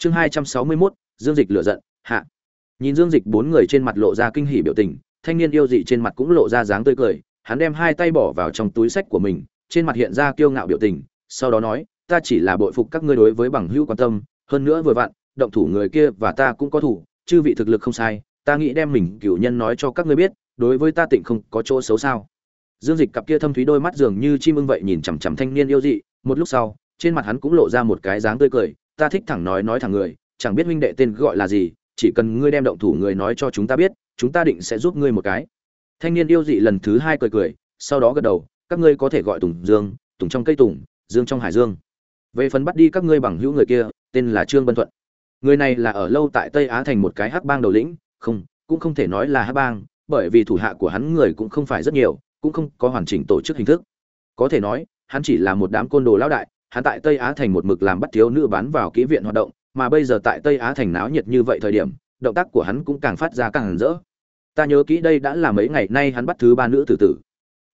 chương hai trăm sáu mươi mốt, dương dịch lựa giận, hạ. Nhìn dương dịch bốn người trên mặt lộ ra kinh hỉ biểu tình, thanh niên yêu dị trên mặt cũng lộ ra dáng tươi cười, hắn đem hai tay bỏ vào trong túi sách của mình, trên mặt hiện ra kiêu ngạo biểu tình, sau đó nói, ta chỉ là bội phục các ngươi đối với bằng hữu quan tâm, hơn nữa vừa vặn, động thủ người kia và ta cũng có thủ, chư vị thực lực không sai, ta nghĩ đem mình cửu nhân nói cho các ngươi biết, đối với ta tịnh không có chỗ xấu sao. Dương dịch cặp kia thâm thúy đôi mắt dường như chim ưng vậy nhìn chằm chằm thanh niên yêu dị, một lúc sau, trên mặt hắn cũng lộ ra một cái dáng tươi cười ta thích thẳng nói nói thẳng người, chẳng biết huynh đệ tên gọi là gì, chỉ cần ngươi đem động thủ người nói cho chúng ta biết, chúng ta định sẽ giúp ngươi một cái. Thanh niên yêu dị lần thứ hai cười cười, sau đó gật đầu, các ngươi có thể gọi tùng dương, tùng trong cây tùng, dương trong hải dương. Về phần bắt đi các ngươi bằng hữu người kia, tên là trương bân thuận. Người này là ở lâu tại tây á thành một cái hắc bang đầu lĩnh, không, cũng không thể nói là hắc bang, bởi vì thủ hạ của hắn người cũng không phải rất nhiều, cũng không có hoàn chỉnh tổ chức hình thức. Có thể nói, hắn chỉ là một đám côn đồ lão đại hắn tại tây á thành một mực làm bắt thiếu nữ bán vào kỹ viện hoạt động, mà bây giờ tại tây á thành náo nhiệt như vậy thời điểm, động tác của hắn cũng càng phát ra càng rỡ. Ta nhớ kỹ đây đã là mấy ngày nay hắn bắt thứ ba nữ tử tử.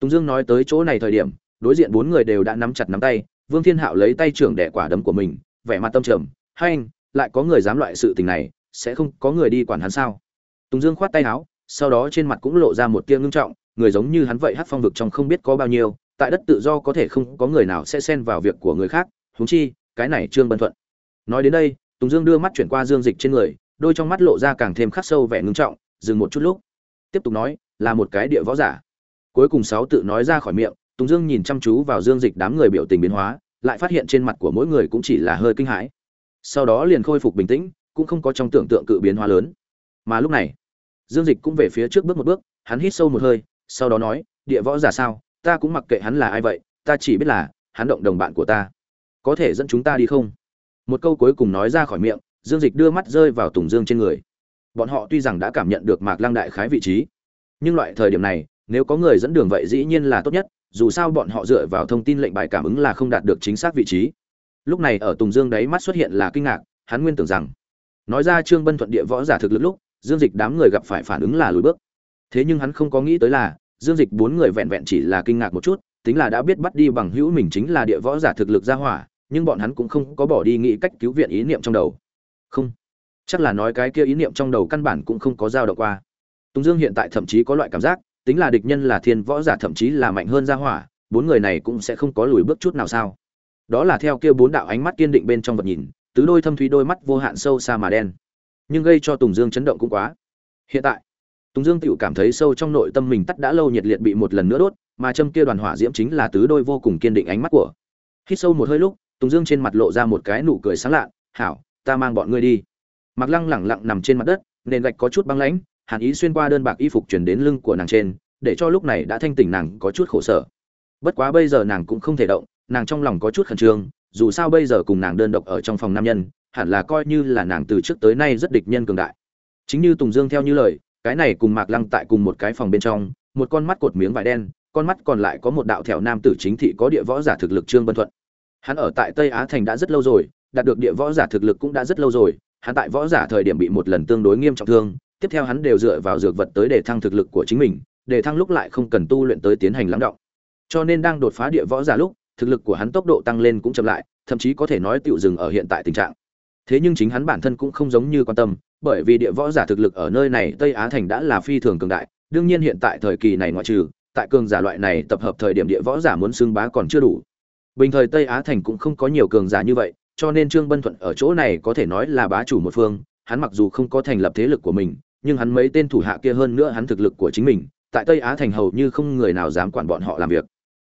Tùng dương nói tới chỗ này thời điểm, đối diện bốn người đều đã nắm chặt nắm tay, vương thiên hạo lấy tay trưởng đẻ quả đấm của mình, vẻ mặt tâm trầm, hai anh, lại có người dám loại sự tình này, sẽ không có người đi quản hắn sao? Tùng dương khoát tay áo, sau đó trên mặt cũng lộ ra một tia ngưng trọng, người giống như hắn vậy hát phong vực trong không biết có bao nhiêu tại đất tự do có thể không có người nào sẽ xen vào việc của người khác, huống chi, cái này trương bân thuận. Nói đến đây, tùng dương đưa mắt chuyển qua dương dịch trên người, đôi trong mắt lộ ra càng thêm khắc sâu vẻ ngưng trọng, dừng một chút lúc. Tiếp tục nói, là một cái địa võ giả. Cuối cùng sáu tự nói ra khỏi miệng, tùng dương nhìn chăm chú vào dương dịch đám người biểu tình biến hóa, lại phát hiện trên mặt của mỗi người cũng chỉ là hơi kinh hãi. Sau đó liền khôi phục bình tĩnh, cũng không có trong tưởng tượng cự biến hóa lớn. Mà lúc này, dương dịch cũng về phía trước bước một bước, hắn hít sâu một hơi, sau đó nói, địa võ giả sao? Ta cũng mặc kệ hắn là ai vậy, ta chỉ biết là, hắn động đồng bạn của ta. Có thể dẫn chúng ta đi không? Một câu cuối cùng nói ra khỏi miệng, dương dịch đưa mắt rơi vào tùng dương trên người. Bọn họ tuy rằng đã cảm nhận được mạc lăng đại khái vị trí, nhưng loại thời điểm này, nếu có người dẫn đường vậy dĩ nhiên là tốt nhất, dù sao bọn họ dựa vào thông tin lệnh bài cảm ứng là không đạt được chính xác vị trí. Lúc này ở tùng dương đáy mắt xuất hiện là kinh ngạc, hắn nguyên tưởng rằng, nói ra trương bân thuận địa võ giả thực lực lúc, dương dịch đám người gặp phải phản ứng là lùi bước. Thế nhưng hắn không có nghĩ tới là dương dịch bốn người vẹn vẹn chỉ là kinh ngạc một chút, tính là đã biết bắt đi bằng hữu mình chính là địa võ giả thực lực ra hỏa, nhưng bọn hắn cũng không có bỏ đi nghĩ cách cứu viện ý niệm trong đầu. Không. Chắc là nói cái kia ý niệm trong đầu căn bản cũng không có dao động qua. Tùng dương hiện tại thậm chí có loại cảm giác, tính là địch nhân là thiên võ giả thậm chí là mạnh hơn ra hỏa, bốn người này cũng sẽ không có lùi bước chút nào sao? Đó là theo kia bốn đạo ánh mắt kiên định bên trong vật nhìn, tứ đôi thâm thúy đôi mắt vô hạn sâu xa mà đen. Nhưng gây cho tùng dương chấn động cũng quá. Hiện tại tùng dương Tiểu cảm thấy sâu trong nội tâm mình tắt đã lâu nhiệt liệt bị một lần nữa đốt, mà châm kia đoàn hỏa diễm chính là tứ đôi vô cùng kiên định ánh mắt của. Hít sâu một hơi lúc, tùng dương trên mặt lộ ra một cái nụ cười sáng lạ, hảo, ta mang bọn ngươi đi. Mặc lăng lẳng lặng nằm trên mặt đất, nền gạch có chút băng lãnh, hàn ý xuyên qua đơn bạc y phục truyền đến lưng của nàng trên, để cho lúc này đã thanh tỉnh nàng có chút khổ sở. Bất quá bây giờ nàng cũng không thể động, nàng trong lòng có chút khẩn trương, dù sao bây giờ cùng nàng đơn độc ở trong phòng nam nhân, hẳn là coi như là nàng từ trước tới nay rất địch nhân cường đại. Chính như tùng dương theo như lời cái này cùng mạc lăng tại cùng một cái phòng bên trong, một con mắt cột miếng vải đen, con mắt còn lại có một đạo thẹo nam tử chính thị có địa võ giả thực lực trương bân thuận. Hắn ở tại tây á thành đã rất lâu rồi, đạt được địa võ giả thực lực cũng đã rất lâu rồi, hắn tại võ giả thời điểm bị một lần tương đối nghiêm trọng thương, tiếp theo hắn đều dựa vào dược vật tới để thăng thực lực của chính mình, để thăng lúc lại không cần tu luyện tới tiến hành lắng động. Cho nên đang đột phá địa võ giả lúc, thực lực của hắn tốc độ tăng lên cũng chậm lại, thậm chí có thể nói tựu dừng ở hiện tại tình trạng. Thế nhưng chính hắn bản thân cũng không giống như quan tâm bởi vì địa võ giả thực lực ở nơi này tây á thành đã là phi thường cường đại, đương nhiên hiện tại thời kỳ này ngoại trừ, tại cường giả loại này tập hợp thời điểm địa võ giả muốn xưng bá còn chưa đủ. Bình thời tây á thành cũng không có nhiều cường giả như vậy, cho nên trương bân thuận ở chỗ này có thể nói là bá chủ một phương, hắn mặc dù không có thành lập thế lực của mình, nhưng hắn mấy tên thủ hạ kia hơn nữa hắn thực lực của chính mình, tại tây á thành hầu như không người nào dám quản bọn họ làm việc.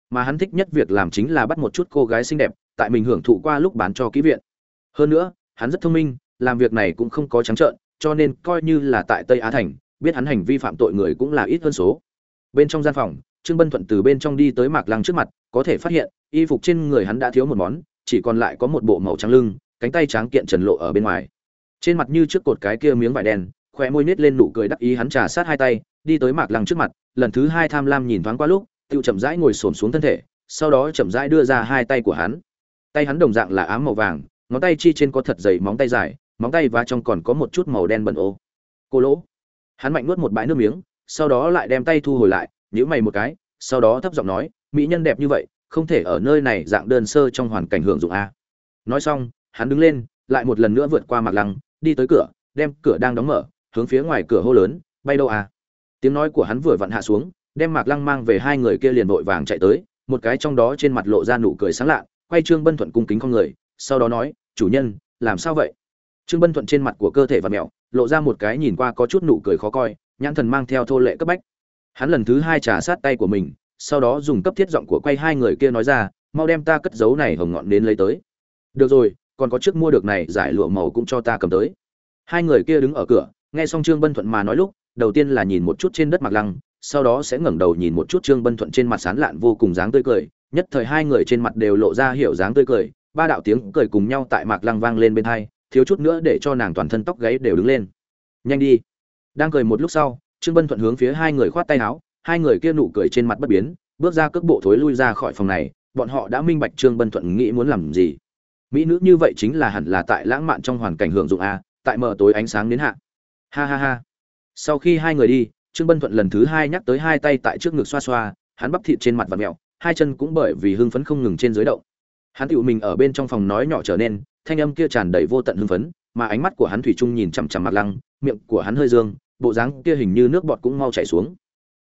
Mà hắn thích nhất việc làm chính là bắt một chút cô gái xinh đẹp, tại mình hưởng thụ qua lúc bán cho kỹ viện. Hơn nữa, hắn rất thông minh, làm việc này cũng không có trắng trợn cho nên coi như là tại tây á thành, biết hắn hành vi phạm tội người cũng là ít hơn số. Bên trong gian phòng, trương bân thuận từ bên trong đi tới mạc lăng trước mặt, có thể phát hiện, y phục trên người hắn đã thiếu một món, chỉ còn lại có một bộ màu trắng lưng, cánh tay trắng kiện trần lộ ở bên ngoài. Trên mặt như trước cột cái kia miếng vải đen khoe môi nhếch lên nụ cười đắc ý hắn trà sát hai tay, đi tới mạc lăng trước mặt, lần thứ hai tham lam nhìn thoáng qua lúc, Tiêu chậm rãi ngồi xổm xuống thân thể, sau đó chậm rãi đưa ra hai tay của hắn. Tay hắn đồng dạng là ám màu vàng, ngón tay chi trên có thật dày móng tay dài móng tay và trong còn có một chút màu đen bẩn ô. Cô lỗ. Hắn mạnh nuốt một bãi nước miếng, sau đó lại đem tay thu hồi lại, nhíu mày một cái, sau đó thấp giọng nói, mỹ nhân đẹp như vậy, không thể ở nơi này dạng đơn sơ trong hoàn cảnh hưởng dụng a. Nói xong, hắn đứng lên, lại một lần nữa vượt qua mặt lăng, đi tới cửa, đem cửa đang đóng mở, hướng phía ngoài cửa hô lớn, bay đâu à tiếng nói của hắn vừa vặn hạ xuống, đem mạc lăng mang về hai người kia liền vội vàng chạy tới, một cái trong đó trên mặt lộ ra nụ cười sáng lạ, quay trương bân thuận cung kính con người, sau đó nói, chủ nhân, làm sao vậy? Trương bân thuận trên mặt của cơ thể và mẹo lộ ra một cái nhìn qua có chút nụ cười khó coi, nhãn thần mang theo thô lệ cấp bách. Hắn lần thứ hai trả sát tay của mình, sau đó dùng cấp thiết giọng của quay hai người kia nói ra, mau đem ta cất giấu này hồng ngọn đến lấy tới. Được rồi, còn có chiếc mua được này giải lụa màu cũng cho ta cầm tới. Hai người kia đứng ở cửa, nghe xong trương bân thuận mà nói lúc, đầu tiên là nhìn một chút trên đất mặt lăng, sau đó sẽ ngẩng đầu nhìn một chút trương bân thuận trên mặt sán lạn vô cùng dáng tươi cười, nhất thời hai người trên mặt đều lộ ra hiểu dáng tươi cười, ba đạo tiếng cười cùng nhau tại mạc lăng vang lên bên hai thiếu chút nữa để cho nàng toàn thân tóc gáy đều đứng lên. Nhanh đi. Đang cười một lúc sau, trương bân thuận hướng phía hai người khoát tay áo, hai người kia nụ cười trên mặt bất biến, bước ra cước bộ thối lui ra khỏi phòng này, bọn họ đã minh bạch trương bân thuận nghĩ muốn làm gì. Mỹ nữ như vậy chính là hẳn là tại lãng mạn trong hoàn cảnh hưởng dụng a, tại mở tối ánh sáng đến hạ. Ha ha ha. Sau khi hai người đi, trương bân thuận lần thứ hai nhắc tới hai tay tại trước ngực xoa xoa, hắn bắp thịt trên mặt và mẹo, hai chân cũng bởi vì hưng phấn không ngừng trên dưới động. Hắn tựu mình ở bên trong phòng nói nhỏ trở nên thanh âm kia tràn đầy vô tận hưng phấn, mà ánh mắt của hắn thủy chung nhìn chằm chằm mặt lăng, miệng của hắn hơi dương, bộ dáng kia hình như nước bọt cũng mau chảy xuống.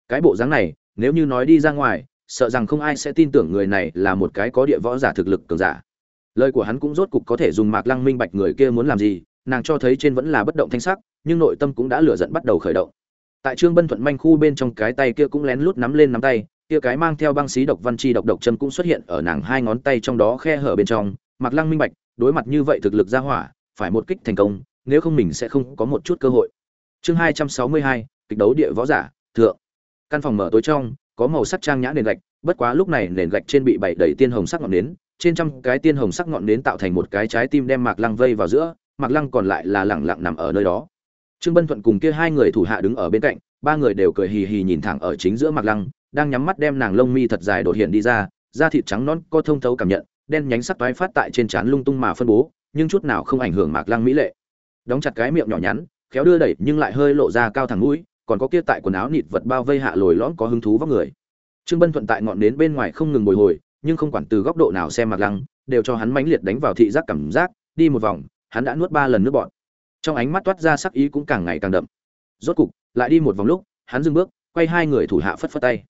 Cái bộ dáng này, nếu như nói đi ra ngoài, sợ rằng không ai sẽ tin tưởng người này là một cái có địa võ giả thực lực cường giả. Lời của hắn cũng rốt cục có thể dùng mạc lăng minh bạch người kia muốn làm gì, nàng cho thấy trên vẫn là bất động thanh sắc, nhưng nội tâm cũng đã lửa giận bắt đầu khởi động. Tại trương bân thuận manh khu bên trong cái tay kia cũng lén lút nắm lên nắm tay, kia cái mang theo băng xí độc văn chi độc độc châm cũng xuất hiện ở nàng hai ngón tay trong đó khe hở bên trong. Mạc lăng minh bạch đối mặt như vậy thực lực ra hỏa, phải một kích thành công, nếu không mình sẽ không có một chút cơ hội. Chương hai trăm sáu mươi hai, kịch đấu địa võ giả, thượng. Căn phòng mở tối trong, có màu sắc trang nhã nền gạch, bất quá lúc này nền gạch trên bị bày đầy tiên hồng sắc ngọn nến, trên trăm cái tiên hồng sắc ngọn nến tạo thành một cái trái tim đem mạc lăng vây vào giữa, mạc lăng còn lại là lẳng lặng nằm ở nơi đó. Trương bân thuận cùng kia hai người thủ hạ đứng ở bên cạnh, ba người đều cười hì hì nhìn thẳng ở chính giữa mạc lăng, đang nhắm mắt đem nàng lông mi thật dài đột hiện đi ra, da thịt trắng non có thông thấu cảm nhận đen nhánh sắc toái phát tại trên trán lung tung mà phân bố, nhưng chút nào không ảnh hưởng mạc lăng mỹ lệ. Đóng chặt cái miệng nhỏ nhắn, khéo đưa đẩy nhưng lại hơi lộ ra cao thẳng mũi, còn có kia tại quần áo nịt vật bao vây hạ lồi lõm có hứng thú vóc người. Trương bân thuận tại ngọn nến bên ngoài không ngừng bồi hồi, nhưng không quản từ góc độ nào xem mạc lăng, đều cho hắn mãnh liệt đánh vào thị giác cảm giác, đi một vòng, hắn đã nuốt ba lần nước bọt. Trong ánh mắt toát ra sắc ý cũng càng ngày càng đậm. Rốt cục, lại đi một vòng lúc, hắn dừng bước, quay hai người thủ hạ phất phất tay.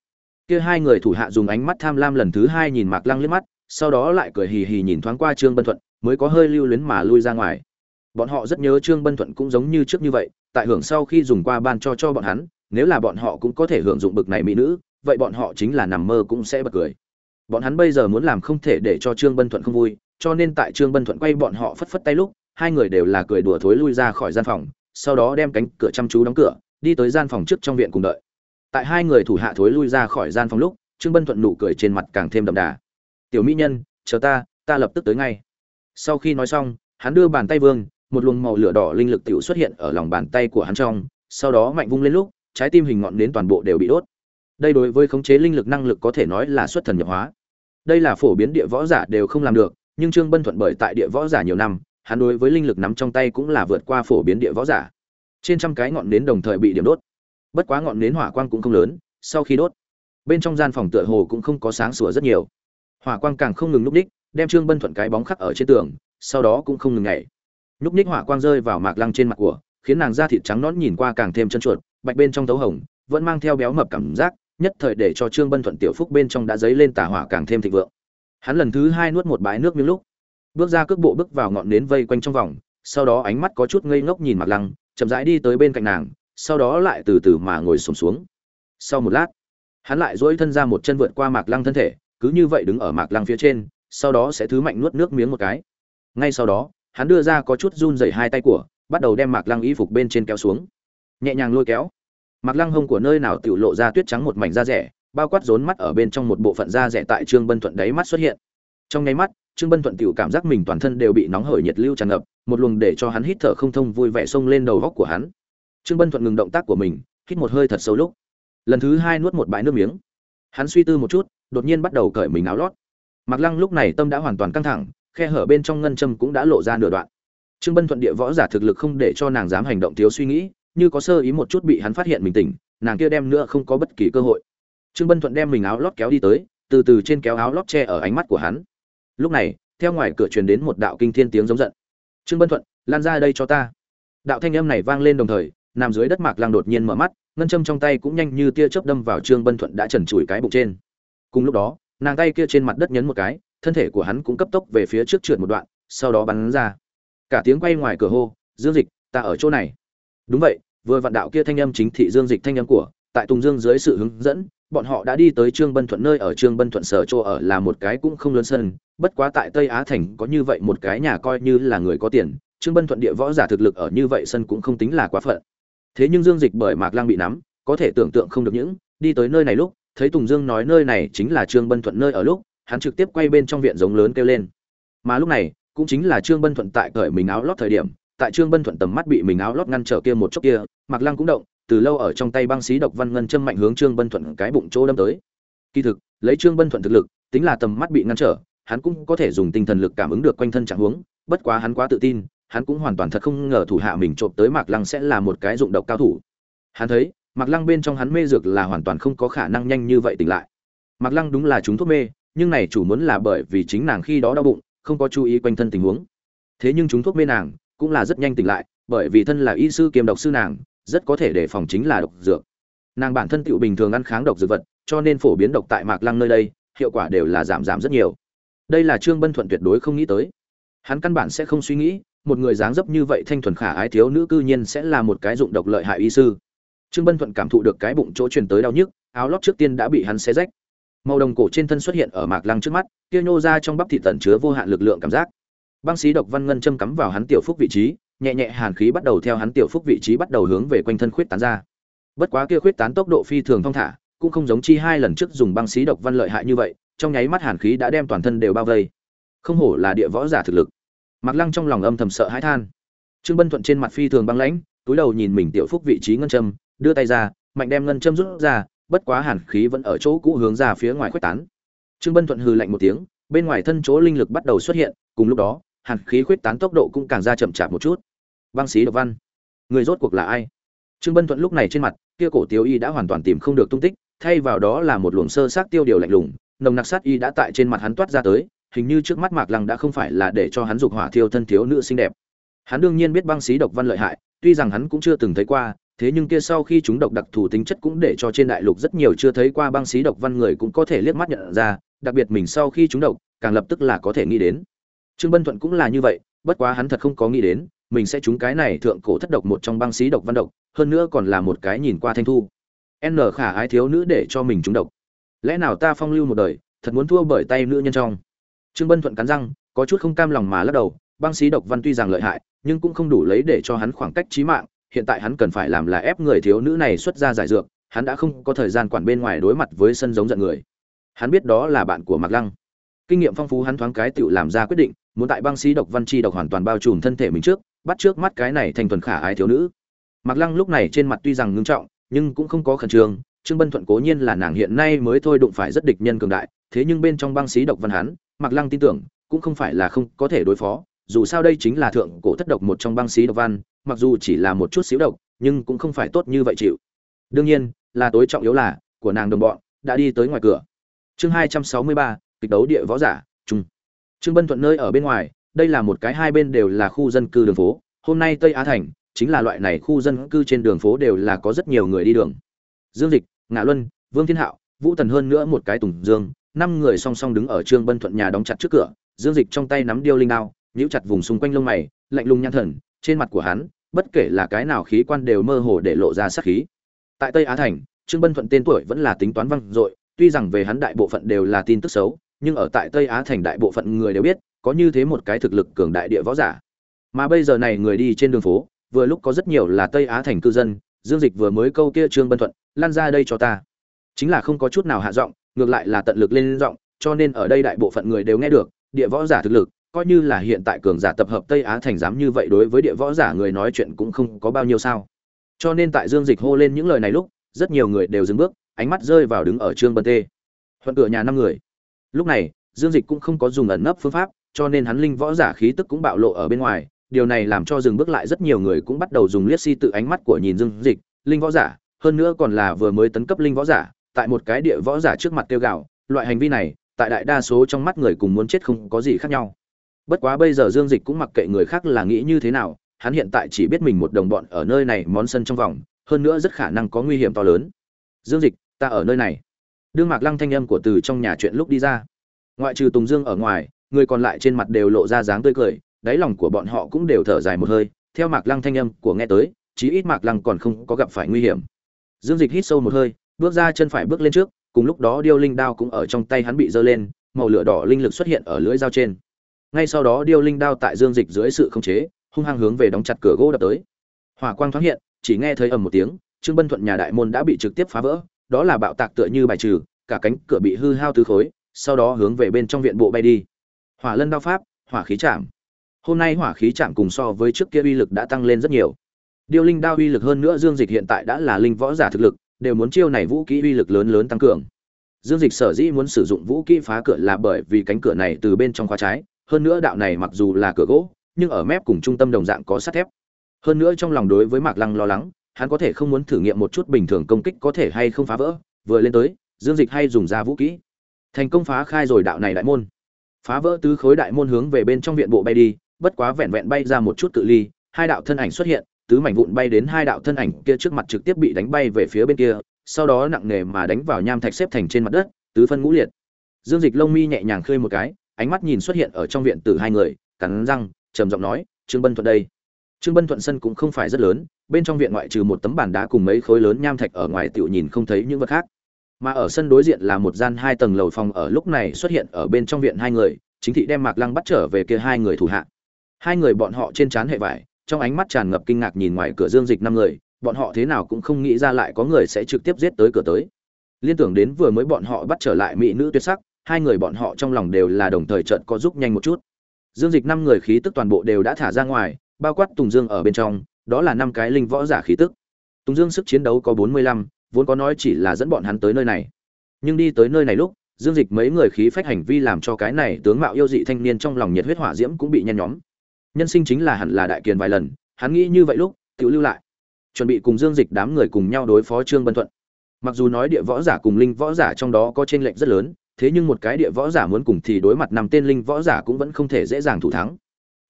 Kia hai người thủ hạ dùng ánh mắt tham lam lần thứ hai nhìn mạc lăng liếc mắt sau đó lại cười hì hì nhìn thoáng qua trương bân thuận, mới có hơi lưu luyến mà lui ra ngoài. Bọn họ rất nhớ trương bân thuận cũng giống như trước như vậy, tại hưởng sau khi dùng qua ban cho cho bọn hắn, nếu là bọn họ cũng có thể hưởng dụng bực này mỹ nữ, vậy bọn họ chính là nằm mơ cũng sẽ bật cười. Bọn hắn bây giờ muốn làm không thể để cho trương bân thuận không vui, cho nên tại trương bân thuận quay bọn họ phất phất tay lúc, hai người đều là cười đùa thối lui ra khỏi gian phòng, sau đó đem cánh cửa chăm chú đóng cửa, đi tới gian phòng trước trong viện cùng đợi. Tại hai người thủ hạ thối lui ra khỏi gian phòng lúc, trương bân thuận nụ cười trên mặt càng thêm đậm đà tiểu mỹ nhân, chờ ta ta lập tức tới ngay. Sau khi nói xong, hắn đưa bàn tay vương, một luồng màu lửa đỏ linh lực tiểu xuất hiện ở lòng bàn tay của hắn trong, sau đó mạnh vung lên lúc, trái tim hình ngọn nến toàn bộ đều bị đốt. Đây đối với khống chế linh lực năng lực có thể nói là xuất thần nhập hóa. Đây là phổ biến địa võ giả đều không làm được, nhưng trương bân thuận bởi tại địa võ giả nhiều năm, hắn đối với linh lực nắm trong tay cũng là vượt qua phổ biến địa võ giả. Trên trăm cái ngọn nến đồng thời bị điểm đốt. Bất quá ngọn nến hỏa quang cũng không lớn, sau khi đốt, bên trong gian phòng tựa hồ cũng không có sáng sủa rất nhiều hỏa quang càng không ngừng núp ních đem trương bân thuận cái bóng khắc ở trên tường sau đó cũng không ngừng nhảy. Núp ních hỏa quang rơi vào mạc lăng trên mặt của khiến nàng da thịt trắng nõn nhìn qua càng thêm chân chuột bạch bên trong tấu hồng vẫn mang theo béo mập cảm giác nhất thời để cho trương bân thuận tiểu phúc bên trong đã dấy lên tà hỏa càng thêm thịnh vượng. Hắn lần thứ hai nuốt một bãi nước miếng lúc bước ra cước bộ bước vào ngọn nến vây quanh trong vòng sau đó ánh mắt có chút ngây ngốc nhìn mạc lăng chậm rãi đi tới bên cạnh nàng sau đó lại từ từ mà ngồi sùng xuống, xuống sau một lát hắn lại dỗi thân ra một chân vượt qua mạc lăng thân thể cứ như vậy đứng ở mạc lăng phía trên, sau đó sẽ thứ mạnh nuốt nước miếng một cái. Ngay sau đó, hắn đưa ra có chút run rẩy hai tay của, bắt đầu đem mạc lăng y phục bên trên kéo xuống. Nhẹ nhàng lôi kéo. Mạc lăng hông của nơi nào tự lộ ra tuyết trắng một mảnh da rẻ, bao quát rốn mắt ở bên trong một bộ phận da rẻ tại trương bân thuận đáy mắt xuất hiện. Trong nháy mắt, trương bân thuận tự cảm giác mình toàn thân đều bị nóng hởi nhiệt lưu tràn ngập, một luồng để cho hắn hít thở không thông vui vẻ xông lên đầu góc của hắn. Trương bân thuận ngừng động tác của mình, hít một hơi thật sâu lúc. Lần thứ hai nuốt một bãi nước miếng. Hắn suy tư một chút đột nhiên bắt đầu cởi mình áo lót. Mặc lăng lúc này tâm đã hoàn toàn căng thẳng, khe hở bên trong ngân châm cũng đã lộ ra nửa đoạn. Trương bân thuận địa võ giả thực lực không để cho nàng dám hành động thiếu suy nghĩ, như có sơ ý một chút bị hắn phát hiện mình tỉnh, nàng kia đem nữa không có bất kỳ cơ hội. Trương bân thuận đem mình áo lót kéo đi tới, từ từ trên kéo áo lót che ở ánh mắt của hắn. Lúc này, theo ngoài cửa truyền đến một đạo kinh thiên tiếng giống giận. Trương bân thuận, lan ra đây cho ta. Đạo thanh âm này vang lên đồng thời, nằm dưới đất mạc lăng đột nhiên mở mắt, ngân châm trong tay cũng nhanh như tia chớp đâm vào trương bân thuận đã trần trụi cái bụng trên cùng lúc đó, nàng tay kia trên mặt đất nhấn một cái, thân thể của hắn cũng cấp tốc về phía trước trượt một đoạn, sau đó bắn ra. Cả tiếng quay ngoài cửa hô, dương dịch, ta ở chỗ này. Đúng vậy, vừa vạn đạo kia thanh âm chính thị dương dịch thanh âm của, tại tùng dương dưới sự hướng dẫn, bọn họ đã đi tới trương bân thuận nơi ở trương bân thuận sở chỗ ở là một cái cũng không lớn sân, bất quá tại tây á thành có như vậy một cái nhà coi như là người có tiền, trương bân thuận địa võ giả thực lực ở như vậy sân cũng không tính là quá phận. Thế nhưng dương dịch bởi mạc lang bị nắm, có thể tưởng tượng không được những, đi tới nơi này lúc thấy tùng dương nói nơi này chính là trương bân thuận nơi ở lúc, hắn trực tiếp quay bên trong viện giống lớn kêu lên. Mà lúc này, cũng chính là trương bân thuận tại cởi mình áo lót thời điểm, tại trương bân thuận tầm mắt bị mình áo lót ngăn trở kia một chốc kia, mạc lăng cũng động, từ lâu ở trong tay băng xí độc văn ngân châm mạnh hướng trương bân thuận cái bụng chỗ đâm tới. Kỳ thực, lấy trương bân thuận thực lực, tính là tầm mắt bị ngăn trở, hắn cũng có thể dùng tinh thần lực cảm ứng được quanh thân trạng huống, bất quá hắn quá tự tin, hắn cũng hoàn toàn thật không ngờ thủ hạ mình trộm tới mạc lăng sẽ là một cái dụng độc cao thủ. Hắn thấy mạc lăng bên trong hắn mê dược là hoàn toàn không có khả năng nhanh như vậy tỉnh lại. Mạc lăng đúng là chúng thuốc mê, nhưng này chủ muốn là bởi vì chính nàng khi đó đau bụng, không có chú ý quanh thân tình huống. Thế nhưng chúng thuốc mê nàng, cũng là rất nhanh tỉnh lại, bởi vì thân là y sư kiêm độc sư nàng, rất có thể để phòng chính là độc dược. Nàng bản thân tiểu bình thường ăn kháng độc dược vật, cho nên phổ biến độc tại mạc lăng nơi đây, hiệu quả đều là giảm giảm rất nhiều. Đây là trương bân thuận tuyệt đối không nghĩ tới. Hắn căn bản sẽ không suy nghĩ, một người dáng dấp như vậy thanh thuần khả ái thiếu nữ cư nhiên sẽ là một cái dụng độc lợi hại y sư trương bân thuận cảm thụ được cái bụng chỗ truyền tới đau nhức, áo lót trước tiên đã bị hắn xé rách. Màu đồng cổ trên thân xuất hiện ở mạc lăng trước mắt, kia nhô ra trong bắp thịt tẩn chứa vô hạn lực lượng cảm giác. Băng sĩ độc văn ngân châm cắm vào hắn tiểu phúc vị trí, nhẹ nhẹ hàn khí bắt đầu theo hắn tiểu phúc vị trí bắt đầu hướng về quanh thân khuyết tán ra. Bất quá kia khuyết tán tốc độ phi thường thong thả, cũng không giống chi hai lần trước dùng băng sĩ độc văn lợi hại như vậy, trong nháy mắt hàn khí đã đem toàn thân đều bao vây. Không hổ là địa võ giả thực lực. Mạc lăng trong lòng âm thầm sợ hãi than. Trương bân thuận trên mặt phi thường băng lãnh, túi đầu nhìn mình tiểu phúc vị trí ngân châm đưa tay ra, mạnh đem ngân châm rút ra, bất quá hàn khí vẫn ở chỗ cũ hướng ra phía ngoài khuếch tán. Trương bân thuận hừ lạnh một tiếng, bên ngoài thân chỗ linh lực bắt đầu xuất hiện, cùng lúc đó, hàn khí khuếch tán tốc độ cũng càng ra chậm chạp một chút. Băng sĩ độc văn, người rốt cuộc là ai? Trương bân thuận lúc này trên mặt, kia cổ tiêu y đã hoàn toàn tìm không được tung tích, thay vào đó là một luồng sơ sát tiêu điều lạnh lùng, nồng nặc sát y đã tại trên mặt hắn toát ra tới, hình như trước mắt mạc lăng đã không phải là để cho hắn dục hỏa thiêu thân thiếu nữ xinh đẹp. Hắn đương nhiên biết băng sĩ độc văn lợi hại, tuy rằng hắn cũng chưa từng thấy qua thế nhưng kia sau khi chúng độc đặc thù tính chất cũng để cho trên đại lục rất nhiều chưa thấy qua băng xí độc văn người cũng có thể liếc mắt nhận ra, đặc biệt mình sau khi chúng độc, càng lập tức là có thể nghĩ đến. Trương Bân Thuận cũng là như vậy, bất quá hắn thật không có nghĩ đến, mình sẽ trúng cái này thượng cổ thất độc một trong băng xí độc văn độc, hơn nữa còn là một cái nhìn qua thanh thu. N khả ái thiếu nữ để cho mình trúng độc. Lẽ nào ta phong lưu một đời, thật muốn thua bởi tay nữ nhân trong. Trương Bân Thuận cắn răng, có chút không cam lòng mà lắc đầu, băng xí độc văn tuy rằng lợi hại, nhưng cũng không đủ lấy để cho hắn khoảng cách chí mạng, hiện tại hắn cần phải làm là ép người thiếu nữ này xuất ra giải dược, hắn đã không có thời gian quản bên ngoài đối mặt với sân giống giận người. Hắn biết đó là bạn của Mạc Lăng. Kinh nghiệm phong phú hắn thoáng cái tự làm ra quyết định, muốn tại băng sĩ độc văn chi độc hoàn toàn bao trùm thân thể mình trước, bắt trước mắt cái này thành thuần khả ái thiếu nữ. Mạc Lăng lúc này trên mặt tuy rằng ngưng trọng, nhưng cũng không có khẩn trương, Trương Bân Thuận cố nhiên là nàng hiện nay mới thôi đụng phải rất địch nhân cường đại, thế nhưng bên trong băng sĩ độc văn hắn, Mạc Lăng tin tưởng, cũng không phải là không có thể đối phó, dù sao đây chính là thượng cổ thất độc một trong băng xí độc văn, mặc dù chỉ là một chút xíu độc, nhưng cũng không phải tốt như vậy chịu. Đương nhiên, là tối trọng yếu là của nàng đồng bọn đã đi tới ngoài cửa. Chương 263, kịch đấu địa võ giả, trung. Trương Bân Thuận nơi ở bên ngoài, đây là một cái hai bên đều là khu dân cư đường phố, hôm nay Tây Á thành chính là loại này khu dân cư trên đường phố đều là có rất nhiều người đi đường. Dương Dịch, Ngạ Luân, Vương Thiên Hạo, Vũ Tần hơn nữa một cái Tùng Dương, năm người song song đứng ở Trương Bân Thuận nhà đóng chặt trước cửa, Dương Dịch trong tay nắm điêu linh đao, nhíu chặt vùng xung quanh lông mày, lạnh lùng nhăn thần, trên mặt của hắn, bất kể là cái nào khí quan đều mơ hồ để lộ ra sát khí. Tại Tây Á thành, Trương Bân Thuận tên tuổi vẫn là tính toán văng dội, tuy rằng về hắn đại bộ phận đều là tin tức xấu, nhưng ở tại Tây Á thành đại bộ phận người đều biết, có như thế một cái thực lực cường đại địa võ giả. Mà bây giờ này người đi trên đường phố, vừa lúc có rất nhiều là Tây Á thành cư dân, Dương Dịch vừa mới câu kia Trương Bân Thuận, lan ra đây cho ta. Chính là không có chút nào hạ giọng, ngược lại là tận lực lên giọng, cho nên ở đây đại bộ phận người đều nghe được, địa võ giả thực lực, coi như là hiện tại cường giả tập hợp Tây Á thành dám như vậy đối với địa võ giả người nói chuyện cũng không có bao nhiêu sao. Cho nên tại Dương Dịch hô lên những lời này lúc, rất nhiều người đều dừng bước, ánh mắt rơi vào đứng ở Trương Bân Tê. Thuận cửa nhà năm người. Lúc này, Dương Dịch cũng không có dùng ẩn nấp phương pháp, cho nên hắn linh võ giả khí tức cũng bạo lộ ở bên ngoài, điều này làm cho dừng bước lại rất nhiều người cũng bắt đầu dùng liếc si tự ánh mắt của nhìn Dương Dịch, linh võ giả, hơn nữa còn là vừa mới tấn cấp linh võ giả, tại một cái địa võ giả trước mặt tiêu gạo, loại hành vi này, tại đại đa số trong mắt người cùng muốn chết không có gì khác nhau bất quá bây giờ dương dịch cũng mặc kệ người khác là nghĩ như thế nào, hắn hiện tại chỉ biết mình một đồng bọn ở nơi này món sân trong vòng, hơn nữa rất khả năng có nguy hiểm to lớn. Dương dịch, ta ở nơi này. Đương mạc lăng thanh âm của từ trong nhà chuyện lúc đi ra. Ngoại trừ tùng dương ở ngoài, người còn lại trên mặt đều lộ ra dáng tươi cười, đáy lòng của bọn họ cũng đều thở dài một hơi, theo mạc lăng thanh âm của nghe tới, chí ít mạc lăng còn không có gặp phải nguy hiểm. Dương dịch hít sâu một hơi, bước ra chân phải bước lên trước, cùng lúc đó điêu linh đao cũng ở trong tay hắn bị giơ lên, màu lửa đỏ linh lực xuất hiện ở lưỡi dao trên ngay sau đó điêu linh đao tại dương dịch dưới sự khống chế, hung hăng hướng về đóng chặt cửa gỗ đập tới. Hỏa quang thoáng hiện, chỉ nghe thấy ầm một tiếng, trương bân thuận nhà đại môn đã bị trực tiếp phá vỡ, đó là bạo tạc tựa như bài trừ, cả cánh cửa bị hư hao tứ khối, sau đó hướng về bên trong viện bộ bay đi. Hỏa lân đao pháp, hỏa khí chạm. Hôm nay hỏa khí chạm cùng so với trước kia uy lực đã tăng lên rất nhiều. Điêu linh đao uy lực hơn nữa dương dịch hiện tại đã là linh võ giả thực lực, đều muốn chiêu này vũ kỹ uy lực lớn lớn tăng cường. Dương dịch sở dĩ muốn sử dụng vũ kỹ phá cửa là bởi vì cánh cửa này từ bên trong khóa trái hơn nữa đạo này mặc dù là cửa gỗ, nhưng ở mép cùng trung tâm đồng dạng có sắt thép. Hơn nữa trong lòng đối với mạc lăng lo lắng, hắn có thể không muốn thử nghiệm một chút bình thường công kích có thể hay không phá vỡ, vừa lên tới, dương dịch hay dùng ra vũ kỹ. Thành công phá khai rồi đạo này đại môn. Phá vỡ tứ khối đại môn hướng về bên trong viện bộ bay đi, bất quá vẹn vẹn bay ra một chút cự ly, hai đạo thân ảnh xuất hiện, tứ mảnh vụn bay đến hai đạo thân ảnh kia trước mặt trực tiếp bị đánh bay về phía bên kia, sau đó nặng nề mà đánh vào nham thạch xếp thành trên mặt đất, tứ phân ngũ liệt. Dương dịch lông mi nhẹ nhàng khơi một cái ánh mắt nhìn xuất hiện ở trong viện từ hai người, cắn răng, trầm giọng nói, trương bân thuận đây. Trương bân thuận sân cũng không phải rất lớn, bên trong viện ngoại trừ một tấm bàn đá cùng mấy khối lớn nham thạch ở ngoài tiểu nhìn không thấy những vật khác. Mà ở sân đối diện là một gian hai tầng lầu phòng ở lúc này xuất hiện ở bên trong viện hai người, chính thị đem mạc lăng bắt trở về kia hai người thủ hạ. Hai người bọn họ trên trán hệ vải, trong ánh mắt tràn ngập kinh ngạc nhìn ngoài cửa dương dịch năm người, bọn họ thế nào cũng không nghĩ ra lại có người sẽ trực tiếp giết tới cửa tới. Liên tưởng đến vừa mới bọn họ bắt trở lại mỹ nữ tuyệt sắc hai người bọn họ trong lòng đều là đồng thời trận có giúp nhanh một chút. Dương dịch năm người khí tức toàn bộ đều đã thả ra ngoài, bao quát tùng dương ở bên trong, đó là năm cái linh võ giả khí tức. Tùng dương sức chiến đấu có bốn mươi lăm, vốn có nói chỉ là dẫn bọn hắn tới nơi này. Nhưng đi tới nơi này lúc, dương dịch mấy người khí phách hành vi làm cho cái này tướng mạo yêu dị thanh niên trong lòng nhiệt huyết hỏa diễm cũng bị nhen nhóm. Nhân sinh chính là hẳn là đại kiền vài lần, hắn nghĩ như vậy lúc, tự lưu lại. Chuẩn bị cùng dương dịch đám người cùng nhau đối phó trương bân thuận. Mặc dù nói địa võ giả cùng linh võ giả trong đó có t r ê n lệch rất lớn thế nhưng một cái địa võ giả muốn cùng thì đối mặt năm tên linh võ giả cũng vẫn không thể dễ dàng thủ thắng.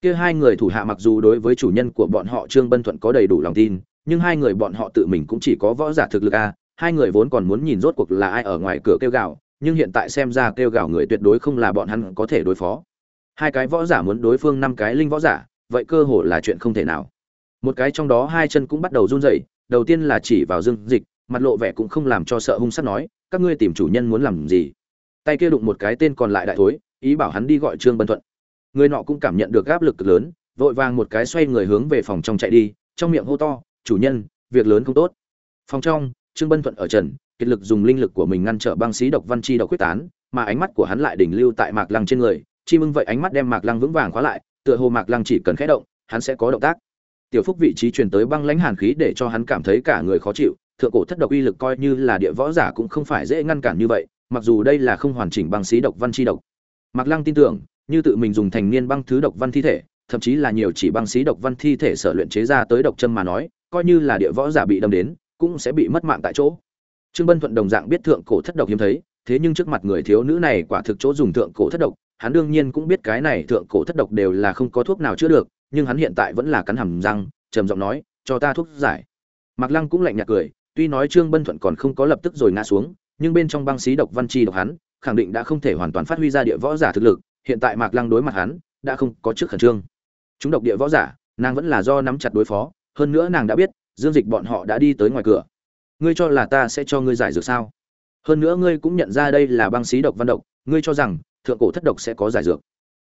Kia hai người thủ hạ mặc dù đối với chủ nhân của bọn họ trương bân thuận có đầy đủ lòng tin, nhưng hai người bọn họ tự mình cũng chỉ có võ giả thực lực a, hai người vốn còn muốn nhìn rốt cuộc là ai ở ngoài cửa kêu gào, nhưng hiện tại xem ra kêu gào người tuyệt đối không là bọn hắn có thể đối phó. Hai cái võ giả muốn đối phương năm cái linh võ giả, vậy cơ hội là chuyện không thể nào. Một cái trong đó hai chân cũng bắt đầu run rẩy, đầu tiên là chỉ vào dương dịch, mặt lộ vẻ cũng không làm cho sợ hung sát nói, các ngươi tìm chủ nhân muốn làm gì? Tay kia đụng một cái tên còn lại đại thối, ý bảo hắn đi gọi trương bân thuận. Người nọ cũng cảm nhận được áp lực cực lớn, vội vàng một cái xoay người hướng về phòng trong chạy đi, trong miệng hô to, chủ nhân, việc lớn không tốt. Phòng trong, trương bân thuận ở trần, kiệt lực dùng linh lực của mình ngăn trở băng xí độc văn chi độc quyết tán, mà ánh mắt của hắn lại đỉnh lưu tại mạc lăng trên người chi mưng vậy ánh mắt đem mạc lăng vững vàng khóa lại, tựa hồ mạc lăng chỉ cần khẽ động, hắn sẽ có động tác. Tiểu phúc vị trí truyền tới băng lãnh hàn khí để cho hắn cảm thấy cả người khó chịu, thượng cổ thất độc uy lực coi như là địa võ giả cũng không phải dễ ngăn cản như vậy mặc dù đây là không hoàn chỉnh băng xí độc văn chi độc. Mạc lăng tin tưởng, như tự mình dùng thành niên băng thứ độc văn thi thể, thậm chí là nhiều chỉ băng xí độc văn thi thể sở luyện chế ra tới độc châm mà nói, coi như là địa võ giả bị đâm đến, cũng sẽ bị mất mạng tại chỗ. Trương bân thuận đồng dạng biết thượng cổ thất độc hiếm thấy, thế nhưng trước mặt người thiếu nữ này quả thực chỗ dùng thượng cổ thất độc, hắn đương nhiên cũng biết cái này thượng cổ thất độc đều là không có thuốc nào chữa được, nhưng hắn hiện tại vẫn là cắn hầm răng, trầm giọng nói, cho ta thuốc giải. Mạc lăng cũng lạnh nhạt cười, tuy nói trương bân thuận còn không có lập tức rồi ngã xuống nhưng bên trong băng xí độc văn chi độc hắn, khẳng định đã không thể hoàn toàn phát huy ra địa võ giả thực lực, hiện tại mạc lăng đối mặt hắn, đã không có trước khẩn trương. Chúng độc địa võ giả, nàng vẫn là do nắm chặt đối phó, hơn nữa nàng đã biết, dương dịch bọn họ đã đi tới ngoài cửa. Ngươi cho là ta sẽ cho ngươi giải dược sao? Hơn nữa ngươi cũng nhận ra đây là băng xí độc văn độc, ngươi cho rằng, thượng cổ thất độc sẽ có giải dược.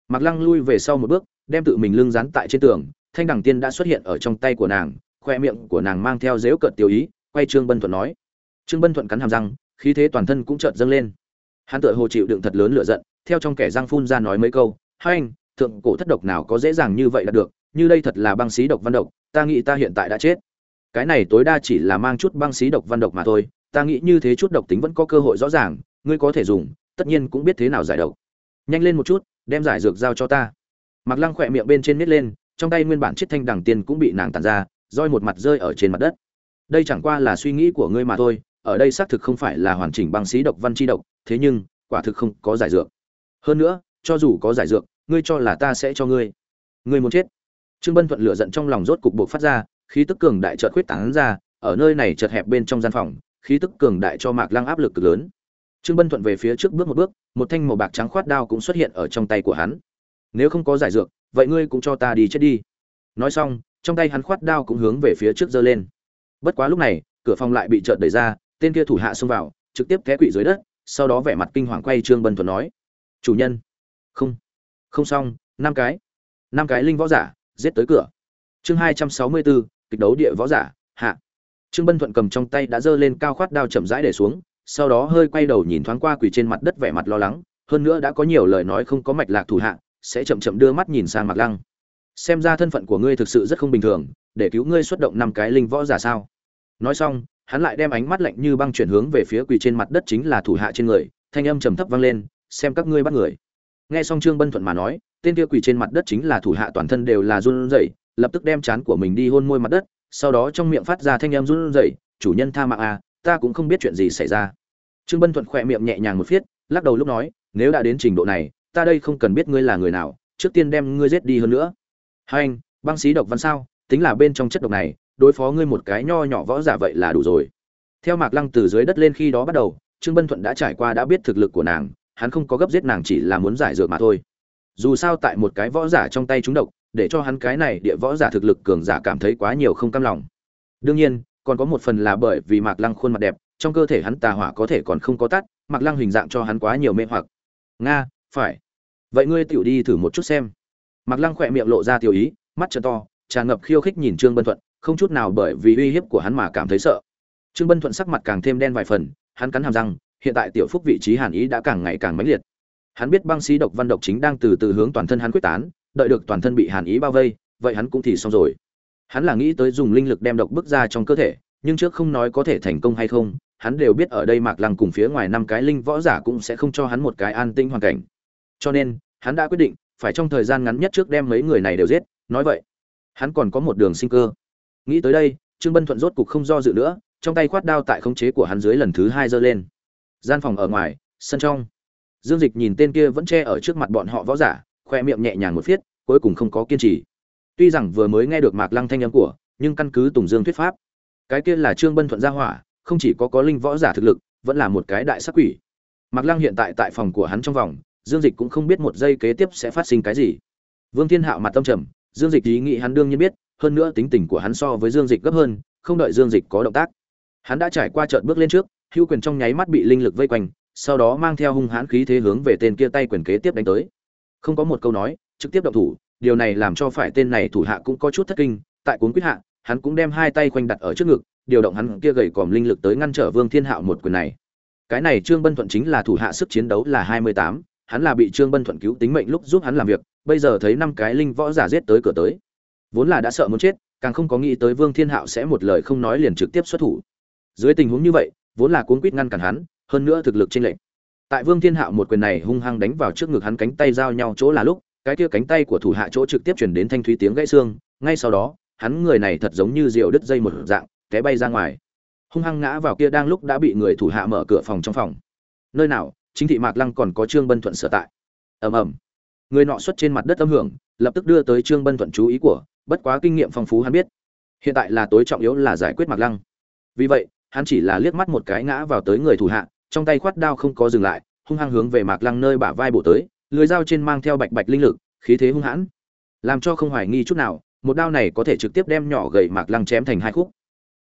Mạc lăng lui về sau một bước, đem tự mình lưng dán tại trên tường, thanh đằng tiên đã xuất hiện ở trong tay của nàng, khoe miệng của nàng mang theo dếu cợt tiêu ý, quay trương bân thuận nói. Trương bân thuận cắn hàm răng khí thế toàn thân cũng chợt dâng lên. Hắn tựa hồ chịu đựng thật lớn lửa giận, theo trong kẻ răng phun ra nói mấy câu, hai anh, thượng cổ thất độc nào có dễ dàng như vậy là được, như đây thật là băng xí độc văn độc, ta nghĩ ta hiện tại đã chết. Cái này tối đa chỉ là mang chút băng xí độc văn độc mà thôi, ta nghĩ như thế chút độc tính vẫn có cơ hội rõ ràng, ngươi có thể dùng, tất nhiên cũng biết thế nào giải độc. Nhanh lên một chút, đem giải dược giao cho ta. Mặc lăng khỏe miệng bên trên nít lên, trong tay nguyên bản chiếc thanh đằng tiền cũng bị nàng tàn ra, roi một mặt rơi ở trên mặt đất. Đây chẳng qua là suy nghĩ của ngươi mà thôi ở đây xác thực không phải là hoàn chỉnh băng sĩ độc văn chi độc, thế nhưng, quả thực không có giải dược. Hơn nữa, cho dù có giải dược, ngươi cho là ta sẽ cho ngươi. Ngươi muốn chết. Trương bân thuận lửa giận trong lòng rốt cục bộc phát ra, khí tức cường đại chợt khuyết tán ra, ở nơi này chợt hẹp bên trong gian phòng, khí tức cường đại cho mạc lăng áp lực cực lớn. Trương bân thuận về phía trước bước một bước, một thanh màu bạc trắng khoát đao cũng xuất hiện ở trong tay của hắn. Nếu không có giải dược, vậy ngươi cũng cho ta đi chết đi. Nói xong, trong tay hắn khoát đao cũng hướng về phía trước giơ lên. Bất quá lúc này, cửa phòng lại bị chợt đẩy ra tên kia thủ hạ xông vào, trực tiếp té quỵ dưới đất, sau đó vẻ mặt kinh hoàng quay trương bân thuận nói, chủ nhân. Không. Không xong, năm cái. Năm cái linh võ giả, giết tới cửa. Chương hai trăm sáu mươi bốn kịch đấu địa võ giả, hạ. Trương bân thuận cầm trong tay đã giơ lên cao khoát đao chậm rãi để xuống, sau đó hơi quay đầu nhìn thoáng qua quỳ trên mặt đất vẻ mặt lo lắng, hơn nữa đã có nhiều lời nói không có mạch lạc thủ hạ, sẽ chậm chậm đưa mắt nhìn sang mặt lăng. Xem ra thân phận của ngươi thực sự rất không bình thường, để cứu ngươi xuất động năm cái linh võ giả sao? Nói xong hắn lại đem ánh mắt lạnh như băng chuyển hướng về phía quỳ trên mặt đất chính là thủ hạ trên người, thanh âm trầm thấp vang lên, xem các ngươi bắt người. Nghe xong trương bân thuận mà nói, tên kia quỳ trên mặt đất chính là thủ hạ toàn thân đều là run rẩy, lập tức đem chán của mình đi hôn môi mặt đất, sau đó trong miệng phát ra thanh âm run rẩy, chủ nhân tha mạng à ta cũng không biết chuyện gì xảy ra. Trương bân thuận khỏe miệng nhẹ nhàng một phiết, lắc đầu lúc nói, nếu đã đến trình độ này, ta đây không cần biết ngươi là người nào, trước tiên đem ngươi giết đi hơn nữa. Hai anh, băng xí độc văn sao? Tính là bên trong chất độc này đối phó ngươi một cái nho nhỏ võ giả vậy là đủ rồi. Theo mạc lăng từ dưới đất lên khi đó bắt đầu, trương bân thuận đã trải qua đã biết thực lực của nàng, hắn không có gấp giết nàng chỉ là muốn giải dược mà thôi. Dù sao tại một cái võ giả trong tay chúng độc, để cho hắn cái này địa võ giả thực lực cường giả cảm thấy quá nhiều không cam lòng. Đương nhiên, còn có một phần là bởi vì mạc lăng khuôn mặt đẹp, trong cơ thể hắn tà hỏa có thể còn không có tắt, mạc lăng hình dạng cho hắn quá nhiều mê hoặc. Nga, phải. Vậy ngươi tiểu đi thử một chút xem. Mạc lăng khỏe miệng lộ ra tiểu ý, mắt trợn to, tràn ngập khiêu khích nhìn trương bân thuận không chút nào bởi vì uy hiếp của hắn mà cảm thấy sợ. Trương bân thuận sắc mặt càng thêm đen vài phần, hắn cắn hàm răng, hiện tại tiểu phúc vị trí hàn ý đã càng ngày càng mãnh liệt. Hắn biết băng sĩ độc văn độc chính đang từ từ hướng toàn thân hắn quyết tán, đợi được toàn thân bị hàn ý bao vây, vậy hắn cũng thì xong rồi. Hắn là nghĩ tới dùng linh lực đem độc bức ra trong cơ thể, nhưng trước không nói có thể thành công hay không, hắn đều biết ở đây mạc lăng cùng phía ngoài năm cái linh võ giả cũng sẽ không cho hắn một cái an tinh hoàn cảnh. Cho nên, hắn đã quyết định, phải trong thời gian ngắn nhất trước đem mấy người này đều giết, nói vậy, hắn còn có một đường sinh cơ nghĩ tới đây, trương bân thuận rốt cục không do dự nữa, trong tay khoát đao tại khống chế của hắn dưới lần thứ hai giơ lên. Gian phòng ở ngoài, sân trong. Dương dịch nhìn tên kia vẫn che ở trước mặt bọn họ võ giả, khoe miệng nhẹ nhàng một phiết, cuối cùng không có kiên trì. Tuy rằng vừa mới nghe được mạc lăng thanh âm của, nhưng căn cứ tùng dương thuyết pháp, cái kia là trương bân thuận gia hỏa, không chỉ có có linh võ giả thực lực, vẫn là một cái đại sắc quỷ. Mạc lăng hiện tại tại phòng của hắn trong vòng, dương dịch cũng không biết một giây kế tiếp sẽ phát sinh cái gì. Vương thiên hạo mặt tâm trầm, dương dịch ý nghĩ hắn đương nhiên biết hơn nữa tính tình của hắn so với dương dịch gấp hơn, không đợi dương dịch có động tác. Hắn đã trải qua chợt bước lên trước, hữu quyền trong nháy mắt bị linh lực vây quanh, sau đó mang theo hung hãn khí thế hướng về tên kia tay quyền kế tiếp đánh tới. Không có một câu nói, trực tiếp động thủ, điều này làm cho phải tên này thủ hạ cũng có chút thất kinh, tại cuốn quyết hạ, hắn cũng đem hai tay quanh đặt ở trước ngực, điều động hắn kia gầy còm linh lực tới ngăn trở vương thiên hạo một quyền này. Cái này trương bân thuận chính là thủ hạ sức chiến đấu là hai mươi tám, hắn là bị trương bân thuận cứu tính mệnh lúc giúp hắn làm việc, bây giờ thấy năm cái linh võ giả giết tới cửa tới vốn là đã sợ muốn chết, càng không có nghĩ tới vương thiên hạo sẽ một lời không nói liền trực tiếp xuất thủ. Dưới tình huống như vậy, vốn là cuốn quýt ngăn cản hắn, hơn nữa thực lực trên lệnh tại vương thiên hạo một quyền này hung hăng đánh vào trước ngực hắn cánh tay giao nhau chỗ là lúc, cái kia cánh tay của thủ hạ chỗ trực tiếp chuyển đến thanh thúy tiếng gãy xương, ngay sau đó, hắn người này thật giống như rượu đứt dây một dạng, té bay ra ngoài. Hung hăng ngã vào kia đang lúc đã bị người thủ hạ mở cửa phòng trong phòng. Nơi nào, chính thị mạc lăng còn có trương bân thuận sở tại. Ầm ầm. Người nọ xuất trên mặt đất âm hưởng, lập tức đưa tới trương bân thuận chú ý của bất quá kinh nghiệm phong phú hắn biết. Hiện tại là tối trọng yếu là giải quyết mạc lăng. Vì vậy, hắn chỉ là liếc mắt một cái ngã vào tới người thủ hạ, trong tay khoát đao không có dừng lại, hung hăng hướng về mạc lăng nơi bả vai bổ tới, lưới dao trên mang theo bạch bạch linh lực, khí thế hung hãn. Làm cho không hoài nghi chút nào, một đao này có thể trực tiếp đem nhỏ gậy mạc lăng chém thành hai khúc.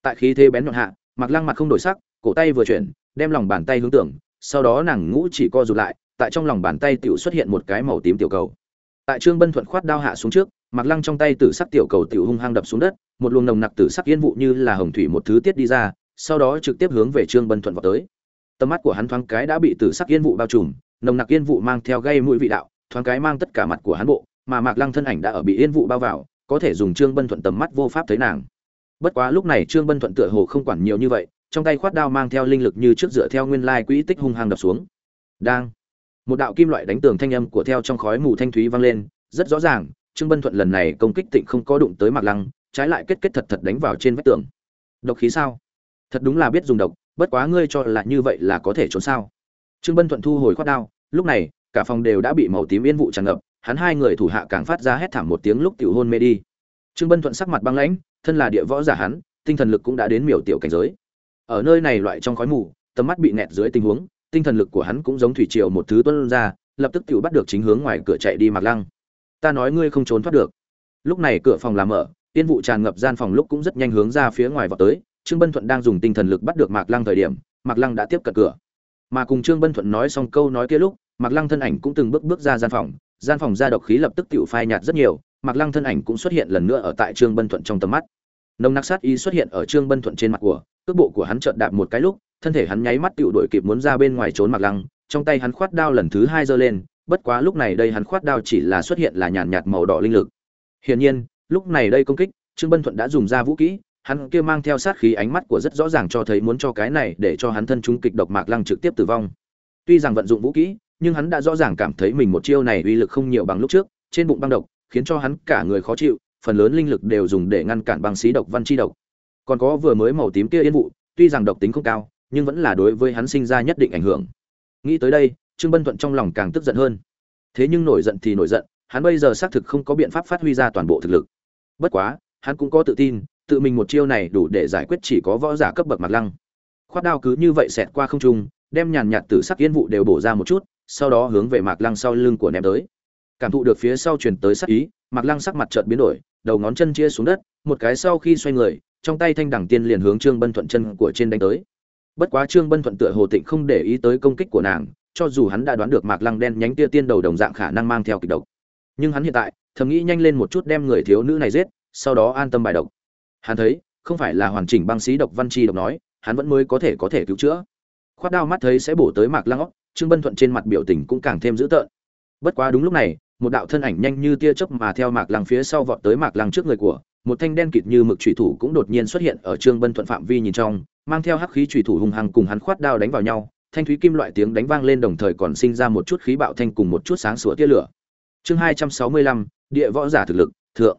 Tại khí thế bén nhọn hạ, mạc lăng mặt không đổi sắc, cổ tay vừa chuyển, đem lòng bàn tay hướng tưởng, sau đó nàng ngũ chỉ co rụt lại, tại trong lòng bàn tay tiểu xuất hiện một cái màu tím tiểu cầu. Tại trương bân thuận khoát đao hạ xuống trước mạc lăng trong tay tử sắc tiểu cầu tiểu hung hăng đập xuống đất, một luồng nồng nặc tử sắc yên vụ như là hồng thủy một thứ tiết đi ra, sau đó trực tiếp hướng về trương bân thuận vào tới. Tầm mắt của hắn thoáng cái đã bị tử sắc yên vụ bao trùm, nồng nặc yên vụ mang theo gây mũi vị đạo, thoáng cái mang tất cả mặt của hắn bộ, mà mạc lăng thân ảnh đã ở bị yên vụ bao vào, có thể dùng trương bân thuận tầm mắt vô pháp thấy nàng. Bất quá lúc này trương bân thuận tựa hồ không quản nhiều như vậy, trong tay khoát đao mang theo linh lực như trước dựa theo nguyên lai quỹ tích hung hăng đập xuống. Đang, một đạo kim loại đánh tường thanh âm của theo trong khói mù thanh thúy vang lên, rất rõ ràng trương bân thuận lần này công kích tịnh không có đụng tới mạc lăng, trái lại kết kết thật thật đánh vào trên vách tường. Độc khí sao? Thật đúng là biết dùng độc, bất quá ngươi cho là như vậy là có thể trốn sao? Trương bân thuận thu hồi khoát đao, lúc này, cả phòng đều đã bị màu tím yên vụ tràn ngập, hắn hai người thủ hạ càng phát ra hét thảm một tiếng lúc tiểu hôn mê đi. Trương bân thuận sắc mặt băng lãnh, thân là địa võ giả hắn, tinh thần lực cũng đã đến miểu tiểu cảnh giới. Ở nơi này loại trong khói mù, tầm mắt bị nẹt dưới tình huống, tinh thần lực của hắn cũng giống thủy triều một thứ tuân ra, lập tức tiểu bắt được chính hướng ngoài cửa chạy đi mặc lăng ta nói ngươi không trốn thoát được. Lúc này cửa phòng làm mở tiên vụ tràn ngập gian phòng lúc cũng rất nhanh hướng ra phía ngoài vào tới. Trương bân thuận đang dùng tinh thần lực bắt được mạc lăng thời điểm, mạc lăng đã tiếp cận cửa. Mà cùng trương bân thuận nói xong câu nói kia lúc, mạc lăng thân ảnh cũng từng bước bước ra gian phòng. Gian phòng ra độc khí lập tức tiểu phai nhạt rất nhiều, mạc lăng thân ảnh cũng xuất hiện lần nữa ở tại trương bân thuận trong tầm mắt. Nồng nặc sát ý xuất hiện ở trương bân thuận trên mặt của, cước bộ của hắn chợt đạp một cái lúc, thân thể hắn nháy mắt tiểu đổi kịp muốn ra bên ngoài trốn mạc lăng, trong tay hắn khoát đao lần thứ hai giơ lên bất quá lúc này đây hắn khoát đao chỉ là xuất hiện là nhàn nhạt màu đỏ linh lực. Hiển nhiên, lúc này đây công kích, trương bân thuận đã dùng ra vũ kỹ, hắn kia mang theo sát khí ánh mắt của rất rõ ràng cho thấy muốn cho cái này để cho hắn thân chúng kịch độc mạc lăng trực tiếp tử vong. Tuy rằng vận dụng vũ kỹ, nhưng hắn đã rõ ràng cảm thấy mình một chiêu này uy lực không nhiều bằng lúc trước, trên bụng băng độc, khiến cho hắn cả người khó chịu, phần lớn linh lực đều dùng để ngăn cản băng xí độc văn chi độc. Còn có vừa mới màu tím kia yên vụ, tuy rằng độc tính không cao, nhưng vẫn là đối với hắn sinh ra nhất định ảnh hưởng. Nghĩ tới đây trương bân thuận trong lòng càng tức giận hơn. Thế nhưng nổi giận thì nổi giận, hắn bây giờ xác thực không có biện pháp phát huy ra toàn bộ thực lực. Bất quá, hắn cũng có tự tin, tự mình một chiêu này đủ để giải quyết chỉ có võ giả cấp bậc mặt lăng. Khoát đao cứ như vậy xẹt qua không trung, đem nhàn nhạt từ sắc yên vụ đều bổ ra một chút, sau đó hướng về mạc lăng sau lưng của ném tới. Cảm thụ được phía sau truyền tới sắc ý, mạc lăng sắc mặt chợt biến đổi, đầu ngón chân chia xuống đất, một cái sau khi xoay người, trong tay thanh đẳng tiên liền hướng trương bân thuận chân của trên đánh tới. Bất quá trương bân thuận tựa hồ tịnh không để ý tới công kích của nàng cho dù hắn đã đoán được mạc lăng đen nhánh tia tiên đầu đồng dạng khả năng mang theo kịch độc. Nhưng hắn hiện tại, thầm nghĩ nhanh lên một chút đem người thiếu nữ này giết, sau đó an tâm bài độc. Hắn thấy, không phải là hoàn chỉnh băng sĩ độc văn chi độc nói, hắn vẫn mới có thể có thể cứu chữa. Khoát đao mắt thấy sẽ bổ tới mạc lăng óc, trương bân thuận trên mặt biểu tình cũng càng thêm dữ tợn. Bất quá đúng lúc này, một đạo thân ảnh nhanh như tia chớp mà theo mạc lăng phía sau vọt tới mạc lăng trước người của, một thanh đen kịt như mực chủy thủ cũng đột nhiên xuất hiện ở trương bân thuận phạm vi nhìn trong, mang theo hắc khí chủy thủ hung hăng cùng hắn khoát đao đánh vào nhau thanh thúy kim loại tiếng đánh vang lên đồng thời còn sinh ra một chút khí bạo thanh cùng một chút sáng sủa tia lửa. Chương hai trăm sáu mươi lăm, địa võ giả thực lực, thượng.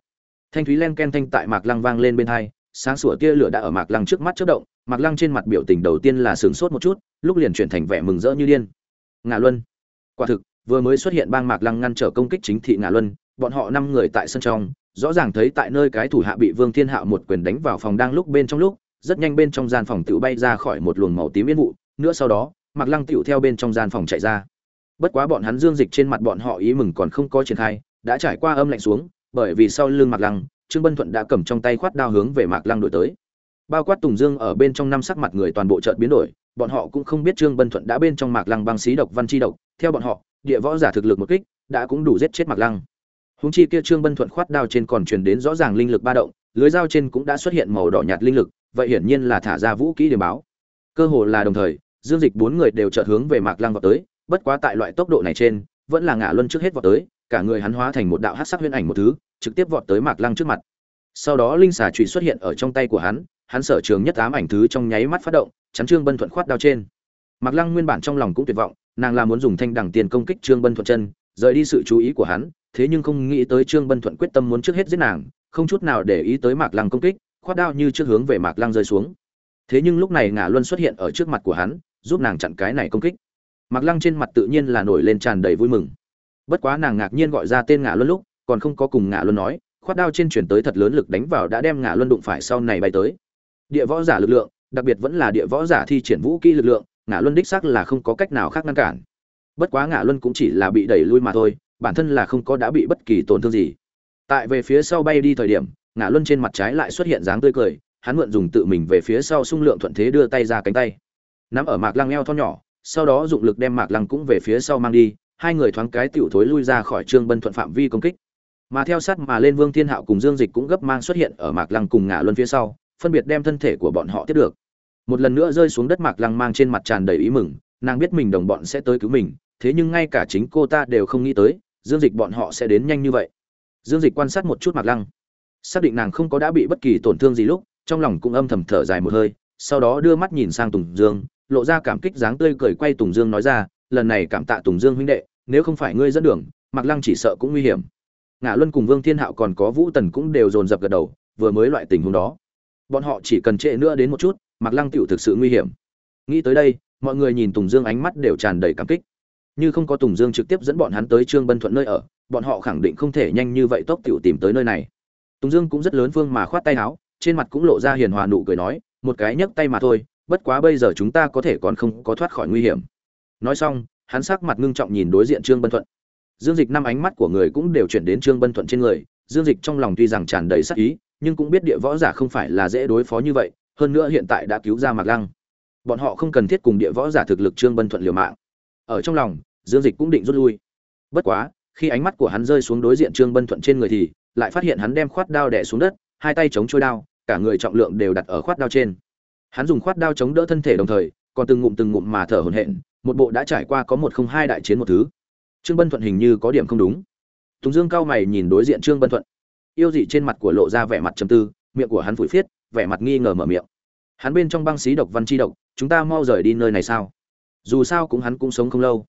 Thanh thúy len ken thanh tại mạc lăng vang lên bên hai, sáng sủa tia lửa đã ở mạc lăng trước mắt chớp động, mạc lăng trên mặt biểu tình đầu tiên là sửng sốt một chút, lúc liền chuyển thành vẻ mừng rỡ như điên. Ngạ luân. Quả thực, vừa mới xuất hiện bang mạc lăng ngăn trở công kích chính thị ngạ luân, bọn họ năm người tại sân trong, rõ ràng thấy tại nơi cái thủ hạ bị vương thiên hạo một quyền đánh vào phòng đang lúc bên trong lúc, rất nhanh bên trong gian phòng tự bay ra khỏi một luồng màu tím yên vụ, nữa sau đó mạc lăng tựu theo bên trong gian phòng chạy ra. Bất quá bọn hắn dương dịch trên mặt bọn họ ý mừng còn không có triển khai, đã trải qua âm lạnh xuống, bởi vì sau lưng mạc lăng, trương bân thuận đã cầm trong tay khoát đao hướng về mạc lăng đổi tới. Bao quát tùng dương ở bên trong năm sắc mặt người toàn bộ chợt biến đổi, bọn họ cũng không biết trương bân thuận đã bên trong mạc lăng băng xí độc, văn chi độc, theo bọn họ, địa võ giả thực lực một kích, đã cũng đủ giết chết mạc lăng. Húng chi kia trương bân thuận khoát đao trên còn truyền đến rõ ràng linh lực ba động, lưới dao trên cũng đã xuất hiện màu đỏ nhạt linh lực, vậy hiển nhiên là thả ra vũ kỹ để báo. Cơ hồ là đồng thời dương dịch bốn người đều chợt hướng về mạc lăng vào tới, bất quá tại loại tốc độ này trên, vẫn là ngã luân trước hết vào tới, cả người hắn hóa thành một đạo hắc sắc huyễn ảnh một thứ, trực tiếp vọt tới mạc lăng trước mặt. Sau đó linh xà trụy xuất hiện ở trong tay của hắn hắn sở trường nhất ám ảnh thứ trong nháy mắt phát động, chắn trương bân thuận khoát đao trên. Mạc lăng nguyên bản trong lòng cũng tuyệt vọng, nàng là muốn dùng thanh đẳng tiền công kích trương bân thuận chân, rời đi sự chú ý của hắn, thế nhưng không nghĩ tới trương bân thuận quyết tâm muốn trước hết giết nàng, không chút nào để ý tới mạc lăng công kích, khoát đao như trước hướng về mạc lăng rơi xuống thế nhưng lúc này ngạ luân xuất hiện ở trước mặt của hắn, giúp nàng chặn cái này công kích. Mặc lăng trên mặt tự nhiên là nổi lên tràn đầy vui mừng. Bất quá nàng ngạc nhiên gọi ra tên ngạ luân lúc, còn không có cùng ngạ luân nói, khoát đao trên chuyển tới thật lớn lực đánh vào đã đem ngạ luân đụng phải sau này bay tới. Địa võ giả lực lượng, đặc biệt vẫn là địa võ giả thi triển vũ kỹ lực lượng ngã luân đích xác là không có cách nào khác ngăn cản. Bất quá ngã luân cũng chỉ là bị đẩy lui mà thôi, bản thân là không có đã bị bất kỳ tổn thương gì. Tại về phía sau bay đi thời điểm ngã luân trên mặt trái lại xuất hiện dáng tươi cười hắn mượn dùng tự mình về phía sau xung lượng thuận thế đưa tay ra cánh tay. Nắm ở mạc lăng eo thon nhỏ, sau đó dụng lực đem mạc lăng cũng về phía sau mang đi, hai người thoáng cái tiểu thối lui ra khỏi trương bân thuận phạm vi công kích. Mà theo sát mà lên vương thiên hạo cùng dương dịch cũng gấp mang xuất hiện ở mạc lăng cùng ngã luân phía sau, phân biệt đem thân thể của bọn họ tiếp được. Một lần nữa rơi xuống đất mạc lăng mang trên mặt tràn đầy ý mừng, nàng biết mình đồng bọn sẽ tới cứu mình, thế nhưng ngay cả chính cô ta đều không nghĩ tới, dương dịch bọn họ sẽ đến nhanh như vậy. Dương dịch quan sát một chút mạc lăng, xác định nàng không có đã bị bất kỳ tổn thương gì lúc trong lòng cũng âm thầm thở dài một hơi, sau đó đưa mắt nhìn sang tùng dương, lộ ra cảm kích dáng tươi cười quay tùng dương nói ra, lần này cảm tạ tùng dương huynh đệ, nếu không phải ngươi dẫn đường, mạc lăng chỉ sợ cũng nguy hiểm. Ngã luân cùng vương thiên hạo còn có vũ tần cũng đều dồn dập gật đầu, vừa mới loại tình huống đó. Bọn họ chỉ cần trễ nữa đến một chút, mạc lăng tựu thực sự nguy hiểm. Nghĩ tới đây, mọi người nhìn tùng dương ánh mắt đều tràn đầy cảm kích. Như không có tùng dương trực tiếp dẫn bọn hắn tới trương bân thuận nơi ở, bọn họ khẳng định không thể nhanh như vậy tốc tiểu tìm tới nơi này. Tùng dương cũng rất lớn phương mà khoát tay áo trên mặt cũng lộ ra hiền hòa nụ cười nói, một cái nhấc tay mà thôi, bất quá bây giờ chúng ta có thể còn không có thoát khỏi nguy hiểm. Nói xong, hắn sắc mặt ngưng trọng nhìn đối diện trương bân thuận. Dương dịch năm ánh mắt của người cũng đều chuyển đến trương bân thuận trên người, dương dịch trong lòng tuy rằng tràn đầy sắc ý, nhưng cũng biết địa võ giả không phải là dễ đối phó như vậy, hơn nữa hiện tại đã cứu ra mạc lăng. Bọn họ không cần thiết cùng địa võ giả thực lực trương bân thuận liều mạng. Ở trong lòng, dương dịch cũng định rút lui. Bất quá, khi ánh mắt của hắn rơi xuống đối diện trương bân thuận trên người thì lại phát hiện hắn đem khoát đao đẻ xuống đất, hai tay chống trôi đao cả người trọng lượng đều đặt ở khoát đao trên. Hắn dùng khoát đao chống đỡ thân thể đồng thời, còn từng ngụm từng ngụm mà thở hổn hển, một bộ đã trải qua có một không hai đại chiến một thứ. Trương bân thuận hình như có điểm không đúng. Tùng dương cao mày nhìn đối diện trương bân thuận. Yêu dị trên mặt của lộ ra vẻ mặt trầm tư, miệng của hắn phủi phiết, vẻ mặt nghi ngờ mở miệng. Hắn bên trong băng xí độc văn chi độc, chúng ta mau rời đi nơi này sao? Dù sao cũng hắn cũng sống không lâu.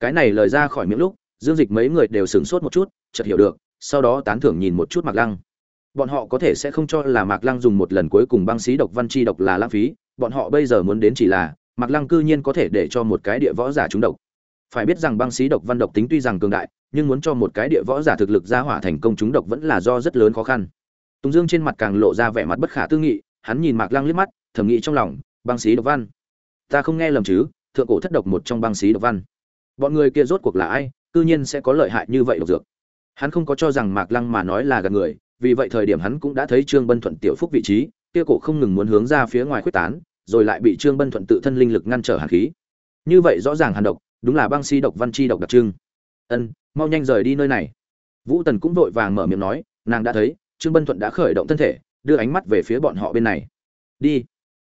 Cái này lời ra khỏi miệng lúc, dương dịch mấy người đều sửng sốt một chút, chợt hiểu được, sau đó tán thưởng nhìn một chút mạc lăng bọn họ có thể sẽ không cho là mạc lăng dùng một lần cuối cùng băng xí độc văn chi độc là lãng phí, bọn họ bây giờ muốn đến chỉ là, mạc lăng cư nhiên có thể để cho một cái địa võ giả trúng độc. Phải biết rằng băng xí độc văn độc tính tuy rằng cường đại, nhưng muốn cho một cái địa võ giả thực lực ra hỏa thành công trúng độc vẫn là do rất lớn khó khăn. Tùng dương trên mặt càng lộ ra vẻ mặt bất khả tư nghị, hắn nhìn mạc lăng liếc mắt, thầm nghĩ trong lòng, băng xí độc văn. Ta không nghe lầm chứ, thượng cổ thất độc một trong băng xí độc văn. Bọn người kia rốt cuộc là ai, cư nhiên sẽ có lợi hại như vậy độc dược. Hắn không có cho rằng mạc lăng mà nói là gạt người vì vậy thời điểm hắn cũng đã thấy trương bân thuận tiểu phúc vị trí, kia cổ không ngừng muốn hướng ra phía ngoài khuếch tán, rồi lại bị trương bân thuận tự thân linh lực ngăn trở hàn khí. Như vậy rõ ràng hàn độc, đúng là băng si độc, văn chi độc đặc trưng. Ân, mau nhanh rời đi nơi này. Vũ tần cũng vội vàng mở miệng nói, nàng đã thấy, trương bân thuận đã khởi động thân thể, đưa ánh mắt về phía bọn họ bên này. Đi.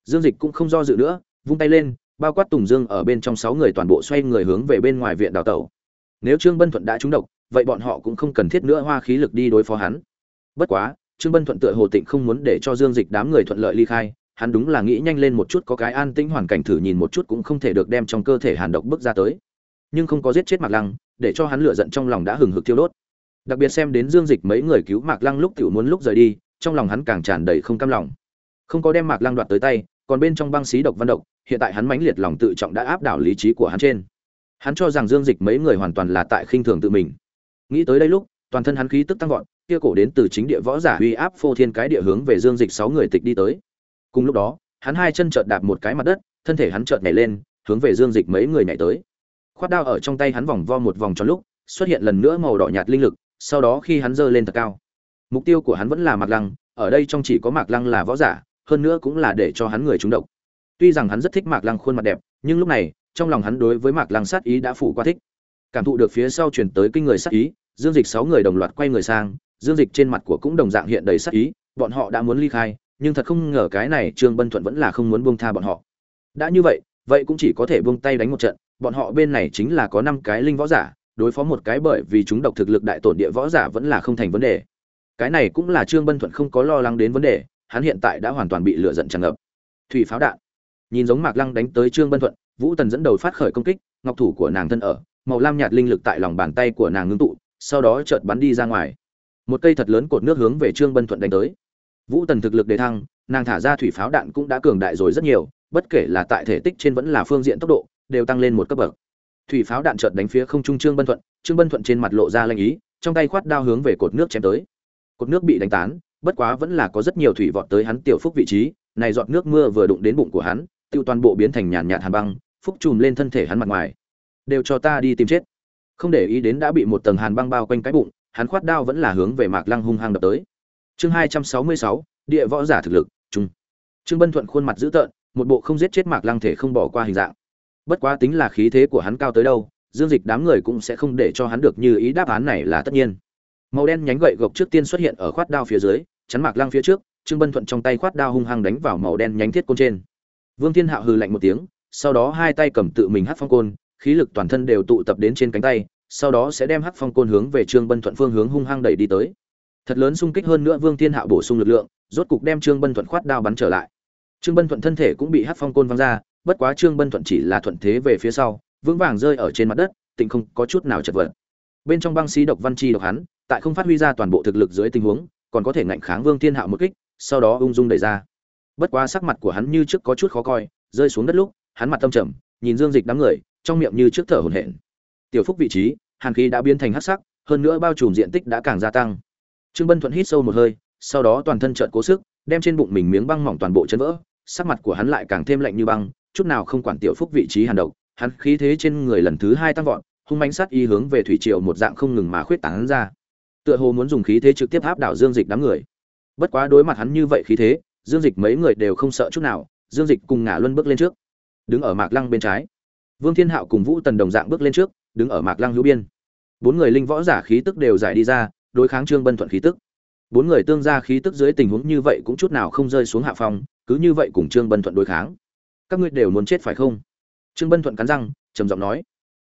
Dương dịch cũng không do dự nữa, vung tay lên, bao quát tùng dương ở bên trong sáu người toàn bộ xoay người hướng về bên ngoài viện đào tẩu. Nếu trương bân thuận đã trúng độc, vậy bọn họ cũng không cần thiết nữa hoa khí lực đi đối phó hắn bất quá, trương bân thuận tựa hồ tịnh không muốn để cho dương dịch đám người thuận lợi ly khai, hắn đúng là nghĩ nhanh lên một chút có cái an tĩnh hoàn cảnh thử nhìn một chút cũng không thể được đem trong cơ thể hàn độc bước ra tới. Nhưng không có giết chết mạc lăng, để cho hắn lựa giận trong lòng đã hừng hực thiêu đốt. Đặc biệt xem đến dương dịch mấy người cứu mạc lăng lúc tiểu muốn lúc rời đi, trong lòng hắn càng tràn đầy không cam lòng. Không có đem mạc lăng đoạt tới tay, còn bên trong băng xí độc văn độc, hiện tại hắn mãnh liệt lòng tự trọng đã áp đảo lý trí của hắn trên. Hắn cho rằng dương dịch mấy người hoàn toàn là tại khinh thường tự mình. Nghĩ tới đây lúc, toàn thân hắn khí tức tăng vọt kia cổ đến từ chính địa võ giả uy áp phô thiên cái địa hướng về dương dịch sáu người tịch đi tới. Cùng lúc đó, hắn hai chân chợt đạp một cái mặt đất, thân thể hắn chợt nhảy lên, hướng về dương dịch mấy người nhảy tới. Khoát đao ở trong tay hắn vòng vo một vòng tròn lúc, xuất hiện lần nữa màu đỏ nhạt linh lực, sau đó khi hắn giơ lên thật cao. Mục tiêu của hắn vẫn là mạc lăng, ở đây trong chỉ có mạc lăng là võ giả, hơn nữa cũng là để cho hắn người trúng độc. Tuy rằng hắn rất thích mạc lăng khuôn mặt đẹp, nhưng lúc này, trong lòng hắn đối với mạc lăng sát ý đã phủ qua thích. Cảm thụ được phía sau truyền tới kinh người sát ý, dương dịch sáu người đồng loạt quay người sang dương dịch trên mặt của cũng đồng dạng hiện đầy sát ý, bọn họ đã muốn ly khai, nhưng thật không ngờ cái này trương bân thuận vẫn là không muốn buông tha bọn họ. Đã như vậy vậy cũng chỉ có thể buông tay đánh một trận, bọn họ bên này chính là có năm cái linh võ giả, đối phó một cái bởi vì chúng độc thực lực đại tổn địa võ giả vẫn là không thành vấn đề. Cái này cũng là trương bân thuận không có lo lắng đến vấn đề, hắn hiện tại đã hoàn toàn bị lửa giận tràn ngập. Thủy pháo đạn. Nhìn giống mạc lăng đánh tới trương bân thuận, vũ tần dẫn đầu phát khởi công kích, ngọc thủ của nàng thân ở, màu lam nhạt linh lực tại lòng bàn tay của nàng ngưng tụ, sau đó chợt bắn đi ra ngoài một cây thật lớn cột nước hướng về trương bân thuận đánh tới. Vũ tần thực lực đề thăng, nàng thả ra thủy pháo đạn cũng đã cường đại rồi rất nhiều, bất kể là tại thể tích trên vẫn là phương diện tốc độ, đều tăng lên một cấp bậc. Thủy pháo đạn trợt đánh phía không trung trương bân thuận, trương bân thuận trên mặt lộ ra lanh ý, trong tay khoát đao hướng về cột nước chém tới. Cột nước bị đánh tán, bất quá vẫn là có rất nhiều thủy vọt tới hắn tiểu phúc vị trí, này giọt nước mưa vừa đụng đến bụng của hắn, tiêu toàn bộ biến thành nhàn nhạt hàn băng, phúc chùm lên thân thể hắn mặt ngoài. Đều cho ta đi tìm chết. Không để ý đến đã bị một tầng hàn băng bao quanh cái bụng hắn khoát đao vẫn là hướng về mạc lăng hung hăng đập tới. Chương hai trăm sáu mươi sáu, địa võ giả thực lực, trung. Trương bân thuận khuôn mặt dữ tợn, một bộ không giết chết mạc lăng thể không bỏ qua hình dạng. Bất quá tính là khí thế của hắn cao tới đâu, dương dịch đám người cũng sẽ không để cho hắn được như ý đáp án này là tất nhiên. Màu đen nhánh gậy gộc trước tiên xuất hiện ở khoát đao phía dưới, chắn mạc lăng phía trước, trương bân thuận trong tay khoát đao hung hăng đánh vào màu đen nhánh thiết côn trên. Vương thiên hạo hừ lạnh một tiếng, sau đó hai tay cầm tự mình hất phong côn, khí lực toàn thân đều tụ tập đến trên cánh tay sau đó sẽ đem hắc phong côn hướng về trương bân thuận phương hướng hung hăng đẩy đi tới. Thật lớn xung kích hơn nữa vương thiên hạo bổ sung lực lượng, rốt cục đem trương bân thuận khoát đao bắn trở lại. Trương bân thuận thân thể cũng bị hắc phong côn văng ra, bất quá trương bân thuận chỉ là thuận thế về phía sau, vững vàng rơi ở trên mặt đất tình không có chút nào chật vật. Bên trong băng sĩ độc văn chi độc hắn, tại không phát huy ra toàn bộ thực lực dưới tình huống, còn có thể ngạnh kháng vương thiên hạo một kích, sau đó ung dung đẩy ra. Bất quá sắc mặt của hắn như trước có chút khó coi, rơi xuống đất lúc, hắn mặt tâm trầm, nhìn dương dịch đám người, trong miệng như trước thở hổn hển tiểu phúc vị trí, hàn khí đã biến thành hắc sắc, hơn nữa bao trùm diện tích đã càng gia tăng. Trương bân thuận hít sâu một hơi, sau đó toàn thân trợn cố sức, đem trên bụng mình miếng băng mỏng toàn bộ chân vỡ, sắc mặt của hắn lại càng thêm lạnh như băng, chút nào không quản tiểu phúc vị trí hàn độc, hắn khí thế trên người lần thứ hai tăng vọt, hung mãnh sát y hướng về thủy triều một dạng không ngừng mà khuyết tán ra. Tựa hồ muốn dùng khí thế trực tiếp áp đảo dương dịch đám người. Bất quá đối mặt hắn như vậy khí thế, dương dịch mấy người đều không sợ chút nào, dương dịch cùng ngả luân bước lên trước, đứng ở mạc lăng bên trái. Vương thiên hạo cùng vũ tần đồng dạng bước lên trước đứng ở mạc lăng hữu biên. Bốn người linh võ giả khí tức đều giải đi ra, đối kháng trương bân thuận khí tức. Bốn người tương gia khí tức dưới tình huống như vậy cũng chút nào không rơi xuống hạ phong, cứ như vậy cùng trương bân thuận đối kháng. Các ngươi đều muốn chết phải không? Trương bân thuận cắn răng, trầm giọng nói.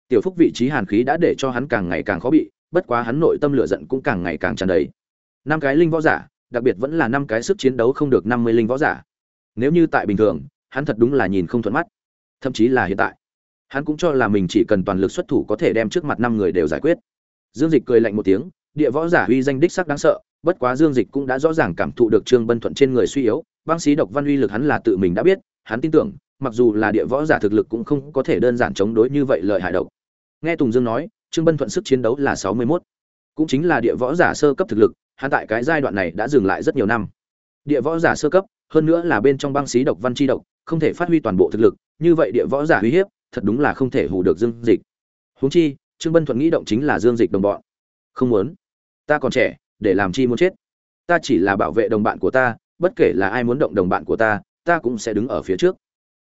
Tiểu phúc vị trí hàn khí đã để cho hắn càng ngày càng khó bị, bất quá hắn nội tâm lửa giận cũng càng ngày càng tràn đầy. Năm cái linh võ giả, đặc biệt vẫn là năm cái sức chiến đấu không được năm mươi linh võ giả. Nếu như tại bình thường, hắn thật đúng là nhìn không thuận mắt. Thậm chí là hiện tại hắn cũng cho là mình chỉ cần toàn lực xuất thủ có thể đem trước mặt năm người đều giải quyết. Dương dịch cười lạnh một tiếng, địa võ giả uy danh đích sắc đáng sợ, bất quá dương dịch cũng đã rõ ràng cảm thụ được trương bân thuận trên người suy yếu, băng sĩ độc văn uy lực hắn là tự mình đã biết, hắn tin tưởng, mặc dù là địa võ giả thực lực cũng không có thể đơn giản chống đối như vậy lợi hại độc. Nghe tùng dương nói, trương bân thuận sức chiến đấu là sáu mươi mốt. Cũng chính là địa võ giả sơ cấp thực lực, hắn tại cái giai đoạn này đã dừng lại rất nhiều năm. Địa võ giả sơ cấp, hơn nữa là bên trong băng sĩ độc văn chi độc, không thể phát huy toàn bộ thực lực, như vậy địa võ giả uy hiếp thật đúng là không thể hù được dương dịch. Huống chi, trương bân thuận nghĩ động chính là dương dịch đồng bọn. Không muốn. Ta còn trẻ, để làm chi muốn chết. Ta chỉ là bảo vệ đồng bạn của ta, bất kể là ai muốn động đồng bạn của ta ta cũng sẽ đứng ở phía trước.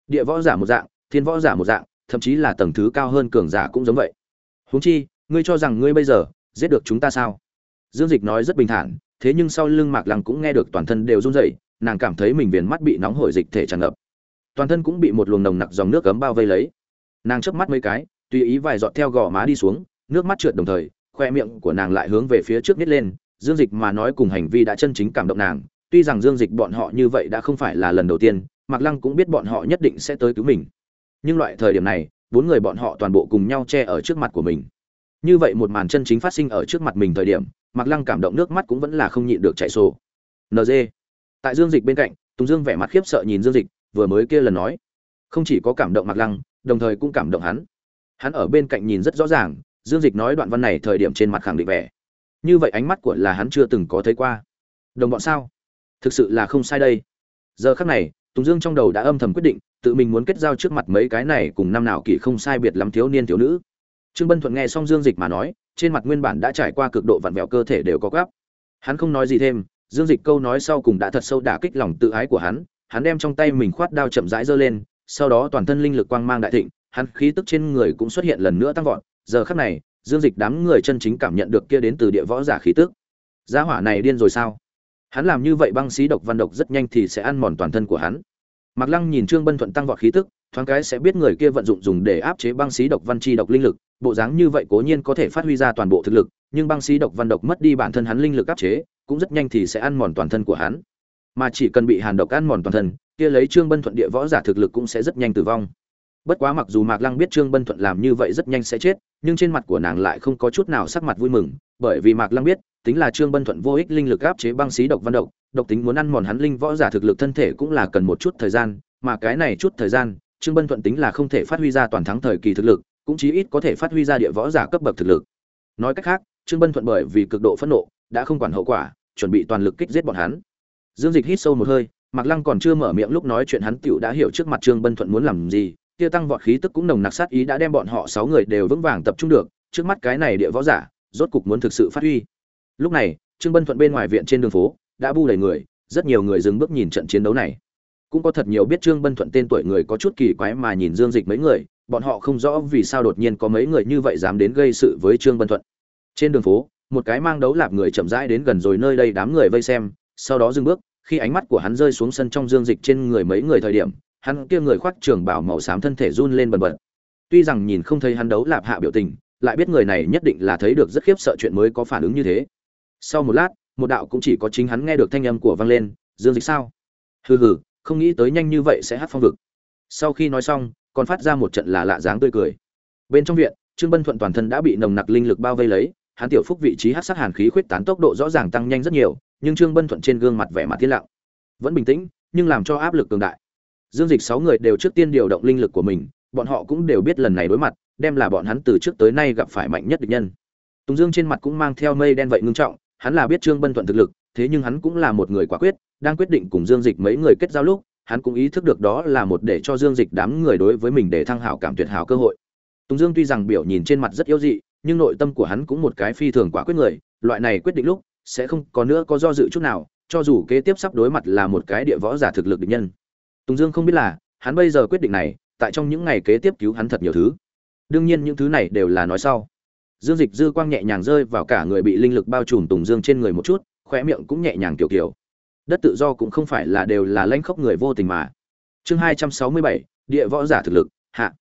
Địa võ giả một dạng, thiên võ giả một dạng, thậm chí là tầng thứ cao hơn cường giả cũng giống vậy. Huống chi, ngươi cho rằng ngươi bây giờ, giết được chúng ta sao? Dương dịch nói rất bình thản, thế nhưng sau lưng mạc lăng cũng nghe được toàn thân đều run rẩy, nàng cảm thấy mình viền mắt bị nóng hổi dịch thể tràn ngập. Toàn thân cũng bị một luồng nồng nặc dòng nước cấm bao vây lấy nàng chớp mắt mấy cái, tùy ý vài giọt theo gò má đi xuống, nước mắt trượt đồng thời, khoe miệng của nàng lại hướng về phía trước nít lên, dương dịch mà nói cùng hành vi đã chân chính cảm động nàng, tuy rằng dương dịch bọn họ như vậy đã không phải là lần đầu tiên, mạc lăng cũng biết bọn họ nhất định sẽ tới cứu mình. Nhưng loại thời điểm này, bốn người bọn họ toàn bộ cùng nhau che ở trước mặt của mình. Như vậy một màn chân chính phát sinh ở trước mặt mình thời điểm, mạc lăng cảm động nước mắt cũng vẫn là không nhịn được chạy sổ nd tại dương dịch bên cạnh, tùng dương vẻ mặt khiếp sợ nhìn dương dịch, vừa mới kia lần nói không chỉ có cảm động mạc lăng, đồng thời cũng cảm động hắn. Hắn ở bên cạnh nhìn rất rõ ràng, dương dịch nói đoạn văn này thời điểm trên mặt khẳng định vẻ. Như vậy ánh mắt của là hắn chưa từng có thấy qua. Đồng bọn sao? Thực sự là không sai đây. Giờ khắc này, tùng dương trong đầu đã âm thầm quyết định, tự mình muốn kết giao trước mặt mấy cái này cùng năm nào kỳ không sai biệt lắm thiếu niên thiếu nữ. Trương bân thuận nghe xong dương dịch mà nói, trên mặt nguyên bản đã trải qua cực độ vặn vẹo cơ thể đều có gắp hắn không nói gì thêm, dương dịch câu nói sau cùng đã thật sâu đả kích lòng tự ái của hắn. Hắn đem trong tay mình khoát đao chậm rãi giơ lên sau đó toàn thân linh lực quang mang đại thịnh hắn khí tức trên người cũng xuất hiện lần nữa tăng vọt. Giờ khắc này dương dịch đám người chân chính cảm nhận được kia đến từ địa võ giả khí tức. Gia hỏa này điên rồi sao? Hắn làm như vậy băng xí độc văn độc rất nhanh thì sẽ ăn mòn toàn thân của hắn. Mạc Lăng nhìn Trương Bân Thuận tăng vọt khí tức, thoáng cái sẽ biết người kia vận dụng dùng để áp chế băng xí độc văn chi độc linh lực, bộ dáng như vậy cố nhiên có thể phát huy ra toàn bộ thực lực, nhưng băng xí độc văn độc mất đi bản thân hắn linh lực áp chế, cũng rất nhanh thì sẽ ăn mòn toàn thân của hắn. Mà chỉ cần bị hàn độc ăn mòn toàn thân, kia lấy Trương Bân Thuận địa võ giả thực lực cũng sẽ rất nhanh tử vong. Bất quá mặc dù Mạc Lăng biết Trương Bân Thuận làm như vậy rất nhanh sẽ chết, nhưng trên mặt của nàng lại không có chút nào sắc mặt vui mừng, bởi vì Mạc Lăng biết, tính là Trương Bân Thuận vô ích linh lực áp chế băng xí độc văn độc, độc tính muốn ăn mòn hắn linh võ giả thực lực thân thể cũng là cần một chút thời gian, mà cái này chút thời gian, Trương Bân Thuận tính là không thể phát huy ra toàn thắng thời kỳ thực lực, cũng chí ít có thể phát huy ra địa võ giả cấp bậc thực lực. Nói cách khác, Trương Bân Thuận bởi vì cực độ phẫn nộ, đã không quản hậu quả, chuẩn bị toàn lực kích giết bọn hắn. Dương Dịch hít sâu một hơi, Mạc Lăng còn chưa mở miệng lúc nói chuyện hắn tiểu đã hiểu trước mặt Trương Bân Thuận muốn làm gì, kia tăng vọt khí tức cũng nồng nặc sát ý đã đem bọn họ sáu người đều vững vàng tập trung được, trước mắt cái này địa võ giả, rốt cục muốn thực sự phát huy. Lúc này, Trương Bân Thuận bên ngoài viện trên đường phố, đã bu đầy người, rất nhiều người dừng bước nhìn trận chiến đấu này cũng có thật nhiều biết trương bân thuận tên tuổi người có chút kỳ quái mà nhìn dương dịch mấy người bọn họ không rõ vì sao đột nhiên có mấy người như vậy dám đến gây sự với trương bân thuận trên đường phố một cái mang đấu lạp người chậm rãi đến gần rồi nơi đây đám người vây xem sau đó dừng bước khi ánh mắt của hắn rơi xuống sân trong dương dịch trên người mấy người thời điểm, hắn kia người khoác trường bảo màu xám thân thể run lên bần bật. Tuy rằng nhìn không thấy hắn đấu lạp hạ biểu tình, lại biết người này nhất định là thấy được rất khiếp sợ chuyện mới có phản ứng như thế. Sau một lát, một đạo cũng chỉ có chính hắn nghe được thanh âm của vang lên, dương dịch sao? Hừ hừ, không nghĩ tới nhanh như vậy sẽ hát phong vực. Sau khi nói xong, còn phát ra một trận là lạ dáng tươi cười. Bên trong viện, trương bân thuận toàn thân đã bị nồng nặc linh lực bao vây lấy, hắn tiểu phúc vị trí hát sát hàn khí khuyết tán tốc độ rõ ràng tăng nhanh rất nhiều nhưng trương bân thuận trên gương mặt vẻ mặt tiên lặng. Vẫn bình tĩnh, nhưng làm cho áp lực cường đại. Dương dịch sáu người đều trước tiên điều động linh lực của mình, bọn họ cũng đều biết lần này đối mặt, đem là bọn hắn từ trước tới nay gặp phải mạnh nhất địch nhân. Tùng dương trên mặt cũng mang theo mây đen vậy ngưng trọng, hắn là biết trương bân thuận thực lực, thế nhưng hắn cũng là một người quả quyết, đang quyết định cùng dương dịch mấy người kết giao lúc, hắn cũng ý thức được đó là một để cho dương dịch đám người đối với mình để thăng hảo cảm tuyệt hảo cơ hội. Tùng dương tuy rằng biểu nhìn trên mặt rất yếu dị, nhưng nội tâm của hắn cũng một cái phi thường quả quyết người, loại này quyết định lúc sẽ không có nữa có do dự chút nào, cho dù kế tiếp sắp đối mặt là một cái địa võ giả thực lực địch nhân. Tùng dương không biết là, hắn bây giờ quyết định này, tại trong những ngày kế tiếp cứu hắn thật nhiều thứ. Đương nhiên những thứ này đều là nói sau. Dương dịch dư quang nhẹ nhàng rơi vào cả người bị linh lực bao trùm tùng dương trên người một chút, khóe miệng cũng nhẹ nhàng kiểu kiểu. Đất tự do cũng không phải là đều là lãnh khốc người vô tình mà. Chương hai trăm sáu mươi bảy, địa võ giả thực lực, hạ.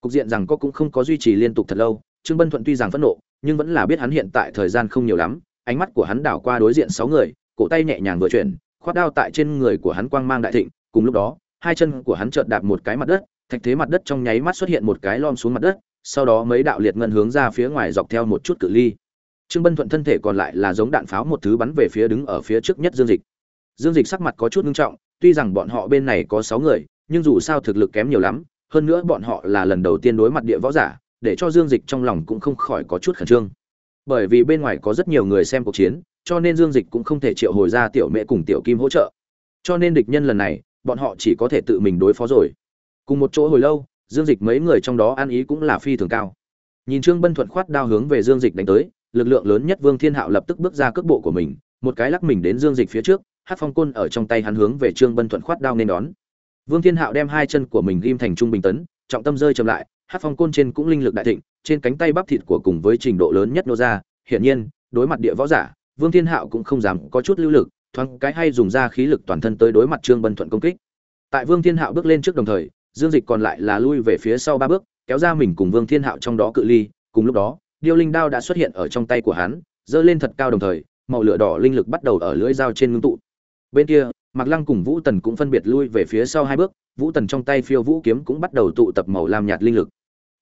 Cục diện rằng có cũng không có duy trì liên tục thật lâu, trương bân thuận tuy rằng phẫn nộ, nhưng vẫn là biết hắn hiện tại thời gian không nhiều lắm ánh mắt của hắn đảo qua đối diện sáu người, cổ tay nhẹ nhàng vừa chuyển, khoát đao tại trên người của hắn quang mang đại thịnh, cùng lúc đó, hai chân của hắn chợt đạp một cái mặt đất, thạch thế mặt đất trong nháy mắt xuất hiện một cái lom xuống mặt đất, sau đó mấy đạo liệt ngân hướng ra phía ngoài dọc theo một chút cự ly. Trương bân thuận thân thể còn lại là giống đạn pháo một thứ bắn về phía đứng ở phía trước nhất dương dịch. Dương dịch sắc mặt có chút nghiêm trọng, tuy rằng bọn họ bên này có sáu người, nhưng dù sao thực lực kém nhiều lắm, hơn nữa bọn họ là lần đầu tiên đối mặt địa võ giả, để cho dương dịch trong lòng cũng không khỏi có chút khẩn trương bởi vì bên ngoài có rất nhiều người xem cuộc chiến, cho nên dương dịch cũng không thể triệu hồi ra tiểu mẹ cùng tiểu kim hỗ trợ. Cho nên địch nhân lần này, bọn họ chỉ có thể tự mình đối phó rồi. Cùng một chỗ hồi lâu, dương dịch mấy người trong đó ăn ý cũng là phi thường cao. Nhìn trương bân thuận khoát đao hướng về dương dịch đánh tới, lực lượng lớn nhất vương thiên hạo lập tức bước ra cước bộ của mình, một cái lắc mình đến dương dịch phía trước hát phong côn ở trong tay hắn hướng về trương bân thuận khoát đao nên đón. Vương thiên hạo đem hai chân của mình ghim thành trung bình tấn, trọng tâm rơi chậm lại hát phong côn trên cũng linh lực đại thịnh trên cánh tay bắp thịt của cùng với trình độ lớn nhất nô ra hiển nhiên, đối mặt địa võ giả, vương thiên hạo cũng không dám có chút lưu lực, thoáng cái hay dùng ra khí lực toàn thân tới đối mặt trương bân thuận công kích. Tại vương thiên hạo bước lên trước đồng thời, dương dịch còn lại là lui về phía sau ba bước, kéo ra mình cùng vương thiên hạo trong đó cự ly, cùng lúc đó, điêu linh đao đã xuất hiện ở trong tay của hắn, giơ lên thật cao đồng thời, màu lửa đỏ linh lực bắt đầu ở lưỡi dao trên ngưng tụ. Bên kia, mạc lăng cùng vũ tần cũng phân biệt lui về phía sau hai bước, vũ tần trong tay phiêu vũ kiếm cũng bắt đầu tụ tập màu lam nhạt linh lực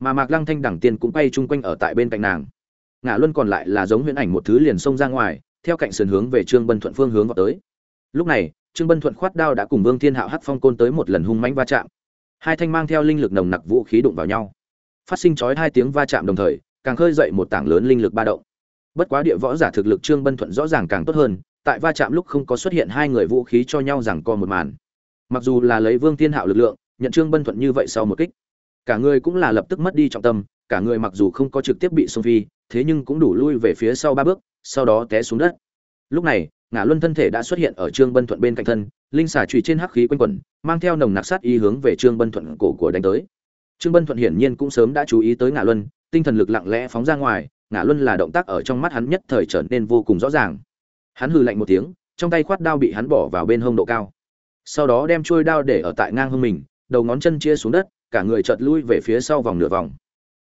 mà mạc lăng thanh đẳng tiên cũng quay chung quanh ở tại bên cạnh nàng. Ngã luân còn lại là giống huyễn ảnh một thứ liền xông ra ngoài, theo cạnh sườn hướng về trương bân thuận phương hướng vào tới. Lúc này, trương bân thuận khoát đao đã cùng vương thiên hạo hắc phong côn tới một lần hung mãnh va chạm. Hai thanh mang theo linh lực nồng nặc vũ khí đụng vào nhau. Phát sinh chói hai tiếng va chạm đồng thời, càng khơi dậy một tảng lớn linh lực ba động. Bất quá địa võ giả thực lực trương bân thuận rõ ràng càng tốt hơn, tại va chạm lúc không có xuất hiện hai người vũ khí cho nhau rằng co một màn. Mặc dù là lấy vương thiên hạo lực lượng, nhận trương bân thuận như vậy sau một kích cả người cũng là lập tức mất đi trọng tâm, cả người mặc dù không có trực tiếp bị xông phi, thế nhưng cũng đủ lui về phía sau ba bước, sau đó té xuống đất. Lúc này ngã luân thân thể đã xuất hiện ở trương bân thuận bên cạnh thân, linh xà trụy trên hắc khí quanh quẩn, mang theo nồng nặc sát ý hướng về trương bân thuận cổ của đánh tới. Trương bân thuận hiển nhiên cũng sớm đã chú ý tới ngã luân, tinh thần lực lặng lẽ phóng ra ngoài ngã luân là động tác ở trong mắt hắn nhất thời trở nên vô cùng rõ ràng. Hắn hừ lạnh một tiếng, trong tay khoát đao bị hắn bỏ vào bên hông độ cao. Sau đó đem trôi đao để ở tại ngang hông mình, đầu ngón chân chia xuống đất cả người chợt lui về phía sau vòng nửa vòng.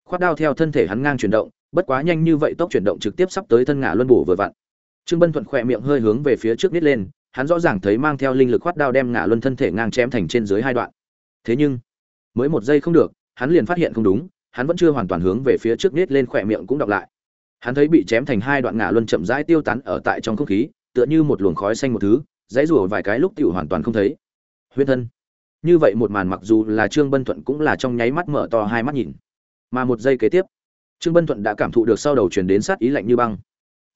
Khoát đao theo thân thể hắn ngang chuyển động, bất quá nhanh như vậy tốc chuyển động trực tiếp sắp tới thân ngã luân bổ vừa vặn. Trương bân thuận khỏe miệng hơi hướng về phía trước nít lên, hắn rõ ràng thấy mang theo linh lực khoát đao đem ngã luân thân thể ngang chém thành trên dưới hai đoạn. Thế nhưng, mới một giây không được, hắn liền phát hiện không đúng, hắn vẫn chưa hoàn toàn hướng về phía trước nít lên khỏe miệng cũng đọc lại. Hắn thấy bị chém thành hai đoạn ngã luân chậm rãi tiêu tán ở tại trong không khí, tựa như một luồng khói xanh một thứ, dãy rủa vài cái lúc tiểu hoàn toàn không thấy. Huyết thân như vậy một màn mặc dù là trương bân thuận cũng là trong nháy mắt mở to hai mắt nhìn. Mà một giây kế tiếp, trương bân thuận đã cảm thụ được sau đầu truyền đến sát ý lạnh như băng.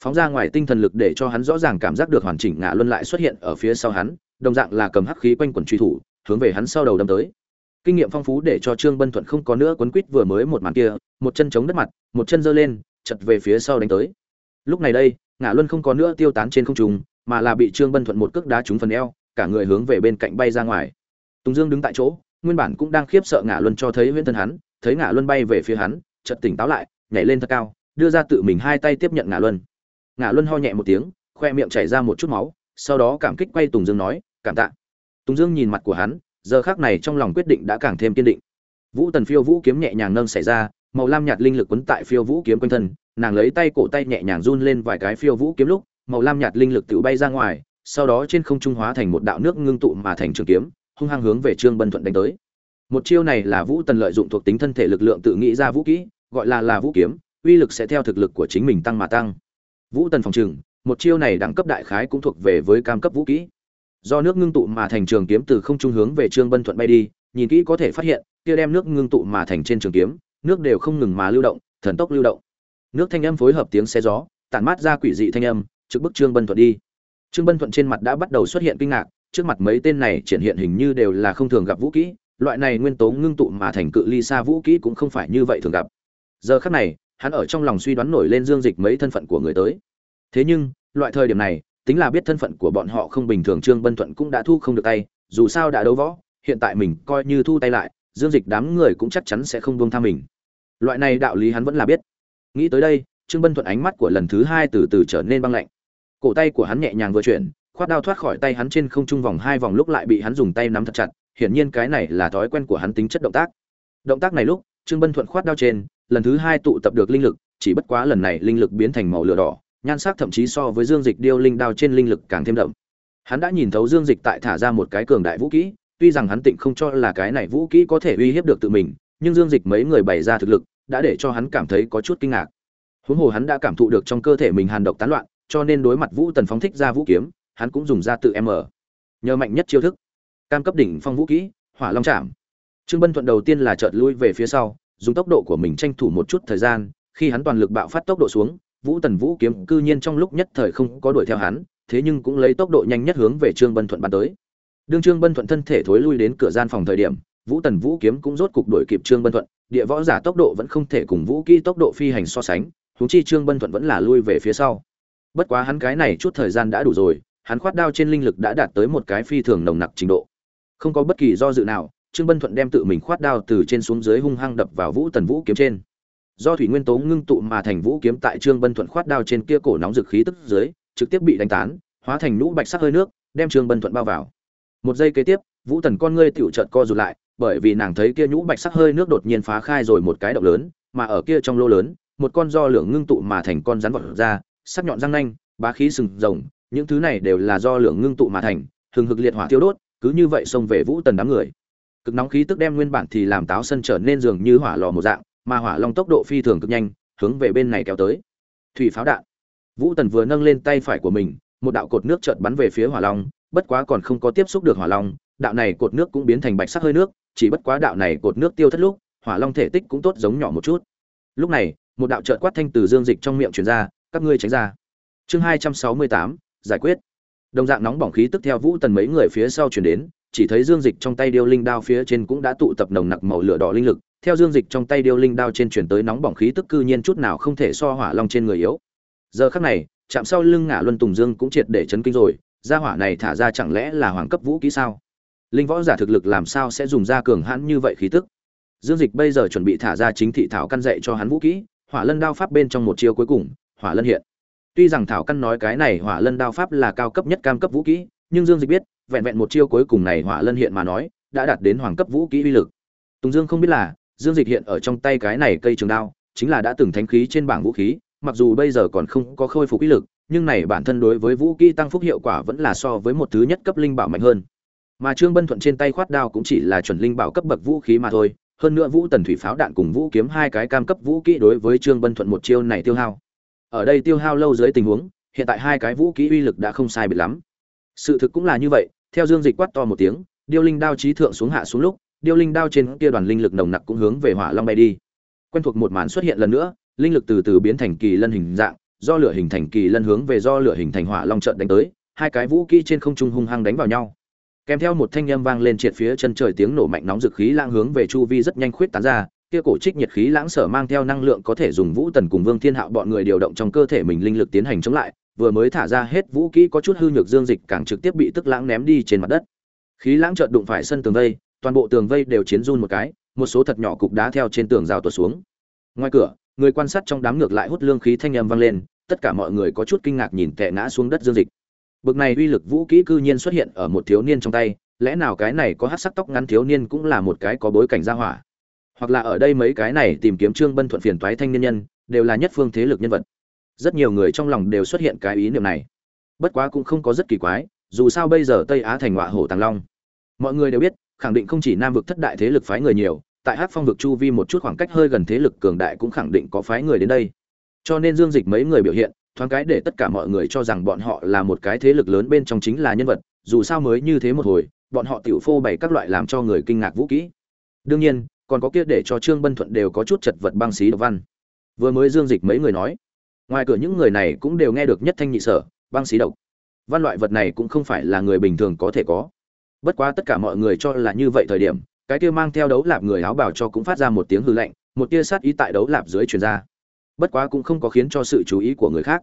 Phóng ra ngoài tinh thần lực để cho hắn rõ ràng cảm giác được hoàn chỉnh ngã luân lại xuất hiện ở phía sau hắn, đồng dạng là cầm hắc khí quanh quần truy thủ, hướng về hắn sau đầu đâm tới. Kinh nghiệm phong phú để cho trương bân thuận không có nữa quấn quít vừa mới một màn kia, một chân chống đất mặt, một chân giơ lên, chật về phía sau đánh tới. Lúc này đây, ngã luân không có nữa tiêu tán trên không trung, mà là bị trương bân thuận một cước đá trúng phần eo, cả người hướng về bên cạnh bay ra ngoài tùng dương đứng tại chỗ, nguyên bản cũng đang khiếp sợ ngã luân cho thấy huyễn thân hắn, thấy ngã luân bay về phía hắn, chợt tỉnh táo lại, nhảy lên thật cao, đưa ra tự mình hai tay tiếp nhận ngã luân. Ngã luân ho nhẹ một tiếng, khoe miệng chảy ra một chút máu, sau đó cảm kích quay tùng dương nói, cảm tạ. Tùng dương nhìn mặt của hắn, giờ khắc này trong lòng quyết định đã càng thêm kiên định. Vũ tần phiêu vũ kiếm nhẹ nhàng nâng xảy ra, màu lam nhạt linh lực quấn tại phiêu vũ kiếm quanh thân, nàng lấy tay cổ tay nhẹ nhàng run lên vài cái phiêu vũ kiếm lúc, màu lam nhạt linh lực tự bay ra ngoài, sau đó trên không trung hóa thành một đạo nước ngưng tụ mà thành trường kiếm hung hăng hướng về trương bân thuận đánh tới. Một chiêu này là vũ tần lợi dụng thuộc tính thân thể lực lượng tự nghĩ ra vũ kỹ, gọi là là vũ kiếm, uy lực sẽ theo thực lực của chính mình tăng mà tăng. Vũ tần phòng trừng một chiêu này đẳng cấp đại khái cũng thuộc về với cam cấp vũ kỹ. Do nước ngưng tụ mà thành trường kiếm từ không trung hướng về trương bân thuận bay đi, nhìn kỹ có thể phát hiện, kia đem nước ngưng tụ mà thành trên trường kiếm, nước đều không ngừng mà lưu động, thần tốc lưu động. Nước thanh âm phối hợp tiếng xe gió, tản mát ra quỷ dị thanh âm, trực bức trương bân thuận đi. Trương bân thuận trên mặt đã bắt đầu xuất hiện kinh ngạc trước mặt mấy tên này triển hiện hình như đều là không thường gặp vũ kỹ, loại này nguyên tố ngưng tụ mà thành cự ly xa vũ kỹ cũng không phải như vậy thường gặp. Giờ khắc này, hắn ở trong lòng suy đoán nổi lên dương dịch mấy thân phận của người tới. Thế nhưng, loại thời điểm này, tính là biết thân phận của bọn họ không bình thường trương bân thuận cũng đã thu không được tay, dù sao đã đấu võ, hiện tại mình coi như thu tay lại, dương dịch đám người cũng chắc chắn sẽ không buông tha mình. Loại này đạo lý hắn vẫn là biết. Nghĩ tới đây, trương bân thuận ánh mắt của lần thứ hai từ từ trở nên băng lạnh. Cổ tay của hắn nhẹ nhàng vừa chuyển khoát đao thoát khỏi tay hắn trên không trung vòng hai vòng lúc lại bị hắn dùng tay nắm thật chặt, hiển nhiên cái này là thói quen của hắn tính chất động tác. Động tác này lúc, trương bân thuận khoát đao trên, lần thứ hai tụ tập được linh lực, chỉ bất quá lần này linh lực biến thành màu lửa đỏ, nhan sắc thậm chí so với dương dịch điêu linh đao trên linh lực càng thêm đậm. Hắn đã nhìn thấu dương dịch tại thả ra một cái cường đại vũ kỹ, tuy rằng hắn tịnh không cho là cái này vũ kỹ có thể uy hiếp được tự mình, nhưng dương dịch mấy người bày ra thực lực, đã để cho hắn cảm thấy có chút kinh ngạc. Huống hồ hắn đã cảm thụ được trong cơ thể mình hàn độc tán loạn, cho nên đối mặt vũ tần phóng thích ra vũ kiếm hắn cũng dùng ra tự m. Nhờ mạnh nhất chiêu thức. Cam cấp đỉnh phong vũ kỹ, hỏa long chạm. Trương bân thuận đầu tiên là chợt lui về phía sau, dùng tốc độ của mình tranh thủ một chút thời gian, khi hắn toàn lực bạo phát tốc độ xuống, vũ tần vũ kiếm cư nhiên trong lúc nhất thời không có đuổi theo hắn, thế nhưng cũng lấy tốc độ nhanh nhất hướng về trương bân thuận bắn tới. Đương trương bân thuận thân thể thối lui đến cửa gian phòng thời điểm, vũ tần vũ kiếm cũng rốt cục đuổi kịp trương bân thuận, địa võ giả tốc độ vẫn không thể cùng vũ kỹ tốc độ phi hành so sánh thú chi trương bân thuận vẫn là lui về phía sau. Bất quá hắn cái này chút thời gian đã đủ rồi hắn khoát đao trên linh lực đã đạt tới một cái phi thường nồng nặc trình độ. Không có bất kỳ do dự nào, trương bân thuận đem tự mình khoát đao từ trên xuống dưới hung hăng đập vào vũ tần vũ kiếm trên. Do thủy nguyên tố ngưng tụ mà thành vũ kiếm tại trương bân thuận khoát đao trên kia cổ nóng dực khí tức dưới, trực tiếp bị đánh tán, hóa thành nhũ bạch sắc hơi nước, đem trương bân thuận bao vào. Một giây kế tiếp, vũ tần con ngươi tiểu chợt co rụt lại, bởi vì nàng thấy kia nhũ bạch sắc hơi nước đột nhiên phá khai rồi một cái động lớn, mà ở kia trong lô lớn, một con do lượng ngưng tụ mà thành con rắn vọt ra, sắc nhọn răng nanh, bá khí sừng rồng những thứ này đều là do lượng ngưng tụ mà thành, hừng hực liệt hỏa tiêu đốt, cứ như vậy xông về vũ tần đám người. Cực nóng khí tức đem nguyên bản thì làm táo sân trở nên dường như hỏa lò một dạng, mà hỏa long tốc độ phi thường cực nhanh, hướng về bên này kéo tới. Thủy pháo đạn. Vũ tần vừa nâng lên tay phải của mình, một đạo cột nước chợt bắn về phía hỏa long, bất quá còn không có tiếp xúc được hỏa long, đạo này cột nước cũng biến thành bạch sắc hơi nước, chỉ bất quá đạo này cột nước tiêu thất lúc, hỏa long thể tích cũng tốt giống nhỏ một chút. Lúc này, một đạo trợt quát thanh từ dương dịch trong miệng truyền ra, các ngươi tránh ra. Chương hai trăm sáu mươi tám giải quyết. Đồng dạng nóng bỏng khí tức theo vũ tần mấy người phía sau chuyển đến, chỉ thấy dương dịch trong tay điêu linh đao phía trên cũng đã tụ tập nồng nặc màu lửa đỏ linh lực, theo dương dịch trong tay điêu linh đao trên chuyển tới nóng bỏng khí tức cư nhiên chút nào không thể so hỏa long trên người yếu. Giờ khắc này, chạm sau lưng ngã luân tùng dương cũng triệt để chấn kinh rồi, gia hỏa này thả ra chẳng lẽ là hoàng cấp vũ kỹ sao? Linh võ giả thực lực làm sao sẽ dùng ra cường hãn như vậy khí tức? Dương dịch bây giờ chuẩn bị thả ra chính thị thảo căn dạy cho hắn vũ kỹ, hỏa lân đao pháp bên trong một chiêu cuối cùng, hỏa lân hiện tuy rằng thảo căn nói cái này hỏa lân đao pháp là cao cấp nhất cam cấp vũ khí, nhưng dương dịch biết vẹn vẹn một chiêu cuối cùng này hỏa lân hiện mà nói đã đạt đến hoàng cấp vũ khí uy lực. Tùng dương không biết là dương dịch hiện ở trong tay cái này cây trường đao chính là đã từng thánh khí trên bảng vũ khí mặc dù bây giờ còn không có khôi phục uy lực nhưng này bản thân đối với vũ khí tăng phúc hiệu quả vẫn là so với một thứ nhất cấp linh bảo mạnh hơn. Mà trương bân thuận trên tay khoát đao cũng chỉ là chuẩn linh bảo cấp bậc vũ khí mà thôi hơn nữa vũ tần thủy pháo đạn cùng vũ kiếm hai cái cam cấp vũ khí đối với trương bân thuận một chiêu này tiêu hao ở đây tiêu hao lâu dưới tình huống, hiện tại hai cái vũ kỹ uy lực đã không sai biệt lắm. Sự thực cũng là như vậy, theo dương dịch quát to một tiếng, điêu linh đao trí thượng xuống hạ xuống lúc, điêu linh đao trên kia đoàn linh lực nồng nặc cũng hướng về hỏa long bay đi. Quen thuộc một màn xuất hiện lần nữa, linh lực từ từ biến thành kỳ lân hình dạng, do lửa hình thành kỳ lân hướng về do lửa hình thành hỏa long trận đánh tới, hai cái vũ kỹ trên không trung hung hăng đánh vào nhau. Kèm theo một thanh âm vang lên triệt phía chân trời tiếng nổ mạnh nóng dực khí lang hướng về chu vi rất nhanh khuyết tán ra kia cổ trích nhiệt khí lãng sở mang theo năng lượng có thể dùng vũ tần cùng vương thiên hạo bọn người điều động trong cơ thể mình linh lực tiến hành chống lại, vừa mới thả ra hết vũ kỹ có chút hư nhược dương dịch càng trực tiếp bị tức lãng ném đi trên mặt đất. Khí lãng chợt đụng phải sân tường vây, toàn bộ tường vây đều chiến run một cái, một số thật nhỏ cục đá theo trên tường rào tuột xuống. Ngoài cửa, người quan sát trong đám ngược lại hút lương khí thanh âm vang lên, tất cả mọi người có chút kinh ngạc nhìn tệ ngã xuống đất dương dịch. Bực này uy lực vũ kỹ cư nhiên xuất hiện ở một thiếu niên trong tay, lẽ nào cái này có hát sắc tóc ngắn thiếu niên cũng là một cái có bối cảnh gia hỏa? Hoặc là ở đây mấy cái này tìm kiếm trương bân thuận phiền toái thanh niên nhân, đều là nhất phương thế lực nhân vật. Rất nhiều người trong lòng đều xuất hiện cái ý niệm này. Bất quá cũng không có rất kỳ quái, dù sao bây giờ tây á thành ngọa hổ tàng long. Mọi người đều biết, khẳng định không chỉ nam vực thất đại thế lực phái người nhiều, tại hát phong vực chu vi một chút khoảng cách hơi gần thế lực cường đại cũng khẳng định có phái người đến đây. Cho nên dương dịch mấy người biểu hiện, thoáng cái để tất cả mọi người cho rằng bọn họ là một cái thế lực lớn bên trong chính là nhân vật, dù sao mới như thế một hồi, bọn họ tiểu phô bày các loại làm cho người kinh ngạc vũ kỹ. Đương nhiên còn có kia để cho trương bân thuận đều có chút chật vật băng xí độc văn. Vừa mới dương dịch mấy người nói, ngoài cửa những người này cũng đều nghe được nhất thanh nhị sở, băng xí độc. Văn loại vật này cũng không phải là người bình thường có thể có. Bất quá tất cả mọi người cho là như vậy thời điểm, cái kia mang theo đấu lạp người áo bào cho cũng phát ra một tiếng hư lạnh, một tia sát ý tại đấu lạp dưới truyền ra. Bất quá cũng không có khiến cho sự chú ý của người khác.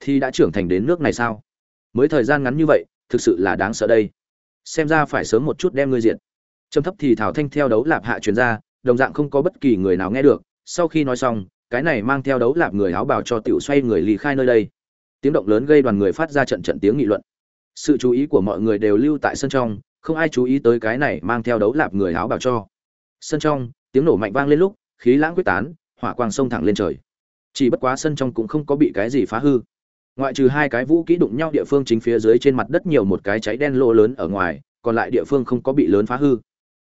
Thì đã trưởng thành đến nước này sao? Mới thời gian ngắn như vậy, thực sự là đáng sợ đây. Xem ra phải sớm một chút đem ngươi diện trầm thấp thì thảo thanh theo đấu lạp hạ truyền ra, đồng dạng không có bất kỳ người nào nghe được. Sau khi nói xong, cái này mang theo đấu lạp người áo bào cho tiểu xoay người ly khai nơi đây. Tiếng động lớn gây đoàn người phát ra trận trận tiếng nghị luận. Sự chú ý của mọi người đều lưu tại sân trong, không ai chú ý tới cái này mang theo đấu lạp người áo bào cho. Sân trong, tiếng nổ mạnh vang lên lúc, khí lãng quyết tán, hỏa quang sông thẳng lên trời. Chỉ bất quá sân trong cũng không có bị cái gì phá hư. Ngoại trừ hai cái vũ kỹ đụng nhau địa phương chính phía dưới trên mặt đất nhiều một cái cháy đen lỗ lớn ở ngoài, còn lại địa phương không có bị lớn phá hư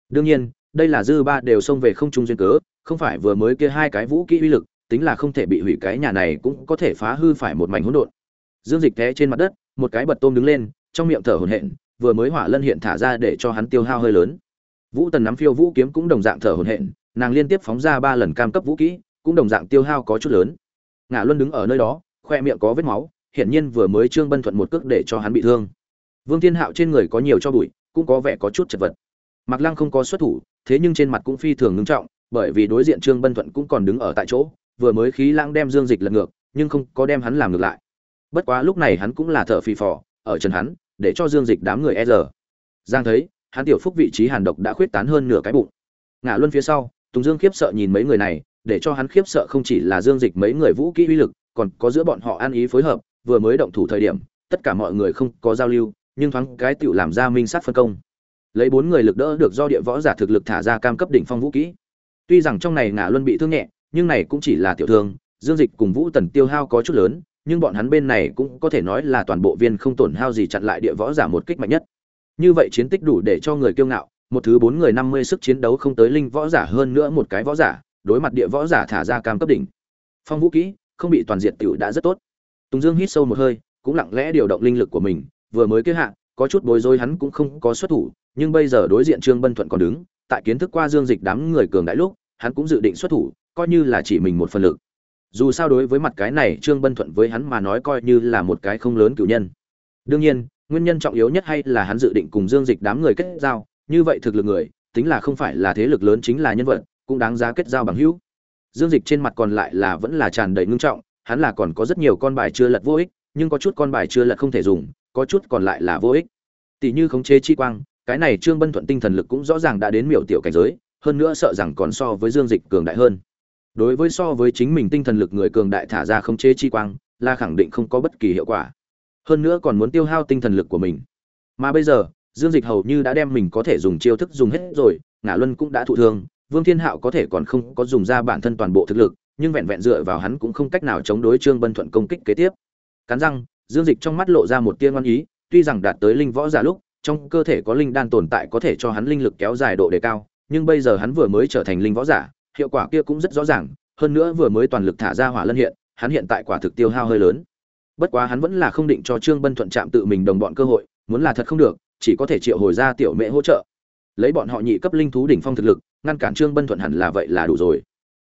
đương nhiên, đây là dư ba đều xông về không trung duyên cớ, không phải vừa mới kia hai cái vũ kỹ uy lực, tính là không thể bị hủy cái nhà này cũng có thể phá hư phải một mảnh hỗn độn. Dương dịch té trên mặt đất, một cái bật tôm đứng lên, trong miệng thở hổn hển, vừa mới hỏa lân hiện thả ra để cho hắn tiêu hao hơi lớn. Vũ tần nắm phiêu vũ kiếm cũng đồng dạng thở hổn hển, nàng liên tiếp phóng ra ba lần cam cấp vũ kỹ, cũng đồng dạng tiêu hao có chút lớn. Ngã luân đứng ở nơi đó, khoe miệng có vết máu, hiển nhiên vừa mới trương bân thuận một cước để cho hắn bị thương. Vương thiên hạo trên người có nhiều cho bụi, cũng có vẻ có chút chật vật. Mạc Lăng không có xuất thủ, thế nhưng trên mặt cũng phi thường nghiêm trọng, bởi vì đối diện Trương Bân Thuận cũng còn đứng ở tại chỗ, vừa mới khí lãng đem Dương Dịch lật ngược, nhưng không có đem hắn làm ngược lại. Bất quá lúc này hắn cũng là thở phì phò, ở chân hắn, để cho Dương Dịch đám người e giờ. Giang thấy, hắn tiểu phúc vị trí hàn độc đã khuyết tán hơn nửa cái bụng. Ngã luân phía sau, Tùng Dương khiếp sợ nhìn mấy người này, để cho hắn khiếp sợ không chỉ là Dương Dịch mấy người vũ kỹ uy lực, còn có giữa bọn họ an ý phối hợp, vừa mới động thủ thời điểm, tất cả mọi người không có giao lưu, nhưng thoáng cái tiểu làm ra minh sát phân công lấy bốn người lực đỡ được do địa võ giả thực lực thả ra cam cấp đỉnh phong vũ kỹ. Tuy rằng trong này ngã luân bị thương nhẹ, nhưng này cũng chỉ là tiểu thương, dương dịch cùng vũ tần tiêu hao có chút lớn, nhưng bọn hắn bên này cũng có thể nói là toàn bộ viên không tổn hao gì chặn lại địa võ giả một kích mạnh nhất. Như vậy chiến tích đủ để cho người kiêu ngạo, một thứ bốn người năm mươi sức chiến đấu không tới linh võ giả hơn nữa một cái võ giả, đối mặt địa võ giả thả ra cam cấp đỉnh. Phong vũ kỹ, không bị toàn diện tiểu đã rất tốt. Tùng dương hít sâu một hơi, cũng lặng lẽ điều động linh lực của mình, vừa mới kế hạ, có chút bối rối hắn cũng không có xuất thủ nhưng bây giờ đối diện Trương Bân Thuận còn đứng, tại kiến thức qua Dương Dịch đám người cường đại lúc, hắn cũng dự định xuất thủ, coi như là chỉ mình một phần lực. Dù sao đối với mặt cái này Trương Bân Thuận với hắn mà nói coi như là một cái không lớn cửu nhân. Đương nhiên, nguyên nhân trọng yếu nhất hay là hắn dự định cùng Dương Dịch đám người kết giao, như vậy thực lực người, tính là không phải là thế lực lớn chính là nhân vật, cũng đáng giá kết giao bằng hữu. Dương Dịch trên mặt còn lại là vẫn là tràn đầy ngưng trọng, hắn là còn có rất nhiều con bài chưa lật vô ích, nhưng có chút con bài chưa lật không thể dùng, có chút còn lại là vô ích. Tỷ như khống chế chi quang, cái này trương bân thuận tinh thần lực cũng rõ ràng đã đến miểu tiểu cảnh giới, hơn nữa sợ rằng còn so với dương dịch cường đại hơn. Đối với so với chính mình tinh thần lực người cường đại thả ra không chế chi quang, là khẳng định không có bất kỳ hiệu quả. Hơn nữa còn muốn tiêu hao tinh thần lực của mình. Mà bây giờ, dương dịch hầu như đã đem mình có thể dùng chiêu thức dùng hết rồi ngã luân cũng đã thụ thương, vương thiên hạo có thể còn không có dùng ra bản thân toàn bộ thực lực, nhưng vẹn vẹn dựa vào hắn cũng không cách nào chống đối trương bân thuận công kích kế tiếp. Cắn răng, dương dịch trong mắt lộ ra một tia ngoan ý, tuy rằng đạt tới linh võ giả lúc trong cơ thể có linh đan tồn tại có thể cho hắn linh lực kéo dài độ đề cao, nhưng bây giờ hắn vừa mới trở thành linh võ giả, hiệu quả kia cũng rất rõ ràng, hơn nữa vừa mới toàn lực thả ra hỏa lân hiện, hắn hiện tại quả thực tiêu hao hơi lớn. Bất quá hắn vẫn là không định cho Trương Bân thuận chạm tự mình đồng bọn cơ hội, muốn là thật không được, chỉ có thể triệu hồi ra tiểu mẹ hỗ trợ. Lấy bọn họ nhị cấp linh thú đỉnh phong thực lực, ngăn cản Trương Bân thuận hẳn là vậy là đủ rồi.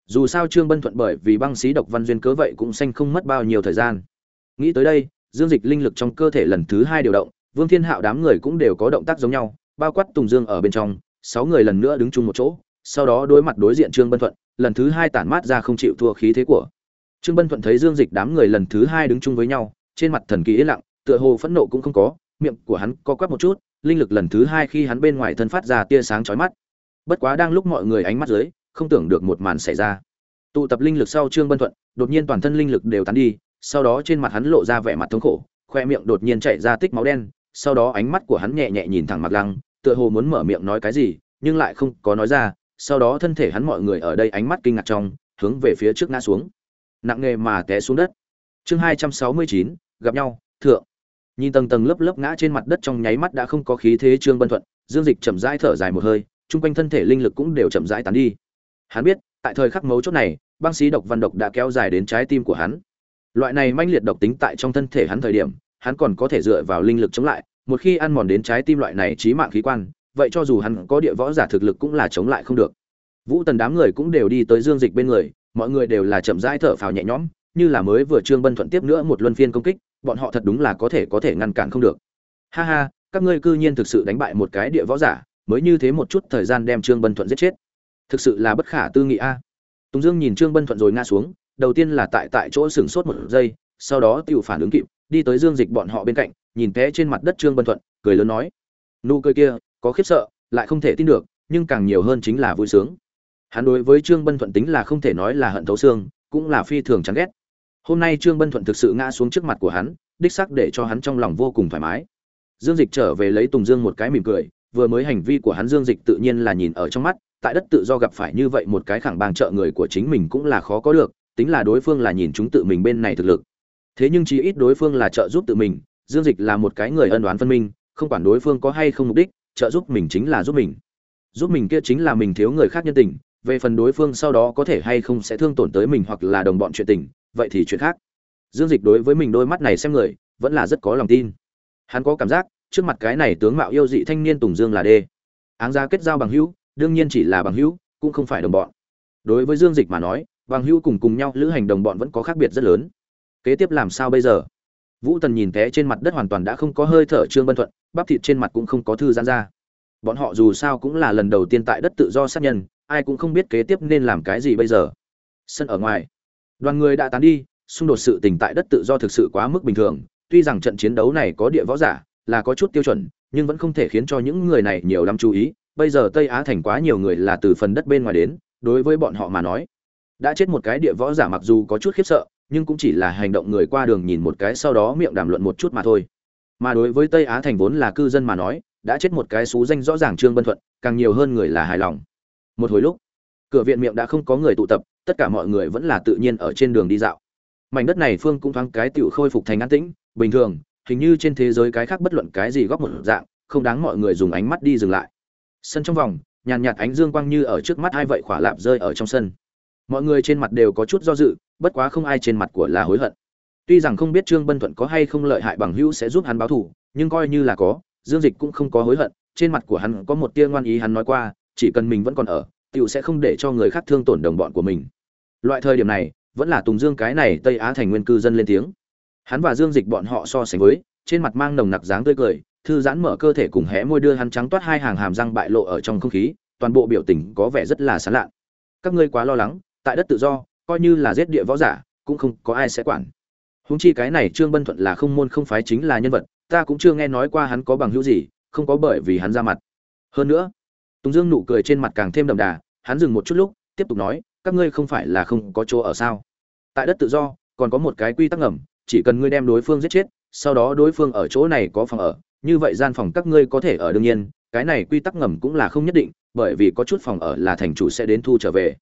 Dù sao Trương Bân thuận bởi vì băng xí độc văn duyên cớ vậy cũng xanh không mất bao nhiêu thời gian. Nghĩ tới đây, dương dịch linh lực trong cơ thể lần thứ hai điều động, Vương Thiên Hạo đám người cũng đều có động tác giống nhau, bao quát Tùng Dương ở bên trong, sáu người lần nữa đứng chung một chỗ, sau đó đối mặt đối diện Trương Bân Thuận, lần thứ hai tản mát ra không chịu thua khí thế của. Trương Bân Thuận thấy Dương Dịch đám người lần thứ hai đứng chung với nhau, trên mặt thần kỳ yên lặng, tựa hồ phẫn nộ cũng không có, miệng của hắn co quắp một chút, linh lực lần thứ hai khi hắn bên ngoài thân phát ra tia sáng chói mắt. Bất quá đang lúc mọi người ánh mắt dưới, không tưởng được một màn xảy ra. Tụ tập linh lực sau Trương Bân Thuận, đột nhiên toàn thân linh lực đều tán đi, sau đó trên mặt hắn lộ ra vẻ mặt thống khổ, khoe miệng đột nhiên chảy ra tích máu đen, sau đó ánh mắt của hắn nhẹ nhẹ nhìn thẳng Mạc Lăng, tựa hồ muốn mở miệng nói cái gì, nhưng lại không có nói ra, sau đó thân thể hắn mọi người ở đây ánh mắt kinh ngạc trong, hướng về phía trước ngã xuống. Nặng nề mà té xuống đất. Chương hai trăm sáu mươi chín gặp nhau, thượng. Nhìn tầng tầng lớp lớp ngã trên mặt đất trong nháy mắt đã không có khí thế Trương Bân Thuận, Dương Dịch chậm rãi thở dài một hơi, trung quanh thân thể linh lực cũng đều chậm rãi tán đi. Hắn biết, tại thời khắc mấu chốt này, băng xí độc văn độc đã kéo dài đến trái tim của hắn. Loại này manh liệt độc tính tại trong thân thể hắn thời điểm, hắn còn có thể dựa vào linh lực chống lại, một khi ăn mòn đến trái tim loại này chí mạng khí quan, vậy cho dù hắn có địa võ giả thực lực cũng là chống lại không được. vũ tần đám người cũng đều đi tới dương dịch bên người mọi người đều là chậm rãi thở phào nhẹ nhõm như là mới vừa trương bân thuận tiếp nữa một luân phiên công kích bọn họ thật đúng là có thể có thể ngăn cản không được. Ha ha các ngươi cư nhiên thực sự đánh bại một cái địa võ giả mới như thế một chút thời gian đem trương bân thuận giết chết. Thực sự là bất khả tư nghị a. À. Tùng dương nhìn trương bân thuận rồi ngã xuống đầu tiên là tại tại chỗ sừng sốt một giây sau đó tự phản ứng kịp đi tới dương dịch bọn họ bên cạnh nhìn té trên mặt đất trương bân thuận, cười lớn nói, nụ cười kia, có khiếp sợ, lại không thể tin được, nhưng càng nhiều hơn chính là vui sướng. Hắn đối với trương bân thuận tính là không thể nói là hận thấu xương, cũng là phi thường chán ghét. Hôm nay trương bân thuận thực sự ngã xuống trước mặt của hắn, đích sắc để cho hắn trong lòng vô cùng thoải mái. Dương dịch trở về lấy tùng dương một cái mỉm cười, vừa mới hành vi của hắn dương dịch tự nhiên là nhìn ở trong mắt, tại đất tự do gặp phải như vậy một cái khẳng bang trợ người của chính mình cũng là khó có được, tính là đối phương là nhìn chúng tự mình bên này thực lực. Thế nhưng chí ít đối phương là trợ giúp tự mình dương dịch là một cái người ân đoán phân minh, không quản đối phương có hay không mục đích, trợ giúp mình chính là giúp mình. Giúp mình kia chính là mình thiếu người khác nhân tình, về phần đối phương sau đó có thể hay không sẽ thương tổn tới mình hoặc là đồng bọn chuyện tình, vậy thì chuyện khác. Dương dịch đối với mình đôi mắt này xem người, vẫn là rất có lòng tin. Hắn có cảm giác, trước mặt cái này tướng mạo yêu dị thanh niên tùng dương là đê. Áng ra kết giao bằng hữu, đương nhiên chỉ là bằng hữu, cũng không phải đồng bọn. Đối với dương dịch mà nói, bằng hữu cùng cùng nhau lữ hành đồng bọn vẫn có khác biệt rất lớn. Kế tiếp làm sao bây giờ? Vũ tần nhìn té trên mặt đất hoàn toàn đã không có hơi thở trương bân thuận, bắp thịt trên mặt cũng không có thư giãn ra. Bọn họ dù sao cũng là lần đầu tiên tại đất tự do sát nhân, ai cũng không biết kế tiếp nên làm cái gì bây giờ. Sân ở ngoài. Đoàn người đã tán đi, xung đột sự tình tại đất tự do thực sự quá mức bình thường. Tuy rằng trận chiến đấu này có địa võ giả, là có chút tiêu chuẩn, nhưng vẫn không thể khiến cho những người này nhiều lắm chú ý. Bây giờ tây á thành quá nhiều người là từ phần đất bên ngoài đến, đối với bọn họ mà nói, đã chết một cái địa võ giả mặc dù có chút khiếp sợ nhưng cũng chỉ là hành động người qua đường nhìn một cái sau đó miệng đàm luận một chút mà thôi. Mà đối với tây á thành vốn là cư dân mà nói, đã chết một cái xú danh rõ ràng trương bân thuận, càng nhiều hơn người là hài lòng. Một hồi lúc, cửa viện miệng đã không có người tụ tập, tất cả mọi người vẫn là tự nhiên ở trên đường đi dạo. Mảnh đất này phương cũng thoáng cái tựu khôi phục thành an tĩnh, bình thường, hình như trên thế giới cái khác bất luận cái gì góp một dạng, không đáng mọi người dùng ánh mắt đi dừng lại. Sân trong vòng, nhàn nhạt ánh dương quang như ở trước mắt hai vậy khỏa lạp rơi ở trong sân mọi người trên mặt đều có chút do dự, bất quá không ai trên mặt của là hối hận. Tuy rằng không biết trương bân thuận có hay không lợi hại bằng hữu sẽ giúp hắn báo thù, nhưng coi như là có, dương dịch cũng không có hối hận, trên mặt của hắn có một tia ngoan ý hắn nói qua, chỉ cần mình vẫn còn ở, tiểu sẽ không để cho người khác thương tổn đồng bọn của mình. Loại thời điểm này, vẫn là tùng dương cái này tây á thành nguyên cư dân lên tiếng. Hắn và dương dịch bọn họ so sánh với, trên mặt mang nồng nặc dáng tươi cười, thư giãn mở cơ thể cùng hé môi đưa hắn trắng toát hai hàng hàm răng bại lộ ở trong không khí, toàn bộ biểu tình có vẻ rất là sán lạn. các ngươi quá lo lắng tại đất tự do, coi như là giết địa võ giả, cũng không có ai sẽ quản. Húng chi cái này trương bân thuận là không môn không phái chính là nhân vật, ta cũng chưa nghe nói qua hắn có bằng hữu gì, không có bởi vì hắn ra mặt. Hơn nữa, tùng dương nụ cười trên mặt càng thêm đậm đà, hắn dừng một chút lúc, tiếp tục nói, các ngươi không phải là không có chỗ ở sao? Tại đất tự do, còn có một cái quy tắc ngầm, chỉ cần ngươi đem đối phương giết chết, sau đó đối phương ở chỗ này có phòng ở, như vậy gian phòng các ngươi có thể ở đương nhiên, cái này quy tắc ngầm cũng là không nhất định, bởi vì có chút phòng ở là thành chủ sẽ đến thu trở về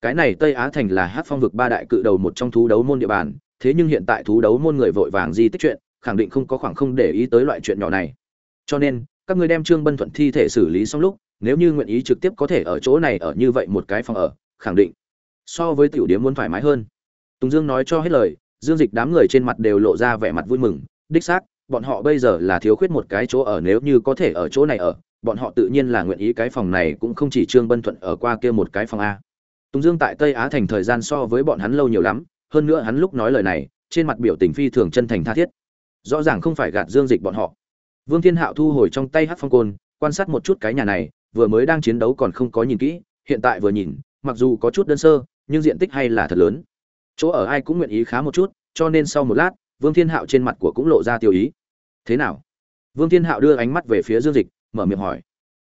cái này tây á thành là hát phong vực ba đại cự đầu một trong thú đấu môn địa bàn, thế nhưng hiện tại thú đấu môn người vội vàng di tích chuyện, khẳng định không có khoảng không để ý tới loại chuyện nhỏ này. Cho nên, các ngươi đem trương bân thuận thi thể xử lý xong lúc, nếu như nguyện ý trực tiếp có thể ở chỗ này ở như vậy một cái phòng ở, khẳng định so với tiểu điếm muốn thoải mái hơn. Tùng dương nói cho hết lời, dương dịch đám người trên mặt đều lộ ra vẻ mặt vui mừng, đích xác, bọn họ bây giờ là thiếu khuyết một cái chỗ ở nếu như có thể ở chỗ này ở, bọn họ tự nhiên là nguyện ý cái phòng này cũng không chỉ trương bân thuận ở qua kia một cái phòng a tùng dương tại tây á thành thời gian so với bọn hắn lâu nhiều lắm, hơn nữa hắn lúc nói lời này, trên mặt biểu tình phi thường chân thành tha thiết. Rõ ràng không phải gạt dương dịch bọn họ. Vương thiên hạo thu hồi trong tay hát phong côn, quan sát một chút cái nhà này, vừa mới đang chiến đấu còn không có nhìn kỹ, hiện tại vừa nhìn, mặc dù có chút đơn sơ, nhưng diện tích hay là thật lớn. Chỗ ở ai cũng nguyện ý khá một chút, cho nên sau một lát, vương thiên hạo trên mặt của cũng lộ ra tiêu ý. Thế nào? Vương thiên hạo đưa ánh mắt về phía dương dịch, mở miệng hỏi.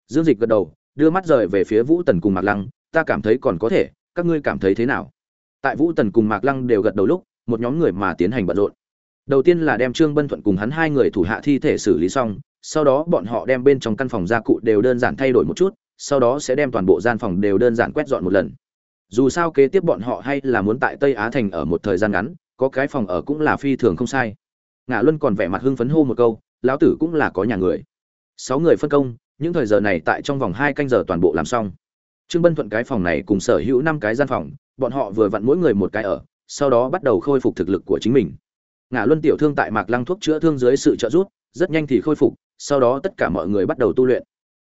Dương dịch gật đầu, đưa mắt rời về phía vũ tần cùng mạc lăng ta cảm thấy còn có thể, các ngươi cảm thấy thế nào? Tại vũ tần cùng mạc lăng đều gật đầu lúc, một nhóm người mà tiến hành bận rộn. Đầu tiên là đem trương bân thuận cùng hắn hai người thủ hạ thi thể xử lý xong, sau đó bọn họ đem bên trong căn phòng gia cụ đều đơn giản thay đổi một chút, sau đó sẽ đem toàn bộ gian phòng đều đơn giản quét dọn một lần. Dù sao kế tiếp bọn họ hay là muốn tại tây á thành ở một thời gian ngắn, có cái phòng ở cũng là phi thường không sai. Ngã luân còn vẻ mặt hưng phấn hô một câu, lão tử cũng là có nhà người. Sáu người phân công, những thời giờ này tại trong vòng hai canh giờ toàn bộ làm xong trương bân thuận cái phòng này cùng sở hữu năm cái gian phòng, bọn họ vừa vặn mỗi người một cái ở, sau đó bắt đầu khôi phục thực lực của chính mình. Ngã luân tiểu thương tại mạc lăng thuốc chữa thương dưới sự trợ giúp, rất nhanh thì khôi phục, sau đó tất cả mọi người bắt đầu tu luyện.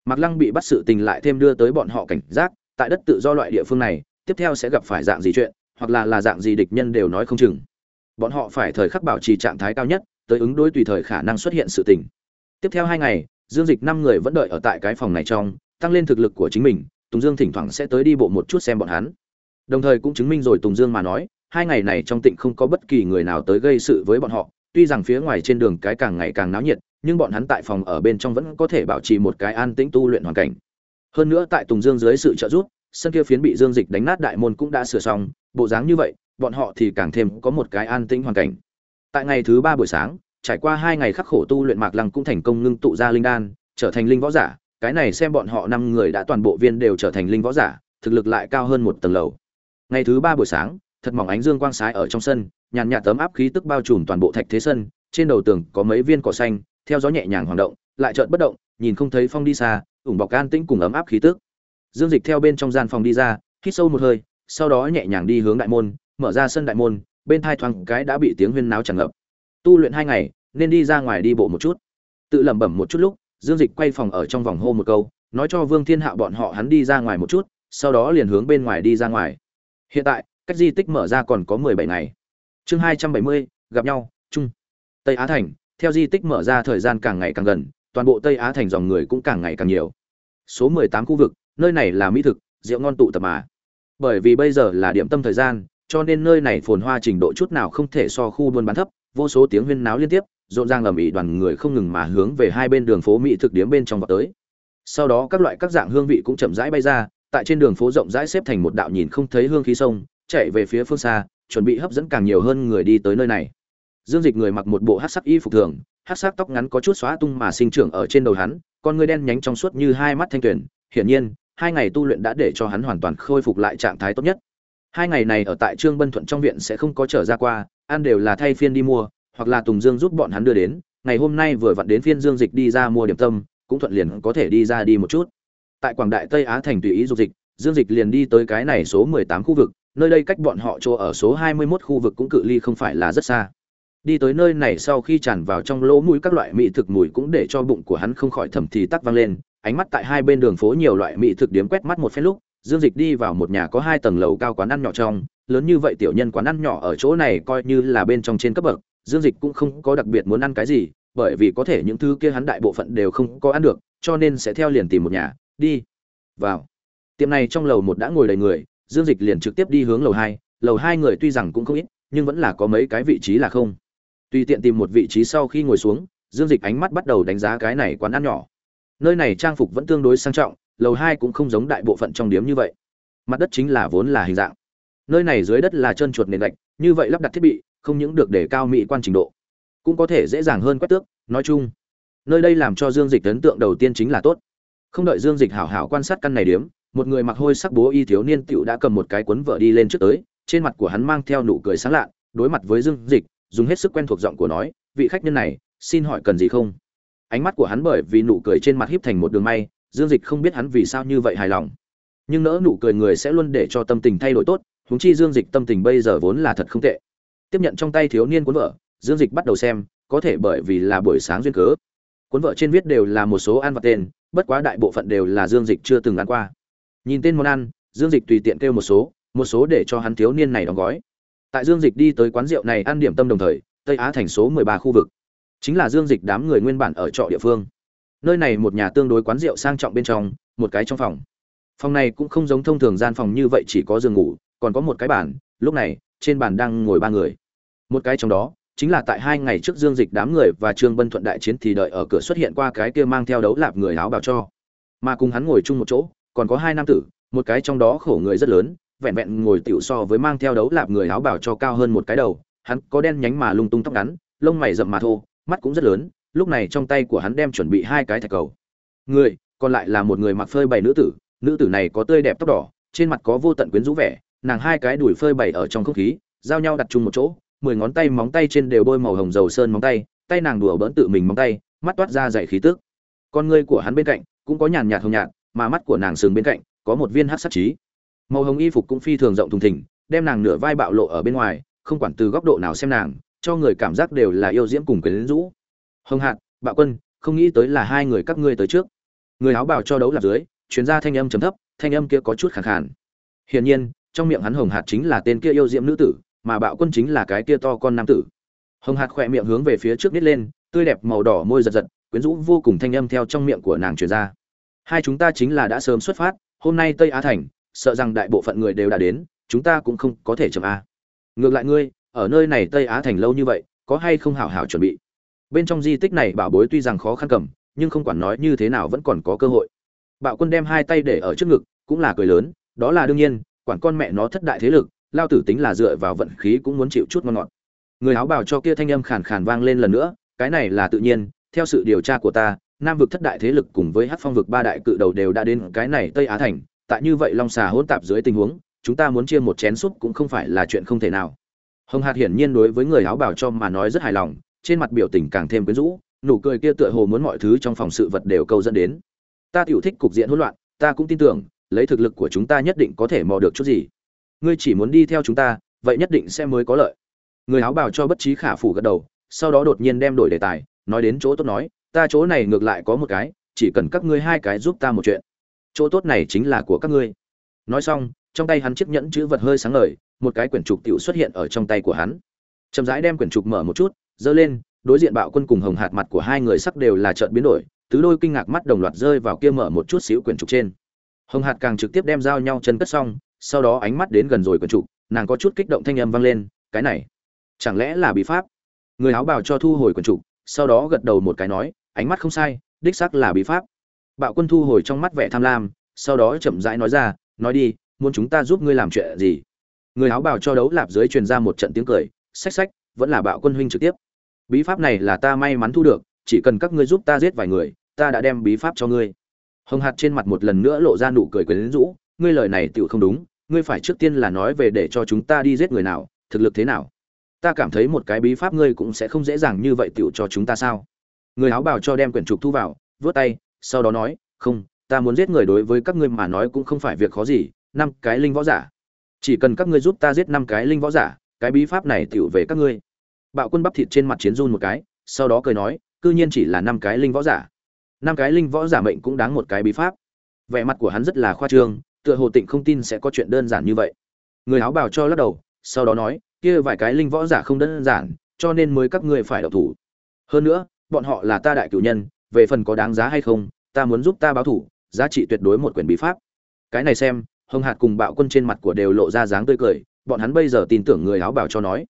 Mạc lăng bị bắt sự tình lại thêm đưa tới bọn họ cảnh giác, tại đất tự do loại địa phương này, tiếp theo sẽ gặp phải dạng gì chuyện, hoặc là là dạng gì địch nhân đều nói không chừng. Bọn họ phải thời khắc bảo trì trạng thái cao nhất, tới ứng đối tùy thời khả năng xuất hiện sự tình. Tiếp theo hai ngày, dương dịch năm người vẫn đợi ở tại cái phòng này trong, tăng lên thực lực của chính mình tùng dương thỉnh thoảng sẽ tới đi bộ một chút xem bọn hắn. Đồng thời cũng chứng minh rồi tùng dương mà nói, hai ngày này trong tịnh không có bất kỳ người nào tới gây sự với bọn họ, tuy rằng phía ngoài trên đường cái càng ngày càng náo nhiệt, nhưng bọn hắn tại phòng ở bên trong vẫn có thể bảo trì một cái an tĩnh tu luyện hoàn cảnh. Hơn nữa tại tùng dương dưới sự trợ giúp, sân kia phiến bị dương dịch đánh nát đại môn cũng đã sửa xong, bộ dáng như vậy, bọn họ thì càng thêm có một cái an tĩnh hoàn cảnh. Tại ngày thứ ba buổi sáng, trải qua hai ngày khắc khổ tu luyện mạc lăng cũng thành công ngưng tụ ra linh đan, trở thành linh võ giả cái này xem bọn họ năm người đã toàn bộ viên đều trở thành linh võ giả, thực lực lại cao hơn một tầng lầu. Ngày thứ ba buổi sáng, thật mỏng ánh dương quang sái ở trong sân, nhàn nhạt tấm áp khí tức bao trùm toàn bộ thạch thế sân, trên đầu tường có mấy viên cỏ xanh, theo gió nhẹ nhàng hoạt động, lại chợt bất động, nhìn không thấy phong đi xa, ủng bọc an tĩnh cùng ấm áp khí tức. Dương dịch theo bên trong gian phòng đi ra, hít sâu một hơi, sau đó nhẹ nhàng đi hướng đại môn, mở ra sân đại môn, bên thai thoáng cái đã bị tiếng huyên náo tràn ngập. Tu luyện hai ngày, nên đi ra ngoài đi bộ một chút. Tự lẩm bẩm một chút lúc dương dịch quay phòng ở trong vòng hô một câu, nói cho vương thiên hạo bọn họ hắn đi ra ngoài một chút, sau đó liền hướng bên ngoài đi ra ngoài. Hiện tại, cách di tích mở ra còn có mười bảy ngày. Chương hai trăm bảy mươi, gặp nhau, chung. Tây á thành, theo di tích mở ra thời gian càng ngày càng gần, toàn bộ tây á thành dòng người cũng càng ngày càng nhiều. Số mười tám khu vực, nơi này là mỹ thực, rượu ngon tụ tập mà. Bởi vì bây giờ là điểm tâm thời gian, cho nên nơi này phồn hoa trình độ chút nào không thể so khu buôn bán thấp, vô số tiếng huyên náo liên tiếp rộn ràng ầm ĩ đoàn người không ngừng mà hướng về hai bên đường phố mỹ thực điếm bên trong vào tới. Sau đó các loại các dạng hương vị cũng chậm rãi bay ra, tại trên đường phố rộng rãi xếp thành một đạo nhìn không thấy hương khí sông, chạy về phía phương xa, chuẩn bị hấp dẫn càng nhiều hơn người đi tới nơi này. Dương dịch người mặc một bộ hắc sắc y phục thường, hắc sắc tóc ngắn có chút xóa tung mà sinh trưởng ở trên đầu hắn, con người đen nhánh trong suốt như hai mắt thanh tuyển hiển nhiên, hai ngày tu luyện đã để cho hắn hoàn toàn khôi phục lại trạng thái tốt nhất. Hai ngày này ở tại trương bân thuận trong viện sẽ không có trở ra qua, ăn đều là thay phiên đi mua hoặc là tùng dương giúp bọn hắn đưa đến, ngày hôm nay vừa vặn đến phiên dương dịch đi ra mua điểm tâm, cũng thuận liền có thể đi ra đi một chút. Tại quảng đại tây á thành tùy ý dục dịch, dương dịch liền đi tới cái này số mười tám khu vực, nơi đây cách bọn họ chỗ ở số hai mươi 21 khu vực cũng cự ly không phải là rất xa. Đi tới nơi này sau khi tràn vào trong lỗ mũi các loại mỹ thực mùi cũng để cho bụng của hắn không khỏi thầm thì tắc vang lên, ánh mắt tại hai bên đường phố nhiều loại mỹ thực điếm quét mắt một phen lúc, dương dịch đi vào một nhà có hai tầng lầu cao quán ăn nhỏ trong, lớn như vậy tiểu nhân quán ăn nhỏ ở chỗ này coi như là bên trong trên cấp bậc dương dịch cũng không có đặc biệt muốn ăn cái gì, bởi vì có thể những thứ kia hắn đại bộ phận đều không có ăn được, cho nên sẽ theo liền tìm một nhà, đi. Vào. Tiệm này trong lầu một đã ngồi đầy người, dương dịch liền trực tiếp đi hướng lầu hai lầu hai người tuy rằng cũng không ít, nhưng vẫn là có mấy cái vị trí là không. Tùy tiện tìm một vị trí sau khi ngồi xuống, dương dịch ánh mắt bắt đầu đánh giá cái này quán ăn nhỏ. Nơi này trang phục vẫn tương đối sang trọng, lầu hai cũng không giống đại bộ phận trong điếm như vậy. Mặt đất chính là vốn là hình dạng. Nơi này dưới đất là chân chuột nền gạch, như vậy lắp đặt thiết bị không những được để cao mỹ quan trình độ, cũng có thể dễ dàng hơn quét tước. Nói chung, nơi đây làm cho dương dịch ấn tượng đầu tiên chính là tốt. Không đợi dương dịch hảo hảo quan sát căn này điếm, một người mặc hôi sắc bố y thiếu niên tựu đã cầm một cái cuốn vợ đi lên trước tới, trên mặt của hắn mang theo nụ cười sáng lạ đối mặt với dương dịch, dùng hết sức quen thuộc giọng của nói, vị khách nhân này, xin hỏi cần gì không? Ánh mắt của hắn bởi vì nụ cười trên mặt híp thành một đường may, dương dịch không biết hắn vì sao như vậy hài lòng. Nhưng nỡ nụ cười người sẽ luôn để cho tâm tình thay đổi tốt, huống chi dương dịch tâm tình bây giờ vốn là thật không tệ tiếp nhận trong tay thiếu niên cuốn vợ dương dịch bắt đầu xem, có thể bởi vì là buổi sáng duyên cớ. Cuốn vợ trên viết đều là một số ăn vặt tên, bất quá đại bộ phận đều là dương dịch chưa từng ăn qua. Nhìn tên món ăn, dương dịch tùy tiện kêu một số một số để cho hắn thiếu niên này đóng gói. Tại dương dịch đi tới quán rượu này ăn điểm tâm đồng thời, tây á thành số mười ba khu vực. Chính là dương dịch đám người nguyên bản ở trọ địa phương. Nơi này một nhà tương đối quán rượu sang trọng bên trong, một cái trong phòng. Phòng này cũng không giống thông thường gian phòng như vậy chỉ có giường ngủ, còn có một cái bàn, lúc này, trên bàn đang ngồi ba người một cái trong đó, chính là tại hai ngày trước dương dịch đám người và trương bân thuận đại chiến thì đợi ở cửa xuất hiện qua cái kia mang theo đấu lạp người áo bào cho. Mà cùng hắn ngồi chung một chỗ, còn có hai nam tử, một cái trong đó khổ người rất lớn, vẹn vẹn ngồi tiểu so với mang theo đấu lạp người áo bào cho cao hơn một cái đầu, hắn có đen nhánh mà lung tung tóc ngắn, lông mày rậm mà thô, mắt cũng rất lớn, lúc này trong tay của hắn đem chuẩn bị hai cái thạch cầu. Người, còn lại là một người mặc phơi bày nữ tử nữ tử này có tươi đẹp tóc đỏ, trên mặt có vô tận quyến rũ vẻ, nàng hai cái đùi phơi bày ở trong không khí, giao nhau đặt chung một chỗ mười ngón tay móng tay trên đều bôi màu hồng dầu sơn móng tay tay nàng đùa bỡn tự mình móng tay, mắt toát ra dày khí tức. Con ngươi của hắn bên cạnh cũng có nhàn nhạt hồng nhạt, mà mắt của nàng sừng bên cạnh có một viên hát sắc trí. Màu hồng y phục cũng phi thường rộng thùng thình, đem nàng nửa vai bạo lộ ở bên ngoài, không quản từ góc độ nào xem nàng, cho người cảm giác đều là yêu diễm cùng quyến rũ. Hồng hạt bạo quân, không nghĩ tới là hai người các ngươi tới trước. Người áo bào cho đấu lạp dưới chuyên gia thanh âm trầm thấp, thanh âm kia có chút khàn khàn. Hiển nhiên, trong miệng hắn hồng hạt chính là tên kia yêu diễm nữ tử mà bạo quân chính là cái kia to con nam tử. Hồng hạt khỏe miệng hướng về phía trước nít lên, tươi đẹp màu đỏ môi giật giật, quyến rũ vô cùng thanh âm theo trong miệng của nàng truyền ra. Hai chúng ta chính là đã sớm xuất phát, hôm nay tây á thành, sợ rằng đại bộ phận người đều đã đến, chúng ta cũng không có thể chậm a. Ngược lại ngươi, ở nơi này tây á thành lâu như vậy, có hay không hảo hảo chuẩn bị? Bên trong di tích này bảo bối tuy rằng khó khăn cầm, nhưng không quản nói như thế nào vẫn còn có cơ hội. Bạo quân đem hai tay để ở trước ngực, cũng là cười lớn, đó là đương nhiên, quản con mẹ nó thất đại thế lực lao tử tính là dựa vào vận khí cũng muốn chịu chút ngon ngọt. Người áo bào cho kia thanh âm khàn khàn vang lên lần nữa, cái này là tự nhiên, theo sự điều tra của ta, nam vực thất đại thế lực cùng với hát phong vực ba đại cự đầu đều đã đến cái này tây á thành, tại như vậy long xà hỗn tạp dưới tình huống, chúng ta muốn chia một chén súp cũng không phải là chuyện không thể nào. Hồng hạt hiển nhiên đối với người áo bào cho mà nói rất hài lòng, trên mặt biểu tình càng thêm quyến rũ, nụ cười kia tựa hồ muốn mọi thứ trong phòng sự vật đều câu dẫn đến. Ta tiểu thích cục diện hỗn loạn, ta cũng tin tưởng, lấy thực lực của chúng ta nhất định có thể mò được chút gì ngươi chỉ muốn đi theo chúng ta, vậy nhất định sẽ mới có lợi. Người áo bào cho bất trí khả phủ gật đầu, sau đó đột nhiên đem đổi đề tài, nói đến chỗ tốt nói, ta chỗ này ngược lại có một cái, chỉ cần các ngươi hai cái giúp ta một chuyện. Chỗ tốt này chính là của các ngươi. Nói xong, trong tay hắn chiếc nhẫn chữ vật hơi sáng ngời, một cái quyển trục tiểu xuất hiện ở trong tay của hắn. Chậm rãi đem quyển trục mở một chút, giơ lên, đối diện bạo quân cùng hồng hạt mặt của hai người sắc đều là trợn biến đổi, tứ đôi kinh ngạc mắt đồng loạt rơi vào kia mở một chút xíu quyển trục trên. Hồng hạt càng trực tiếp đem giao nhau chân cất xong sau đó ánh mắt đến gần rồi quần trụ, nàng có chút kích động thanh âm vang lên, cái này, chẳng lẽ là bí pháp? Người áo bào cho thu hồi quần trụ, sau đó gật đầu một cái nói, ánh mắt không sai, đích xác là bí pháp. Bạo quân thu hồi trong mắt vẻ tham lam, sau đó chậm rãi nói ra, nói đi, muốn chúng ta giúp ngươi làm chuyện gì? Người áo bào cho đấu lạp dưới truyền ra một trận tiếng cười, xách xách, vẫn là bạo quân huynh trực tiếp. Bí pháp này là ta may mắn thu được, chỉ cần các ngươi giúp ta giết vài người, ta đã đem bí pháp cho ngươi. Hồng hạt trên mặt một lần nữa lộ ra nụ cười quyến rũ, ngươi lời này tựu không đúng ngươi phải trước tiên là nói về để cho chúng ta đi giết người nào, thực lực thế nào. Ta cảm thấy một cái bí pháp ngươi cũng sẽ không dễ dàng như vậy tựu cho chúng ta sao. Người áo bào cho đem quyển trục thu vào vớt tay, sau đó nói, không, ta muốn giết người đối với các ngươi mà nói cũng không phải việc khó gì, năm cái linh võ giả. Chỉ cần các ngươi giúp ta giết năm cái linh võ giả, cái bí pháp này tựu về các ngươi. Bạo quân bắp thịt trên mặt chiến run một cái, sau đó cười nói, cư nhiên chỉ là năm cái linh võ giả. Năm cái linh võ giả mệnh cũng đáng một cái bí pháp. Vẻ mặt của hắn rất là khoa trương tựa hồ tịnh không tin sẽ có chuyện đơn giản như vậy. Người áo bào cho lắc đầu, sau đó nói, kia vài cái linh võ giả không đơn giản, cho nên mới các ngươi phải độc thủ. Hơn nữa, bọn họ là ta đại cử nhân, về phần có đáng giá hay không, ta muốn giúp ta báo thủ, giá trị tuyệt đối một quyển bí pháp. Cái này xem, hồng hạt cùng bạo quân trên mặt của đều lộ ra dáng tươi cười, bọn hắn bây giờ tin tưởng người áo bào cho nói.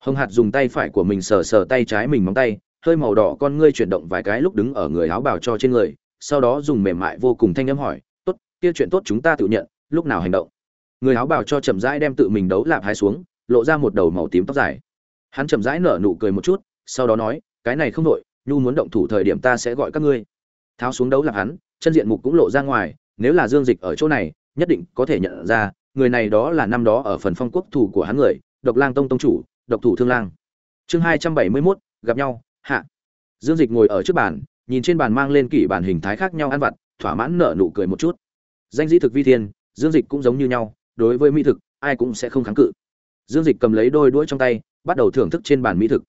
Hồng hạt dùng tay phải của mình sờ sờ tay trái mình móng tay, hơi màu đỏ con ngươi chuyển động vài cái lúc đứng ở người áo bào cho trên người, sau đó dùng mềm mại vô cùng thanh âm hỏi kia chuyện tốt chúng ta tự nhận, lúc nào hành động. Người áo bào cho chậm rãi đem tự mình đấu lạp hai xuống, lộ ra một đầu màu tím tóc dài. Hắn chậm rãi nở nụ cười một chút, sau đó nói, cái này không đội nhu muốn động thủ thời điểm ta sẽ gọi các ngươi. Tháo xuống đấu lạp hắn, chân diện mục cũng lộ ra ngoài, nếu là dương dịch ở chỗ này, nhất định có thể nhận ra, người này đó là năm đó ở phần phong quốc thủ của hắn người, độc lang tông tông chủ, độc thủ thương lang. Chương hai trăm bảy mươi mốt, gặp nhau, hạ. Dương dịch ngồi ở trước bàn, nhìn trên bàn mang lên kỷ bản hình thái khác nhau ăn vặt, thỏa mãn nở nụ cười một chút danh dĩ thực vi thiên, dương dịch cũng giống như nhau, đối với mỹ thực, ai cũng sẽ không kháng cự. Dương dịch cầm lấy đôi đuôi trong tay, bắt đầu thưởng thức trên bàn mỹ thực.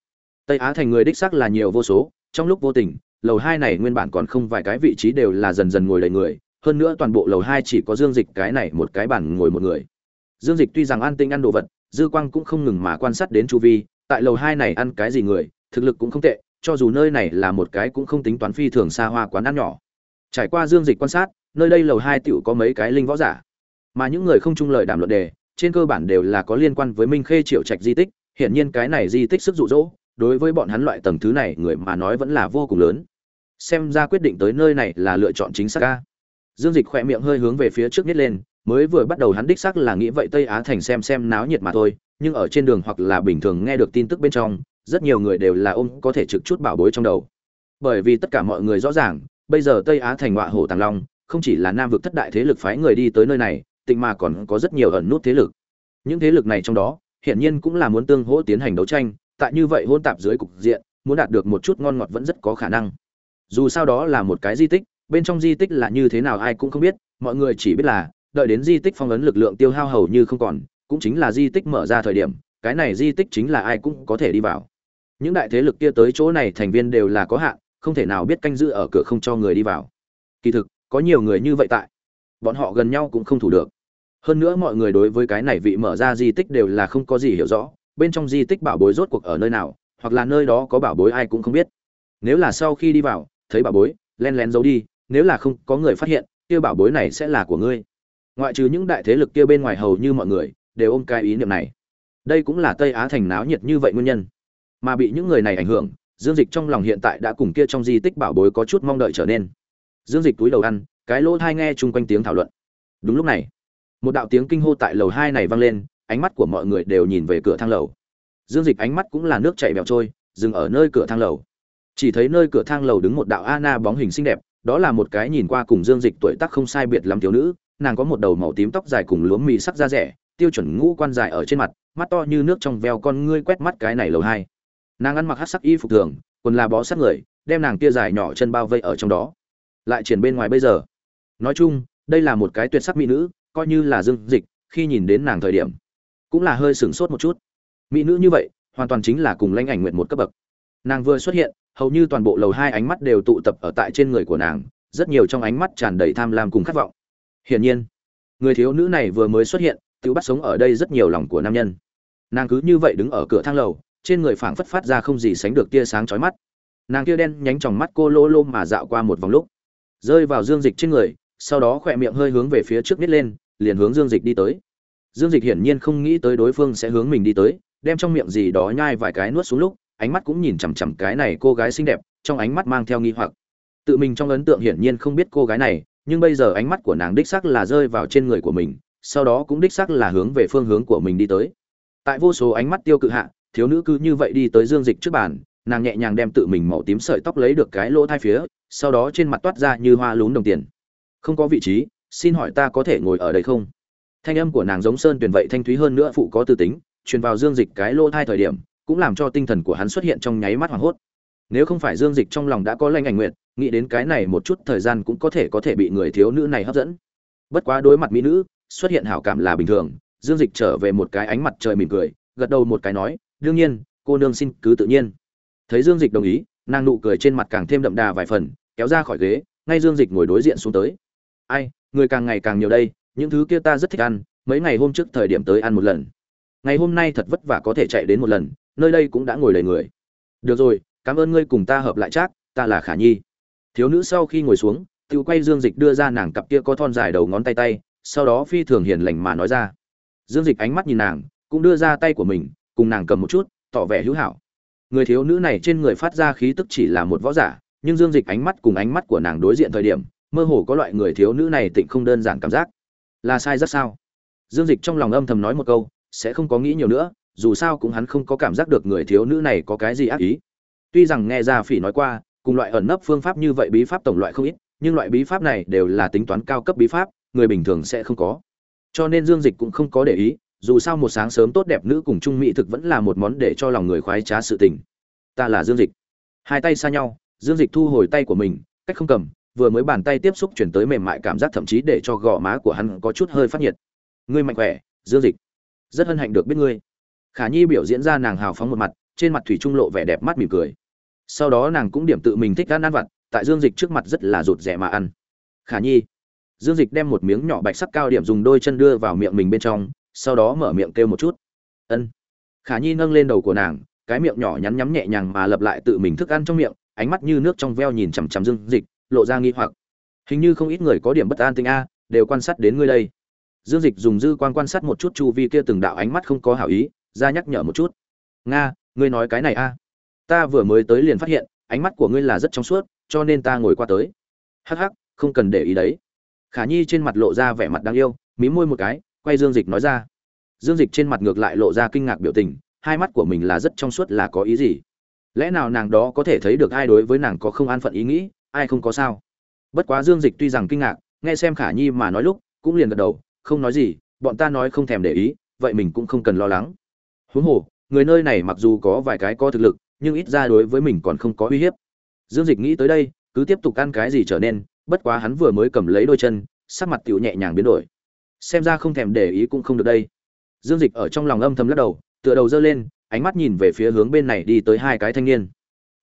Tây á thành người đích sắc là nhiều vô số, trong lúc vô tình, lầu hai này nguyên bản còn không vài cái vị trí đều là dần dần ngồi đầy người, hơn nữa toàn bộ lầu hai chỉ có dương dịch cái này một cái bàn ngồi một người. Dương dịch tuy rằng an tinh ăn đồ vật, dư quang cũng không ngừng mà quan sát đến chu vi, tại lầu hai này ăn cái gì người, thực lực cũng không tệ, cho dù nơi này là một cái cũng không tính toán phi thường xa hoa quán ăn nhỏ. Trải qua dương dịch quan sát nơi đây lầu hai tiểu có mấy cái linh võ giả. Mà những người không chung lời đàm luận đề, trên cơ bản đều là có liên quan với minh khê triệu trạch di tích hiện nhiên cái này di tích sức dụ dỗ, đối với bọn hắn loại tầng thứ này người mà nói vẫn là vô cùng lớn. Xem ra quyết định tới nơi này là lựa chọn chính xác ca dương dịch khỏe miệng hơi hướng về phía trước nhét lên, mới vừa bắt đầu hắn đích xác là nghĩ vậy tây á thành xem xem náo nhiệt mà thôi, nhưng ở trên đường hoặc là bình thường nghe được tin tức bên trong, rất nhiều người đều là ôm có thể trực chút bảo bối trong đầu. Bởi vì tất cả mọi người rõ ràng, bây giờ tây á thành ngọa hổ tàng long không chỉ là nam vực thất đại thế lực phái người đi tới nơi này, tịnh mà còn có rất nhiều ẩn nút thế lực. Những thế lực này trong đó, hiển nhiên cũng là muốn tương hỗ tiến hành đấu tranh, tại như vậy hôn tạp dưới cục diện, muốn đạt được một chút ngon ngọt vẫn rất có khả năng. Dù sao đó là một cái di tích, bên trong di tích là như thế nào ai cũng không biết, mọi người chỉ biết là, đợi đến di tích phong ấn lực lượng tiêu hao hầu như không còn, cũng chính là di tích mở ra thời điểm, cái này di tích chính là ai cũng có thể đi vào. Những đại thế lực kia tới chỗ này thành viên đều là có hạn, không thể nào biết canh giữ ở cửa không cho người đi vào. Kỳ thực có nhiều người như vậy tại. Bọn họ gần nhau cũng không thủ được. Hơn nữa mọi người đối với cái này vị mở ra di tích đều là không có gì hiểu rõ, bên trong di tích bảo bối rốt cuộc ở nơi nào, hoặc là nơi đó có bảo bối ai cũng không biết. Nếu là sau khi đi vào, thấy bảo bối, len lén giấu đi, nếu là không có người phát hiện, kia bảo bối này sẽ là của ngươi. Ngoại trừ những đại thế lực kia bên ngoài hầu như mọi người, đều ôm cái ý niệm này. Đây cũng là tây á thành náo nhiệt như vậy nguyên nhân. Mà bị những người này ảnh hưởng, dương dịch trong lòng hiện tại đã cùng kia trong di tích bảo bối có chút mong đợi trở nên dương dịch túi đầu ăn, cái lỗ thai nghe chung quanh tiếng thảo luận. Đúng lúc này, một đạo tiếng kinh hô tại lầu hai này vang lên, ánh mắt của mọi người đều nhìn về cửa thang lầu. Dương dịch ánh mắt cũng là nước chảy bèo trôi, dừng ở nơi cửa thang lầu. Chỉ thấy nơi cửa thang lầu đứng một đạo Anna bóng hình xinh đẹp, đó là một cái nhìn qua cùng dương dịch tuổi tác không sai biệt lắm thiếu nữ, nàng có một đầu màu tím tóc dài cùng lúa mì sắc da rẻ, tiêu chuẩn ngũ quan dài ở trên mặt, mắt to như nước trong veo con ngươi quét mắt cái này lầu hai. Nàng ăn mặc hát sắc y phục thường, quần là bó sát người, đem nàng kia dài nhỏ chân bao vây ở trong đó lại triển bên ngoài bây giờ. Nói chung, đây là một cái tuyệt sắc mỹ nữ, coi như là dương dịch, khi nhìn đến nàng thời điểm, cũng là hơi sửng sốt một chút. Mỹ nữ như vậy, hoàn toàn chính là cùng lãnh ảnh nguyện một cấp bậc. Nàng vừa xuất hiện, hầu như toàn bộ lầu hai ánh mắt đều tụ tập ở tại trên người của nàng, rất nhiều trong ánh mắt tràn đầy tham lam cùng khát vọng. Hiển nhiên, người thiếu nữ này vừa mới xuất hiện, tự bắt sống ở đây rất nhiều lòng của nam nhân. Nàng cứ như vậy đứng ở cửa thang lầu, trên người phảng phất phát ra không gì sánh được tia sáng chói mắt. Nàng kia đen nhánh tròng mắt cô lô lô mà dạo qua một vòng lúc rơi vào dương dịch trên người, sau đó khỏe miệng hơi hướng về phía trước nít lên, liền hướng dương dịch đi tới. Dương dịch hiển nhiên không nghĩ tới đối phương sẽ hướng mình đi tới, đem trong miệng gì đó nhai vài cái nuốt xuống lúc, ánh mắt cũng nhìn chằm chằm cái này cô gái xinh đẹp, trong ánh mắt mang theo nghi hoặc. Tự mình trong ấn tượng hiển nhiên không biết cô gái này, nhưng bây giờ ánh mắt của nàng đích xác là rơi vào trên người của mình, sau đó cũng đích xác là hướng về phương hướng của mình đi tới. Tại vô số ánh mắt tiêu cự hạ, thiếu nữ cứ như vậy đi tới dương dịch trước bàn nàng nhẹ nhàng đem tự mình màu tím sợi tóc lấy được cái lỗ thai phía, sau đó trên mặt toát ra như hoa lún đồng tiền. Không có vị trí, xin hỏi ta có thể ngồi ở đây không? Thanh âm của nàng giống sơn tuyển vậy thanh thúy hơn nữa phụ có tư tính, truyền vào dương dịch cái lỗ thai thời điểm, cũng làm cho tinh thần của hắn xuất hiện trong nháy mắt hoảng hốt. Nếu không phải dương dịch trong lòng đã có lanh ảnh nguyện, nghĩ đến cái này một chút thời gian cũng có thể có thể bị người thiếu nữ này hấp dẫn. Bất quá đối mặt mỹ nữ, xuất hiện hảo cảm là bình thường, dương dịch trở về một cái ánh mặt trời mỉm cười, gật đầu một cái nói, đương nhiên, cô nương xin cứ tự nhiên thấy dương dịch đồng ý, nàng nụ cười trên mặt càng thêm đậm đà vài phần, kéo ra khỏi ghế, ngay dương dịch ngồi đối diện xuống tới. Ai, người càng ngày càng nhiều đây, những thứ kia ta rất thích ăn, mấy ngày hôm trước thời điểm tới ăn một lần. Ngày hôm nay thật vất vả có thể chạy đến một lần, nơi đây cũng đã ngồi đầy người. Được rồi, cảm ơn ngươi cùng ta hợp lại chắc, ta là khả nhi. Thiếu nữ sau khi ngồi xuống, tự quay dương dịch đưa ra nàng cặp kia có thon dài đầu ngón tay tay, sau đó phi thường hiền lành mà nói ra. Dương dịch ánh mắt nhìn nàng, cũng đưa ra tay của mình, cùng nàng cầm một chút, tỏ vẻ hữu hảo người thiếu nữ này trên người phát ra khí tức chỉ là một võ giả, nhưng dương dịch ánh mắt cùng ánh mắt của nàng đối diện thời điểm, mơ hồ có loại người thiếu nữ này tịnh không đơn giản cảm giác. Là sai rất sao? Dương dịch trong lòng âm thầm nói một câu, sẽ không có nghĩ nhiều nữa, dù sao cũng hắn không có cảm giác được người thiếu nữ này có cái gì ác ý. Tuy rằng nghe ra phỉ nói qua, cùng loại ẩn nấp phương pháp như vậy bí pháp tổng loại không ít, nhưng loại bí pháp này đều là tính toán cao cấp bí pháp, người bình thường sẽ không có. Cho nên dương dịch cũng không có để ý dù sao một sáng sớm tốt đẹp nữ cùng chung mỹ thực vẫn là một món để cho lòng người khoái trá sự tình. Ta là dương dịch. Hai tay xa nhau, dương dịch thu hồi tay của mình, cách không cầm, vừa mới bàn tay tiếp xúc chuyển tới mềm mại cảm giác thậm chí để cho gò má của hắn có chút hơi phát nhiệt. Ngươi mạnh khỏe, dương dịch. Rất hân hạnh được biết ngươi. Khả nhi biểu diễn ra nàng hào phóng một mặt, trên mặt thủy trung lộ vẻ đẹp mắt mỉm cười. Sau đó nàng cũng điểm tự mình thích ăn ăn vặt, tại dương dịch trước mặt rất là rụt rẻ mà ăn. Khả nhi. Dương dịch đem một miếng nhỏ bạch sắc cao điểm dùng đôi chân đưa vào miệng mình bên trong sau đó mở miệng kêu một chút. Ân. Khả nhi nâng lên đầu của nàng, cái miệng nhỏ nhắn nhắm nhẹ nhàng mà lập lại tự mình thức ăn trong miệng, ánh mắt như nước trong veo nhìn chằm chằm dương dịch, lộ ra nghi hoặc. Hình như không ít người có điểm bất an tình a, đều quan sát đến ngươi đây. Dương dịch dùng dư quan quan sát một chút chu vi kia từng đạo ánh mắt không có hảo ý, ra nhắc nhở một chút. Nga, ngươi nói cái này a. Ta vừa mới tới liền phát hiện, ánh mắt của ngươi là rất trong suốt, cho nên ta ngồi qua tới. Hắc hắc, không cần để ý đấy. Khả nhi trên mặt lộ ra vẻ mặt đáng yêu mí môi một cái quay dương dịch nói ra. Dương dịch trên mặt ngược lại lộ ra kinh ngạc biểu tình, hai mắt của mình là rất trong suốt là có ý gì? Lẽ nào nàng đó có thể thấy được ai đối với nàng có không an phận ý nghĩ, ai không có sao? Bất quá dương dịch tuy rằng kinh ngạc, nghe xem khả nhi mà nói lúc, cũng liền gật đầu, không nói gì, bọn ta nói không thèm để ý, vậy mình cũng không cần lo lắng. Huống hồ, người nơi này mặc dù có vài cái có thực lực, nhưng ít ra đối với mình còn không có uy hiếp. Dương dịch nghĩ tới đây, cứ tiếp tục ăn cái gì trở nên, bất quá hắn vừa mới cầm lấy đôi chân, sắc mặt tiểu nhẹ nhàng biến đổi xem ra không thèm để ý cũng không được đây. Dương dịch ở trong lòng âm thầm lắc đầu, tựa đầu giơ lên, ánh mắt nhìn về phía hướng bên này đi tới hai cái thanh niên.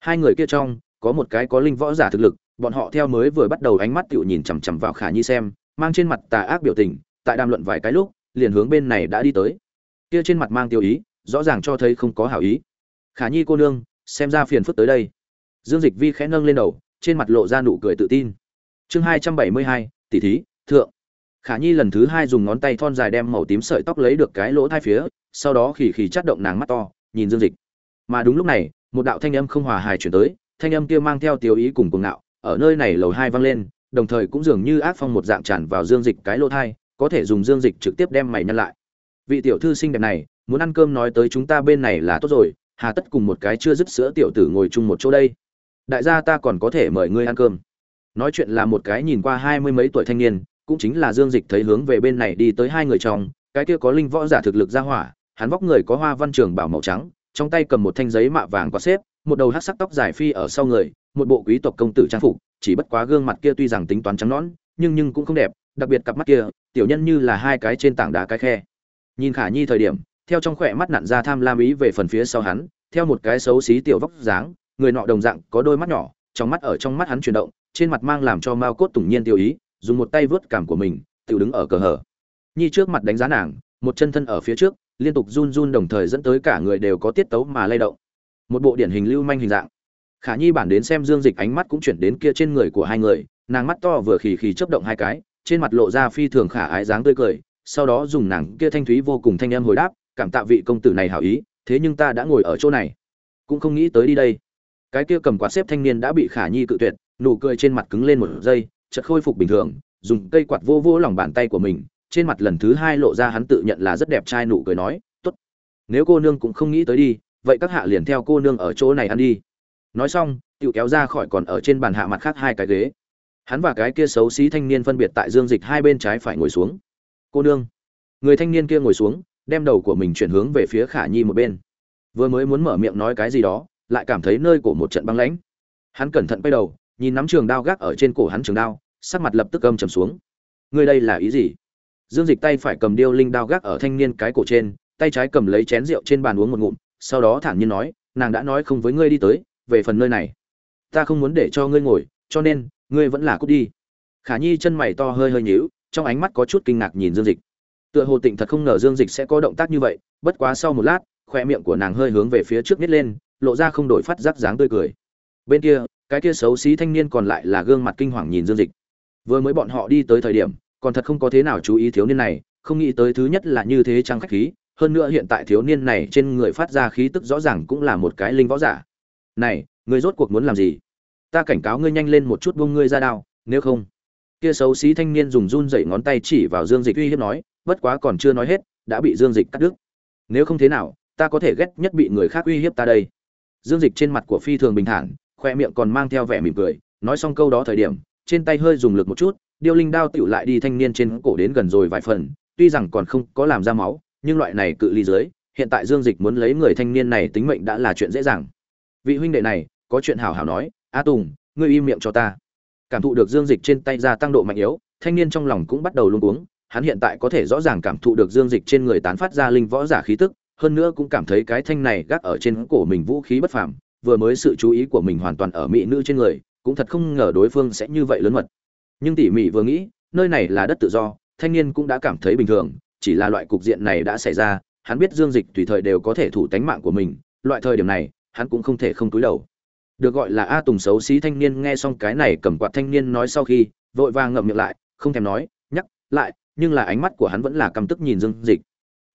Hai người kia trong, có một cái có linh võ giả thực lực, bọn họ theo mới vừa bắt đầu ánh mắt tiểu nhìn chằm chằm vào khả nhi xem, mang trên mặt tà ác biểu tình, tại đàm luận vài cái lúc, liền hướng bên này đã đi tới. Kia trên mặt mang tiêu ý, rõ ràng cho thấy không có hảo ý. Khả nhi cô nương, xem ra phiền phức tới đây. Dương dịch vi khẽ nâng lên đầu, trên mặt lộ ra nụ cười tự tin. Chương hai trăm bảy mươi hai, tỷ thí, thượng khả nhi lần thứ hai dùng ngón tay thon dài đem màu tím sợi tóc lấy được cái lỗ thai phía, sau đó khỉ khỉ chắt động nàng mắt to, nhìn dương dịch. Mà đúng lúc này, một đạo thanh âm không hòa hài chuyển tới, thanh âm kia mang theo tiêu ý cùng cuồng ngạo, ở nơi này lầu hai vang lên, đồng thời cũng dường như ác phong một dạng tràn vào dương dịch cái lỗ thai, có thể dùng dương dịch trực tiếp đem mày nhăn lại. Vị tiểu thư xinh đẹp này, muốn ăn cơm nói tới chúng ta bên này là tốt rồi, hà tất cùng một cái chưa dứt sữa tiểu tử ngồi chung một chỗ đây. Đại gia ta còn có thể mời ngươi ăn cơm. Nói chuyện là một cái nhìn qua hai mươi mấy tuổi thanh niên cũng chính là dương dịch thấy hướng về bên này đi tới hai người chồng cái kia có linh võ giả thực lực ra hỏa, hắn vóc người có hoa văn trường bảo màu trắng, trong tay cầm một thanh giấy mạ vàng có xếp, một đầu hắc sắc tóc dài phi ở sau người, một bộ quý tộc công tử trang phục, chỉ bất quá gương mặt kia tuy rằng tính toán trắng nõn, nhưng nhưng cũng không đẹp, đặc biệt cặp mắt kia, tiểu nhân như là hai cái trên tảng đá cái khe. Nhìn khả nhi thời điểm, theo trong khỏe mắt nặn ra tham lam ý về phần phía sau hắn, theo một cái xấu xí tiểu vóc dáng, người nọ đồng dạng có đôi mắt nhỏ, trong mắt ở trong mắt hắn chuyển động, trên mặt mang làm cho mao cốt tùng nhiên tiêu ý dùng một tay vớt cảm của mình, tự đứng ở cờ hở. Nhi trước mặt đánh giá nàng, một chân thân ở phía trước, liên tục run run đồng thời dẫn tới cả người đều có tiết tấu mà lay động. Một bộ điển hình lưu manh hình dạng. Khả nhi bản đến xem dương dịch ánh mắt cũng chuyển đến kia trên người của hai người, nàng mắt to vừa khì khì chớp động hai cái, trên mặt lộ ra phi thường khả ái dáng tươi cười, sau đó dùng nàng kia thanh thúy vô cùng thanh em hồi đáp, cảm tạ vị công tử này hảo ý, thế nhưng ta đã ngồi ở chỗ này, cũng không nghĩ tới đi đây. Cái kia cầm quạt xếp thanh niên đã bị khả nhi cự tuyệt, nụ cười trên mặt cứng lên một giây chợt khôi phục bình thường, dùng cây quạt vô vô lòng bàn tay của mình, trên mặt lần thứ hai lộ ra hắn tự nhận là rất đẹp trai nụ cười nói, tốt, nếu cô nương cũng không nghĩ tới đi, vậy các hạ liền theo cô nương ở chỗ này ăn đi. Nói xong tự kéo ra khỏi còn ở trên bàn hạ mặt khác hai cái ghế. Hắn và cái kia xấu xí thanh niên phân biệt tại dương dịch hai bên trái phải ngồi xuống. Cô nương. Người thanh niên kia ngồi xuống, đem đầu của mình chuyển hướng về phía khả nhi một bên. Vừa mới muốn mở miệng nói cái gì đó, lại cảm thấy nơi cổ một trận băng lãnh. Hắn cẩn thận quay đầu nhìn nắm trường đao gác ở trên cổ hắn trường đao, sắc mặt lập tức âm trầm xuống. Ngươi đây là ý gì? Dương dịch tay phải cầm điêu linh đao gác ở thanh niên cái cổ trên, tay trái cầm lấy chén rượu trên bàn uống một ngụm, sau đó thản nhiên nói, nàng đã nói không với ngươi đi tới, về phần nơi này. Ta không muốn để cho ngươi ngồi, cho nên, ngươi vẫn là cút đi. Khả nhi chân mày to hơi hơi nhíu, trong ánh mắt có chút kinh ngạc nhìn dương dịch. Tựa hồ tịnh thật không ngờ dương dịch sẽ có động tác như vậy, bất quá sau một lát, khoe miệng của nàng hơi hướng về phía trước nít lên, lộ ra không đổi phát giác dáng tươi cười. Bên kia cái kia xấu xí thanh niên còn lại là gương mặt kinh hoàng nhìn dương dịch. Vừa mới bọn họ đi tới thời điểm, còn thật không có thế nào chú ý thiếu niên này, không nghĩ tới thứ nhất là như thế trang khách khí, hơn nữa hiện tại thiếu niên này trên người phát ra khí tức rõ ràng cũng là một cái linh võ giả. Này, người rốt cuộc muốn làm gì? Ta cảnh cáo ngươi nhanh lên một chút buông ngươi ra đao, nếu không. Kia xấu xí thanh niên dùng run dậy ngón tay chỉ vào dương dịch uy hiếp nói, bất quá còn chưa nói hết, đã bị dương dịch cắt đứt. Nếu không thế nào, ta có thể ghét nhất bị người khác uy hiếp ta đây. Dương dịch trên mặt của phi thường bình thản khoe miệng còn mang theo vẻ mỉm cười, nói xong câu đó thời điểm, trên tay hơi dùng lực một chút, điêu linh đao tựu lại đi thanh niên trên cổ đến gần rồi vài phần, tuy rằng còn không có làm ra máu, nhưng loại này cự ly dưới, hiện tại dương dịch muốn lấy người thanh niên này tính mệnh đã là chuyện dễ dàng. Vị huynh đệ này, có chuyện hảo hảo nói, a tùng, ngươi im miệng cho ta. Cảm thụ được dương dịch trên tay ra tăng độ mạnh yếu, thanh niên trong lòng cũng bắt đầu luôn cuống, hắn hiện tại có thể rõ ràng cảm thụ được dương dịch trên người tán phát ra linh võ giả khí tức, hơn nữa cũng cảm thấy cái thanh này gác ở trên cổ mình vũ khí bất phàm vừa mới sự chú ý của mình hoàn toàn ở mỹ nữ trên người cũng thật không ngờ đối phương sẽ như vậy lớn mật. Nhưng tỉ mỉ vừa nghĩ nơi này là đất tự do thanh niên cũng đã cảm thấy bình thường chỉ là loại cục diện này đã xảy ra hắn biết dương dịch tùy thời đều có thể thủ tánh mạng của mình loại thời điểm này hắn cũng không thể không túi đầu. Được gọi là a tùng xấu xí thanh niên nghe xong cái này cầm quạt thanh niên nói sau khi vội vàng ngậm miệng lại không thèm nói nhắc lại nhưng là ánh mắt của hắn vẫn là căm tức nhìn dương dịch.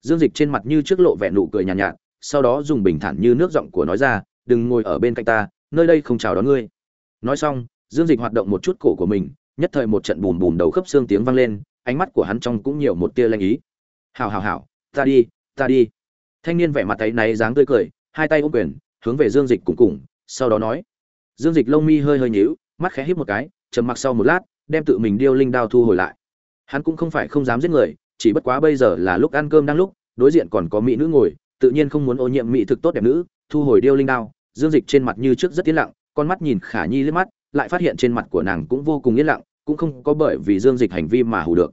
Dương dịch trên mặt như trước lộ vẻ nụ cười nhàn nhạt, nhạt sau đó dùng bình thản như nước giọng của nói ra đừng ngồi ở bên cạnh ta, nơi đây không chào đón ngươi. Nói xong, dương dịch hoạt động một chút cổ của mình, nhất thời một trận bùm bùm đầu khớp xương tiếng vang lên, ánh mắt của hắn trong cũng nhiều một tia lanh ý. Hào hào hào ta đi ta đi. Thanh niên vẻ mặt tay náy dáng tươi cười, hai tay ôm quyền, hướng về dương dịch cùng cùng, sau đó nói. Dương dịch lông mi hơi hơi nhíu, mắt khẽ híp một cái, trầm mặc sau một lát, đem tự mình điêu linh đao thu hồi lại. Hắn cũng không phải không dám giết người, chỉ bất quá bây giờ là lúc ăn cơm đang lúc, đối diện còn có mỹ nữ ngồi, tự nhiên không muốn ô nhiễm mỹ thực tốt đẹp nữ, thu hồi điêu linh đao dương dịch trên mặt như trước rất yên lặng, con mắt nhìn khả nhi liếc mắt, lại phát hiện trên mặt của nàng cũng vô cùng yên lặng, cũng không có bởi vì dương dịch hành vi mà hù được.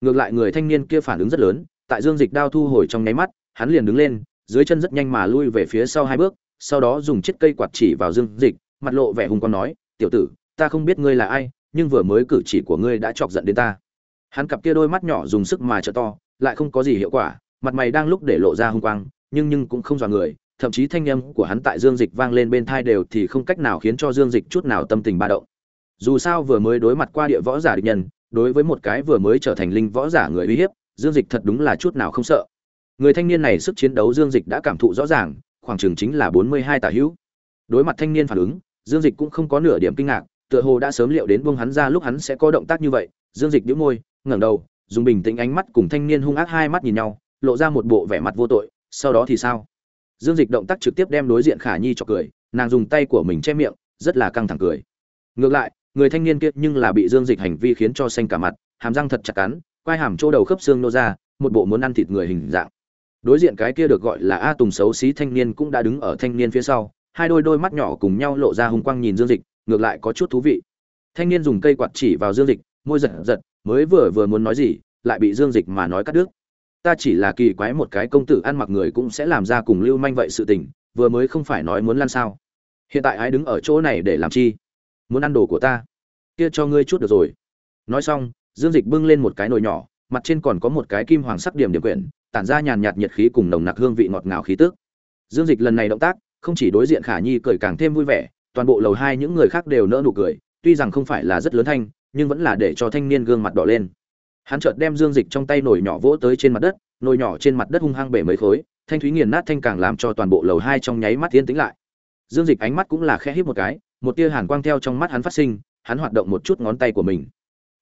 Ngược lại người thanh niên kia phản ứng rất lớn, tại dương dịch đao thu hồi trong nháy mắt, hắn liền đứng lên, dưới chân rất nhanh mà lui về phía sau hai bước, sau đó dùng chiếc cây quạt chỉ vào dương dịch, mặt lộ vẻ hùng con nói, tiểu tử, ta không biết ngươi là ai, nhưng vừa mới cử chỉ của ngươi đã chọc giận đến ta. Hắn cặp kia đôi mắt nhỏ dùng sức mà trợ to, lại không có gì hiệu quả, mặt mày đang lúc để lộ ra hung quang, nhưng nhưng cũng không dọa người thậm chí thanh âm của hắn tại dương dịch vang lên bên thai đều thì không cách nào khiến cho dương dịch chút nào tâm tình ba động. Dù sao vừa mới đối mặt qua địa võ giả địch nhân, đối với một cái vừa mới trở thành linh võ giả người uy hiếp, dương dịch thật đúng là chút nào không sợ. Người thanh niên này sức chiến đấu dương dịch đã cảm thụ rõ ràng, khoảng chừng chính là bốn mươi hai tả hữu. Đối mặt thanh niên phản ứng, dương dịch cũng không có nửa điểm kinh ngạc, tựa hồ đã sớm liệu đến buông hắn ra lúc hắn sẽ có động tác như vậy. Dương dịch nhíu môi, ngẩng đầu, dùng bình tĩnh ánh mắt cùng thanh niên hung ác hai mắt nhìn nhau, lộ ra một bộ vẻ mặt vô tội, sau đó thì sao? Dương dịch động tác trực tiếp đem đối diện khả nhi cho cười, nàng dùng tay của mình che miệng, rất là căng thẳng cười. Ngược lại, người thanh niên kia nhưng là bị dương dịch hành vi khiến cho xanh cả mặt, hàm răng thật chặt cắn, quai hàm chỗ đầu khớp xương nô ra, một bộ muốn ăn thịt người hình dạng. Đối diện cái kia được gọi là a tùng xấu xí thanh niên cũng đã đứng ở thanh niên phía sau, hai đôi đôi mắt nhỏ cùng nhau lộ ra hung quang nhìn dương dịch, ngược lại có chút thú vị. Thanh niên dùng cây quạt chỉ vào dương dịch, môi giật giật, mới vừa vừa muốn nói gì, lại bị dương dịch mà nói cắt đứt ta chỉ là kỳ quái một cái công tử ăn mặc người cũng sẽ làm ra cùng lưu manh vậy sự tình, vừa mới không phải nói muốn lăn sao. Hiện tại ai đứng ở chỗ này để làm chi? Muốn ăn đồ của ta? Kia cho ngươi chút được rồi. Nói xong, dương dịch bưng lên một cái nồi nhỏ, mặt trên còn có một cái kim hoàng sắc điểm điểm quyển, tản ra nhàn nhạt nhiệt khí cùng nồng nặc hương vị ngọt ngào khí tức. Dương dịch lần này động tác, không chỉ đối diện khả nhi cười càng thêm vui vẻ, toàn bộ lầu hai những người khác đều nỡ nụ cười, tuy rằng không phải là rất lớn thanh, nhưng vẫn là để cho thanh niên gương mặt đỏ lên hắn chợt đem dương dịch trong tay nồi nhỏ vỗ tới trên mặt đất, nồi nhỏ trên mặt đất hung hăng bể mấy khối, thanh thúy nghiền nát thanh càng làm cho toàn bộ lầu hai trong nháy mắt tiến tĩnh lại. Dương dịch ánh mắt cũng là khẽ híp một cái, một tia hàn quang theo trong mắt hắn phát sinh, hắn hoạt động một chút ngón tay của mình.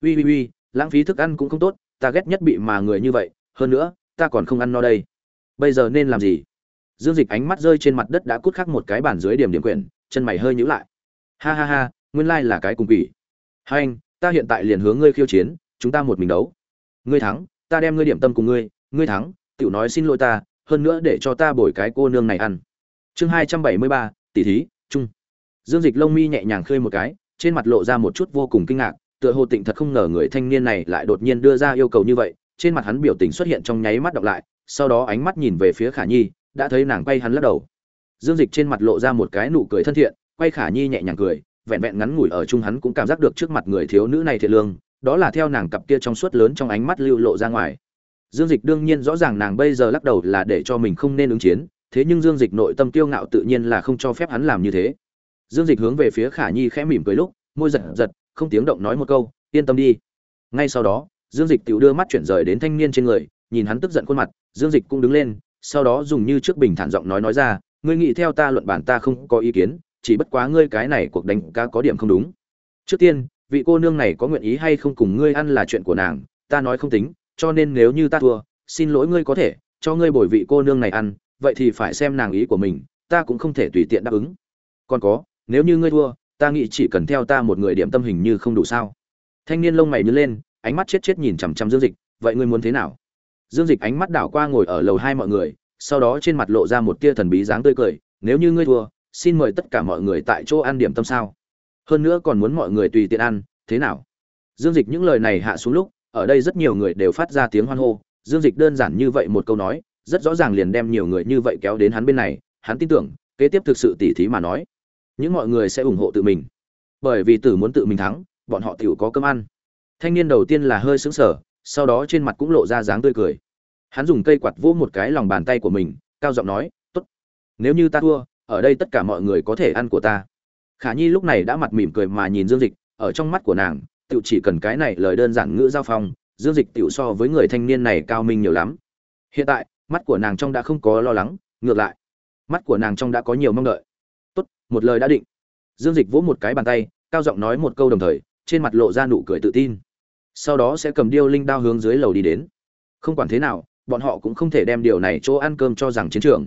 Ui ui ui, lãng phí thức ăn cũng không tốt, ta ghét nhất bị mà người như vậy, hơn nữa, ta còn không ăn no đây. Bây giờ nên làm gì? Dương dịch ánh mắt rơi trên mặt đất đã cút khắc một cái bàn dưới điểm điểm quyển, chân mày hơi nhíu lại. Ha ha ha, nguyên lai là cái cùng quỷ. Hai anh, ta hiện tại liền hướng ngươi khiêu chiến chúng ta một mình đấu. Ngươi thắng, ta đem ngươi điểm tâm cùng ngươi ngươi thắng, tiểu nói xin lỗi ta, hơn nữa để cho ta bồi cái cô nương này ăn. Chương hai trăm bảy mươi ba, tỷ thí trung dương dịch lông mi nhẹ nhàng khơi một cái, trên mặt lộ ra một chút vô cùng kinh ngạc, tựa hồ tịnh thật không ngờ người thanh niên này lại đột nhiên đưa ra yêu cầu như vậy, trên mặt hắn biểu tình xuất hiện trong nháy mắt đọc lại, sau đó ánh mắt nhìn về phía khả nhi, đã thấy nàng quay hắn lắc đầu. Dương dịch trên mặt lộ ra một cái nụ cười thân thiện, quay khả nhi nhẹ nhàng cười, vẹn vẹn ngắn ngủi ở chung hắn cũng cảm giác được trước mặt người thiếu nữ này thiệt lương đó là theo nàng cặp kia trong suốt lớn trong ánh mắt lưu lộ ra ngoài. Dương dịch đương nhiên rõ ràng nàng bây giờ lắc đầu là để cho mình không nên ứng chiến, thế nhưng dương dịch nội tâm kiêu ngạo tự nhiên là không cho phép hắn làm như thế. Dương dịch hướng về phía khả nhi khẽ mỉm cười lúc, môi giật giật, không tiếng động nói một câu, yên tâm đi. Ngay sau đó, dương dịch tự đưa mắt chuyển rời đến thanh niên trên người, nhìn hắn tức giận khuôn mặt, dương dịch cũng đứng lên, sau đó dùng như trước bình thản giọng nói nói ra, ngươi nghĩ theo ta luận bản ta không có ý kiến, chỉ bất quá ngươi cái này cuộc đánh ca có điểm không đúng. Trước tiên vị cô nương này có nguyện ý hay không cùng ngươi ăn là chuyện của nàng, ta nói không tính, cho nên nếu như ta thua, xin lỗi ngươi có thể, cho ngươi bồi vị cô nương này ăn, vậy thì phải xem nàng ý của mình, ta cũng không thể tùy tiện đáp ứng. Còn có, nếu như ngươi thua, ta nghĩ chỉ cần theo ta một người điểm tâm hình như không đủ sao. Thanh niên lông mày nhớ lên, ánh mắt chết chết nhìn chằm chằm dương dịch, vậy ngươi muốn thế nào? Dương dịch ánh mắt đảo qua ngồi ở lầu hai mọi người, sau đó trên mặt lộ ra một tia thần bí dáng tươi cười, nếu như ngươi thua, xin mời tất cả mọi người tại chỗ ăn điểm tâm sao? Hơn nữa còn muốn mọi người tùy tiện ăn, thế nào? Dương dịch những lời này hạ xuống lúc, ở đây rất nhiều người đều phát ra tiếng hoan hô. Dương dịch đơn giản như vậy một câu nói, rất rõ ràng liền đem nhiều người như vậy kéo đến hắn bên này. Hắn tin tưởng, kế tiếp thực sự tỉ thí mà nói, những mọi người sẽ ủng hộ tự mình. Bởi vì tử muốn tự mình thắng, bọn họ tiểu có cơm ăn. Thanh niên đầu tiên là hơi xứng sở sau đó trên mặt cũng lộ ra dáng tươi cười. Hắn dùng cây quạt vỗ một cái lòng bàn tay của mình, cao giọng nói, tốt. Nếu như ta thua, ở đây tất cả mọi người có thể ăn của ta khả nhi lúc này đã mặt mỉm cười mà nhìn dương dịch, ở trong mắt của nàng tự chỉ cần cái này lời đơn giản ngữ giao phong, dương dịch tự so với người thanh niên này cao minh nhiều lắm. Hiện tại, mắt của nàng trong đã không có lo lắng, ngược lại, mắt của nàng trong đã có nhiều mong đợi. Tốt, một lời đã định. Dương dịch vỗ một cái bàn tay, cao giọng nói một câu đồng thời, trên mặt lộ ra nụ cười tự tin. Sau đó sẽ cầm điêu linh đao hướng dưới lầu đi đến. Không quản thế nào, bọn họ cũng không thể đem điều này chỗ ăn cơm cho rằng chiến trường.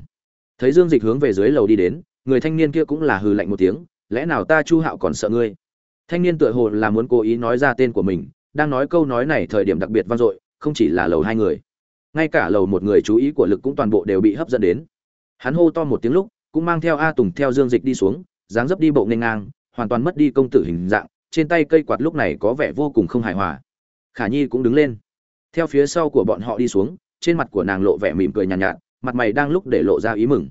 Thấy dương dịch hướng về dưới lầu đi đến, người thanh niên kia cũng là hừ lạnh một tiếng lẽ nào ta chu hạo còn sợ ngươi? Thanh niên tựa hồ là muốn cố ý nói ra tên của mình đang nói câu nói này thời điểm đặc biệt vang dội không chỉ là lầu hai người ngay cả lầu một người chú ý của lực cũng toàn bộ đều bị hấp dẫn đến. Hắn hô to một tiếng lúc cũng mang theo a tùng theo dương dịch đi xuống dáng dấp đi bộ nghênh ngang hoàn toàn mất đi công tử hình dạng trên tay cây quạt lúc này có vẻ vô cùng không hài hòa. Khả nhi cũng đứng lên. Theo phía sau của bọn họ đi xuống trên mặt của nàng lộ vẻ mỉm cười nhàn nhạt, nhạt mặt mày đang lúc để lộ ra ý mừng.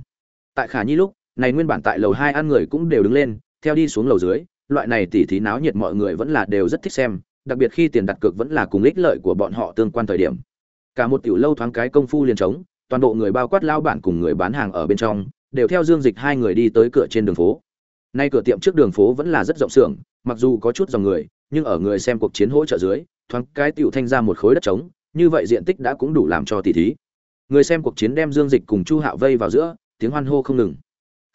Tại khả nhi lúc này nguyên bản tại lầu hai ăn người cũng đều đứng lên, theo đi xuống lầu dưới, loại này tỉ thí náo nhiệt mọi người vẫn là đều rất thích xem, đặc biệt khi tiền đặt cược vẫn là cùng ích lợi của bọn họ tương quan thời điểm. Cả một tiểu lâu thoáng cái công phu liền trống, toàn bộ người bao quát lao bản cùng người bán hàng ở bên trong, đều theo dương dịch hai người đi tới cửa trên đường phố. Nay cửa tiệm trước đường phố vẫn là rất rộng xưởng, mặc dù có chút dòng người, nhưng ở người xem cuộc chiến hỗ trợ dưới, thoáng cái tiểu thanh ra một khối đất trống, như vậy diện tích đã cũng đủ làm cho tỷ thí. Người xem cuộc chiến đem dương dịch cùng chu hạo vây vào giữa, tiếng hoan hô không ngừng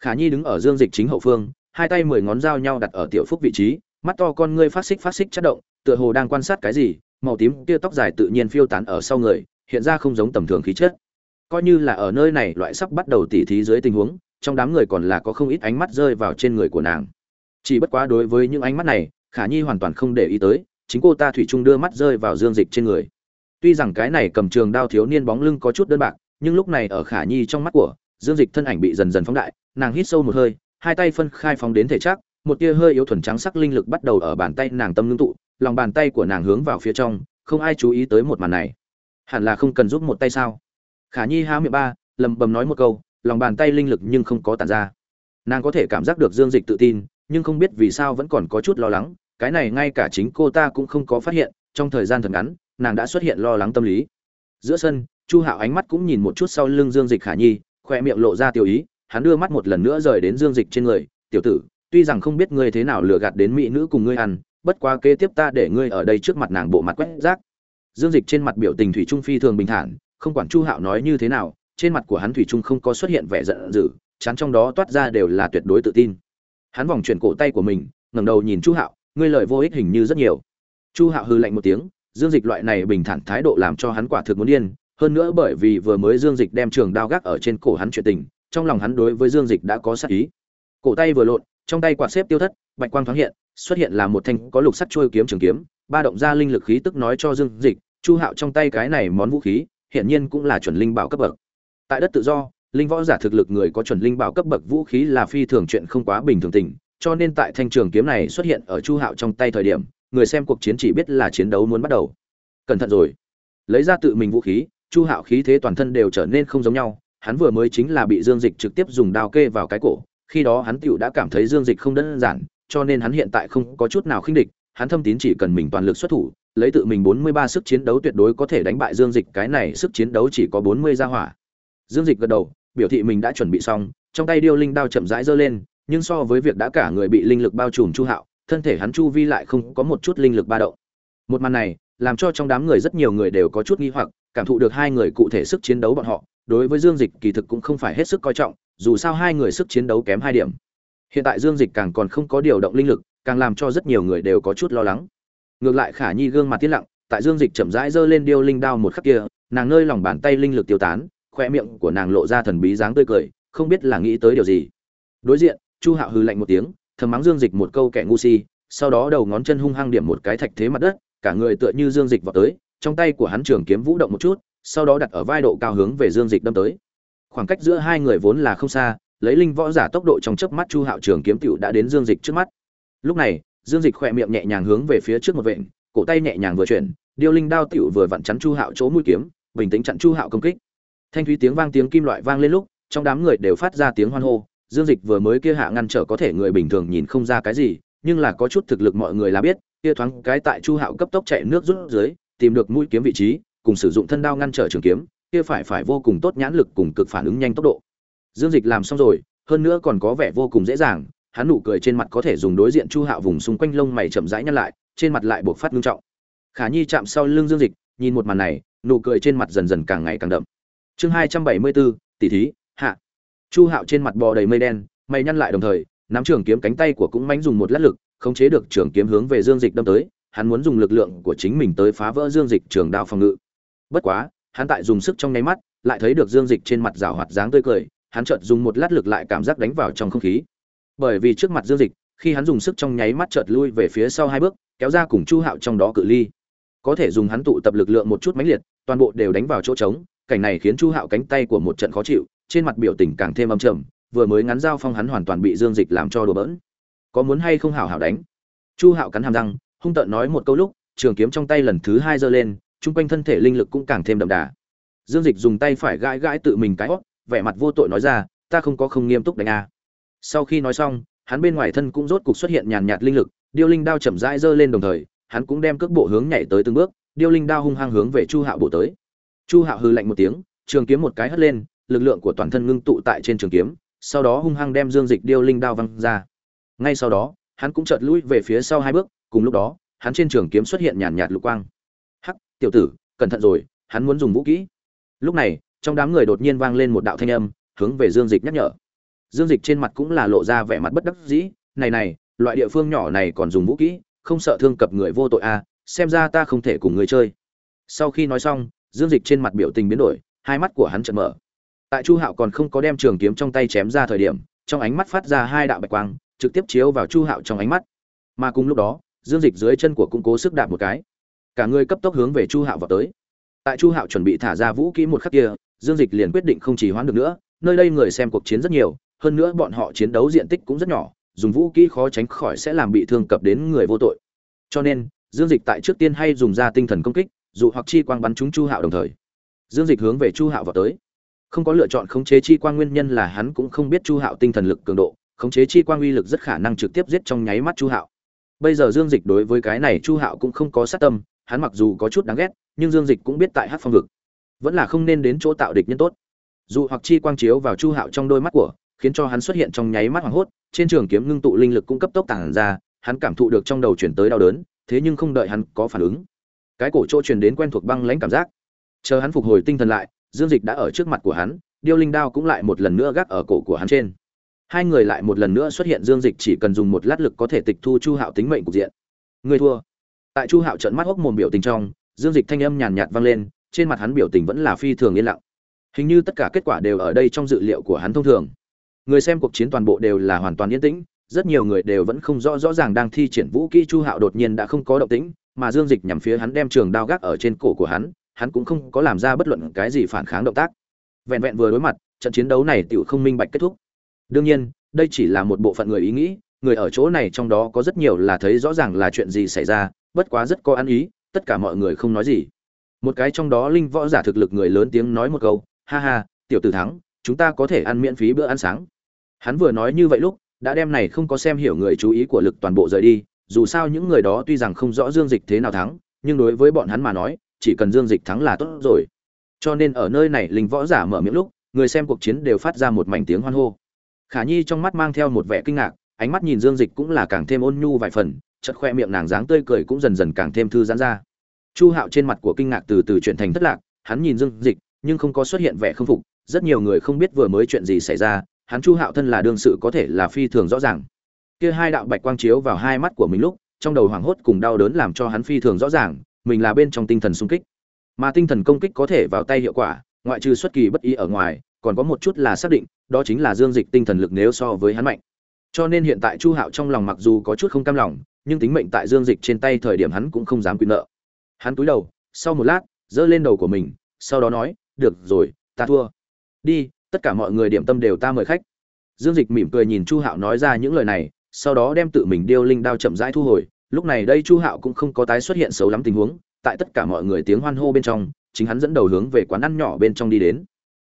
khả nhi đứng ở dương dịch chính hậu phương, hai tay mười ngón dao nhau đặt ở tiểu phúc vị trí, mắt to con ngươi phát xích phát xích chất động, tựa hồ đang quan sát cái gì, màu tím kia tóc dài tự nhiên phiêu tán ở sau người, hiện ra không giống tầm thường khí chất. Coi như là ở nơi này loại sắp bắt đầu tỉ thí dưới tình huống, trong đám người còn là có không ít ánh mắt rơi vào trên người của nàng. Chỉ bất quá đối với những ánh mắt này, khả nhi hoàn toàn không để ý tới, chính cô ta thủy chung đưa mắt rơi vào dương dịch trên người. Tuy rằng cái này cầm trường đao thiếu niên bóng lưng có chút đơn bạc, nhưng lúc này ở khả nhi trong mắt của dương dịch thân ảnh bị dần dần phóng đại, nàng hít sâu một hơi, hai tay phân khai phóng đến thể chắc một tia hơi yếu thuần trắng sắc linh lực bắt đầu ở bàn tay nàng tâm ngưng tụ, lòng bàn tay của nàng hướng vào phía trong, không ai chú ý tới một màn này. Hẳn là không cần giúp một tay sao? Khả nhi há miệng ba, lầm bầm nói một câu, lòng bàn tay linh lực nhưng không có tản ra. Nàng có thể cảm giác được dương dịch tự tin, nhưng không biết vì sao vẫn còn có chút lo lắng, cái này ngay cả chính cô ta cũng không có phát hiện, trong thời gian thật ngắn, nàng đã xuất hiện lo lắng tâm lý. Giữa sân, chu hạo ánh mắt cũng nhìn một chút sau lưng dương dịch khả nhi khoe miệng lộ ra tiểu ý, hắn đưa mắt một lần nữa rời đến dương dịch trên người, tiểu tử, tuy rằng không biết ngươi thế nào lừa gạt đến mỹ nữ cùng ngươi ăn, bất quá kế tiếp ta để ngươi ở đây trước mặt nàng bộ mặt quét rác. Dương dịch trên mặt biểu tình thủy trung phi thường bình thản, không quản chu hạo nói như thế nào, trên mặt của hắn thủy trung không có xuất hiện vẻ giận dữ, chán trong đó toát ra đều là tuyệt đối tự tin. Hắn vòng chuyển cổ tay của mình, ngẩng đầu nhìn chu hạo, ngươi lời vô ích hình như rất nhiều. Chu hạo hư lạnh một tiếng, dương dịch loại này bình thản thái độ làm cho hắn quả thực muốn điên hơn nữa bởi vì vừa mới dương dịch đem trường đao gác ở trên cổ hắn chuyện tình, trong lòng hắn đối với dương dịch đã có sát ý. Cổ tay vừa lộn, trong tay quạt xếp tiêu thất, bạch quang thoáng hiện, xuất hiện là một thanh có lục sắt trôi kiếm trường kiếm, ba động ra linh lực khí tức nói cho dương dịch, chu hạo trong tay cái này món vũ khí, hiển nhiên cũng là chuẩn linh bảo cấp bậc. Tại đất tự do, linh võ giả thực lực người có chuẩn linh bảo cấp bậc vũ khí là phi thường chuyện không quá bình thường tình, cho nên tại thanh trường kiếm này xuất hiện ở chu hạo trong tay thời điểm, người xem cuộc chiến chỉ biết là chiến đấu muốn bắt đầu. Cẩn thận rồi. Lấy ra tự mình vũ khí chu hạo khí thế toàn thân đều trở nên không giống nhau, hắn vừa mới chính là bị dương dịch trực tiếp dùng đao kê vào cái cổ, khi đó hắn tựu đã cảm thấy dương dịch không đơn giản, cho nên hắn hiện tại không có chút nào khinh địch, hắn thâm tín chỉ cần mình toàn lực xuất thủ, lấy tự mình bốn mươi ba sức chiến đấu tuyệt đối có thể đánh bại dương dịch, cái này sức chiến đấu chỉ có bốn mươi gia hỏa. Dương dịch gật đầu, biểu thị mình đã chuẩn bị xong, trong tay điêu linh đao chậm rãi giơ lên, nhưng so với việc đã cả người bị linh lực bao trùm chu hạo, thân thể hắn chu vi lại không có một chút linh lực ba động. Một màn này làm cho trong đám người rất nhiều người đều có chút nghi hoặc, cảm thụ được hai người cụ thể sức chiến đấu bọn họ, đối với dương dịch kỳ thực cũng không phải hết sức coi trọng, dù sao hai người sức chiến đấu kém hai điểm. Hiện tại dương dịch càng còn không có điều động linh lực, càng làm cho rất nhiều người đều có chút lo lắng. Ngược lại khả nhi gương mặt tiến lặng, tại dương dịch chậm rãi giơ lên điêu linh đao một khắc kia, nàng nơi lòng bàn tay linh lực tiêu tán khoe miệng của nàng lộ ra thần bí dáng tươi cười, không biết là nghĩ tới điều gì. Đối diện, chu hạo hư lạnh một tiếng, thầm mắng dương dịch một câu kẻ ngu si, sau đó đầu ngón chân hung hăng điểm một cái thạch thế mặt đất cả người tựa như dương dịch vào tới, trong tay của hắn trường kiếm vũ động một chút, sau đó đặt ở vai độ cao hướng về dương dịch đâm tới. Khoảng cách giữa hai người vốn là không xa, lấy linh võ giả tốc độ trong chớp mắt chu hạo trường kiếm tựu đã đến dương dịch trước mắt. Lúc này, dương dịch khỏe miệng nhẹ nhàng hướng về phía trước một vện, cổ tay nhẹ nhàng vừa chuyển, điêu linh đao tựu vừa vặn chắn chu hạo chỗ mũi kiếm, bình tĩnh chặn chu hạo công kích. Thanh thúy tiếng vang tiếng kim loại vang lên lúc, trong đám người đều phát ra tiếng hoan hô, dương dịch vừa mới kia hạ ngăn trở có thể người bình thường nhìn không ra cái gì nhưng là có chút thực lực mọi người là biết, kia thoáng cái tại chu hạo cấp tốc chạy nước rút dưới, tìm được mũi kiếm vị trí, cùng sử dụng thân đao ngăn trở trường kiếm, kia phải phải vô cùng tốt nhãn lực cùng cực phản ứng nhanh tốc độ. Dương dịch làm xong rồi, hơn nữa còn có vẻ vô cùng dễ dàng, hắn nụ cười trên mặt có thể dùng đối diện chu hạo vùng xung quanh lông mày chậm rãi nhăn lại, trên mặt lại buộc phát nghiêm trọng. Khả nhi chạm sau lưng dương dịch, nhìn một màn này, nụ cười trên mặt dần dần càng ngày càng đậm. Chương hai trăm bảy mươi bốn, tỷ thí, hạ. Chu hạo trên mặt bò đầy mây đen, mày nhăn lại đồng thời nắm trường kiếm cánh tay của cũng mánh dùng một lát lực, khống chế được trường kiếm hướng về dương dịch đâm tới, hắn muốn dùng lực lượng của chính mình tới phá vỡ dương dịch trường đao phòng ngự. Bất quá, hắn tại dùng sức trong nháy mắt, lại thấy được dương dịch trên mặt rào hoạt dáng tươi cười, hắn chợt dùng một lát lực lại cảm giác đánh vào trong không khí. Bởi vì trước mặt dương dịch, khi hắn dùng sức trong nháy mắt chợt lui về phía sau hai bước, kéo ra cùng chu hạo trong đó cự ly. Có thể dùng hắn tụ tập lực lượng một chút mãnh liệt, toàn bộ đều đánh vào chỗ trống, cảnh này khiến chu hạo cánh tay của một trận khó chịu, trên mặt biểu tình càng thêm âm trầm vừa mới ngắn dao phong hắn hoàn toàn bị dương dịch làm cho đùa bỡn. Có muốn hay không hảo hảo đánh? Chu hạo cắn hàm răng hung tợn nói một câu lúc trường kiếm trong tay lần thứ hai giơ lên trung quanh thân thể linh lực cũng càng thêm đậm đà. Dương dịch dùng tay phải gãi gãi tự mình cái hốc, vẻ mặt vô tội nói ra ta không có không nghiêm túc đánh a. Sau khi nói xong hắn bên ngoài thân cũng rốt cục xuất hiện nhàn nhạt linh lực điêu linh đao chậm rãi giơ lên đồng thời hắn cũng đem cước bộ hướng nhảy tới từng bước điêu linh đao hung hăng hướng về chu hạo bộ tới. Chu hạo hừ lạnh một tiếng trường kiếm một cái hất lên lực lượng của toàn thân ngưng tụ tại trên trường kiếm sau đó hung hăng đem dương dịch điêu linh đao văng ra. Ngay sau đó, hắn cũng chợt lui về phía sau hai bước, cùng lúc đó, hắn trên trường kiếm xuất hiện nhàn nhạt lục quang. Hắc, tiểu tử, cẩn thận rồi, hắn muốn dùng vũ kỹ. Lúc này, trong đám người đột nhiên vang lên một đạo thanh âm, hướng về dương dịch nhắc nhở. Dương dịch trên mặt cũng là lộ ra vẻ mặt bất đắc dĩ, này này, loại địa phương nhỏ này còn dùng vũ kỹ, không sợ thương cập người vô tội à xem ra ta không thể cùng người chơi. Sau khi nói xong, dương dịch trên mặt biểu tình biến đổi, hai mắt của hắn chợt mở tại chu hạo còn không có đem trường kiếm trong tay chém ra thời điểm, trong ánh mắt phát ra hai đạo bạch quang, trực tiếp chiếu vào chu hạo trong ánh mắt. Mà cùng lúc đó, dương dịch dưới chân của cũng cố sức đạp một cái. Cả người cấp tốc hướng về chu hạo vào tới. Tại chu hạo chuẩn bị thả ra vũ kỹ một khắc kia, dương dịch liền quyết định không chỉ hoãn được nữa, nơi đây người xem cuộc chiến rất nhiều, hơn nữa bọn họ chiến đấu diện tích cũng rất nhỏ, dùng vũ kỹ khó tránh khỏi sẽ làm bị thương cập đến người vô tội. Cho nên, dương dịch tại trước tiên hay dùng ra tinh thần công kích, dụ hoặc chi quang bắn trúng chu hạo đồng thời. Dương dịch hướng về chu hạo vào tới không có lựa chọn khống chế chi quang nguyên nhân là hắn cũng không biết chu hạo tinh thần lực cường độ, khống chế chi quang uy lực rất khả năng trực tiếp giết trong nháy mắt chu hạo. Bây giờ dương dịch đối với cái này chu hạo cũng không có sát tâm, hắn mặc dù có chút đáng ghét, nhưng dương dịch cũng biết tại hát phong vực, vẫn là không nên đến chỗ tạo địch nhân tốt. Dù hoặc chi quang chiếu vào chu hạo trong đôi mắt của, khiến cho hắn xuất hiện trong nháy mắt hoảng hốt, trên trường kiếm ngưng tụ linh lực cũng cấp tốc tản ra, hắn cảm thụ được trong đầu chuyển tới đau đớn, thế nhưng không đợi hắn có phản ứng. Cái cổ chỗ truyền đến quen thuộc băng lãnh cảm giác. Chờ hắn phục hồi tinh thần lại dương dịch đã ở trước mặt của hắn, điêu linh đao cũng lại một lần nữa gác ở cổ của hắn trên. Hai người lại một lần nữa xuất hiện, dương dịch chỉ cần dùng một lát lực có thể tịch thu chu hạo tính mệnh cục diện. Người thua. Tại chu hạo trận mắt hốc mồm biểu tình trong, dương dịch thanh âm nhàn nhạt vang lên, trên mặt hắn biểu tình vẫn là phi thường yên lặng. Hình như tất cả kết quả đều ở đây trong dự liệu của hắn thông thường. Người xem cuộc chiến toàn bộ đều là hoàn toàn yên tĩnh, rất nhiều người đều vẫn không rõ rõ ràng đang thi triển vũ kỹ chu hạo đột nhiên đã không có động tĩnh, mà dương dịch nhằm phía hắn đem trường đao gác ở trên cổ của hắn hắn cũng không có làm ra bất luận cái gì phản kháng động tác. Vẹn vẹn vừa đối mặt, trận chiến đấu này tựu không minh bạch kết thúc. Đương nhiên, đây chỉ là một bộ phận người ý nghĩ, người ở chỗ này trong đó có rất nhiều là thấy rõ ràng là chuyện gì xảy ra, bất quá rất có ăn ý, tất cả mọi người không nói gì. Một cái trong đó linh võ giả thực lực người lớn tiếng nói một câu, ha ha, tiểu tử thắng, chúng ta có thể ăn miễn phí bữa ăn sáng. Hắn vừa nói như vậy lúc, đã đem này không có xem hiểu người chú ý của lực toàn bộ rời đi, dù sao những người đó tuy rằng không rõ dương dịch thế nào thắng, nhưng đối với bọn hắn mà nói chỉ cần dương dịch thắng là tốt rồi. Cho nên ở nơi này linh võ giả mở miệng lúc, người xem cuộc chiến đều phát ra một mảnh tiếng hoan hô. Khả nhi trong mắt mang theo một vẻ kinh ngạc, ánh mắt nhìn dương dịch cũng là càng thêm ôn nhu vài phần chật khoe miệng nàng dáng tươi cười cũng dần dần càng thêm thư giãn ra. Chu hạo trên mặt của kinh ngạc từ từ chuyển thành thất lạc, hắn nhìn dương dịch, nhưng không có xuất hiện vẻ không phục, rất nhiều người không biết vừa mới chuyện gì xảy ra, hắn chu hạo thân là đương sự có thể là phi thường rõ ràng. Kia hai đạo bạch quang chiếu vào hai mắt của mình lúc, trong đầu hoảng hốt cùng đau đớn làm cho hắn phi thường rõ ràng mình là bên trong tinh thần sung kích. Mà tinh thần công kích có thể vào tay hiệu quả, ngoại trừ xuất kỳ bất ý ở ngoài, còn có một chút là xác định, đó chính là dương dịch tinh thần lực nếu so với hắn mạnh. Cho nên hiện tại chu hạo trong lòng mặc dù có chút không cam lòng, nhưng tính mệnh tại dương dịch trên tay thời điểm hắn cũng không dám quy nợ. Hắn cúi đầu, sau một lát, giơ lên đầu của mình, sau đó nói, được rồi, ta thua. Đi, tất cả mọi người điểm tâm đều ta mời khách. Dương dịch mỉm cười nhìn chu hạo nói ra những lời này, sau đó đem tự mình điêu linh đao chậm rãi thu hồi lúc này đây chu hạo cũng không có tái xuất hiện xấu lắm tình huống, tại tất cả mọi người tiếng hoan hô bên trong, chính hắn dẫn đầu hướng về quán ăn nhỏ bên trong đi đến.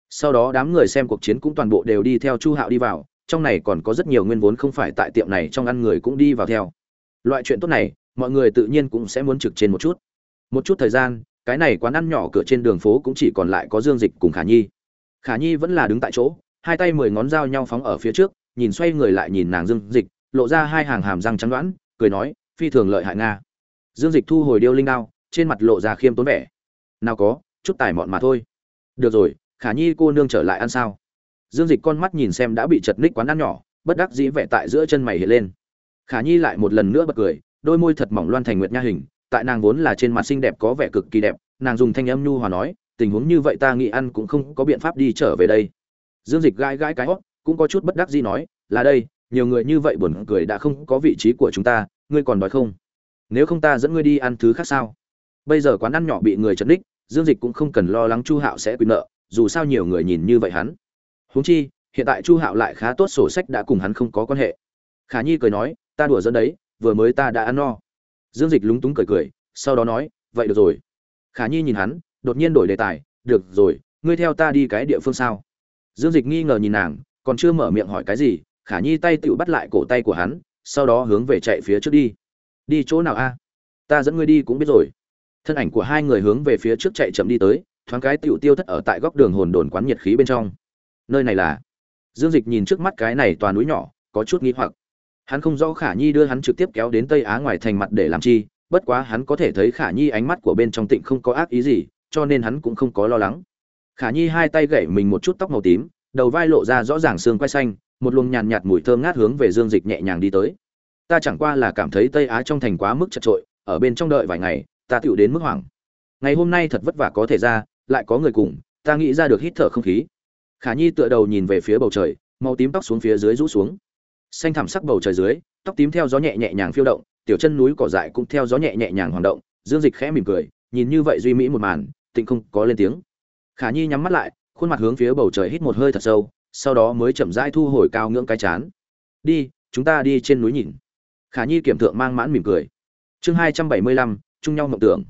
Sau đó đám người xem cuộc chiến cũng toàn bộ đều đi theo chu hạo đi vào, trong này còn có rất nhiều nguyên vốn không phải tại tiệm này trong ăn người cũng đi vào theo. Loại chuyện tốt này, mọi người tự nhiên cũng sẽ muốn trực trên một chút. Một chút thời gian, cái này quán ăn nhỏ cửa trên đường phố cũng chỉ còn lại có dương dịch cùng khả nhi. Khả nhi vẫn là đứng tại chỗ, hai tay mười ngón dao nhau phóng ở phía trước, nhìn xoay người lại nhìn nàng dương dịch, lộ ra hai hàng hàm răng trắng đoãn cười nói phi thường lợi hại nga. Dương dịch thu hồi điêu linh đao, trên mặt lộ ra khiêm tốn vẻ. Nào có, chút tài mọn mà thôi. Được rồi, khả nhi cô nương trở lại ăn sao? Dương dịch con mắt nhìn xem đã bị chật ních quán ăn nhỏ, bất đắc dĩ vẻ tại giữa chân mày hiện lên. Khả nhi lại một lần nữa bật cười, đôi môi thật mỏng loan thành nguyệt nha hình, tại nàng vốn là trên mặt xinh đẹp có vẻ cực kỳ đẹp, nàng dùng thanh âm nhu hòa nói, tình huống như vậy ta nghĩ ăn cũng không có biện pháp đi trở về đây. Dương dịch gãi gãi cái hót, cũng có chút bất đắc dĩ nói, là đây, nhiều người như vậy buồn cười đã không có vị trí của chúng ta ngươi còn đói không? Nếu không ta dẫn ngươi đi ăn thứ khác sao? Bây giờ quán ăn nhỏ bị người chật ních, dương dịch cũng không cần lo lắng chu hạo sẽ quyền nợ, dù sao nhiều người nhìn như vậy hắn. Huống chi, hiện tại chu hạo lại khá tốt sổ sách đã cùng hắn không có quan hệ. Khả nhi cười nói, ta đùa dẫn đấy, vừa mới ta đã ăn no. Dương dịch lúng túng cười cười, sau đó nói, vậy được rồi. Khả nhi nhìn hắn, đột nhiên đổi đề tài, được rồi, ngươi theo ta đi cái địa phương sao? Dương dịch nghi ngờ nhìn nàng, còn chưa mở miệng hỏi cái gì, khả nhi tay tựu bắt lại cổ tay của hắn sau đó hướng về chạy phía trước đi. Đi chỗ nào a? Ta dẫn ngươi đi cũng biết rồi. Thân ảnh của hai người hướng về phía trước chạy chậm đi tới, thoáng cái tiểu tiêu thất ở tại góc đường hồn đồn quán nhiệt khí bên trong. Nơi này là? Dương dịch nhìn trước mắt cái này toàn núi nhỏ, có chút nghi hoặc. Hắn không rõ khả nhi đưa hắn trực tiếp kéo đến tây á ngoài thành mặt để làm chi, bất quá hắn có thể thấy khả nhi ánh mắt của bên trong tịnh không có ác ý gì, cho nên hắn cũng không có lo lắng. Khả nhi hai tay gậy mình một chút tóc màu tím, đầu vai lộ ra rõ ràng xương quai xanh một luồng nhàn nhạt mùi thơm ngát hướng về dương dịch nhẹ nhàng đi tới. Ta chẳng qua là cảm thấy tây á trong thành quá mức chật trội, ở bên trong đợi vài ngày, ta tựu đến mức hoảng. Ngày hôm nay thật vất vả có thể ra, lại có người cùng, ta nghĩ ra được hít thở không khí. Khả nhi tựa đầu nhìn về phía bầu trời, màu tím tóc xuống phía dưới rũ xuống. Xanh thẳm sắc bầu trời dưới, tóc tím theo gió nhẹ nhẹ nhàng phiêu động, tiểu chân núi cỏ dại cũng theo gió nhẹ nhẹ nhàng hoạt động. Dương dịch khẽ mỉm cười, nhìn như vậy duy mỹ một màn, tịnh không có lên tiếng. Khả nhi nhắm mắt lại, khuôn mặt hướng phía bầu trời hít một hơi thật sâu sau đó mới chậm rãi thu hồi cao ngưỡng cái chán. Đi, chúng ta đi trên núi nhìn. Khả nhi kiểm thượng mang mãn mỉm cười. Chương hai trăm bảy mươi lăm, chung nhau mộng tưởng.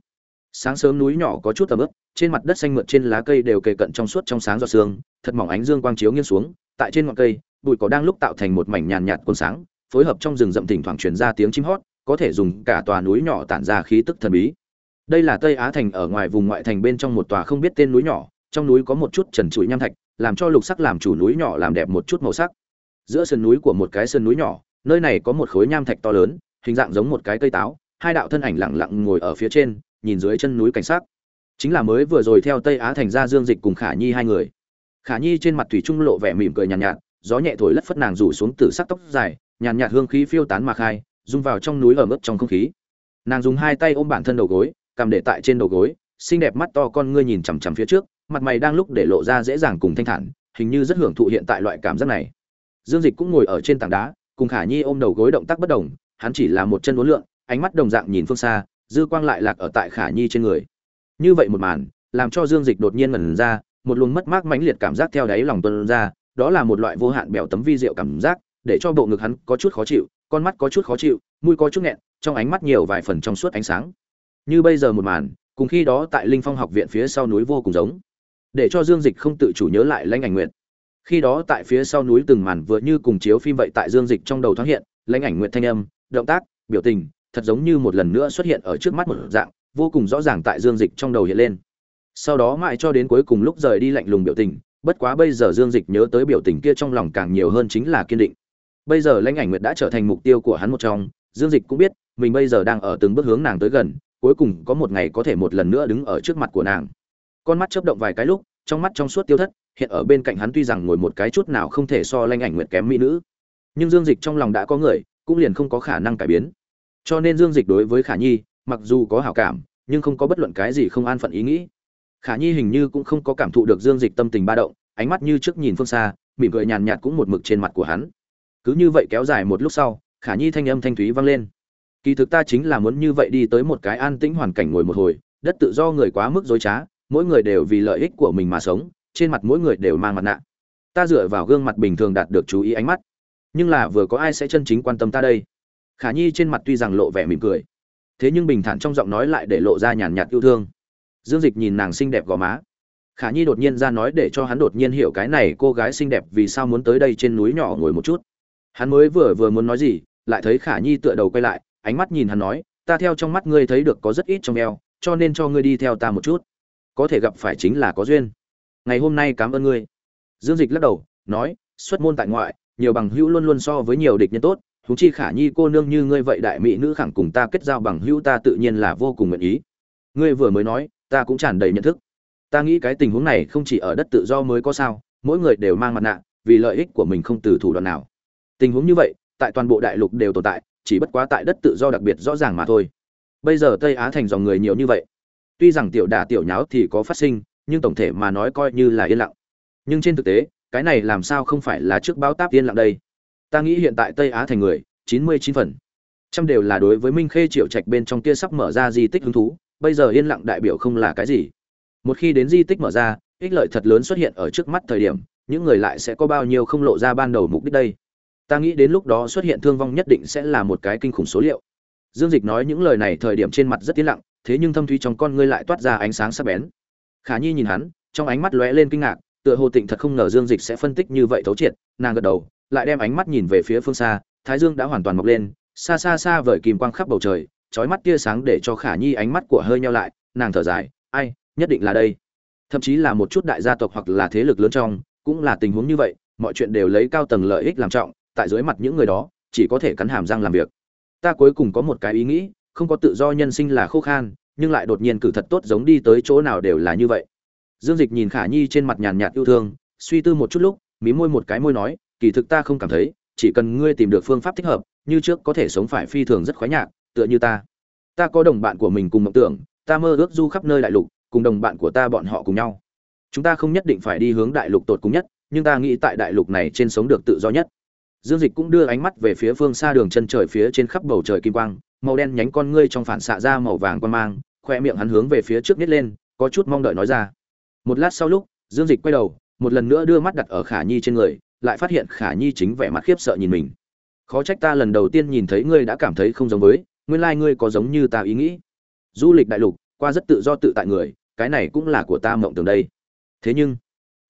Sáng sớm núi nhỏ có chút tầm ướp trên mặt đất xanh mượt trên lá cây đều kề cận trong suốt trong sáng giọt sương, thật mỏng ánh dương quang chiếu nghiêng xuống, tại trên ngọn cây, bụi cỏ đang lúc tạo thành một mảnh nhàn nhạt cuốn sáng, phối hợp trong rừng rậm thỉnh thoảng truyền ra tiếng chim hót, có thể dùng cả tòa núi nhỏ tản ra khí tức thần bí. Đây là tây á thành ở ngoài vùng ngoại thành bên trong một tòa không biết tên núi nhỏ, trong núi có một chút trần trụi nham thạch làm cho lục sắc làm chủ núi nhỏ làm đẹp một chút màu sắc. Giữa sườn núi của một cái sườn núi nhỏ nơi này có một khối nham thạch to lớn hình dạng giống một cái cây táo hai đạo thân ảnh lặng lặng ngồi ở phía trên nhìn dưới chân núi cảnh sát chính là mới vừa rồi theo tây á thành ra dương dịch cùng khả nhi hai người. Khả nhi trên mặt thủy trung lộ vẻ mỉm cười nhàn nhạt, nhạt gió nhẹ thổi lất phất nàng rủ xuống từ sắc tóc dài nhàn nhạt hương khí phiêu tán mà khai rung vào trong núi ở mức trong không khí. Nàng dùng hai tay ôm bản thân đầu gối cầm để tại trên đầu gối xinh đẹp mắt to con ngươi nhìn chằm chằm phía trước mặt mày đang lúc để lộ ra dễ dàng cùng thanh thản, hình như rất hưởng thụ hiện tại loại cảm giác này. Dương dịch cũng ngồi ở trên tảng đá, cùng khả nhi ôm đầu gối động tác bất đồng, hắn chỉ là một chân uốn lượn, ánh mắt đồng dạng nhìn phương xa, dư quang lại lạc ở tại khả nhi trên người. Như vậy một màn, làm cho dương dịch đột nhiên ngẩn ra, một luồng mất mát mãnh liệt cảm giác theo đáy lòng tuân ra, đó là một loại vô hạn bèo tấm vi diệu cảm giác, để cho bộ ngực hắn có chút khó chịu, con mắt có chút khó chịu, mũi có chút nghẹn, trong ánh mắt nhiều vài phần trong suốt ánh sáng. Như bây giờ một màn, cùng khi đó tại linh phong học viện phía sau núi vô cùng giống để cho dương dịch không tự chủ nhớ lại lãnh ảnh Nguyệt. khi đó tại phía sau núi từng màn vừa như cùng chiếu phim vậy tại dương dịch trong đầu thoáng hiện, lãnh ảnh Nguyệt thanh âm, động tác, biểu tình, thật giống như một lần nữa xuất hiện ở trước mắt một dạng, vô cùng rõ ràng tại dương dịch trong đầu hiện lên. Sau đó mãi cho đến cuối cùng lúc rời đi lạnh lùng biểu tình, bất quá bây giờ dương dịch nhớ tới biểu tình kia trong lòng càng nhiều hơn chính là kiên định. Bây giờ lãnh ảnh nguyệt đã trở thành mục tiêu của hắn một trong, dương dịch cũng biết, mình bây giờ đang ở từng bước hướng nàng tới gần, cuối cùng có một ngày có thể một lần nữa đứng ở trước mặt của nàng con mắt chớp động vài cái lúc, trong mắt trong suốt tiêu thất, hiện ở bên cạnh hắn tuy rằng ngồi một cái chút nào không thể so lanh ảnh nguyệt kém mỹ nữ, nhưng dương dịch trong lòng đã có người, cũng liền không có khả năng cải biến. Cho nên dương dịch đối với khả nhi, mặc dù có hảo cảm, nhưng không có bất luận cái gì không an phận ý nghĩ. Khả nhi hình như cũng không có cảm thụ được dương dịch tâm tình ba động, ánh mắt như trước nhìn phương xa, mỉm cười nhàn nhạt cũng một mực trên mặt của hắn. Cứ như vậy kéo dài một lúc sau, khả nhi thanh âm thanh thúy vang lên. Kỳ thực ta chính là muốn như vậy đi tới một cái an tĩnh hoàn cảnh ngồi một hồi, đất tự do người quá mức dối trá mỗi người đều vì lợi ích của mình mà sống, trên mặt mỗi người đều mang mặt nạ. Ta dựa vào gương mặt bình thường đạt được chú ý ánh mắt. Nhưng là vừa có ai sẽ chân chính quan tâm ta đây? Khả nhi trên mặt tuy rằng lộ vẻ mỉm cười, thế nhưng bình thản trong giọng nói lại để lộ ra nhàn nhạt yêu thương. Dương dịch nhìn nàng xinh đẹp gò má. Khả nhi đột nhiên ra nói để cho hắn đột nhiên hiểu cái này cô gái xinh đẹp vì sao muốn tới đây trên núi nhỏ ngồi một chút. Hắn mới vừa vừa muốn nói gì, lại thấy khả nhi tựa đầu quay lại, ánh mắt nhìn hắn nói, ta theo trong mắt ngươi thấy được có rất ít trong eo, cho nên cho ngươi đi theo ta một chút có thể gặp phải chính là có duyên. Ngày hôm nay cảm ơn ngươi. Dương dịch lắc đầu, nói, xuất môn tại ngoại, nhiều bằng hữu luôn luôn so với nhiều địch nhân tốt, huống chi khả nhi cô nương như ngươi vậy đại mỹ nữ khẳng cùng ta kết giao bằng hữu ta tự nhiên là vô cùng nguyện ý. Ngươi vừa mới nói, ta cũng tràn đầy nhận thức. Ta nghĩ cái tình huống này không chỉ ở đất tự do mới có sao, mỗi người đều mang mặt nạ, vì lợi ích của mình không từ thủ đoạn nào. Tình huống như vậy, tại toàn bộ đại lục đều tồn tại, chỉ bất quá tại đất tự do đặc biệt rõ ràng mà thôi. Bây giờ tây á thành dòng người nhiều như vậy tuy rằng tiểu đà tiểu nháo thì có phát sinh, nhưng tổng thể mà nói coi như là yên lặng. Nhưng trên thực tế, cái này làm sao không phải là trước báo táp yên lặng đây? Ta nghĩ hiện tại tây á thành người, chín mươi chín phần. Trăm đều là đối với minh khê triệu trạch bên trong kia sắp mở ra di tích hứng thú, bây giờ yên lặng đại biểu không là cái gì. Một khi đến di tích mở ra, ích lợi thật lớn xuất hiện ở trước mắt thời điểm, những người lại sẽ có bao nhiêu không lộ ra ban đầu mục đích đây? Ta nghĩ đến lúc đó xuất hiện thương vong nhất định sẽ là một cái kinh khủng số liệu. Dương dịch nói những lời này thời điểm trên mặt rất tiến lặng thế nhưng thâm thúy trong con ngươi lại toát ra ánh sáng sắc bén. Khả nhi nhìn hắn, trong ánh mắt lóe lên kinh ngạc, tựa hồ tịnh thật không ngờ dương dịch sẽ phân tích như vậy thấu triệt, nàng gật đầu, lại đem ánh mắt nhìn về phía phương xa, thái dương đã hoàn toàn mọc lên, xa xa xa vời kìm quang khắp bầu trời trói mắt tia sáng để cho khả nhi ánh mắt của hơi nhau lại, nàng thở dài, ai, nhất định là đây. Thậm chí là một chút đại gia tộc hoặc là thế lực lớn trong, cũng là tình huống như vậy, mọi chuyện đều lấy cao tầng lợi ích làm trọng, tại dưới mặt những người đó, chỉ có thể cắn hàm răng làm việc. Ta cuối cùng có một cái ý nghĩ không có tự do nhân sinh là khô khan, nhưng lại đột nhiên cử thật tốt giống đi tới chỗ nào đều là như vậy. Dương dịch nhìn khả nhi trên mặt nhàn nhạt yêu thương, suy tư một chút lúc, mí môi một cái môi nói, kỳ thực ta không cảm thấy, chỉ cần ngươi tìm được phương pháp thích hợp, như trước có thể sống phải phi thường rất khoái nhạc, tựa như ta. Ta có đồng bạn của mình cùng mộng tưởng, ta mơ ước du khắp nơi đại lục, cùng đồng bạn của ta bọn họ cùng nhau. Chúng ta không nhất định phải đi hướng đại lục tột cùng nhất, nhưng ta nghĩ tại đại lục này trên sống được tự do nhất. Dương dịch cũng đưa ánh mắt về phía phương xa đường chân trời phía trên khắp bầu trời kim quang màu đen nhánh con ngươi trong phản xạ ra màu vàng quan mang, khoe miệng hắn hướng về phía trước nhét lên, có chút mong đợi nói ra. Một lát sau lúc, dương dịch quay đầu, một lần nữa đưa mắt đặt ở khả nhi trên người, lại phát hiện khả nhi chính vẻ mặt khiếp sợ nhìn mình. Khó trách ta lần đầu tiên nhìn thấy ngươi đã cảm thấy không giống với, nguyên lai ngươi có giống như ta ý nghĩ. Du lịch đại lục, qua rất tự do tự tại người, cái này cũng là của ta mộng tưởng đây. Thế nhưng,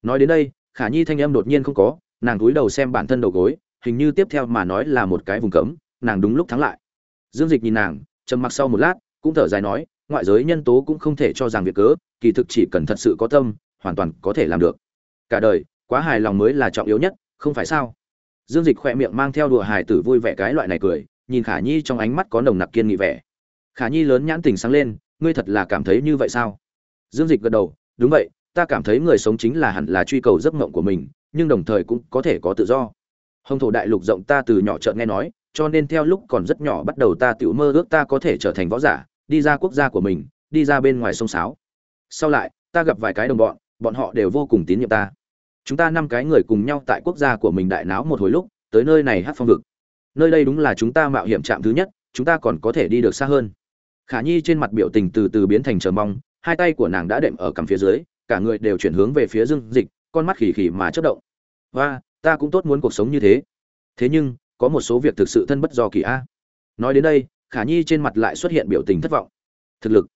nói đến đây, khả nhi thanh âm đột nhiên không có, nàng cúi đầu xem bản thân đầu gối, hình như tiếp theo mà nói là một cái vùng cấm, nàng đúng lúc thắng lại dương dịch nhìn nàng, trầm mặc sau một lát, cũng thở dài nói, ngoại giới nhân tố cũng không thể cho rằng việc cớ, kỳ thực chỉ cần thật sự có tâm, hoàn toàn có thể làm được. Cả đời, quá hài lòng mới là trọng yếu nhất, không phải sao? Dương dịch khoe miệng mang theo đùa hài tử vui vẻ cái loại này cười, nhìn khả nhi trong ánh mắt có nồng nặc kiên nghị vẻ. Khả nhi lớn nhãn tình sáng lên, ngươi thật là cảm thấy như vậy sao? Dương dịch gật đầu, đúng vậy, ta cảm thấy người sống chính là hẳn là truy cầu giấc mộng của mình, nhưng đồng thời cũng có thể có tự do. Hồng thổ đại lục rộng ta từ nhỏ chợt nghe nói cho nên theo lúc còn rất nhỏ bắt đầu ta tự mơ ước ta có thể trở thành võ giả, đi ra quốc gia của mình, đi ra bên ngoài sông sáo. Sau lại, ta gặp vài cái đồng bọn bọn họ đều vô cùng tín nhiệm ta. Chúng ta năm cái người cùng nhau tại quốc gia của mình đại náo một hồi lúc, tới nơi này hát phong vực. Nơi đây đúng là chúng ta mạo hiểm trạm thứ nhất, chúng ta còn có thể đi được xa hơn. Khả nhi trên mặt biểu tình từ từ biến thành chờ mong, hai tay của nàng đã đệm ở cằm phía dưới, cả người đều chuyển hướng về phía dương dịch, con mắt khỉ khỉ mà chất động. Và ta cũng tốt muốn cuộc sống như thế. Thế nhưng có một số việc thực sự thân bất do kỳ a. Nói đến đây, khả nhi trên mặt lại xuất hiện biểu tình thất vọng. Thực lực.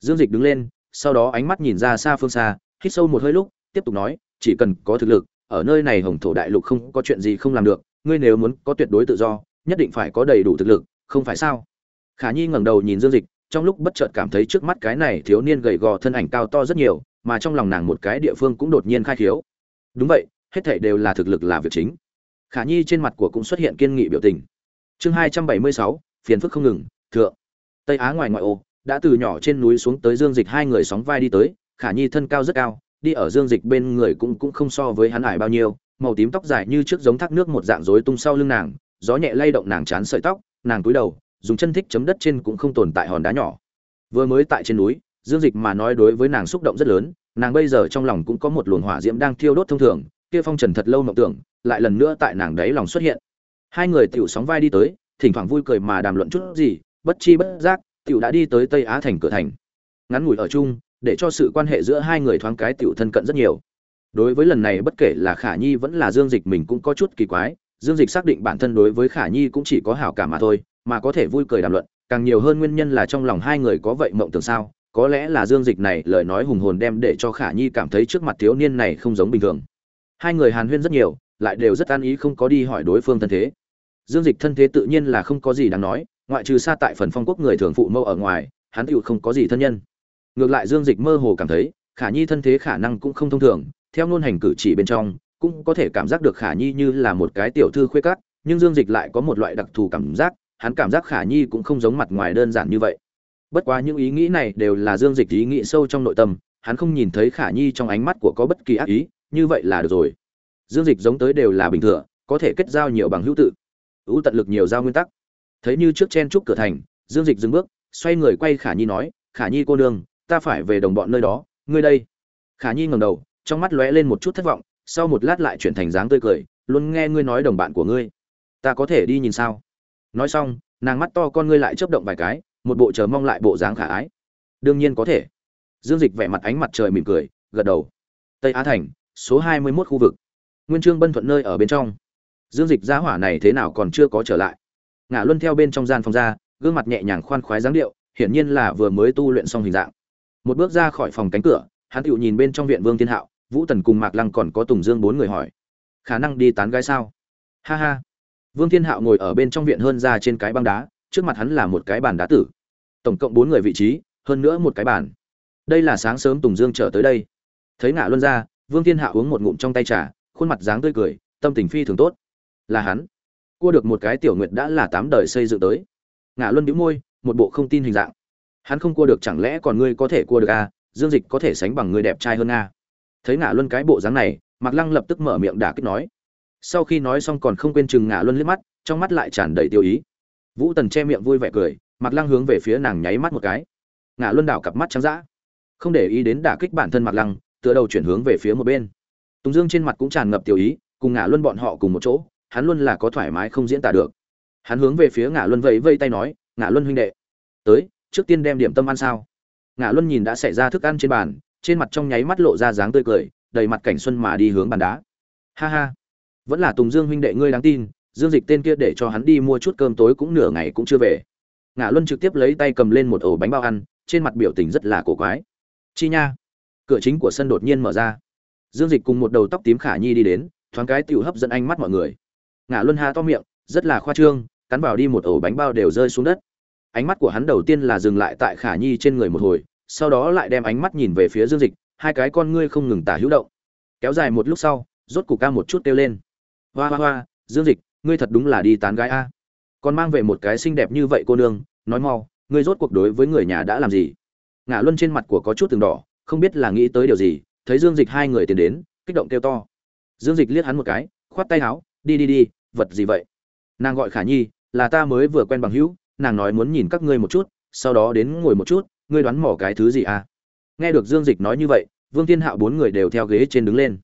Dương dịch đứng lên, sau đó ánh mắt nhìn ra xa phương xa, hít sâu một hơi lúc, tiếp tục nói, chỉ cần có thực lực, ở nơi này hồng thổ đại lục không có chuyện gì không làm được, ngươi nếu muốn có tuyệt đối tự do, nhất định phải có đầy đủ thực lực, không phải sao? Khả nhi ngẩng đầu nhìn dương dịch, trong lúc bất chợt cảm thấy trước mắt cái này thiếu niên gầy gò thân ảnh cao to rất nhiều, mà trong lòng nàng một cái địa phương cũng đột nhiên khai khiếu đúng vậy, hết thảy đều là thực lực là việc chính khả nhi trên mặt của cũng xuất hiện kiên nghị biểu tình. Chương hai trăm bảy mươi sáu, phiền phức không ngừng, thượng. Tây á ngoài ngoại ô, đã từ nhỏ trên núi xuống tới dương dịch hai người sóng vai đi tới, khả nhi thân cao rất cao, đi ở dương dịch bên người cũng cũng không so với hắn ải bao nhiêu, màu tím tóc dài như trước giống thác nước một dạng rối tung sau lưng nàng, gió nhẹ lay động nàng chán sợi tóc, nàng cúi đầu, dùng chân thích chấm đất trên cũng không tồn tại hòn đá nhỏ. Vừa mới tại trên núi, dương dịch mà nói đối với nàng xúc động rất lớn, nàng bây giờ trong lòng cũng có một luồng hỏa diễm đang thiêu đốt thông thường, kia phong trần thật lâu mộng tưởng lại lần nữa tại nàng đấy lòng xuất hiện. Hai người tiểu sóng vai đi tới, thỉnh thoảng vui cười mà đàm luận chút gì, bất chi bất giác, tiểu đã đi tới tây á thành cửa thành. Ngắn ngủi ở chung, để cho sự quan hệ giữa hai người thoáng cái tiểu thân cận rất nhiều. Đối với lần này bất kể là khả nhi vẫn là dương dịch mình cũng có chút kỳ quái, dương dịch xác định bản thân đối với khả nhi cũng chỉ có hảo cảm mà thôi, mà có thể vui cười đàm luận, càng nhiều hơn nguyên nhân là trong lòng hai người có vậy mộng tưởng sao, có lẽ là dương dịch này lời nói hùng hồn đem để cho khả nhi cảm thấy trước mặt thiếu niên này không giống bình thường. Hai người hàn huyên rất nhiều lại đều rất an ý không có đi hỏi đối phương thân thế. Dương dịch thân thế tự nhiên là không có gì đáng nói, ngoại trừ xa tại phần phong quốc người thường phụ mâu ở ngoài, hắn tựu không có gì thân nhân. Ngược lại dương dịch mơ hồ cảm thấy, khả nhi thân thế khả năng cũng không thông thường, theo ngôn hành cử chỉ bên trong, cũng có thể cảm giác được khả nhi như là một cái tiểu thư khuê cắt nhưng dương dịch lại có một loại đặc thù cảm giác, hắn cảm giác khả nhi cũng không giống mặt ngoài đơn giản như vậy. Bất quá những ý nghĩ này đều là dương dịch ý nghĩ sâu trong nội tâm, hắn không nhìn thấy khả nhi trong ánh mắt của có bất kỳ ác ý, như vậy là được rồi dương dịch giống tới đều là bình thường, có thể kết giao nhiều bằng hữu tự. Ưu tận lực nhiều giao nguyên tắc. Thấy như trước chen trúc cửa thành, dương dịch dừng bước, xoay người quay khả nhi nói, khả nhi cô nương, ta phải về đồng bọn nơi đó, ngươi đây. Khả nhi ngẩng đầu, trong mắt lóe lên một chút thất vọng, sau một lát lại chuyển thành dáng tươi cười, luôn nghe ngươi nói đồng bạn của ngươi. Ta có thể đi nhìn sao? Nói xong, nàng mắt to con ngươi lại chớp động vài cái, một bộ chờ mong lại bộ dáng khả ái. Đương nhiên có thể. Dương dịch vẻ mặt ánh mặt trời mỉm cười, gật đầu. Tây á thành, số hai mươi 21 khu vực nguyên trương bân thuận nơi ở bên trong. Dương dịch giá hỏa này thế nào còn chưa có trở lại. Ngã luân theo bên trong gian phòng ra, gương mặt nhẹ nhàng khoan khoái dáng điệu, hiển nhiên là vừa mới tu luyện xong hình dạng. Một bước ra khỏi phòng cánh cửa, hắn tựu nhìn bên trong viện vương thiên hạo, vũ tần cùng mạc lăng còn có tùng dương bốn người hỏi. Khả năng đi tán gái sao? Ha ha. Vương thiên hạo ngồi ở bên trong viện hơn ra trên cái băng đá, trước mặt hắn là một cái bàn đá tử. Tổng cộng bốn người vị trí, hơn nữa một cái bàn. Đây là sáng sớm tùng dương trở tới đây. Thấy ngã luân ra, vương thiên hạ uống một ngụm trong tay trà khuôn mặt dáng tươi cười, tâm tình phi thường tốt. Là hắn. Cua được một cái tiểu nguyệt đã là tám đời xây dựng tới. Ngã luân bĩu môi, một bộ không tin hình dạng. Hắn không cua được chẳng lẽ còn ngươi có thể cua được à? Dương dịch có thể sánh bằng người đẹp trai hơn a thấy ngã luân cái bộ dáng này, mạc lăng lập tức mở miệng đả kích nói. Sau khi nói xong còn không quên chừng ngã luân liếc mắt, trong mắt lại tràn đầy tiêu ý. Vũ tần che miệng vui vẻ cười, mạc lăng hướng về phía nàng nháy mắt một cái. Ngã luân đảo cặp mắt trắng dã. Không để ý đến đả kích bản thân mạc lăng, tựa đầu chuyển hướng về phía một bên tùng dương trên mặt cũng tràn ngập tiểu ý, cùng ngã luân bọn họ cùng một chỗ, hắn luôn là có thoải mái không diễn tả được. Hắn hướng về phía ngã luân vẫy vây tay nói ngã luân huynh đệ, tới, trước tiên đem điểm tâm ăn sao? Ngã luân nhìn đã xảy ra thức ăn trên bàn, trên mặt trong nháy mắt lộ ra dáng tươi cười, đầy mặt cảnh xuân mà đi hướng bàn đá. Ha ha, vẫn là tùng dương huynh đệ ngươi đáng tin, dương dịch tên kia để cho hắn đi mua chút cơm tối cũng nửa ngày cũng chưa về. Ngã luân trực tiếp lấy tay cầm lên một ổ bánh bao ăn, trên mặt biểu tình rất là cổ quái. Chi nha. Cửa chính của sân đột nhiên mở ra dương dịch cùng một đầu tóc tím khả nhi đi đến, thoáng cái tựu hấp dẫn ánh mắt mọi người. Ngã luân ha to miệng, rất là khoa trương, cắn vào đi một ổ bánh bao đều rơi xuống đất. Ánh mắt của hắn đầu tiên là dừng lại tại khả nhi trên người một hồi, sau đó lại đem ánh mắt nhìn về phía dương dịch, hai cái con ngươi không ngừng tả hữu động. Kéo dài một lúc sau, rốt cục ca một chút kêu lên. Hoa hoa hoa, dương dịch, ngươi thật đúng là đi tán gái a. Còn mang về một cái xinh đẹp như vậy cô nương, nói mau, ngươi rốt cuộc đối với người nhà đã làm gì? Ngã luân trên mặt của có chút từng đỏ, không biết là nghĩ tới điều gì thấy dương dịch hai người tiến đến kích động kêu to. Dương dịch liếc hắn một cái khoát tay áo đi đi đi vật gì vậy? Nàng gọi khả nhi là ta mới vừa quen bằng hữu nàng nói muốn nhìn các ngươi một chút sau đó đến ngồi một chút ngươi đoán mỏ cái thứ gì à? Nghe được dương dịch nói như vậy vương thiên hạo bốn người đều theo ghế trên đứng lên.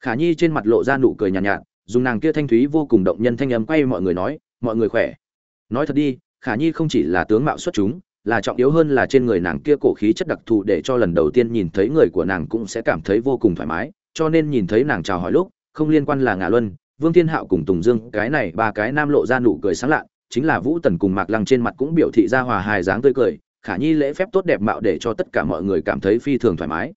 Khả nhi trên mặt lộ ra nụ cười nhàn nhạt, nhạt dùng nàng kia thanh thúy vô cùng động nhân thanh âm quay mọi người nói mọi người khỏe? Nói thật đi khả nhi không chỉ là tướng mạo xuất chúng là trọng yếu hơn là trên người nàng kia cổ khí chất đặc thù để cho lần đầu tiên nhìn thấy người của nàng cũng sẽ cảm thấy vô cùng thoải mái cho nên nhìn thấy nàng chào hỏi lúc không liên quan là ngạ luân vương thiên hạo cùng tùng dương cái này ba cái nam lộ ra nụ cười sáng lạ chính là vũ tần cùng mạc lăng trên mặt cũng biểu thị ra hòa hài dáng tươi cười khả nhi lễ phép tốt đẹp mạo để cho tất cả mọi người cảm thấy phi thường thoải mái.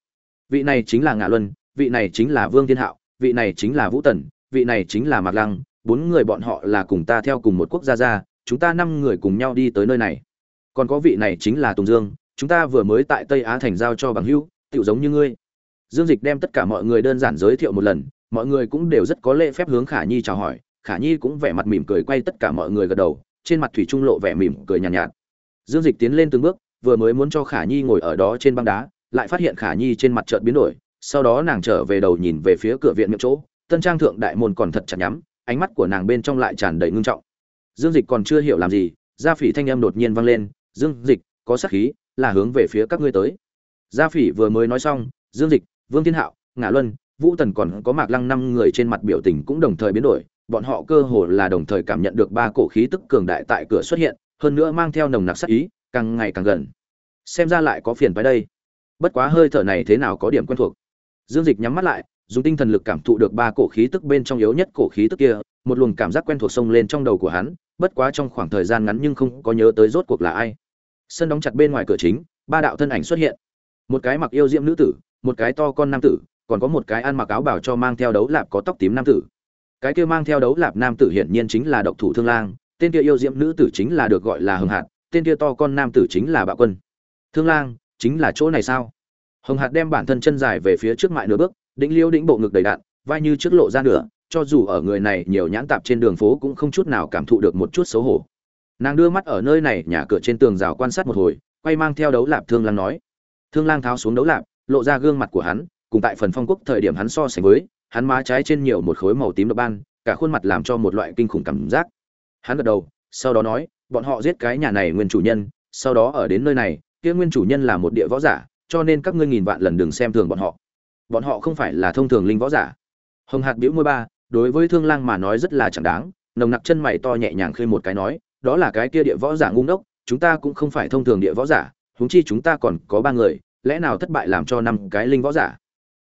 Vị này chính là ngạ luân vị này chính là vương thiên hạo vị này chính là vũ tần vị này chính là mạc lăng bốn người bọn họ là cùng ta theo cùng một quốc gia ra, chúng ta năm người cùng nhau đi tới nơi này còn có vị này chính là tùng dương chúng ta vừa mới tại tây á thành giao cho bằng hữu tiểu giống như ngươi. Dương dịch đem tất cả mọi người đơn giản giới thiệu một lần mọi người cũng đều rất có lễ phép hướng khả nhi chào hỏi khả nhi cũng vẻ mặt mỉm cười quay tất cả mọi người gật đầu trên mặt thủy trung lộ vẻ mỉm cười nhàn nhạt, nhạt dương dịch tiến lên từng bước vừa mới muốn cho khả nhi ngồi ở đó trên băng đá lại phát hiện khả nhi trên mặt chợt biến đổi sau đó nàng trở về đầu nhìn về phía cửa viện miệng chỗ tân trang thượng đại môn còn thật chặt nhắm ánh mắt của nàng bên trong lại tràn đầy ngưng trọng. Dương dịch còn chưa hiểu làm gì gia phỉ thanh âm đột nhiên vang lên dương dịch, có sát khí, là hướng về phía các ngươi tới. Gia phỉ vừa mới nói xong, dương dịch, vương thiên hạo ngã luân, vũ tần còn có mạc lăng năm người trên mặt biểu tình cũng đồng thời biến đổi, bọn họ cơ hồ là đồng thời cảm nhận được ba cổ khí tức cường đại tại cửa xuất hiện, hơn nữa mang theo nồng nặc sát ý, càng ngày càng gần. Xem ra lại có phiền phái đây. Bất quá hơi thở này thế nào có điểm quen thuộc. Dương dịch nhắm mắt lại, dùng tinh thần lực cảm thụ được ba cổ khí tức bên trong yếu nhất cổ khí tức kia, một luồng cảm giác quen thuộc sông lên trong đầu của hắn bất quá trong khoảng thời gian ngắn nhưng không có nhớ tới rốt cuộc là ai. Sân đóng chặt bên ngoài cửa chính, ba đạo thân ảnh xuất hiện. Một cái mặc yêu diễm nữ tử, một cái to con nam tử, còn có một cái ăn mặc áo bảo cho mang theo đấu lạp có tóc tím nam tử. Cái kia mang theo đấu lạp nam tử hiển nhiên chính là độc thủ thương lang, tên kia yêu diễm nữ tử chính là được gọi là hưng hạt, tên kia to con nam tử chính là bạo quân. Thương lang, chính là chỗ này sao? Hồng hạt đem bản thân chân dài về phía trước mại nửa bước đĩnh liêu đĩnh bộ ngực đầy đạn, vai như trước lộ ra nửa cho dù ở người này nhiều nhãn tạp trên đường phố cũng không chút nào cảm thụ được một chút xấu hổ. Nàng đưa mắt ở nơi này, nhà cửa trên tường rào quan sát một hồi, quay mang theo đấu lạp thương lang nói. Thương lang tháo xuống đấu lạp, lộ ra gương mặt của hắn, cùng tại phần phong quốc thời điểm hắn so sánh với, hắn má trái trên nhiều một khối màu tím độc ban, cả khuôn mặt làm cho một loại kinh khủng cảm giác. Hắn gật đầu, sau đó nói, bọn họ giết cái nhà này nguyên chủ nhân, sau đó ở đến nơi này, kia nguyên chủ nhân là một địa võ giả, cho nên các ngươi nghìn vạn lần đừng xem thường bọn họ. Bọn họ không phải là thông thường linh võ giả. Hồng hạt biểu môi ba đối với thương lang mà nói rất là chẳng đáng nồng nặc chân mày to nhẹ nhàng khơi một cái nói đó là cái kia địa võ giả ngu ngốc chúng ta cũng không phải thông thường địa võ giả huống chi chúng ta còn có ba người lẽ nào thất bại làm cho năm cái linh võ giả?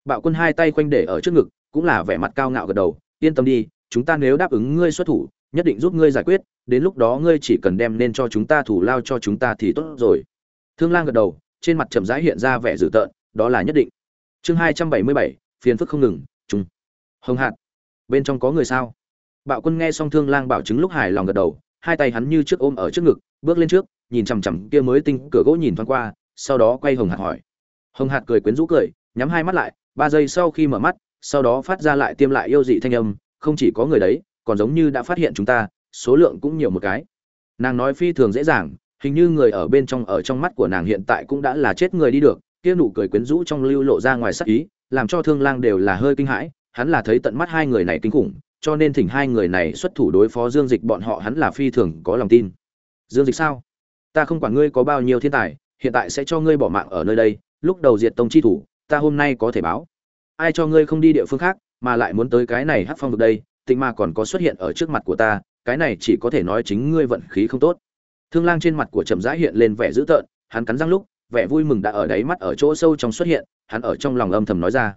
Bạo quân hai tay quanh để ở trước ngực cũng là vẻ mặt cao ngạo gật đầu yên tâm đi chúng ta nếu đáp ứng ngươi xuất thủ nhất định giúp ngươi giải quyết đến lúc đó ngươi chỉ cần đem nên cho chúng ta thủ lao cho chúng ta thì tốt rồi. Thương lang gật đầu trên mặt chậm rãi hiện ra vẻ dữ tợn đó là nhất định. Chương hai trăm bảy mươi bảy phiền phức không ngừng chúng, hồng hạt bên trong có người sao? Bạo quân nghe xong thương lang bảo chứng lúc hài lòng gật đầu, hai tay hắn như trước ôm ở trước ngực, bước lên trước, nhìn chằm chằm kia mới tinh cửa gỗ nhìn thoáng qua, sau đó quay hồng hạt hỏi. Hồng hạt cười quyến rũ cười, nhắm hai mắt lại, ba giây sau khi mở mắt, sau đó phát ra lại tiêm lại yêu dị thanh âm, không chỉ có người đấy, còn giống như đã phát hiện chúng ta, số lượng cũng nhiều một cái. Nàng nói phi thường dễ dàng, hình như người ở bên trong, ở trong mắt của nàng hiện tại cũng đã là chết người đi được, kia nụ cười quyến rũ trong lưu lộ ra ngoài sắc ý, làm cho thương lang đều là hơi kinh hãi hắn là thấy tận mắt hai người này kinh khủng, cho nên thỉnh hai người này xuất thủ đối phó dương dịch, bọn họ hắn là phi thường có lòng tin. Dương dịch sao? Ta không quản ngươi có bao nhiêu thiên tài, hiện tại sẽ cho ngươi bỏ mạng ở nơi đây, lúc đầu diệt tông chi thủ, ta hôm nay có thể báo. Ai cho ngươi không đi địa phương khác, mà lại muốn tới cái này hắc phong vực đây, tịnh mà còn có xuất hiện ở trước mặt của ta, cái này chỉ có thể nói chính ngươi vận khí không tốt. Thương lang trên mặt của trầm rãi hiện lên vẻ dữ tợn, hắn cắn răng lúc, vẻ vui mừng đã ở đáy mắt ở chỗ sâu trong xuất hiện, hắn ở trong lòng âm thầm nói ra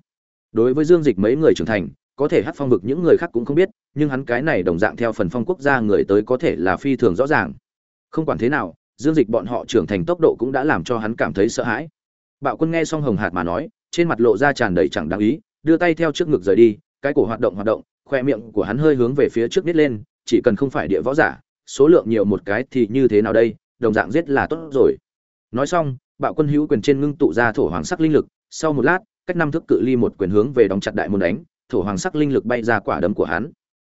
đối với dương dịch mấy người trưởng thành, có thể hát phong vực những người khác cũng không biết, nhưng hắn cái này đồng dạng theo phần phong quốc gia người tới có thể là phi thường rõ ràng. Không quản thế nào, dương dịch bọn họ trưởng thành tốc độ cũng đã làm cho hắn cảm thấy sợ hãi. Bạo quân nghe xong hồng hạt mà nói, trên mặt lộ ra tràn đầy chẳng đáng ý, đưa tay theo trước ngực rời đi, cái cổ hoạt động hoạt động, khoe miệng của hắn hơi hướng về phía trước nít lên, chỉ cần không phải địa võ giả, số lượng nhiều một cái thì như thế nào đây, đồng dạng giết là tốt rồi. Nói xong, bạo quân hữu quyền trên ngưng tụ ra thổ hoàng sắc linh lực, sau một lát cách năm thước cự ly một quyền hướng về đóng chặt đại môn đánh, thổ hoàng sắc linh lực bay ra quả đấm của hắn.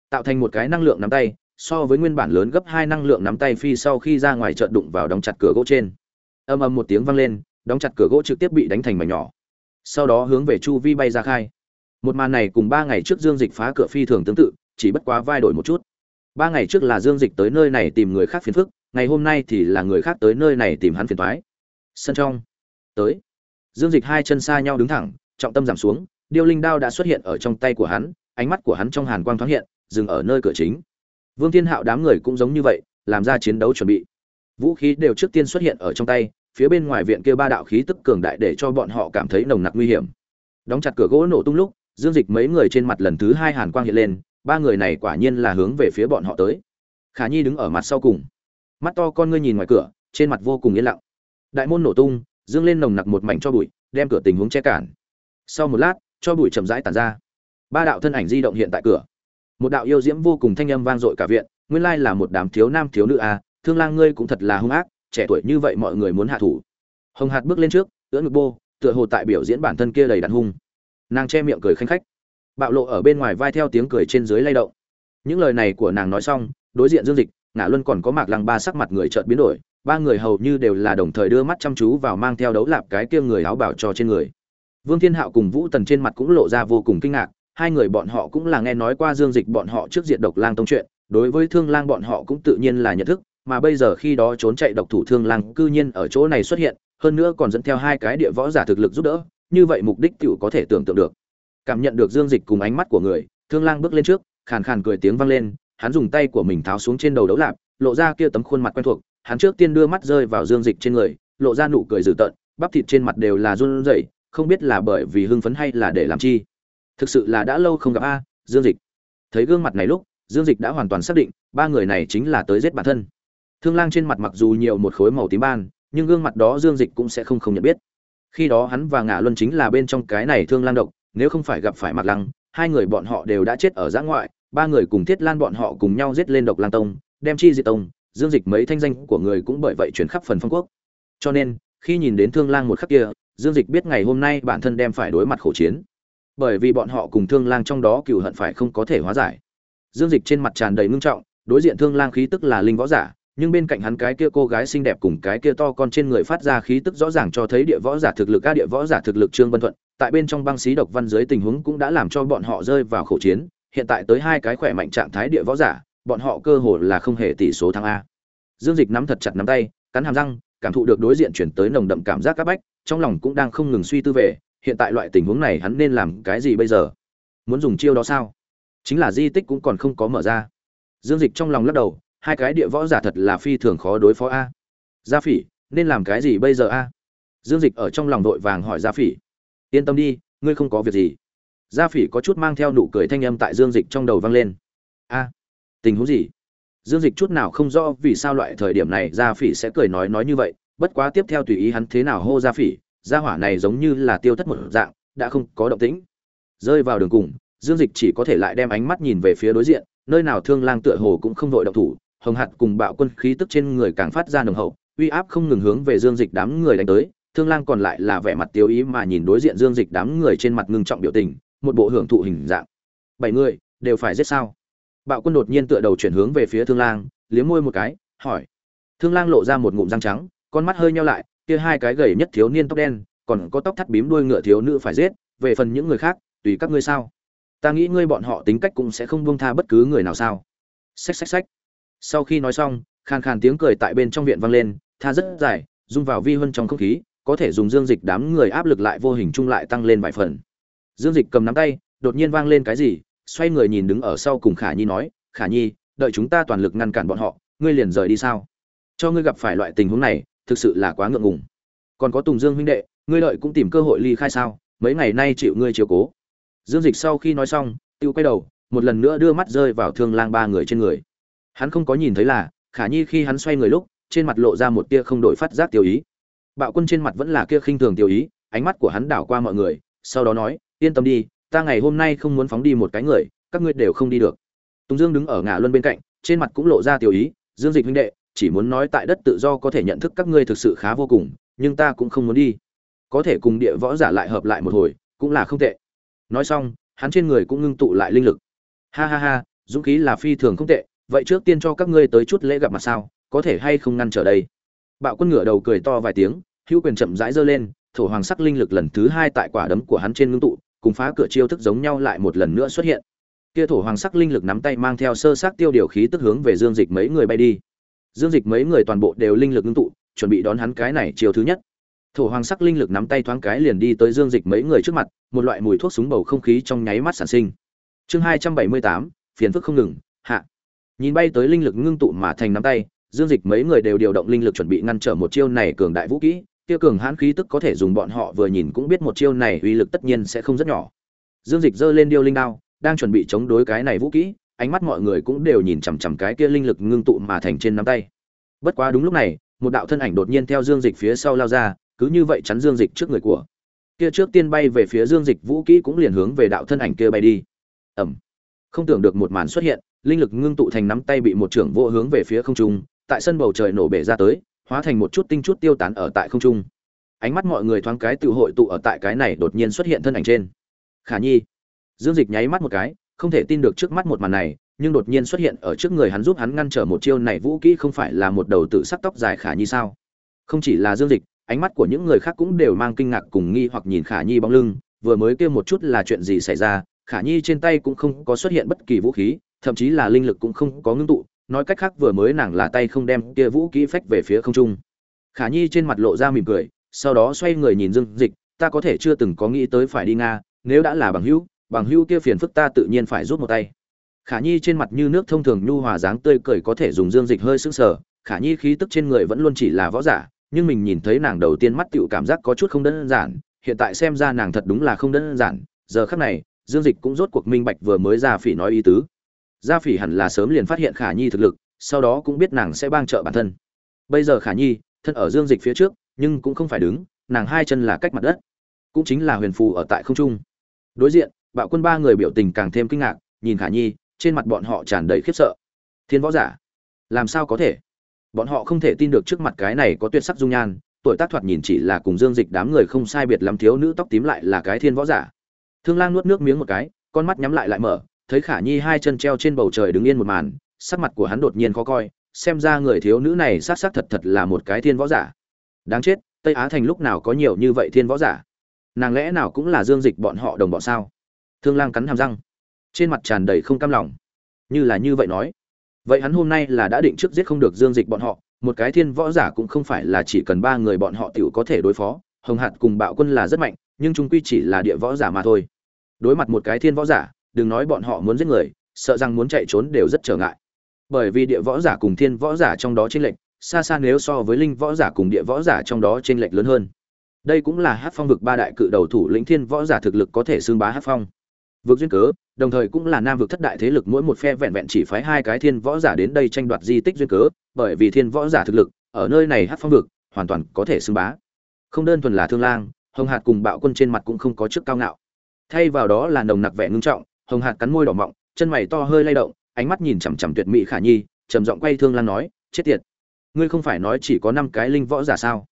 Tạo thành một cái năng lượng nắm tay, so với nguyên bản lớn gấp hai năng lượng nắm tay phi sau khi ra ngoài chợt đụng vào đóng chặt cửa gỗ trên. Ầm ầm một tiếng vang lên, đóng chặt cửa gỗ trực tiếp bị đánh thành mảnh nhỏ. Sau đó hướng về chu vi bay ra khai. Một màn này cùng ba ngày trước dương dịch phá cửa phi thường tương tự, chỉ bất quá vai đổi một chút. Ba ngày trước là dương dịch tới nơi này tìm người khác phiền phức, ngày hôm nay thì là người khác tới nơi này tìm hắn phiền toái. sân trong. Tới. Dương dịch hai chân xa nhau đứng thẳng trọng tâm giảm xuống, điêu linh đao đã xuất hiện ở trong tay của hắn, ánh mắt của hắn trong hàn quang thoáng hiện, dừng ở nơi cửa chính. Vương thiên hạo đám người cũng giống như vậy, làm ra chiến đấu chuẩn bị. Vũ khí đều trước tiên xuất hiện ở trong tay, phía bên ngoài viện kia ba đạo khí tức cường đại để cho bọn họ cảm thấy nồng nặc nguy hiểm. Đóng chặt cửa gỗ nổ tung lúc, dương dịch mấy người trên mặt lần thứ hai hàn quang hiện lên, ba người này quả nhiên là hướng về phía bọn họ tới. Khả nhi đứng ở mặt sau cùng. Mắt to con ngươi nhìn ngoài cửa, trên mặt vô cùng yên lặng. Đại môn nổ tung, dương lên nồng nặc một mảnh cho bụi, đem cửa tình huống che cản sau một lát, cho bụi chậm rãi tàn ra. Ba đạo thân ảnh di động hiện tại cửa. Một đạo yêu diễm vô cùng thanh âm vang dội cả viện, nguyên lai là một đám thiếu nam thiếu nữ à thương lang ngươi cũng thật là hung ác, trẻ tuổi như vậy mọi người muốn hạ thủ. Hồng hạt bước lên trước, ưỡn ngực bô, tựa hồ tại biểu diễn bản thân kia đầy đàn hung. Nàng che miệng cười khanh khách. Bạo lộ ở bên ngoài vai theo tiếng cười trên dưới lay động. Những lời này của nàng nói xong, đối diện dương dịch ngã luân còn có mạc lăng ba sắc mặt người chợt biến đổi, ba người hầu như đều là đồng thời đưa mắt chăm chú vào mang theo đấu lạp cái kia người áo bảo cho trên người vương thiên hạo cùng vũ tần trên mặt cũng lộ ra vô cùng kinh ngạc, hai người bọn họ cũng là nghe nói qua dương dịch bọn họ trước diện độc lang tông chuyện, đối với thương lang bọn họ cũng tự nhiên là nhận thức, mà bây giờ khi đó trốn chạy độc thủ thương lang cư nhiên ở chỗ này xuất hiện, hơn nữa còn dẫn theo hai cái địa võ giả thực lực giúp đỡ, như vậy mục đích tiểu có thể tưởng tượng được. Cảm nhận được dương dịch cùng ánh mắt của người, thương lang bước lên trước, khàn khàn cười tiếng vang lên, hắn dùng tay của mình tháo xuống trên đầu đấu lạp, lộ ra kia tấm khuôn mặt quen thuộc, hắn trước tiên đưa mắt rơi vào dương dịch trên người, lộ ra nụ cười dữ tợn, bắp thịt trên mặt đều là run rẩy không biết là bởi vì hưng phấn hay là để làm chi. Thực sự là đã lâu không gặp a, dương dịch. Thấy gương mặt này lúc, dương dịch đã hoàn toàn xác định, ba người này chính là tới giết bản thân. Thương lang trên mặt mặc dù nhiều một khối màu tím ban, nhưng gương mặt đó dương dịch cũng sẽ không không nhận biết. Khi đó hắn và ngạ luân chính là bên trong cái này thương lang độc, nếu không phải gặp phải mặt lăng, hai người bọn họ đều đã chết ở giã ngoại, ba người cùng thiết lan bọn họ cùng nhau giết lên độc lang tông, đem chi diệt tông, dương dịch mấy thanh danh của người cũng bởi vậy chuyển khắp phần phong quốc. Cho nên, khi nhìn đến thương lang một khắc kia dương dịch biết ngày hôm nay bản thân đem phải đối mặt khổ chiến. Bởi vì bọn họ cùng thương lang trong đó cừu hận phải không có thể hóa giải. Dương dịch trên mặt tràn đầy ngưng trọng, đối diện thương lang khí tức là linh võ giả, nhưng bên cạnh hắn cái kia cô gái xinh đẹp cùng cái kia to con trên người phát ra khí tức rõ ràng cho thấy địa võ giả thực lực, các địa võ giả thực lực trương vân thuận, tại bên trong băng xí độc văn dưới tình huống cũng đã làm cho bọn họ rơi vào khẩu chiến. Hiện tại tới hai cái khỏe mạnh trạng thái địa võ giả, bọn họ cơ hồ là không hề tỷ số thắng a. Dương dịch nắm thật chặt nắm tay, cắn hàm răng, cảm thụ được đối diện chuyển tới nồng đậm cảm giác các bách trong lòng cũng đang không ngừng suy tư về, hiện tại loại tình huống này hắn nên làm cái gì bây giờ? Muốn dùng chiêu đó sao? Chính là di tích cũng còn không có mở ra. Dương dịch trong lòng lắc đầu, hai cái địa võ giả thật là phi thường khó đối phó a. Gia phỉ, nên làm cái gì bây giờ a? Dương dịch ở trong lòng vội vàng hỏi gia phỉ. Yên tâm đi, ngươi không có việc gì. Gia phỉ có chút mang theo nụ cười thanh âm tại dương dịch trong đầu vang lên. A, tình huống gì? Dương dịch chút nào không rõ vì sao loại thời điểm này gia phỉ sẽ cười nói nói như vậy bất quá tiếp theo tùy ý hắn thế nào hô ra phỉ, gia hỏa này giống như là tiêu thất một dạng, đã không có động tĩnh. Rơi vào đường cùng, dương dịch chỉ có thể lại đem ánh mắt nhìn về phía đối diện, nơi nào thương lang tựa hồ cũng không vội động thủ, hồng hạt cùng bạo quân khí tức trên người càng phát ra nồng hậu, uy áp không ngừng hướng về dương dịch đám người đánh tới, thương lang còn lại là vẻ mặt tiêu ý mà nhìn đối diện dương dịch đám người trên mặt ngưng trọng biểu tình, một bộ hưởng thụ hình dạng. Bảy người, đều phải giết sao? Bạo quân đột nhiên tựa đầu chuyển hướng về phía thương lang, liếm môi một cái, hỏi. Thương lang lộ ra một ngụm răng trắng con mắt hơi nheo lại, kia hai cái gầy nhất thiếu niên tóc đen, còn có tóc thắt bím đuôi ngựa thiếu nữ phải giết, về phần những người khác, tùy các ngươi sao? Ta nghĩ ngươi bọn họ tính cách cũng sẽ không buông tha bất cứ người nào sao? Xách xách xách. Sau khi nói xong, khàn khàn tiếng cười tại bên trong viện vang lên, tha rất dài rung vào vi hơn trong không khí, có thể dùng dương dịch đám người áp lực lại vô hình chung lại tăng lên vài phần. Dương dịch cầm nắm tay, đột nhiên vang lên cái gì, xoay người nhìn đứng ở sau cùng khả nhi nói, khả nhi, đợi chúng ta toàn lực ngăn cản bọn họ, ngươi liền rời đi sao? Cho ngươi gặp phải loại tình huống này thực sự là quá ngượng ngùng. Còn có tùng dương huynh đệ, ngươi đợi cũng tìm cơ hội ly khai sao? Mấy ngày nay chịu ngươi chiều cố. Dương dịch sau khi nói xong, tiêu quay đầu, một lần nữa đưa mắt rơi vào thương lang ba người trên người. Hắn không có nhìn thấy là, khả nhi khi hắn xoay người lúc, trên mặt lộ ra một tia không đổi phát giác tiêu ý. Bạo quân trên mặt vẫn là kia khinh thường tiêu ý, ánh mắt của hắn đảo qua mọi người, sau đó nói, yên tâm đi, ta ngày hôm nay không muốn phóng đi một cái người, các ngươi đều không đi được. Tùng dương đứng ở ngã luân bên cạnh, trên mặt cũng lộ ra tiêu ý, dương dịch huynh đệ chỉ muốn nói tại đất tự do có thể nhận thức các ngươi thực sự khá vô cùng, nhưng ta cũng không muốn đi. Có thể cùng địa võ giả lại hợp lại một hồi, cũng là không tệ. Nói xong, hắn trên người cũng ngưng tụ lại linh lực. Ha ha ha, dũng khí là phi thường không tệ, vậy trước tiên cho các ngươi tới chút lễ gặp mặt sao, có thể hay không ngăn trở đây? Bạo quân ngửa đầu cười to vài tiếng, hữu quyền chậm rãi giơ lên, thổ hoàng sắc linh lực lần thứ hai tại quả đấm của hắn trên ngưng tụ, cùng phá cửa chiêu thức giống nhau lại một lần nữa xuất hiện. Kia thổ hoàng sắc linh lực nắm tay mang theo sơ sát tiêu điều khí tức hướng về dương dịch mấy người bay đi dương dịch mấy người toàn bộ đều linh lực ngưng tụ, chuẩn bị đón hắn cái này chiều thứ nhất. Thổ hoàng sắc linh lực nắm tay thoáng cái liền đi tới dương dịch mấy người trước mặt, một loại mùi thuốc súng bầu không khí trong nháy mắt sản sinh. Chương hai trăm bảy mươi tám, phiền phức không ngừng, hạ. Nhìn bay tới linh lực ngưng tụ mà thành nắm tay, dương dịch mấy người đều điều động linh lực chuẩn bị ngăn trở một chiêu này cường đại vũ kỹ tiêu cường hãn khí tức có thể dùng bọn họ vừa nhìn cũng biết một chiêu này uy lực tất nhiên sẽ không rất nhỏ. Dương dịch giơ lên điêu linh đao, đang chuẩn bị chống đối cái này vũ kỹ ánh mắt mọi người cũng đều nhìn chằm chằm cái kia linh lực ngưng tụ mà thành trên nắm tay. Bất quá đúng lúc này, một đạo thân ảnh đột nhiên theo dương dịch phía sau lao ra, cứ như vậy chắn dương dịch trước người của. Kia trước tiên bay về phía dương dịch vũ kỹ cũng liền hướng về đạo thân ảnh kia bay đi. Ẩm không tưởng được một màn xuất hiện, linh lực ngưng tụ thành nắm tay bị một trưởng vô hướng về phía không trung, tại sân bầu trời nổ bể ra tới, hóa thành một chút tinh chút tiêu tán ở tại không trung. Ánh mắt mọi người thoáng cái tự hội tụ ở tại cái này đột nhiên xuất hiện thân ảnh trên. Khả nhi. Dương dịch nháy mắt một cái không thể tin được trước mắt một màn này, nhưng đột nhiên xuất hiện ở trước người hắn giúp hắn ngăn trở một chiêu này vũ kỹ không phải là một đầu tự sắc tóc dài khả nhi sao? Không chỉ là dương dịch, ánh mắt của những người khác cũng đều mang kinh ngạc cùng nghi hoặc nhìn khả nhi bóng lưng, vừa mới kêu một chút là chuyện gì xảy ra, khả nhi trên tay cũng không có xuất hiện bất kỳ vũ khí, thậm chí là linh lực cũng không có ngưng tụ, nói cách khác vừa mới nàng là tay không đem kia vũ kỹ phách về phía không trung. Khả nhi trên mặt lộ ra mỉm cười, sau đó xoay người nhìn dương dịch, ta có thể chưa từng có nghĩ tới phải đi nga, nếu đã là bằng hữu bằng hữu kia phiền phức ta tự nhiên phải rút một tay. Khả nhi trên mặt như nước thông thường nhu hòa dáng tươi cười có thể dùng dương dịch hơi sững sờ, khả nhi khí tức trên người vẫn luôn chỉ là võ giả, nhưng mình nhìn thấy nàng đầu tiên mắt tựu cảm giác có chút không đơn giản, hiện tại xem ra nàng thật đúng là không đơn giản, giờ khắc này, dương dịch cũng rốt cuộc minh bạch vừa mới ra phỉ nói ý tứ. Gia phỉ hẳn là sớm liền phát hiện khả nhi thực lực, sau đó cũng biết nàng sẽ bang trợ bản thân. Bây giờ khả nhi, thân ở dương dịch phía trước, nhưng cũng không phải đứng, nàng hai chân là cách mặt đất, cũng chính là huyền phù ở tại không trung. Đối diện bạo quân ba người biểu tình càng thêm kinh ngạc, nhìn khả nhi, trên mặt bọn họ tràn đầy khiếp sợ. Thiên võ giả, làm sao có thể? Bọn họ không thể tin được trước mặt cái này có tuyệt sắc dung nhan, tuổi tác thoạt nhìn chỉ là cùng dương dịch đám người không sai biệt lắm thiếu nữ tóc tím lại là cái thiên võ giả. Thương lang nuốt nước miếng một cái, con mắt nhắm lại lại mở, thấy khả nhi hai chân treo trên bầu trời đứng yên một màn, sắc mặt của hắn đột nhiên khó coi, xem ra người thiếu nữ này s á c s á c thật thật là một cái thiên võ giả. Đáng chết, tây á thành lúc nào có nhiều như vậy thiên võ giả? Nàng lẽ nào cũng là dương dịch bọn họ đồng bọn sao? Thương lang cắn hàm răng. Trên mặt tràn đầy không cam lòng. Như là như vậy nói. Vậy hắn hôm nay là đã định trước giết không được dương dịch bọn họ, một cái thiên võ giả cũng không phải là chỉ cần ba người bọn họ t i ể u có thể đối phó, hồng hạt cùng bạo quân là rất mạnh, nhưng chúng quy chỉ là địa võ giả mà thôi. Đối mặt một cái thiên võ giả, đừng nói bọn họ muốn giết người, sợ rằng muốn chạy trốn đều rất trở ngại. Bởi vì địa võ giả cùng thiên võ giả trong đó chênh lệch, xa xa nếu so với linh võ giả cùng địa võ giả trong đó chênh lệch lớn hơn. Đây cũng là hát phong vực ba đại cự đầu thủ lĩnh thiên võ giả thực lực có thể xưng bá hát phong vượt duyên cớ, đồng thời cũng là nam vực thất đại thế lực mỗi một phe vẹn vẹn chỉ phái hai cái thiên võ giả đến đây tranh đoạt di tích duyên cớ, bởi vì thiên võ giả thực lực, ở nơi này hát phong vực, hoàn toàn có thể xưng bá. Không đơn thuần là thương lang, hồng hạt cùng bạo quân trên mặt cũng không có chức cao ngạo. Thay vào đó là nồng nặc vẻ ngưng trọng, hồng hạt cắn môi đỏ mọng, chân mày to hơi lay động, ánh mắt nhìn chằm chằm tuyệt mỹ khả nhi, trầm giọng quay thương lang nói, chết tiệt, ngươi không phải nói chỉ có năm cái linh võ giả sao?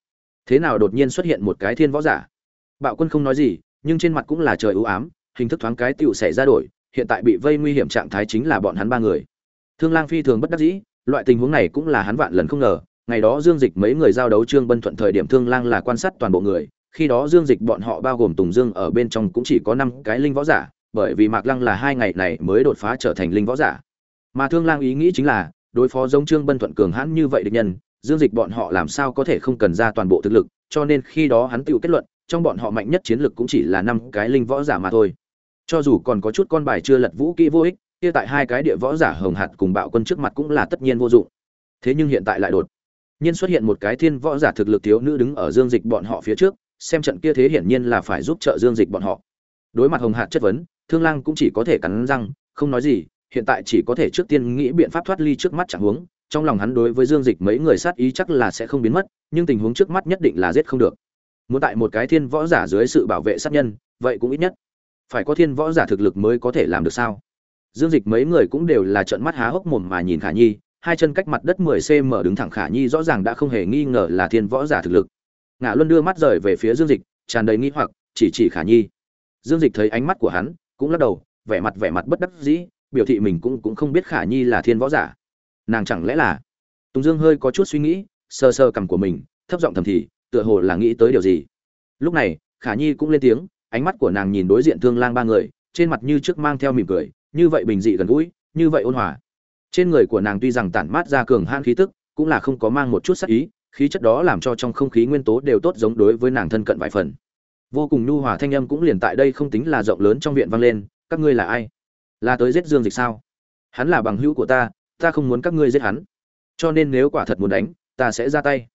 Thế nào đột nhiên xuất hiện một cái thiên võ giả? Bạo quân không nói gì, nhưng trên mặt cũng là trời ưu ám hình thức thoáng cái tựu xảy ra đổi, hiện tại bị vây nguy hiểm trạng thái chính là bọn hắn ba người. Thương lang phi thường bất đắc dĩ, loại tình huống này cũng là hắn vạn lần không ngờ, ngày đó dương dịch mấy người giao đấu trương bân thuận thời điểm thương lang là quan sát toàn bộ người, khi đó dương dịch bọn họ bao gồm tùng dương ở bên trong cũng chỉ có năm cái linh võ giả, bởi vì mạc lăng là hai ngày này mới đột phá trở thành linh võ giả. Mà thương lang ý nghĩ chính là, đối phó giống trương bân thuận cường hãn như vậy địch nhân, dương dịch bọn họ làm sao có thể không cần ra toàn bộ thực lực, cho nên khi đó hắn tự kết luận, trong bọn họ mạnh nhất chiến lực cũng chỉ là năm cái linh võ giả mà thôi cho dù còn có chút con bài chưa lật vũ kỹ vô ích, kia tại hai cái địa võ giả hồng hạt cùng bạo quân trước mặt cũng là tất nhiên vô dụng. Thế nhưng hiện tại lại đột nhiên xuất hiện một cái thiên võ giả thực lực thiếu nữ đứng ở dương dịch bọn họ phía trước, xem trận kia thế hiển nhiên là phải giúp trợ dương dịch bọn họ. Đối mặt hồng hạt chất vấn, thương lang cũng chỉ có thể cắn răng, không nói gì, hiện tại chỉ có thể trước tiên nghĩ biện pháp thoát ly trước mắt chẳng huống, trong lòng hắn đối với dương dịch mấy người sát ý chắc là sẽ không biến mất, nhưng tình huống trước mắt nhất định là giết không được. Muốn tại một cái thiên võ giả dưới sự bảo vệ sát nhân, vậy cũng ít nhất phải có thiên võ giả thực lực mới có thể làm được sao? Dương dịch mấy người cũng đều là trợn mắt há hốc mồm mà nhìn khả nhi, hai chân cách mặt đất 10 cm đứng thẳng khả nhi rõ ràng đã không hề nghi ngờ là thiên võ giả thực lực. Ngã luân đưa mắt rời về phía dương dịch, tràn đầy nghi hoặc, chỉ chỉ khả nhi. Dương dịch thấy ánh mắt của hắn, cũng lắc đầu, vẻ mặt vẻ mặt bất đắc dĩ, biểu thị mình cũng cũng không biết khả nhi là thiên võ giả. Nàng chẳng lẽ là? Tùng dương hơi có chút suy nghĩ sơ sơ cằm của mình, thấp giọng thầm thì, tựa hồ là nghĩ tới điều gì. Lúc này, khả nhi cũng lên tiếng ánh mắt của nàng nhìn đối diện thương lang ba người, trên mặt như trước mang theo mỉm cười, như vậy bình dị gần gũi, như vậy ôn hòa. Trên người của nàng tuy rằng tản mát ra cường han khí tức, cũng là không có mang một chút sắc ý, khí chất đó làm cho trong không khí nguyên tố đều tốt giống đối với nàng thân cận vài phần. Vô cùng nhu hòa thanh âm cũng liền tại đây không tính là rộng lớn trong viện vang lên, các ngươi là ai? Là tới giết dương dịch sao? Hắn là bằng hữu của ta ta không muốn các ngươi giết hắn. Cho nên nếu quả thật muốn đánh, ta sẽ ra tay.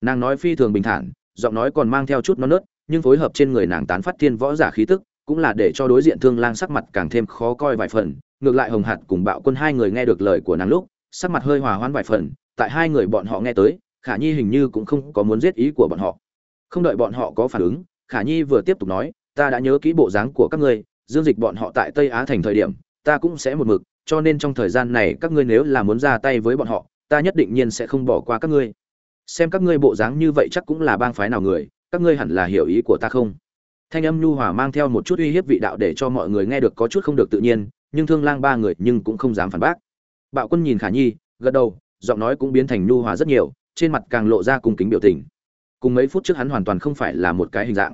Nàng nói phi thường bình thản, giọng nói còn mang theo chút non nớt nhưng phối hợp trên người nàng tán phát thiên võ giả khí tức, cũng là để cho đối diện thương lang sắc mặt càng thêm khó coi vài phần. Ngược lại hồng hạt cùng bạo quân hai người nghe được lời của nàng lúc, sắc mặt hơi hòa hoãn vài phần, tại hai người bọn họ nghe tới, khả nhi hình như cũng không có muốn giết ý của bọn họ. Không đợi bọn họ có phản ứng, khả nhi vừa tiếp tục nói, ta đã nhớ kỹ bộ dáng của các ngươi, dương dịch bọn họ tại tây á thành thời điểm, ta cũng sẽ một mực, cho nên trong thời gian này các ngươi nếu là muốn ra tay với bọn họ, ta nhất định nhiên sẽ không bỏ qua các ngươi. Xem các ngươi bộ dáng như vậy chắc cũng là bang phái nào người các ngươi hẳn là hiểu ý của ta không? Thanh âm nhu hòa mang theo một chút uy hiếp vị đạo để cho mọi người nghe được có chút không được tự nhiên, nhưng thương lang ba người nhưng cũng không dám phản bác. Bạo quân nhìn khả nhi, gật đầu, giọng nói cũng biến thành nhu hòa rất nhiều, trên mặt càng lộ ra cung kính biểu tình. Cùng mấy phút trước hắn hoàn toàn không phải là một cái hình dạng.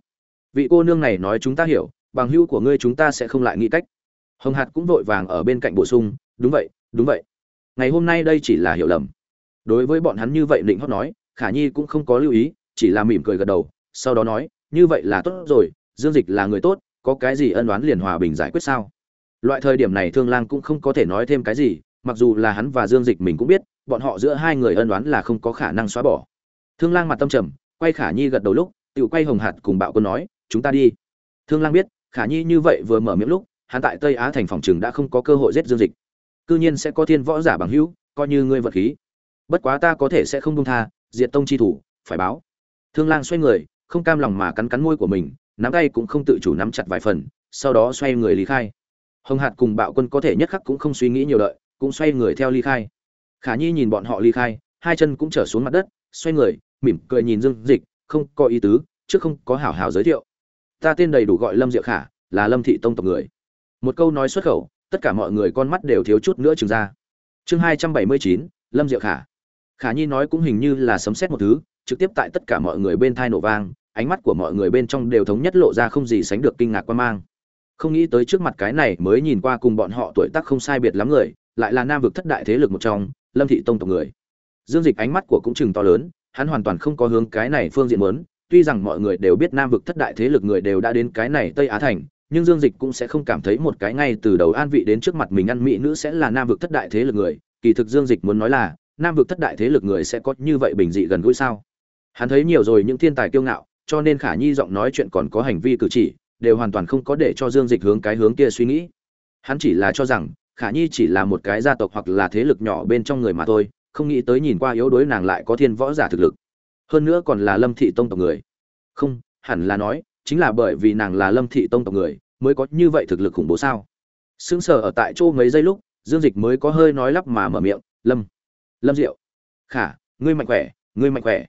Vị cô nương này nói chúng ta hiểu, bằng hữu của ngươi chúng ta sẽ không lại nghĩ cách. Hồng hạt cũng vội vàng ở bên cạnh bổ sung, đúng vậy đúng vậy. Ngày hôm nay đây chỉ là hiểu lầm. Đối với bọn hắn như vậy định hót nói, khả nhi cũng không có lưu ý, chỉ là mỉm cười gật đầu sau đó nói, như vậy là tốt rồi, dương dịch là người tốt, có cái gì ân oán liền hòa bình giải quyết sao? Loại thời điểm này thương lang cũng không có thể nói thêm cái gì, mặc dù là hắn và dương dịch mình cũng biết, bọn họ giữa hai người ân oán là không có khả năng xóa bỏ. Thương lang mặt tâm trầm, quay khả nhi gật đầu lúc tự quay hồng hạt cùng bạo quân nói, chúng ta đi. Thương lang biết, khả nhi như vậy vừa mở miệng lúc, hắn tại tây á thành phòng trường đã không có cơ hội giết dương dịch. Cư nhiên sẽ có thiên võ giả bằng hữu, coi như ngươi vật khí. Bất quá ta có thể sẽ không buông tha, diệt tông chi thủ, phải báo. Thương lang xoay người không cam lòng mà cắn cắn môi của mình, nắm tay cũng không tự chủ nắm chặt vài phần, sau đó xoay người lý khai. Hồng hạt cùng bạo quân có thể nhất khắc cũng không suy nghĩ nhiều đợi, cũng xoay người theo ly khai. Khả nhi nhìn bọn họ ly khai, hai chân cũng trở xuống mặt đất, xoay người, mỉm cười nhìn dương dịch, không có ý tứ chứ không có hảo hảo giới thiệu. Ta tên đầy đủ gọi lâm diệu khả, là lâm thị tông tộc người. Một câu nói xuất khẩu, tất cả mọi người con mắt đều thiếu chút nữa chừng ra. Chương hai trăm bảy mươi chín, lâm diệu khả. Khả nhi nói cũng hình như là sấm xét một thứ, trực tiếp tại tất cả mọi người bên thai nổ vang ánh mắt của mọi người bên trong đều thống nhất lộ ra không gì sánh được kinh ngạc quan mang. Không nghĩ tới trước mặt cái này mới nhìn qua cùng bọn họ tuổi tác không sai biệt lắm người, lại là nam vực thất đại thế lực một trong, lâm thị tông tộc người. Dương dịch ánh mắt của cũng chừng to lớn, hắn hoàn toàn không có hướng cái này phương diện muốn, tuy rằng mọi người đều biết nam vực thất đại thế lực người đều đã đến cái này tây á thành, nhưng dương dịch cũng sẽ không cảm thấy một cái ngay từ đầu an vị đến trước mặt mình ăn mỹ nữ sẽ là nam vực thất đại thế lực người. Kỳ thực dương dịch muốn nói là, nam vực thất đại thế lực người sẽ có như vậy bình dị gần gũi sao? Hắn thấy nhiều rồi những thiên tài kiêu ngạo cho nên khả nhi giọng nói chuyện còn có hành vi cử chỉ, đều hoàn toàn không có để cho dương dịch hướng cái hướng kia suy nghĩ. Hắn chỉ là cho rằng, khả nhi chỉ là một cái gia tộc hoặc là thế lực nhỏ bên trong người mà thôi, không nghĩ tới nhìn qua yếu đuối nàng lại có thiên võ giả thực lực. Hơn nữa còn là lâm thị tông tộc người. Không, hẳn là nói, chính là bởi vì nàng là lâm thị tông tộc người, mới có như vậy thực lực khủng bố sao? Sững sờ ở tại chỗ mấy giây lúc, dương dịch mới có hơi nói lắp mà mở miệng, lâm lâm diệu, khả, ngươi mạnh khỏe, ngươi mạnh khỏe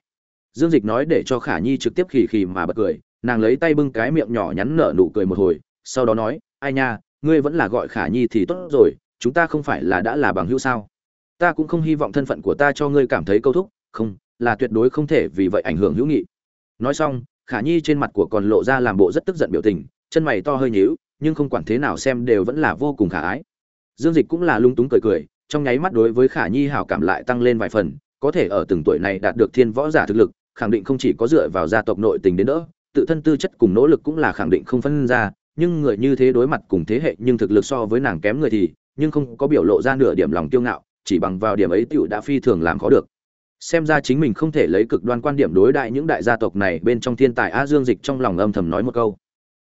dương dịch nói để cho khả nhi trực tiếp khì khì mà bật cười, nàng lấy tay bưng cái miệng nhỏ nhắn nở nụ cười một hồi, sau đó nói, ai nha, ngươi vẫn là gọi khả nhi thì tốt rồi, chúng ta không phải là đã là bằng hữu sao? Ta cũng không hy vọng thân phận của ta cho ngươi cảm thấy câu thúc, không, là tuyệt đối không thể vì vậy ảnh hưởng hữu nghị. Nói xong, khả nhi trên mặt của còn lộ ra làm bộ rất tức giận biểu tình, chân mày to hơi nhíu, nhưng không quản thế nào xem đều vẫn là vô cùng khả ái. Dương dịch cũng là lung túng cười cười, trong nháy mắt đối với khả nhi hảo cảm lại tăng lên vài phần, có thể ở từng tuổi này đạt được thiên võ giả thực lực khẳng định không chỉ có dựa vào gia tộc nội tình đến đỡ, tự thân tư chất cùng nỗ lực cũng là khẳng định không phân ra, nhưng người như thế đối mặt cùng thế hệ nhưng thực lực so với nàng kém người thì, nhưng không có biểu lộ ra nửa điểm lòng kiêu ngạo, chỉ bằng vào điểm ấy tiểu đã phi thường làm khó được. Xem ra chính mình không thể lấy cực đoan quan điểm đối đại những đại gia tộc này bên trong thiên tài a dương dịch trong lòng âm thầm nói một câu.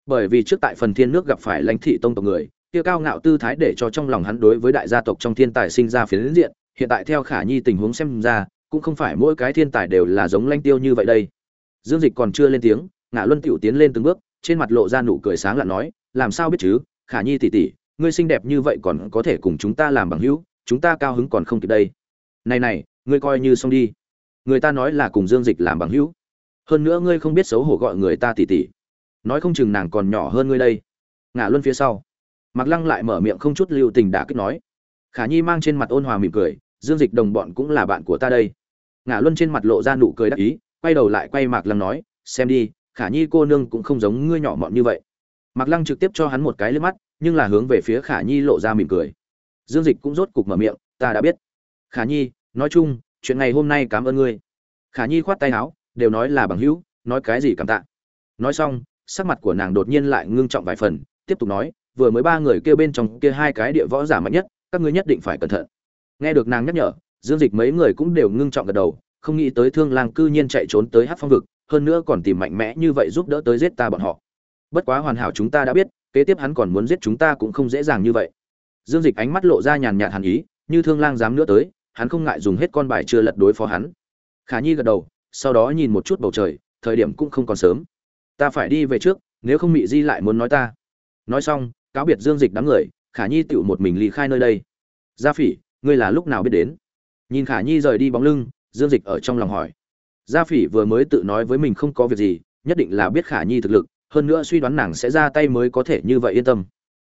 Bởi vì trước tại phần thiên nước gặp phải lãnh thị tông tộc người, kia cao ngạo tư thái để cho trong lòng hắn đối với đại gia tộc trong thiên tài sinh ra phiến diện, hiện tại theo khả nhi tình huống xem ra cũng không phải mỗi cái thiên tài đều là giống lanh tiêu như vậy đây. Dương dịch còn chưa lên tiếng ngã luân tiểu tiến lên từng bước, trên mặt lộ ra nụ cười sáng lặn nói, làm sao biết chứ, khả nhi tỷ tỷ, ngươi xinh đẹp như vậy còn có thể cùng chúng ta làm bằng hữu, chúng ta cao hứng còn không kịp đây. Này này, ngươi coi như xong đi. Người ta nói là cùng dương dịch làm bằng hữu. Hơn nữa ngươi không biết xấu hổ gọi người ta tỷ tỷ. Nói không chừng nàng còn nhỏ hơn ngươi đây. Ngã luân phía sau. Mặc lăng lại mở miệng không chút lưu tình đã kích nói. Khả nhi mang trên mặt ôn hòa mỉm cười dương dịch đồng bọn cũng là bạn của ta đây. Ngã luân trên mặt lộ ra nụ cười đắc ý, quay đầu lại quay mạc lăng nói, xem đi, khả nhi cô nương cũng không giống ngươi nhỏ mọn như vậy. Mạc lăng trực tiếp cho hắn một cái lên mắt, nhưng là hướng về phía khả nhi lộ ra mỉm cười. Dương dịch cũng rốt cục mở miệng, ta đã biết. Khả nhi, nói chung, chuyện ngày hôm nay cảm ơn ngươi. Khả nhi khoát tay áo, đều nói là bằng hữu, nói cái gì cảm tạ. Nói xong, sắc mặt của nàng đột nhiên lại ngưng trọng vài phần, tiếp tục nói, vừa mới ba người kêu bên trong kia hai cái địa võ giả mạnh nhất, các ngươi nhất định phải cẩn thận nghe được nàng nhắc nhở, dương dịch mấy người cũng đều ngưng trọng gật đầu, không nghĩ tới thương lang cư nhiên chạy trốn tới hát phong vực, hơn nữa còn tìm mạnh mẽ như vậy giúp đỡ tới giết ta bọn họ. Bất quá hoàn hảo chúng ta đã biết, kế tiếp hắn còn muốn giết chúng ta cũng không dễ dàng như vậy. Dương dịch ánh mắt lộ ra nhàn nhạt hàn ý, như thương lang dám nữa tới, hắn không ngại dùng hết con bài chưa lật đối phó hắn. Khả nhi gật đầu, sau đó nhìn một chút bầu trời, thời điểm cũng không còn sớm. Ta phải đi về trước, nếu không mị di lại muốn nói ta. Nói xong, cáo biệt dương dịch đám người, khả nhi tựu một mình ly khai nơi đây. Gia phỉ ngươi là lúc nào biết đến? Nhìn khả nhi rời đi bóng lưng, dương dịch ở trong lòng hỏi. Gia phỉ vừa mới tự nói với mình không có việc gì, nhất định là biết khả nhi thực lực, hơn nữa suy đoán nàng sẽ ra tay mới có thể như vậy yên tâm.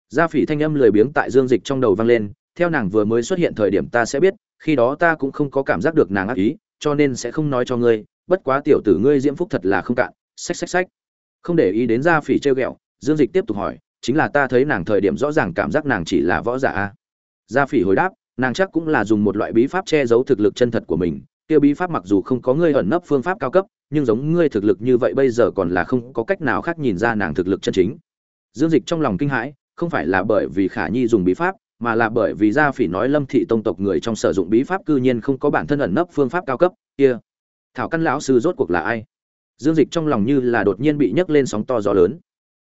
Gia phỉ thanh âm lười biếng tại dương dịch trong đầu vang lên, theo nàng vừa mới xuất hiện thời điểm ta sẽ biết, khi đó ta cũng không có cảm giác được nàng ác ý, cho nên sẽ không nói cho ngươi, bất quá tiểu tử ngươi diễm phúc thật là không cạn, xách xách xách. Không để ý đến gia phỉ trêu ghẹo, dương dịch tiếp tục hỏi, chính là ta thấy nàng thời điểm rõ ràng cảm giác nàng chỉ là võ giả a. Gia phỉ hồi đáp nàng chắc cũng là dùng một loại bí pháp che giấu thực lực chân thật của mình. Kia bí pháp mặc dù không có ngươi ẩn nấp phương pháp cao cấp, nhưng giống ngươi thực lực như vậy bây giờ còn là không có cách nào khác nhìn ra nàng thực lực chân chính. Dương dịch trong lòng kinh hãi, không phải là bởi vì khả nhi dùng bí pháp, mà là bởi vì gia phỉ nói lâm thị tông tộc người trong sử dụng bí pháp cư nhiên không có bản thân ẩn nấp phương pháp cao cấp. Kia, thảo căn lão sư rốt cuộc là ai? Dương dịch trong lòng như là đột nhiên bị nhấc lên sóng to gió lớn.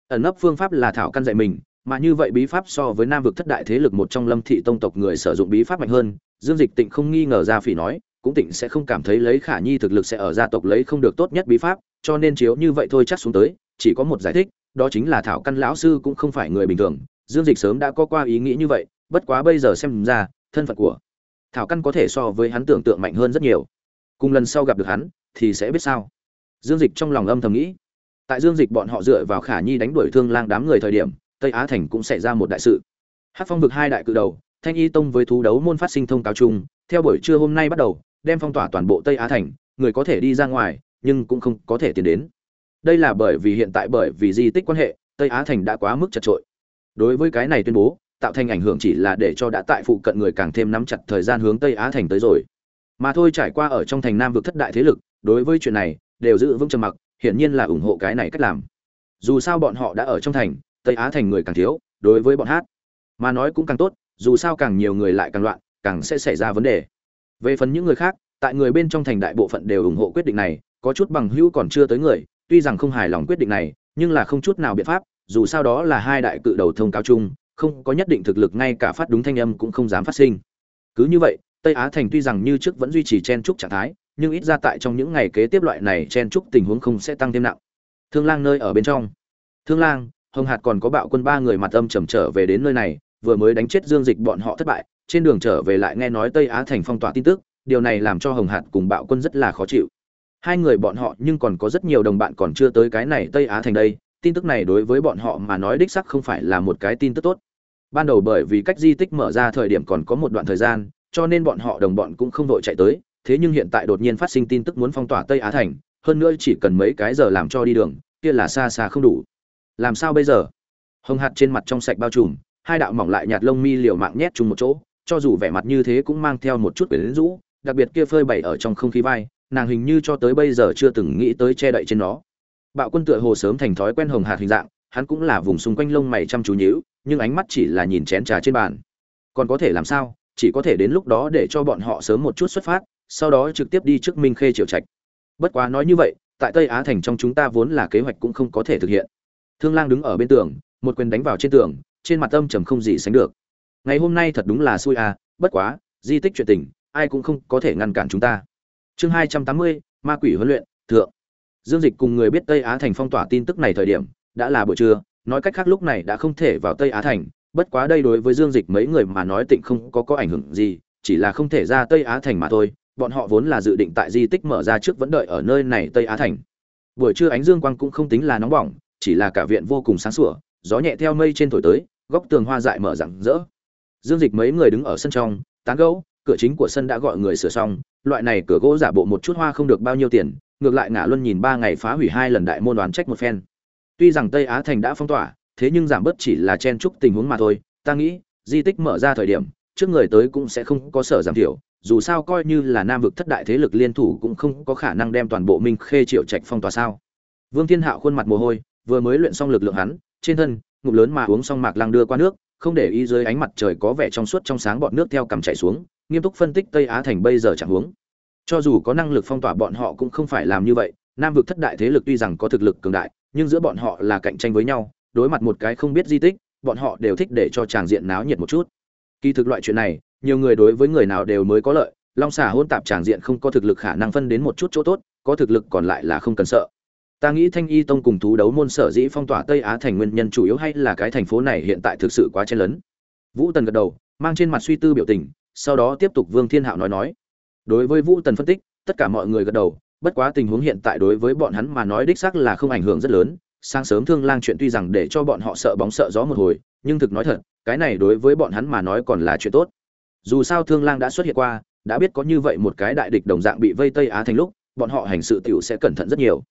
Ẩn nấp phương pháp là thảo căn dạy mình mà như vậy bí pháp so với nam vực thất đại thế lực một trong lâm thị tông tộc người sử dụng bí pháp mạnh hơn, dương dịch tịnh không nghi ngờ ra phỉ nói, cũng tịnh sẽ không cảm thấy lấy khả nhi thực lực sẽ ở gia tộc lấy không được tốt nhất bí pháp, cho nên chiếu như vậy thôi chắc xuống tới, chỉ có một giải thích, đó chính là thảo căn lão sư cũng không phải người bình thường, dương dịch sớm đã có qua ý nghĩ như vậy, bất quá bây giờ xem ra, thân phận của thảo căn có thể so với hắn tưởng tượng mạnh hơn rất nhiều. Cùng lần sau gặp được hắn, thì sẽ biết sao. Dương dịch trong lòng âm thầm nghĩ. Tại dương dịch bọn họ dựa vào khả nhi đánh đuổi thương lang đám người thời điểm tây á thành cũng xảy ra một đại sự. Hát phong vực hai đại cự đầu, thanh y tông với thú đấu môn phát sinh thông cáo chung, theo buổi trưa hôm nay bắt đầu, đem phong tỏa toàn bộ tây á thành, người có thể đi ra ngoài, nhưng cũng không có thể tiến đến. Đây là bởi vì hiện tại bởi vì di tích quan hệ, tây á thành đã quá mức chật trội. Đối với cái này tuyên bố, tạo thành ảnh hưởng chỉ là để cho đã tại phụ cận người càng thêm nắm chặt thời gian hướng tây á thành tới rồi. Mà thôi trải qua ở trong thành nam vực thất đại thế lực, đối với chuyện này, đều giữ vững trầm mặc, hiển nhiên là ủng hộ cái này cách làm. Dù sao bọn họ đã ở trong thành tây á thành người càng thiếu, đối với bọn hát mà nói cũng càng tốt, dù sao càng nhiều người lại càng loạn, càng sẽ xảy ra vấn đề. Về phần những người khác, tại người bên trong thành đại bộ phận đều ủng hộ quyết định này, có chút bằng hữu còn chưa tới người, tuy rằng không hài lòng quyết định này, nhưng là không chút nào biện pháp, dù sao đó là hai đại cự đầu thông cáo chung, không có nhất định thực lực ngay cả phát đúng thanh âm cũng không dám phát sinh. Cứ như vậy, tây á thành tuy rằng như trước vẫn duy trì chen trúc trạng thái, nhưng ít ra tại trong những ngày kế tiếp loại này chen trúc tình huống không sẽ tăng thêm nặng. Thương lang nơi ở bên trong. Thương lang hồng hạt còn có bạo quân ba người mặt âm trầm trở về đến nơi này, vừa mới đánh chết dương dịch bọn họ thất bại, trên đường trở về lại nghe nói tây á thành phong tỏa tin tức, điều này làm cho hồng hạt cùng bạo quân rất là khó chịu. Hai người bọn họ nhưng còn có rất nhiều đồng bạn còn chưa tới cái này tây á thành đây, tin tức này đối với bọn họ mà nói đích sắc không phải là một cái tin tức tốt. Ban đầu bởi vì cách di tích mở ra thời điểm còn có một đoạn thời gian, cho nên bọn họ đồng bọn cũng không vội chạy tới, thế nhưng hiện tại đột nhiên phát sinh tin tức muốn phong tỏa tây á thành, hơn nữa chỉ cần mấy cái giờ làm cho đi đường, kia là xa xa không đủ làm sao bây giờ? Hồng hạt trên mặt trong sạch bao trùm, hai đạo mỏng lại nhạt lông mi liều mạng nhét chung một chỗ, cho dù vẻ mặt như thế cũng mang theo một chút quyển rũ, đặc biệt kia phơi bày ở trong không khí vai, nàng hình như cho tới bây giờ chưa từng nghĩ tới che đậy trên nó. Bạo quân tựa hồ sớm thành thói quen hồng hạt hình dạng, hắn cũng là vùng xung quanh lông mày chăm chú nhíu, nhưng ánh mắt chỉ là nhìn chén trà trên bàn. Còn có thể làm sao? Chỉ có thể đến lúc đó để cho bọn họ sớm một chút xuất phát, sau đó trực tiếp đi trước minh khê triều trạch. Bất quá nói như vậy, tại tây á thành trong chúng ta vốn là kế hoạch cũng không có thể thực hiện thương lang đứng ở bên tường, một quyền đánh vào trên tường, trên mặt âm trầm không gì sánh được. Ngày hôm nay thật đúng là xui à bất quá, di tích chuyện tình, ai cũng không có thể ngăn cản chúng ta. Chương hai trăm tám mươi, ma quỷ huấn luyện, thượng. Dương dịch cùng người biết tây á thành phong tỏa tin tức này thời điểm, đã là buổi trưa, nói cách khác lúc này đã không thể vào tây á thành, bất quá đây đối với dương dịch mấy người mà nói tịnh không có có ảnh hưởng gì, chỉ là không thể ra tây á thành mà thôi, bọn họ vốn là dự định tại di tích mở ra trước vẫn đợi ở nơi này tây á thành. Buổi trưa ánh dương quang cũng không tính là nóng bỏng chỉ là cả viện vô cùng sáng sủa, gió nhẹ theo mây trên thổi tới, góc tường hoa dại mở rạng rỡ. Dương dịch mấy người đứng ở sân trong, tán gẫu, cửa chính của sân đã gọi người sửa xong, loại này cửa gỗ giả bộ một chút hoa không được bao nhiêu tiền, ngược lại ngã luân nhìn ba ngày phá hủy hai lần đại môn đoán trách một phen. Tuy rằng tây á thành đã phong tỏa, thế nhưng giảm bớt chỉ là chen chúc tình huống mà thôi, ta nghĩ, di tích mở ra thời điểm, trước người tới cũng sẽ không có sở giảm thiểu, dù sao coi như là nam vực thất đại thế lực liên thủ cũng không có khả năng đem toàn bộ minh khê triệu trạch phong tỏa sao. Vương thiên hạo khuôn mặt mồ hôi vừa mới luyện xong lực lượng hắn, trên thân, ngụm lớn mà uống xong mạc lăng đưa qua nước, không để ý dưới ánh mặt trời có vẻ trong suốt trong sáng bọn nước theo cằm chảy xuống, nghiêm túc phân tích tây á thành bây giờ chẳng huống. Cho dù có năng lực phong tỏa bọn họ cũng không phải làm như vậy, nam vực thất đại thế lực tuy rằng có thực lực cường đại, nhưng giữa bọn họ là cạnh tranh với nhau, đối mặt một cái không biết di tích, bọn họ đều thích để cho tràng diện náo nhiệt một chút. Kỳ thực loại chuyện này, nhiều người đối với người nào đều mới có lợi, long xà hôn tạp tràng diện không có thực lực khả năng phân đến một chút chỗ tốt, có thực lực còn lại là không cần sợ ta nghĩ thanh y tông cùng thú đấu môn sở dĩ phong tỏa tây á thành nguyên nhân chủ yếu hay là cái thành phố này hiện tại thực sự quá chen lấn. Vũ tần gật đầu, mang trên mặt suy tư biểu tình, sau đó tiếp tục vương thiên hạo nói nói. Đối với vũ tần phân tích, tất cả mọi người gật đầu, bất quá tình huống hiện tại đối với bọn hắn mà nói đích xác là không ảnh hưởng rất lớn. Sáng sớm thương lang chuyện tuy rằng để cho bọn họ sợ bóng sợ gió một hồi, nhưng thực nói thật, cái này đối với bọn hắn mà nói còn là chuyện tốt. Dù sao thương lang đã xuất hiện qua, đã biết có như vậy một cái đại địch đồng dạng bị vây tây á thành lúc, bọn họ hành sự tiểu sẽ cẩn thận rất nhiều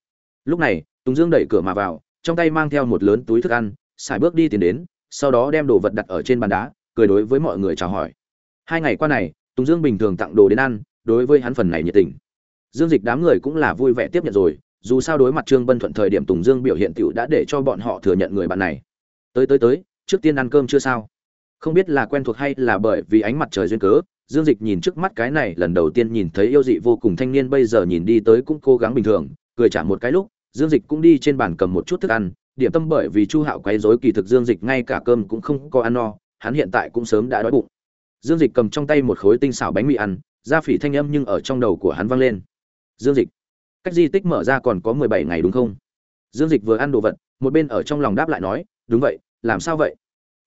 lúc này, tùng dương đẩy cửa mà vào, trong tay mang theo một lớn túi thức ăn, xài bước đi tiến đến, sau đó đem đồ vật đặt ở trên bàn đá, cười đối với mọi người chào hỏi. Hai ngày qua này, tùng dương bình thường tặng đồ đến ăn, đối với hắn phần này nhiệt tình. Dương dịch đám người cũng là vui vẻ tiếp nhận rồi, dù sao đối mặt trương bân thuận thời điểm tùng dương biểu hiện t đã để cho bọn họ thừa nhận người bạn này. Tới tới tới, trước tiên ăn cơm chưa sao? Không biết là quen thuộc hay là bởi vì ánh mặt trời duyên cớ, dương dịch nhìn trước mắt cái này, lần đầu tiên nhìn thấy yêu dị vô cùng thanh niên, bây giờ nhìn đi tới cũng cố gắng bình thường cười trả một cái lúc, dương dịch cũng đi trên bàn cầm một chút thức ăn, điểm tâm bởi vì chu hạo quấy rối kỳ thực dương dịch ngay cả cơm cũng không có ăn no, hắn hiện tại cũng sớm đã đói bụng. Dương dịch cầm trong tay một khối tinh xảo bánh mì ăn ra phỉ thanh âm nhưng ở trong đầu của hắn vang lên. Dương dịch, cách di tích mở ra còn có mười bảy ngày đúng không? Dương dịch vừa ăn đồ vật, một bên ở trong lòng đáp lại nói, đúng vậy, làm sao vậy?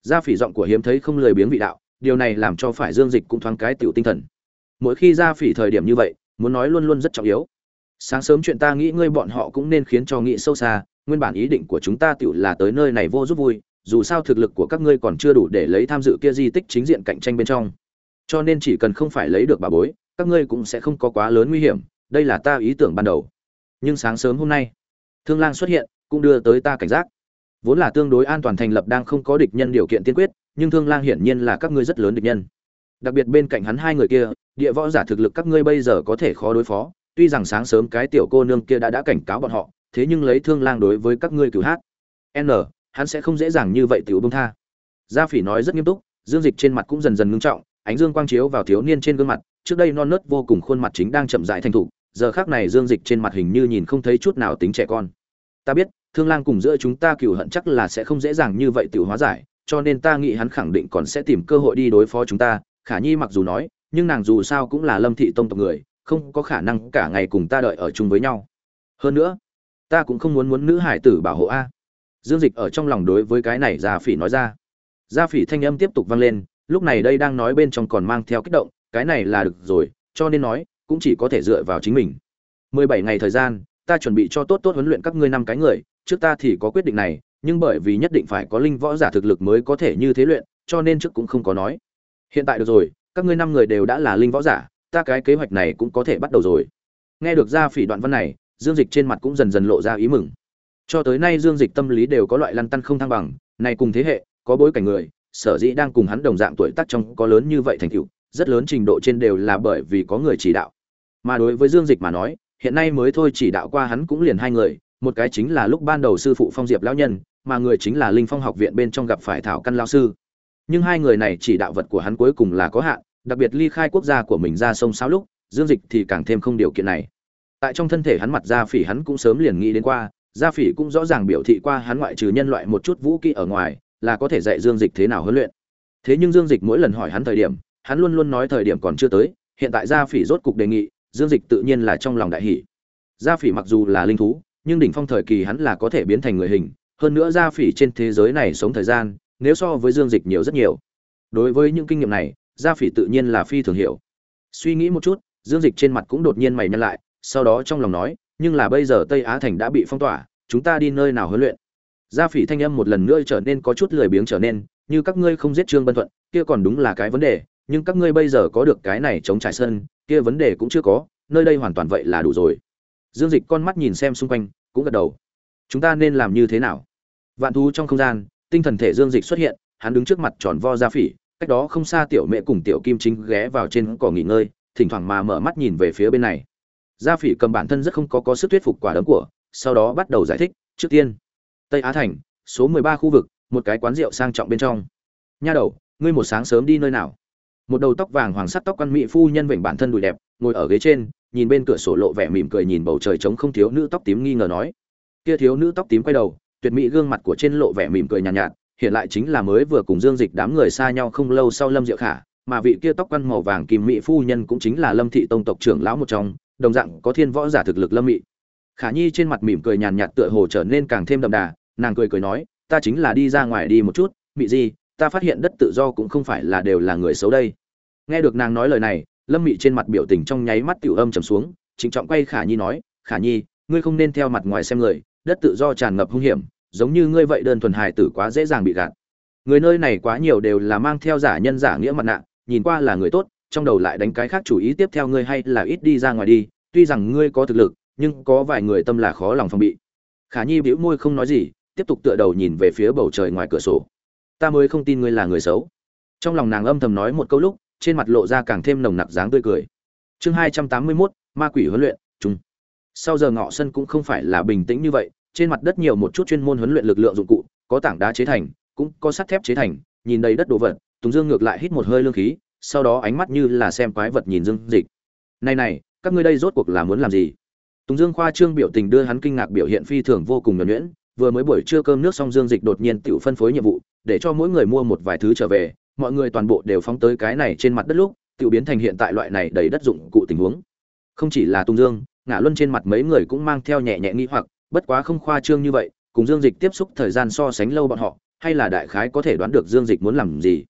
Gia phỉ giọng của hiếm thấy không lười biếng vị đạo, điều này làm cho phải dương dịch cũng thoáng cái tiểu tinh thần. Mỗi khi gia phỉ thời điểm như vậy, muốn nói luôn luôn rất trọng yếu sáng sớm chuyện ta nghĩ ngươi bọn họ cũng nên khiến cho nghĩ sâu xa, nguyên bản ý định của chúng ta tựu là tới nơi này vô giúp vui, dù sao thực lực của các ngươi còn chưa đủ để lấy tham dự kia di tích chính diện cạnh tranh bên trong. Cho nên chỉ cần không phải lấy được bà bối, các ngươi cũng sẽ không có quá lớn nguy hiểm, đây là ta ý tưởng ban đầu. Nhưng sáng sớm hôm nay, thương lang xuất hiện, cũng đưa tới ta cảnh giác. Vốn là tương đối an toàn thành lập đang không có địch nhân điều kiện tiên quyết, nhưng thương lang hiển nhiên là các ngươi rất lớn địch nhân. Đặc biệt bên cạnh hắn hai người kia, địa võ giả thực lực các ngươi bây giờ có thể khó đối phó tuy rằng sáng sớm cái tiểu cô nương kia đã đã cảnh cáo bọn họ, thế nhưng lấy thương lang đối với các ngươi cứu hát. N, hắn sẽ không dễ dàng như vậy tiểu bông tha. Gia phỉ nói rất nghiêm túc, dương dịch trên mặt cũng dần dần ngưng trọng, ánh dương quang chiếu vào thiếu niên trên gương mặt, trước đây non nớt vô cùng khuôn mặt chính đang chậm rãi thành thục, giờ khác này dương dịch trên mặt hình như nhìn không thấy chút nào tính trẻ con. Ta biết, thương lang cùng giữa chúng ta cừu hận chắc là sẽ không dễ dàng như vậy tiểu hóa giải, cho nên ta nghĩ hắn khẳng định còn sẽ tìm cơ hội đi đối phó chúng ta. Khả nhi mặc dù nói, nhưng nàng dù sao cũng là lâm thị tông tộc người không có khả năng cả ngày cùng ta đợi ở chung với nhau. Hơn nữa, ta cũng không muốn muốn nữ hải tử bảo hộ a. Dương dịch ở trong lòng đối với cái này gia phỉ nói ra. Gia phỉ thanh âm tiếp tục vang lên, lúc này đây đang nói bên trong còn mang theo kích động, cái này là được rồi, cho nên nói, cũng chỉ có thể dựa vào chính mình. Mười bảy ngày thời gian, ta chuẩn bị cho tốt tốt huấn luyện các ngươi năm cái người, trước ta thì có quyết định này, nhưng bởi vì nhất định phải có linh võ giả thực lực mới có thể như thế luyện, cho nên trước cũng không có nói. Hiện tại được rồi, các ngươi năm người đều đã là linh võ giả ta cái kế hoạch này cũng có thể bắt đầu rồi. Nghe được ra phỉ đoạn văn này, dương dịch trên mặt cũng dần dần lộ ra ý mừng. Cho tới nay dương dịch tâm lý đều có loại lăn tăn không thăng bằng, này cùng thế hệ, có bối cảnh người, sở dĩ đang cùng hắn đồng dạng tuổi tác trong có lớn như vậy thành tựu, rất lớn trình độ trên đều là bởi vì có người chỉ đạo. Mà đối với dương dịch mà nói, hiện nay mới thôi chỉ đạo qua hắn cũng liền hai người, một cái chính là lúc ban đầu sư phụ phong diệp lão nhân, mà người chính là linh phong học viện bên trong gặp phải thảo căn lao sư. Nhưng hai người này chỉ đạo vật của hắn cuối cùng là có hạn đặc biệt ly khai quốc gia của mình ra sông sáo lúc, dương dịch thì càng thêm không điều kiện này. Tại trong thân thể hắn mặt gia phỉ hắn cũng sớm liền nghĩ đến qua, gia phỉ cũng rõ ràng biểu thị qua hắn ngoại trừ nhân loại một chút vũ kỹ ở ngoài, là có thể dạy dương dịch thế nào huấn luyện. Thế nhưng dương dịch mỗi lần hỏi hắn thời điểm, hắn luôn luôn nói thời điểm còn chưa tới, hiện tại gia phỉ rốt cục đề nghị, dương dịch tự nhiên là trong lòng đại hỷ gia phỉ mặc dù là linh thú, nhưng đỉnh phong thời kỳ hắn là có thể biến thành người hình, hơn nữa gia phỉ trên thế giới này sống thời gian, nếu so với dương dịch nhiều rất nhiều. Đối với những kinh nghiệm này gia phỉ tự nhiên là phi thường hiểu. Suy nghĩ một chút, dương dịch trên mặt cũng đột nhiên mày nhăn lại, sau đó trong lòng nói, nhưng là bây giờ tây á thành đã bị phong tỏa, chúng ta đi nơi nào huấn luyện? Gia phỉ thanh âm một lần nữa trở nên có chút lười biếng trở nên, như các ngươi không giết trương bân thuận, kia còn đúng là cái vấn đề, nhưng các ngươi bây giờ có được cái này chống trải sân, kia vấn đề cũng chưa có, nơi đây hoàn toàn vậy là đủ rồi. Dương dịch con mắt nhìn xem xung quanh, cũng gật đầu. Chúng ta nên làm như thế nào? Vạn thú trong không gian, tinh thần thể dương dịch xuất hiện, hắn đứng trước mặt tròn vo gia phỉ cách đó không xa tiểu mẹ cùng tiểu kim chính ghé vào trên cỏ nghỉ ngơi thỉnh thoảng mà mở mắt nhìn về phía bên này. Gia phỉ cầm bản thân rất không có có sức thuyết phục quả đấm của sau đó bắt đầu giải thích trước tiên tây á thành số mười ba khu vực một cái quán rượu sang trọng bên trong. Nha đầu ngươi một sáng sớm đi nơi nào? Một đầu tóc vàng hoàng sắt tóc quan mỹ phu nhân vịnh bản thân đùi đẹp ngồi ở ghế trên nhìn bên cửa sổ lộ vẻ mỉm cười nhìn bầu trời trống không thiếu nữ tóc tím nghi ngờ nói. Kia thiếu nữ tóc tím quay đầu tuyệt mỹ gương mặt của trên lộ vẻ mỉm cười nhàn nhạt, nhạt hiện lại chính là mới vừa cùng dương dịch đám người xa nhau không lâu sau lâm diệu khả, mà vị kia tóc quăn màu vàng kim mỹ phu nhân cũng chính là lâm thị tông tộc trưởng lão một trong, đồng dạng có thiên võ giả thực lực lâm mị. Khả nhi trên mặt mỉm cười nhàn nhạt tựa hồ trở nên càng thêm đậm đà, nàng cười cười nói, ta chính là đi ra ngoài đi một chút, mị gì ta phát hiện đất tự do cũng không phải là đều là người xấu đây. Nghe được nàng nói lời này, lâm mị trên mặt biểu tình trong nháy mắt tiểu âm trầm xuống, trịnh trọng quay khả nhi nói, khả nhi, ngươi không nên theo mặt ngoài xem người, đất tự do tràn ngập hung hiểm giống như ngươi vậy đơn thuần hài tử quá dễ dàng bị gạt. Người nơi này quá nhiều đều là mang theo giả nhân giả nghĩa mặt nạ, nhìn qua là người tốt, trong đầu lại đánh cái khác chủ ý tiếp theo ngươi hay là ít đi ra ngoài đi, tuy rằng ngươi có thực lực, nhưng có vài người tâm là khó lòng phòng bị. Khả nhi bĩu môi không nói gì, tiếp tục tựa đầu nhìn về phía bầu trời ngoài cửa sổ. Ta mới không tin ngươi là người xấu. Trong lòng nàng âm thầm nói một câu lúc, trên mặt lộ ra càng thêm nồng nặc dáng tươi cười. Chương hai trăm tám mươi mốt, ma quỷ huấn luyện chung sau giờ ngọ sân cũng không phải là bình tĩnh như vậy trên mặt đất nhiều một chút chuyên môn huấn luyện lực lượng dụng cụ, có tảng đá chế thành, cũng có sắt thép chế thành, nhìn đầy đất đồ vật, tùng dương ngược lại hít một hơi lương khí, sau đó ánh mắt như là xem quái vật nhìn dương dịch. Này này, các ngươi đây rốt cuộc là muốn làm gì? Tùng dương khoa trương biểu tình đưa hắn kinh ngạc biểu hiện phi thường vô cùng nhuẩn nhuyễn, vừa mới buổi trưa cơm nước xong dương dịch đột nhiên tự phân phối nhiệm vụ, để cho mỗi người mua một vài thứ trở về, mọi người toàn bộ đều phóng tới cái này trên mặt đất lúc, tự biến thành hiện tại loại này đầy đất dụng cụ tình huống. Không chỉ là tùng dương ngã luân trên mặt mấy người cũng mang theo nhẹ nhẹ nghi hoặc bất quá không khoa trương như vậy, cùng dương dịch tiếp xúc thời gian so sánh lâu bọn họ, hay là đại khái có thể đoán được dương dịch muốn làm gì.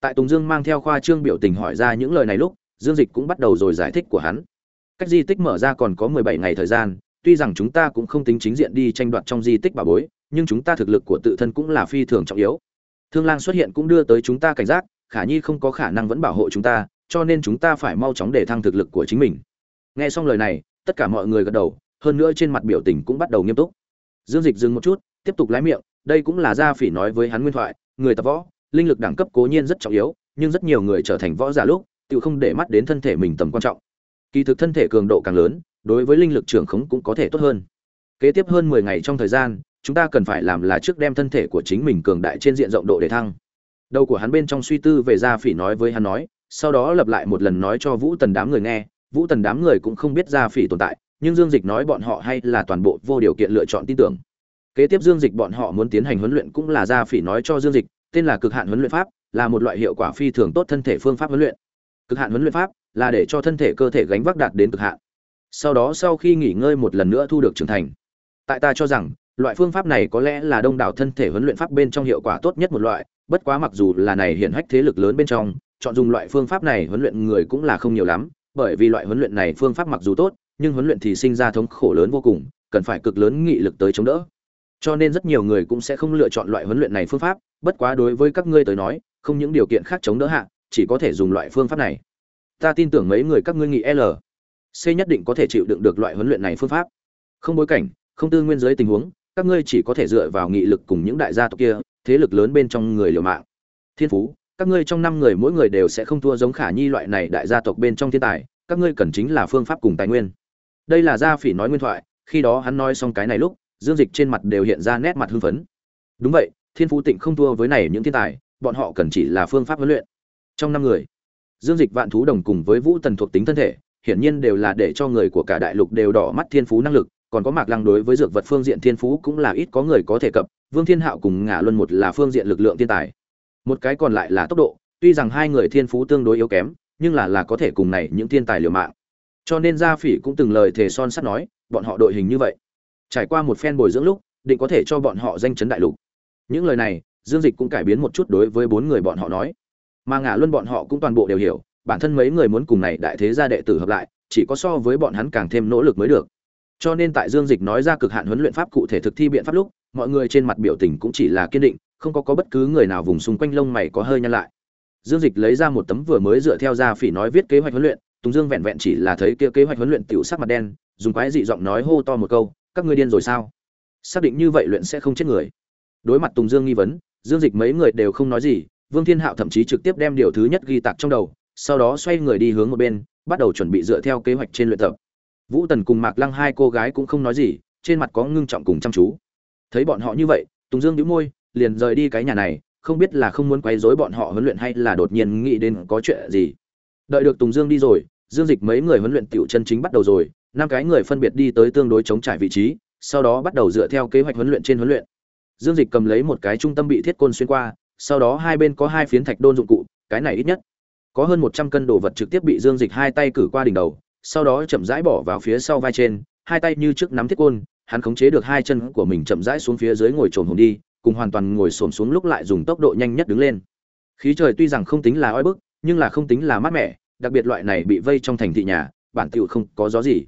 Tại tùng dương mang theo khoa trương biểu tình hỏi ra những lời này lúc, dương dịch cũng bắt đầu rồi giải thích của hắn. Cách di tích mở ra còn có mười bảy ngày thời gian, tuy rằng chúng ta cũng không tính chính diện đi tranh đoạt trong di tích bà bối, nhưng chúng ta thực lực của tự thân cũng là phi thường trọng yếu. Thương lang xuất hiện cũng đưa tới chúng ta cảnh giác, khả nhi không có khả năng vẫn bảo hộ chúng ta, cho nên chúng ta phải mau chóng để thăng thực lực của chính mình. Nghe xong lời này, tất cả mọi người gật đầu hơn nữa trên mặt biểu tình cũng bắt đầu nghiêm túc. Dương dịch dừng một chút, tiếp tục lái miệng, đây cũng là gia phỉ nói với hắn nguyên thoại, người tập võ, linh lực đẳng cấp cố nhiên rất trọng yếu, nhưng rất nhiều người trở thành võ giả lúc, tự không để mắt đến thân thể mình tầm quan trọng. Kỳ thực thân thể cường độ càng lớn, đối với linh lực trưởng khống cũng có thể tốt hơn. Kế tiếp hơn mười ngày trong thời gian, chúng ta cần phải làm là trước đem thân thể của chính mình cường đại trên diện rộng độ để thăng. Đầu của hắn bên trong suy tư về gia phỉ nói với hắn nói, sau đó lặp lại một lần nói cho vũ tần đám người nghe, vũ tần đám người cũng không biết gia phỉ tồn tại nhưng dương dịch nói bọn họ hay là toàn bộ vô điều kiện lựa chọn tin tưởng. Kế tiếp dương dịch bọn họ muốn tiến hành huấn luyện cũng là gia phỉ nói cho dương dịch, tên là cực hạn huấn luyện pháp, là một loại hiệu quả phi thường tốt thân thể phương pháp huấn luyện. Cực hạn huấn luyện pháp là để cho thân thể cơ thể gánh vác đạt đến cực hạn. Sau đó sau khi nghỉ ngơi một lần nữa thu được trưởng thành. Tại ta cho rằng, loại phương pháp này có lẽ là đông đảo thân thể huấn luyện pháp bên trong hiệu quả tốt nhất một loại, bất quá mặc dù là này hiện hách thế lực lớn bên trong, chọn dùng loại phương pháp này huấn luyện người cũng là không nhiều lắm, bởi vì loại huấn luyện này phương pháp mặc dù tốt nhưng huấn luyện thì sinh ra thống khổ lớn vô cùng, cần phải cực lớn nghị lực tới chống đỡ. Cho nên rất nhiều người cũng sẽ không lựa chọn loại huấn luyện này phương pháp, bất quá đối với các ngươi tới nói, không những điều kiện khác chống đỡ hạ, chỉ có thể dùng loại phương pháp này. Ta tin tưởng mấy người các ngươi nghị l. C nhất định có thể chịu đựng được loại huấn luyện này phương pháp. Không bối cảnh, không tư nguyên giới tình huống, các ngươi chỉ có thể dựa vào nghị lực cùng những đại gia tộc kia, thế lực lớn bên trong người liều mạng. Thiên phú, các ngươi trong năm người mỗi người đều sẽ không thua giống khả nhi loại này đại gia tộc bên trong thiên tài, các ngươi cần chính là phương pháp cùng tài nguyên đây là gia phỉ nói nguyên thoại, khi đó hắn nói xong cái này lúc, dương dịch trên mặt đều hiện ra nét mặt hưng phấn. Đúng vậy, thiên phú tịnh không thua với này những thiên tài, bọn họ cần chỉ là phương pháp huấn luyện. Trong năm người, dương dịch vạn thú đồng cùng với vũ tần thuộc tính thân thể, hiển nhiên đều là để cho người của cả đại lục đều đỏ mắt thiên phú năng lực, còn có mạc lăng đối với dược vật phương diện thiên phú cũng là ít có người có thể cập, vương thiên hạo cùng ngả luân một là phương diện lực lượng thiên tài. Một cái còn lại là tốc độ, tuy rằng hai người thiên phú tương đối yếu kém, nhưng là là có thể cùng này những thiên tài liều mạng cho nên gia phỉ cũng từng lời thề son sắt nói, bọn họ đội hình như vậy. Trải qua một phen bồi dưỡng lúc, định có thể cho bọn họ danh chấn đại lục. Những lời này, dương dịch cũng cải biến một chút đối với bốn người bọn họ nói. Mà ngả luân bọn họ cũng toàn bộ đều hiểu, bản thân mấy người muốn cùng này đại thế gia đệ tử hợp lại, chỉ có so với bọn hắn càng thêm nỗ lực mới được. Cho nên tại dương dịch nói ra cực hạn huấn luyện pháp cụ thể thực thi biện pháp lúc, mọi người trên mặt biểu tình cũng chỉ là kiên định, không có có bất cứ người nào vùng xung quanh lông mày có hơi nhăn lại. Dương dịch lấy ra một tấm vừa mới dựa theo ra phỉ nói viết kế hoạch huấn luyện tùng dương vẹn vẹn chỉ là thấy kia kế hoạch huấn luyện tiểu sắc mặt đen, dùng quái dị giọng nói hô to một câu, các ngươi điên rồi sao? Xác định như vậy luyện sẽ không chết người. Đối mặt tùng dương nghi vấn, dương dịch mấy người đều không nói gì, vương thiên hạo thậm chí trực tiếp đem điều thứ nhất ghi tạc trong đầu, sau đó xoay người đi hướng một bên, bắt đầu chuẩn bị dựa theo kế hoạch trên luyện tập. Vũ tần cùng mạc lăng hai cô gái cũng không nói gì, trên mặt có ngưng trọng cùng chăm chú. Thấy bọn họ như vậy, tùng dương nhíu môi, liền rời đi cái nhà này, không biết là không muốn quấy rối bọn họ huấn luyện hay là đột nhiên nghĩ đến có chuyện gì. Đợi được tùng dương đi rồi dương dịch mấy người huấn luyện tiểu chân chính bắt đầu rồi, năm cái người phân biệt đi tới tương đối chống trải vị trí, sau đó bắt đầu dựa theo kế hoạch huấn luyện trên huấn luyện. Dương dịch cầm lấy một cái trung tâm bị thiết côn xuyên qua, sau đó hai bên có hai phiến thạch đôn dụng cụ, cái này ít nhất. Có hơn một trăm cân đồ vật trực tiếp bị dương dịch hai tay cử qua đỉnh đầu, sau đó chậm rãi bỏ vào phía sau vai trên, hai tay như trước nắm thiết côn, hắn khống chế được hai chân của mình chậm rãi xuống phía dưới ngồi trồn hồn đi, cùng hoàn toàn ngồi xổm xuống lúc lại dùng tốc độ nhanh nhất đứng lên. Khí trời tuy rằng không tính là oi bức, nhưng là không tính là mát mẻ đặc biệt loại này bị vây trong thành thị nhà, bản tiểu không có gió gì.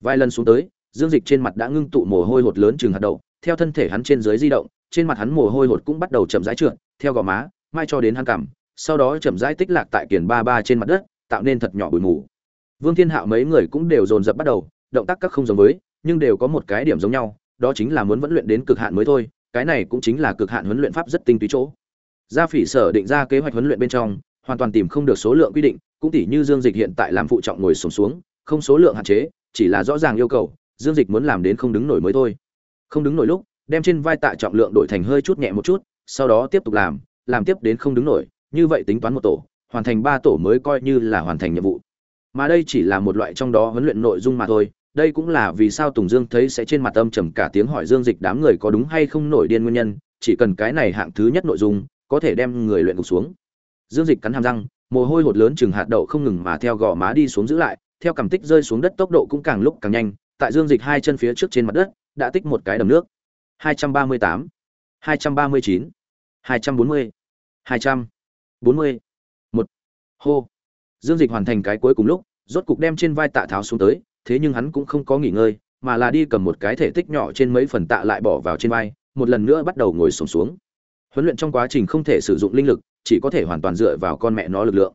Vài lần xuống tới, dương dịch trên mặt đã ngưng tụ mồ hôi hột lớn chừng hạt đậu, theo thân thể hắn trên dưới di động, trên mặt hắn mồ hôi hột cũng bắt đầu chậm rãi trượt, theo gò má, mai cho đến hắn cằm, sau đó chậm rãi tích lạc tại kiền ba ba trên mặt đất, tạo nên thật nhỏ bụi mù. Vương thiên hạo mấy người cũng đều dồn dập bắt đầu, động tác các không giống với, nhưng đều có một cái điểm giống nhau, đó chính là muốn vẫn luyện đến cực hạn mới thôi, cái này cũng chính là cực hạn huấn luyện pháp rất tinh túy chỗ. Gia phỉ sở định ra kế hoạch huấn luyện bên trong hoàn toàn tìm không được số lượng quy định cũng tỉ như dương dịch hiện tại làm phụ trọng ngồi sùng xuống, xuống không số lượng hạn chế chỉ là rõ ràng yêu cầu dương dịch muốn làm đến không đứng nổi mới thôi. Không đứng nổi lúc đem trên vai tạ trọng lượng đổi thành hơi chút nhẹ một chút sau đó tiếp tục làm làm tiếp đến không đứng nổi như vậy tính toán một tổ hoàn thành ba tổ mới coi như là hoàn thành nhiệm vụ. Mà đây chỉ là một loại trong đó huấn luyện nội dung mà thôi đây cũng là vì sao tùng dương thấy sẽ trên mặt âm trầm cả tiếng hỏi dương dịch đám người có đúng hay không nổi điên nguyên nhân chỉ cần cái này hạng thứ nhất nội dung có thể đem người luyện gục xuống dương dịch cắn hàm răng mồ hôi hột lớn chừng hạt đậu không ngừng mà theo gò má đi xuống giữ lại theo cảm tích rơi xuống đất tốc độ cũng càng lúc càng nhanh tại dương dịch hai chân phía trước trên mặt đất đã tích một cái đầm nước. 238, 239, 240, 240, một. Hô. Dương dịch hoàn thành cái cuối cùng lúc rốt cục đem trên vai tạ tháo xuống tới thế nhưng hắn cũng không có nghỉ ngơi mà là đi cầm một cái thể tích nhỏ trên mấy phần tạ lại bỏ vào trên vai một lần nữa bắt đầu ngồi sổm xuống, xuống. Huấn luyện trong quá trình không thể sử dụng linh lực chỉ có thể hoàn toàn dựa vào con mẹ nó lực lượng.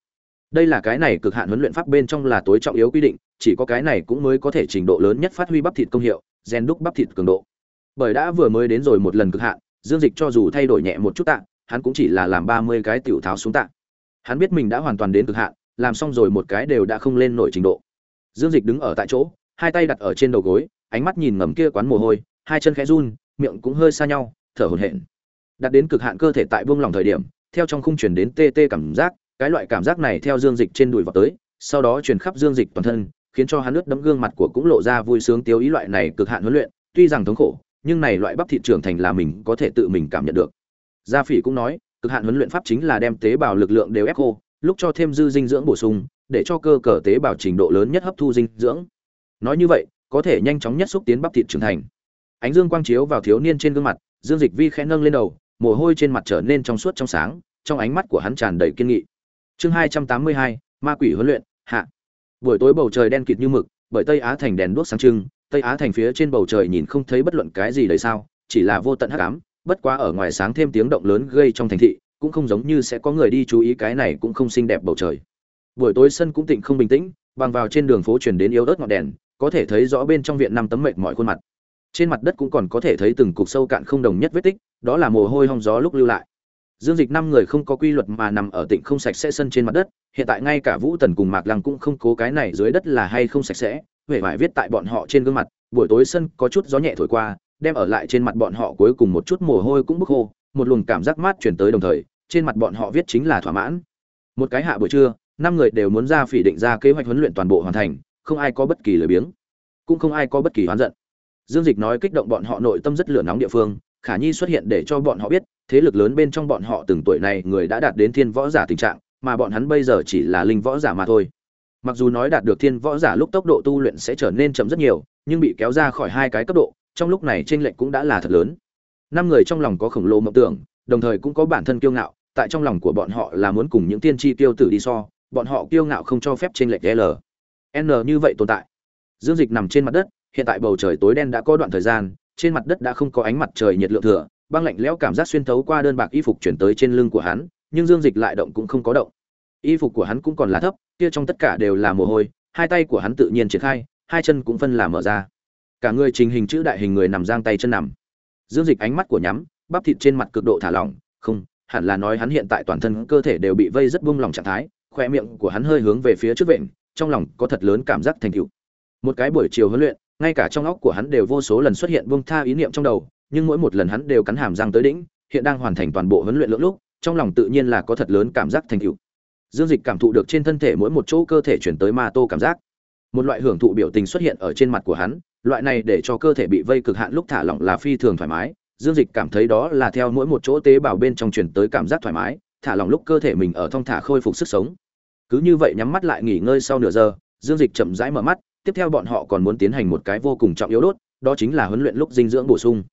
Đây là cái này cực hạn huấn luyện pháp bên trong là tối trọng yếu quy định, chỉ có cái này cũng mới có thể trình độ lớn nhất phát huy bắp thịt công hiệu, gen đúc bắp thịt cường độ. Bởi đã vừa mới đến rồi một lần cực hạn, dương dịch cho dù thay đổi nhẹ một chút tạ, hắn cũng chỉ là làm ba mươi cái tiểu tháo xuống tạ. Hắn biết mình đã hoàn toàn đến cực hạn, làm xong rồi một cái đều đã không lên nổi trình độ. Dương dịch đứng ở tại chỗ, hai tay đặt ở trên đầu gối, ánh mắt nhìn ngầm kia quán mồ hôi, hai chân khẽ run, miệng cũng hơi xa nhau, thở hổn hển. Đặt đến cực hạn cơ thể tại buông lòng thời điểm theo trong khung chuyển đến tê tê cảm giác, cái loại cảm giác này theo dương dịch trên đùi vào tới, sau đó truyền khắp dương dịch toàn thân, khiến cho hắn ướt đấm gương mặt của cũng lộ ra vui sướng tiêu ý loại này cực hạn huấn luyện, tuy rằng thống khổ, nhưng này loại bắp thịt trưởng thành là mình có thể tự mình cảm nhận được. Gia phỉ cũng nói, cực hạn huấn luyện pháp chính là đem tế bào lực lượng đều ép khô, lúc cho thêm dư dinh dưỡng bổ sung, để cho cơ cờ tế bào trình độ lớn nhất hấp thu dinh dưỡng. Nói như vậy, có thể nhanh chóng nhất xúc tiến bắp thịt trưởng thành. Ánh dương quang chiếu vào thiếu niên trên gương mặt, dương dịch vi khẽ nâng lên đầu mồ hôi trên mặt trở nên trong suốt trong sáng, trong ánh mắt của hắn tràn đầy kiên nghị. Chương hai trăm tám mươi hai, ma quỷ huấn luyện, hạ. Buổi tối bầu trời đen kịt như mực, bởi tây á thành đèn đuốc sáng trưng, tây á thành phía trên bầu trời nhìn không thấy bất luận cái gì đấy sao, chỉ là vô tận hắc ám, bất quá ở ngoài sáng thêm tiếng động lớn gây trong thành thị, cũng không giống như sẽ có người đi chú ý cái này cũng không xinh đẹp bầu trời. Buổi tối sân cũng tịnh không bình tĩnh, bằng vào trên đường phố truyền đến yếu ớt ngọn đèn, có thể thấy rõ bên trong viện năm tấm mệt mọi khuôn mặt trên mặt đất cũng còn có thể thấy từng cục sâu cạn không đồng nhất vết tích, đó là mồ hôi hong gió lúc lưu lại. Dương dịch năm người không có quy luật mà nằm ở tịnh không sạch sẽ sân trên mặt đất, hiện tại ngay cả vũ tần cùng mạc lăng cũng không cố cái này dưới đất là hay không sạch sẽ huệ vải viết tại bọn họ trên gương mặt, buổi tối sân có chút gió nhẹ thổi qua, đem ở lại trên mặt bọn họ cuối cùng một chút mồ hôi cũng bức khô một luồng cảm giác mát chuyển tới đồng thời, trên mặt bọn họ viết chính là thỏa mãn. Một cái hạ buổi trưa, năm người đều muốn ra phỉ định ra kế hoạch huấn luyện toàn bộ hoàn thành, không ai có bất kỳ lời biếng, cũng không ai có bất kỳ hoán giận dương dịch nói kích động bọn họ nội tâm rất lửa nóng địa phương, khả nhi xuất hiện để cho bọn họ biết, thế lực lớn bên trong bọn họ từng tuổi này người đã đạt đến thiên võ giả tình trạng, mà bọn hắn bây giờ chỉ là linh võ giả mà thôi. Mặc dù nói đạt được thiên võ giả lúc tốc độ tu luyện sẽ trở nên chậm rất nhiều, nhưng bị kéo ra khỏi hai cái cấp độ, trong lúc này chênh lệch cũng đã là thật lớn. Năm người trong lòng có khổng lồ mộng tưởng, đồng thời cũng có bản thân kiêu ngạo, tại trong lòng của bọn họ là muốn cùng những tiên tri tiêu tử đi so, bọn họ kiêu ngạo không cho phép chênh lệch l. N như vậy tồn tại. Dương dịch nằm trên mặt đất hiện tại bầu trời tối đen đã có đoạn thời gian, trên mặt đất đã không có ánh mặt trời nhiệt lượng thừa, băng lạnh lẽo cảm giác xuyên thấu qua đơn bạc y phục chuyển tới trên lưng của hắn, nhưng dương dịch lại động cũng không có động. Y phục của hắn cũng còn là thấp, kia trong tất cả đều là mồ hôi, hai tay của hắn tự nhiên triển khai, hai chân cũng phân là mở ra. Cả người trình hình chữ đại hình người nằm giang tay chân nằm. Dương dịch ánh mắt của nhắm, bắp thịt trên mặt cực độ thả lỏng, không, hẳn là nói hắn hiện tại toàn thân cơ thể đều bị vây rất buông lỏng trạng thái khoe miệng của hắn hơi hướng về phía trước vịnh, trong lòng có thật lớn cảm giác thành tựu. Một cái buổi chiều huấn luyện ngay cả trong óc của hắn đều vô số lần xuất hiện buông tha ý niệm trong đầu, nhưng mỗi một lần hắn đều cắn hàm răng tới đỉnh, hiện đang hoàn thành toàn bộ huấn luyện lưỡng lúc, trong lòng tự nhiên là có thật lớn cảm giác thành tựu. Dương dịch cảm thụ được trên thân thể mỗi một chỗ cơ thể chuyển tới ma tô cảm giác. Một loại hưởng thụ biểu tình xuất hiện ở trên mặt của hắn, loại này để cho cơ thể bị vây cực hạn lúc thả lỏng là phi thường thoải mái. Dương dịch cảm thấy đó là theo mỗi một chỗ tế bào bên trong chuyển tới cảm giác thoải mái, thả lỏng lúc cơ thể mình ở thong thả khôi phục sức sống. Cứ như vậy nhắm mắt lại nghỉ ngơi sau nửa giờ, dương dịch chậm rãi mở mắt tiếp theo bọn họ còn muốn tiến hành một cái vô cùng trọng yếu đốt, đó chính là huấn luyện lúc dinh dưỡng bổ sung.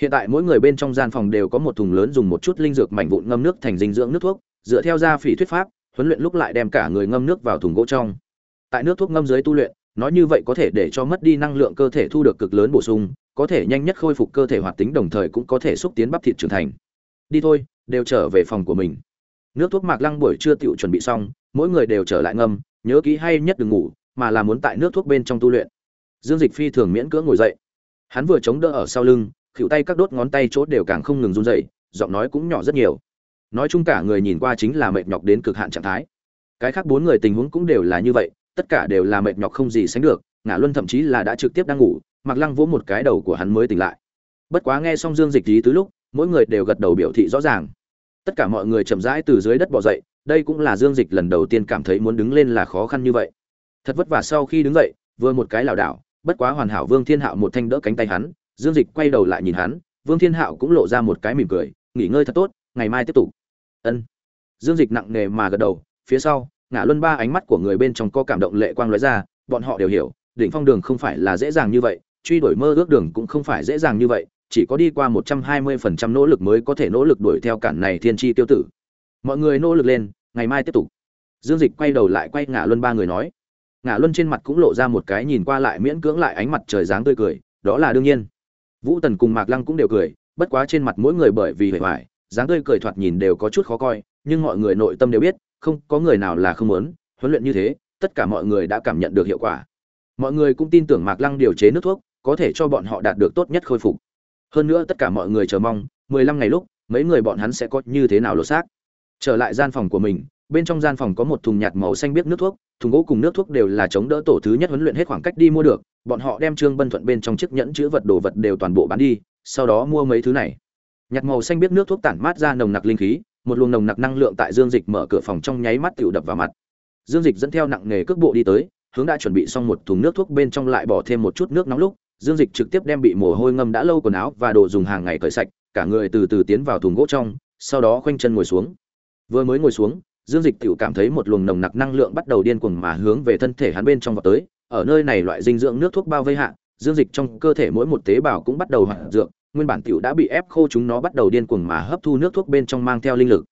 Hiện tại mỗi người bên trong gian phòng đều có một thùng lớn dùng một chút linh dược mảnh vụn ngâm nước thành dinh dưỡng nước thuốc, dựa theo gia phỉ thuyết pháp, huấn luyện lúc lại đem cả người ngâm nước vào thùng gỗ trong. Tại nước thuốc ngâm dưới tu luyện, nói như vậy có thể để cho mất đi năng lượng cơ thể thu được cực lớn bổ sung, có thể nhanh nhất khôi phục cơ thể hoạt tính đồng thời cũng có thể xúc tiến bắp thịt trưởng thành. Đi thôi, đều trở về phòng của mình. Nước thuốc mạc lăng buổi trưa tiểu chuẩn bị xong, mỗi người đều trở lại ngâm, nhớ kỹ hay nhất đừng ngủ mà là muốn tại nước thuốc bên trong tu luyện. Dương dịch phi thường miễn cưỡng ngồi dậy. Hắn vừa chống đỡ ở sau lưng, khỉu tay các đốt ngón tay chốt đều càng không ngừng run dậy giọng nói cũng nhỏ rất nhiều. Nói chung cả người nhìn qua chính là mệt nhọc đến cực hạn trạng thái. Cái khác bốn người tình huống cũng đều là như vậy, tất cả đều là mệt nhọc không gì sánh được ngã luân thậm chí là đã trực tiếp đang ngủ mặc lăng vỗ một cái đầu của hắn mới tỉnh lại. Bất quá nghe xong dương dịch lý tứ lúc, mỗi người đều gật đầu biểu thị rõ ràng. Tất cả mọi người chậm rãi từ dưới đất bỏ dậy, đây cũng là dương dịch lần đầu tiên cảm thấy muốn đứng lên là khó khăn như vậy thật vất vả sau khi đứng dậy, vừa một cái lảo đảo, bất quá hoàn hảo vương thiên hạo một thanh đỡ cánh tay hắn, dương dịch quay đầu lại nhìn hắn, vương thiên hạo cũng lộ ra một cái mỉm cười, nghỉ ngơi thật tốt, ngày mai tiếp tục. Ân. Dương dịch nặng nề mà gật đầu, phía sau ngã luân ba ánh mắt của người bên trong có cảm động lệ quang lóe ra, bọn họ đều hiểu, đỉnh phong đường không phải là dễ dàng như vậy, truy đuổi mơ ước đường cũng không phải dễ dàng như vậy, chỉ có đi qua một trăm hai mươi phần trăm nỗ lực mới có thể nỗ lực đuổi theo cản này thiên tri tiêu tử. Mọi người nỗ lực lên, ngày mai tiếp tục. Dương dịch quay đầu lại quay ngã luân ba người nói ngã luân trên mặt cũng lộ ra một cái nhìn qua lại miễn cưỡng lại ánh mặt trời dáng tươi cười, đó là đương nhiên. Vũ tần cùng mạc lăng cũng đều cười, bất quá trên mặt mỗi người bởi vì hệ hoại dáng tươi cười thoạt nhìn đều có chút khó coi, nhưng mọi người nội tâm đều biết, không, có người nào là không muốn, huấn luyện như thế, tất cả mọi người đã cảm nhận được hiệu quả. Mọi người cũng tin tưởng mạc lăng điều chế nước thuốc, có thể cho bọn họ đạt được tốt nhất khôi phục. Hơn nữa tất cả mọi người chờ mong, mười lăm ngày lúc, mấy người bọn hắn sẽ có như thế nào lột xác. Trở lại gian phòng của mình, bên trong gian phòng có một thùng nhạt màu xanh biếc nước thuốc thùng gỗ cùng nước thuốc đều là chống đỡ tổ thứ nhất huấn luyện hết khoảng cách đi mua được, bọn họ đem trương bân thuận bên trong chiếc nhẫn chữ vật đồ vật đều toàn bộ bán đi, sau đó mua mấy thứ này. Nhạt màu xanh biết nước thuốc tản mát ra nồng nặc linh khí, một luồng nồng nặc năng lượng tại dương dịch mở cửa phòng trong nháy mắt tựu đập vào mặt. Dương dịch dẫn theo nặng nghề cước bộ đi tới, hướng đã chuẩn bị xong một thùng nước thuốc bên trong lại bỏ thêm một chút nước nóng lúc, dương dịch trực tiếp đem bị mồ hôi ngâm đã lâu quần áo và đồ dùng hàng ngày cởi sạch, cả người từ từ tiến vào thùng gỗ trong, sau đó khoanh chân ngồi xuống. Vừa mới ngồi xuống dương dịch tiểu cảm thấy một luồng nồng nặc năng lượng bắt đầu điên cuồng mà hướng về thân thể hắn bên trong vào tới, ở nơi này loại dinh dưỡng nước thuốc bao vây hạ, dương dịch trong cơ thể mỗi một tế bào cũng bắt đầu hoạt dược, nguyên bản tiểu đã bị ép khô chúng nó bắt đầu điên cuồng mà hấp thu nước thuốc bên trong mang theo linh lực.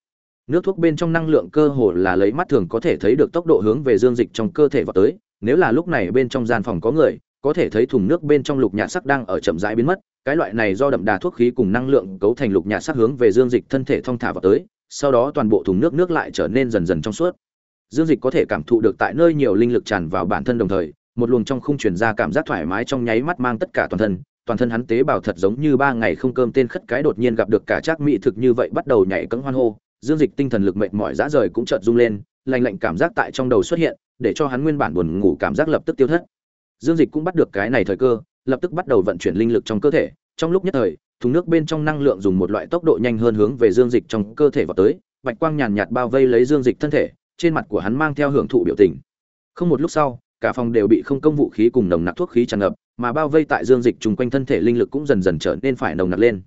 Nước thuốc bên trong năng lượng cơ hồ là lấy mắt thường có thể thấy được tốc độ hướng về dương dịch trong cơ thể vào tới, nếu là lúc này bên trong gian phòng có người, có thể thấy thùng nước bên trong lục nhạt sắc đang ở chậm rãi biến mất, cái loại này do đậm đà thuốc khí cùng năng lượng cấu thành lục nhạt sắc hướng về dương dịch thân thể thong thả vào tới sau đó toàn bộ thùng nước nước lại trở nên dần dần trong suốt. Dương dịch có thể cảm thụ được tại nơi nhiều linh lực tràn vào bản thân đồng thời, một luồng trong không truyền ra cảm giác thoải mái trong nháy mắt mang tất cả toàn thân toàn thân hắn tế bào thật giống như ba ngày không cơm tên khất cái đột nhiên gặp được cả trác mỹ thực như vậy bắt đầu nhảy cẫng hoan hô, dương dịch tinh thần lực mệt mỏi dã rời cũng chợt rung lên, lạnh lạnh cảm giác tại trong đầu xuất hiện, để cho hắn nguyên bản buồn ngủ cảm giác lập tức tiêu thất. Dương dịch cũng bắt được cái này thời cơ, lập tức bắt đầu vận chuyển linh lực trong cơ thể, trong lúc nhất thời thùng nước bên trong năng lượng dùng một loại tốc độ nhanh hơn hướng về dương dịch trong cơ thể vào tới, bạch quang nhàn nhạt bao vây lấy dương dịch thân thể, trên mặt của hắn mang theo hưởng thụ biểu tình. Không một lúc sau, cả phòng đều bị không công vũ khí cùng nồng nặc thuốc khí tràn ngập, mà bao vây tại dương dịch chung quanh thân thể linh lực cũng dần dần trở nên phải nồng nặc lên.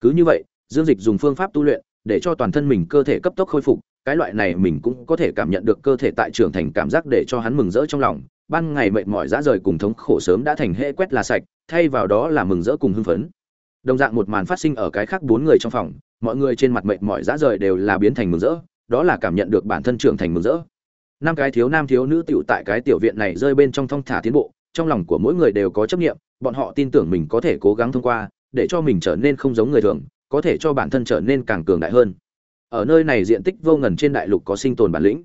Cứ như vậy, dương dịch dùng phương pháp tu luyện, để cho toàn thân mình cơ thể cấp tốc khôi phục, cái loại này mình cũng có thể cảm nhận được cơ thể tại trưởng thành cảm giác để cho hắn mừng rỡ trong lòng. Ban ngày mệt mỏi dã rời cùng thống khổ sớm đã thành hệ quét là sạch, thay vào đó là mừng rỡ cùng hưng phấn đồng dạng một màn phát sinh ở cái khác bốn người trong phòng, mọi người trên mặt mệt mỏi dã rời đều là biến thành mừng rỡ, đó là cảm nhận được bản thân trưởng thành mừng rỡ. Năm cái thiếu nam thiếu nữ tựu tại cái tiểu viện này rơi bên trong thong thả tiến bộ, trong lòng của mỗi người đều có chấp nghiệm bọn họ tin tưởng mình có thể cố gắng thông qua, để cho mình trở nên không giống người thường, có thể cho bản thân trở nên càng cường đại hơn. Ở nơi này diện tích vô ngần trên đại lục có sinh tồn bản lĩnh.